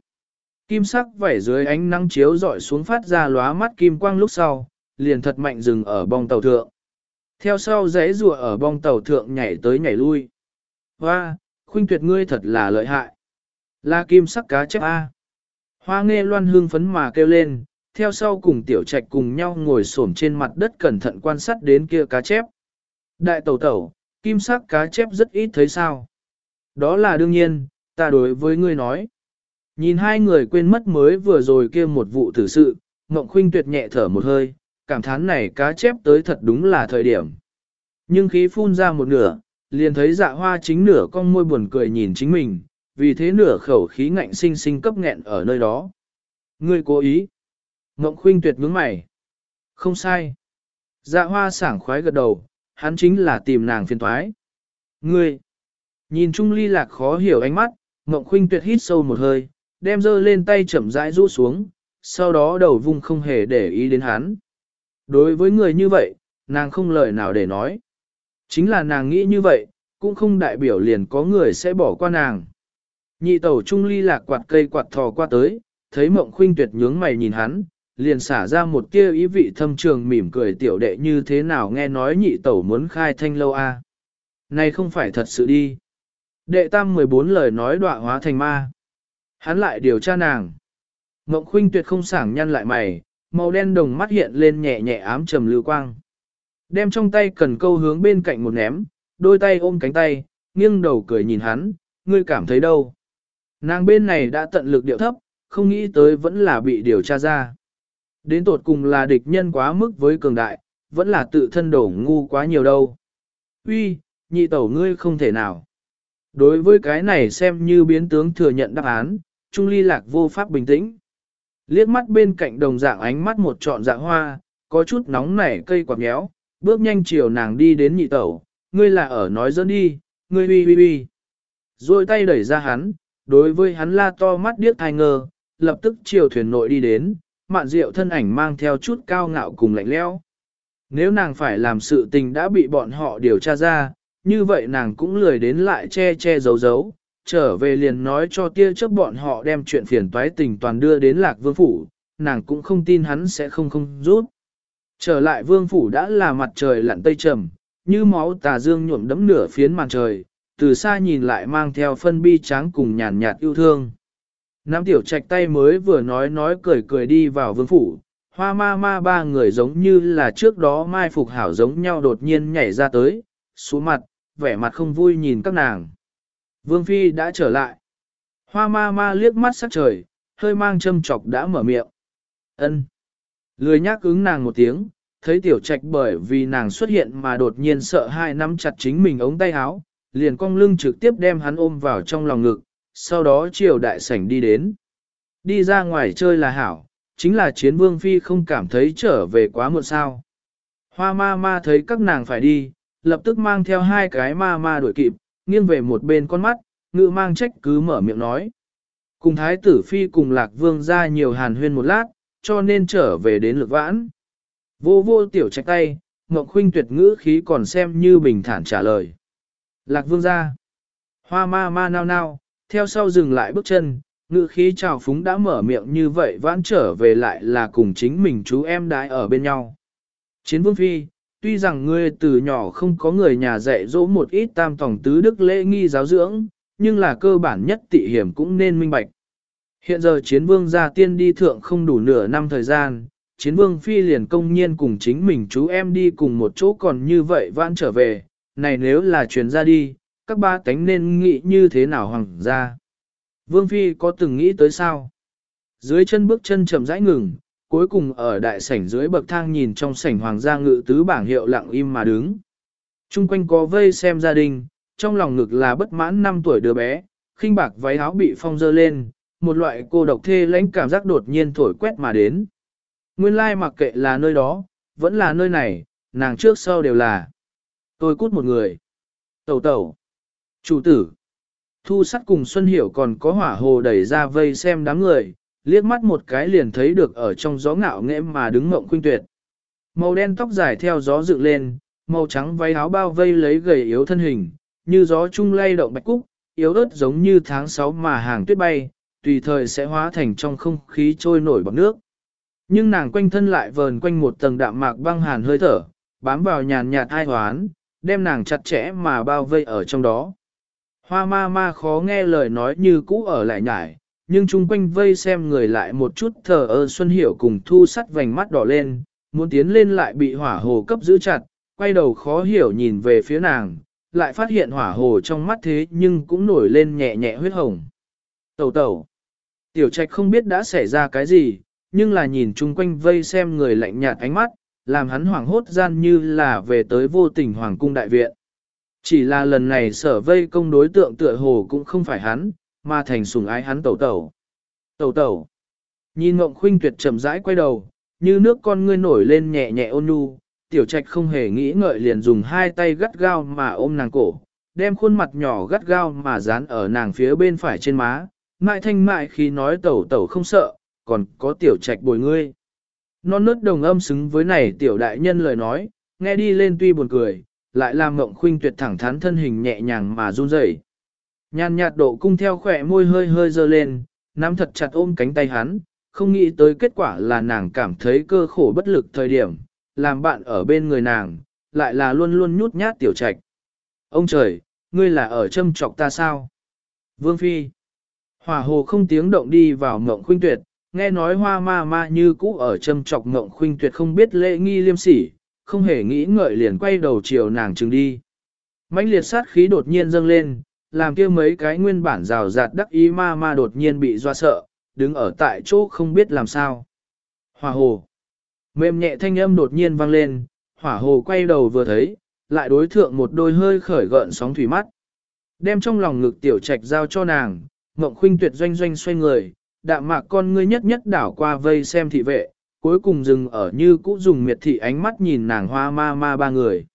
Kim sắc vảy dưới ánh nắng chiếu dọi xuống phát ra lóa mắt kim quang lúc sau, liền thật mạnh dừng ở bong tàu thượng. Theo sau giấy rùa ở bong tàu thượng nhảy tới nhảy lui. Hoa, khuynh tuyệt ngươi thật là lợi hại. La kim sắc cá chép A. Hoa nghe loan hương phấn mà kêu lên, theo sau cùng tiểu trạch cùng nhau ngồi xổm trên mặt đất cẩn thận quan sát đến kia cá chép. Đại tẩu tẩu, kim sắc cá chép rất ít thấy sao. Đó là đương nhiên, ta đối với ngươi nói. Nhìn hai người quên mất mới vừa rồi kia một vụ thử sự, Ngộng Khuynh tuyệt nhẹ thở một hơi, cảm thán này cá chép tới thật đúng là thời điểm. Nhưng khí phun ra một nửa, liền thấy dạ hoa chính nửa con môi buồn cười nhìn chính mình, vì thế nửa khẩu khí ngạnh sinh sinh cấp nghẹn ở nơi đó. Ngươi cố ý. Ngộng Khuynh tuyệt nhướng mày. Không sai. Dạ hoa sảng khoái gật đầu, hắn chính là tìm nàng phiền toái. Ngươi. Nhìn Trung Ly Lạc khó hiểu ánh mắt, Ngộng Khuynh tuyệt hít sâu một hơi, đem dơ lên tay chậm rãi rũ xuống, sau đó đầu vung không hề để ý đến hắn. Đối với người như vậy, nàng không lời nào để nói. Chính là nàng nghĩ như vậy, cũng không đại biểu liền có người sẽ bỏ qua nàng. Nhị tẩu trung ly lạc quạt cây quạt thò qua tới, thấy mộng khuynh tuyệt nhướng mày nhìn hắn, liền xả ra một tia ý vị thâm trường mỉm cười tiểu đệ như thế nào nghe nói nhị tẩu muốn khai thanh lâu a Này không phải thật sự đi. Đệ tam 14 lời nói đọa hóa thành ma. Hắn lại điều tra nàng. Ngộng khuynh tuyệt không sảng nhăn lại mày, màu đen đồng mắt hiện lên nhẹ nhẹ ám trầm lưu quang. Đem trong tay cần câu hướng bên cạnh một ném, đôi tay ôm cánh tay, nghiêng đầu cười nhìn hắn, ngươi cảm thấy đâu. Nàng bên này đã tận lực điệu thấp, không nghĩ tới vẫn là bị điều tra ra. Đến tột cùng là địch nhân quá mức với cường đại, vẫn là tự thân đổ ngu quá nhiều đâu. Uy, nhị tẩu ngươi không thể nào. Đối với cái này xem như biến tướng thừa nhận đáp án, Trung Ly Lạc vô pháp bình tĩnh. Liếc mắt bên cạnh đồng dạng ánh mắt một trọn dạng hoa, có chút nóng nảy cây quạt méo, bước nhanh chiều nàng đi đến nhị tẩu, ngươi là ở nói dẫn đi, ngươi bi bi bi. Rồi tay đẩy ra hắn, đối với hắn la to mắt điếc thai ngơ, lập tức chiều thuyền nội đi đến, mạn rượu thân ảnh mang theo chút cao ngạo cùng lạnh lẽo. Nếu nàng phải làm sự tình đã bị bọn họ điều tra ra, như vậy nàng cũng lười đến lại che che giấu giấu, trở về liền nói cho tia trước bọn họ đem chuyện phiền toái tình toàn đưa đến lạc vương phủ, nàng cũng không tin hắn sẽ không không rút. Trở lại vương phủ đã là mặt trời lặn tây trầm, như máu tà dương nhuộm đẫm nửa phiến màn trời, từ xa nhìn lại mang theo phân bi tráng cùng nhàn nhạt yêu thương. Nam tiểu trạch tay mới vừa nói nói cười cười đi vào vương phủ, hoa ma ma ba người giống như là trước đó mai phục hảo giống nhau đột nhiên nhảy ra tới, xuống mặt, vẻ mặt không vui nhìn các nàng. Vương Phi đã trở lại. Hoa ma ma liếc mắt sắc trời, hơi mang châm chọc đã mở miệng. ân Lười nhắc ứng nàng một tiếng, thấy tiểu trạch bởi vì nàng xuất hiện mà đột nhiên sợ hai nắm chặt chính mình ống tay áo, liền cong lưng trực tiếp đem hắn ôm vào trong lòng ngực, sau đó chiều đại sảnh đi đến. Đi ra ngoài chơi là hảo, chính là chiến vương phi không cảm thấy trở về quá muộn sao. Hoa ma ma thấy các nàng phải đi, lập tức mang theo hai cái ma ma đuổi kịp, nghiêng về một bên con mắt, ngự mang trách cứ mở miệng nói. Cùng thái tử phi cùng lạc vương ra nhiều hàn huyên một lát, cho nên trở về đến lực vãn. Vô vô tiểu trách tay, Ngọc Khuynh tuyệt ngữ khí còn xem như bình thản trả lời. Lạc vương ra. Hoa ma ma nao nao, theo sau dừng lại bước chân, ngữ khí trào phúng đã mở miệng như vậy vãn trở về lại là cùng chính mình chú em đái ở bên nhau. Chiến vương phi, tuy rằng ngươi từ nhỏ không có người nhà dạy dỗ một ít tam tổng tứ đức lễ nghi giáo dưỡng, nhưng là cơ bản nhất tị hiểm cũng nên minh bạch. Hiện giờ chiến vương gia tiên đi thượng không đủ nửa năm thời gian, chiến vương phi liền công nhiên cùng chính mình chú em đi cùng một chỗ còn như vậy vãn trở về, này nếu là truyền ra đi, các ba tánh nên nghĩ như thế nào hoàng gia. Vương phi có từng nghĩ tới sao? Dưới chân bước chân chậm rãi ngừng, cuối cùng ở đại sảnh dưới bậc thang nhìn trong sảnh hoàng gia ngự tứ bảng hiệu lặng im mà đứng. Trung quanh có vây xem gia đình, trong lòng ngực là bất mãn 5 tuổi đứa bé, khinh bạc váy áo bị phong dơ lên, một loại cô độc thê lãnh cảm giác đột nhiên thổi quét mà đến. Nguyên lai mặc kệ là nơi đó, vẫn là nơi này, nàng trước sau đều là. Tôi cút một người. Tẩu tẩu. Chủ tử. Thu sắt cùng Xuân Hiểu còn có hỏa hồ đẩy ra vây xem đám người, liếc mắt một cái liền thấy được ở trong gió ngạo nghễ mà đứng mộng khuynh tuyệt. Màu đen tóc dài theo gió dựng lên, màu trắng váy áo bao vây lấy gầy yếu thân hình, như gió trung lay động bạch cúc, yếu ớt giống như tháng 6 mà hàng tuyết bay, tùy thời sẽ hóa thành trong không khí trôi nổi bọt nước. Nhưng nàng quanh thân lại vờn quanh một tầng đạm mạc băng hàn hơi thở, bám vào nhàn nhạt ai hoán, đem nàng chặt chẽ mà bao vây ở trong đó. Hoa ma ma khó nghe lời nói như cũ ở lại nhải, nhưng chung quanh vây xem người lại một chút thờ ơ Xuân Hiểu cùng thu sắt vành mắt đỏ lên, muốn tiến lên lại bị hỏa hồ cấp giữ chặt, quay đầu khó hiểu nhìn về phía nàng, lại phát hiện hỏa hồ trong mắt thế nhưng cũng nổi lên nhẹ nhẹ huyết hồng. Tẩu tẩu, tiểu trạch không biết đã xảy ra cái gì, nhưng là nhìn chung quanh vây xem người lạnh nhạt ánh mắt, làm hắn hoảng hốt gian như là về tới vô tình hoàng cung đại viện. Chỉ là lần này sở vây công đối tượng tựa hồ cũng không phải hắn, mà thành sùng ái hắn tẩu tẩu. Tẩu tẩu. Nhìn Ngộng Khuynh Tuyệt chậm rãi quay đầu, như nước con ngươi nổi lên nhẹ nhẹ ôn nhu, tiểu trạch không hề nghĩ ngợi liền dùng hai tay gắt gao mà ôm nàng cổ, đem khuôn mặt nhỏ gắt gao mà dán ở nàng phía bên phải trên má, mại thanh mại khi nói tẩu tẩu không sợ, còn có tiểu trạch bồi ngươi. Non nớt đồng âm xứng với này tiểu đại nhân lời nói, nghe đi lên tuy buồn cười, lại làm Ngộng Khuynh Tuyệt thẳng thắn thân hình nhẹ nhàng mà run rẩy. Nhàn nhạt độ cung theo khỏe môi hơi hơi dơ lên, nắm thật chặt ôm cánh tay hắn, không nghĩ tới kết quả là nàng cảm thấy cơ khổ bất lực thời điểm, làm bạn ở bên người nàng, lại là luôn luôn nhút nhát tiểu trạch. Ông trời, ngươi là ở châm trọc ta sao? Vương Phi. Hỏa hồ không tiếng động đi vào mộng khuynh tuyệt, nghe nói hoa ma ma như cũ ở châm trọc mộng khuynh tuyệt không biết lễ nghi liêm sỉ, không hề nghĩ ngợi liền quay đầu chiều nàng trừng đi. mãnh liệt sát khí đột nhiên dâng lên, làm kia mấy cái nguyên bản rào rạt đắc ý ma ma đột nhiên bị doa sợ, đứng ở tại chỗ không biết làm sao. Hỏa hồ. Mềm nhẹ thanh âm đột nhiên vang lên, hỏa hồ quay đầu vừa thấy, lại đối thượng một đôi hơi khởi gợn sóng thủy mắt. Đem trong lòng ngực tiểu trạch giao cho nàng, mộng khuynh tuyệt doanh doanh xoay người, đạm mạc con ngươi nhất nhất đảo qua vây xem thị vệ, cuối cùng dừng ở như cũ dùng miệt thị ánh mắt nhìn nàng hoa ma ma ba người.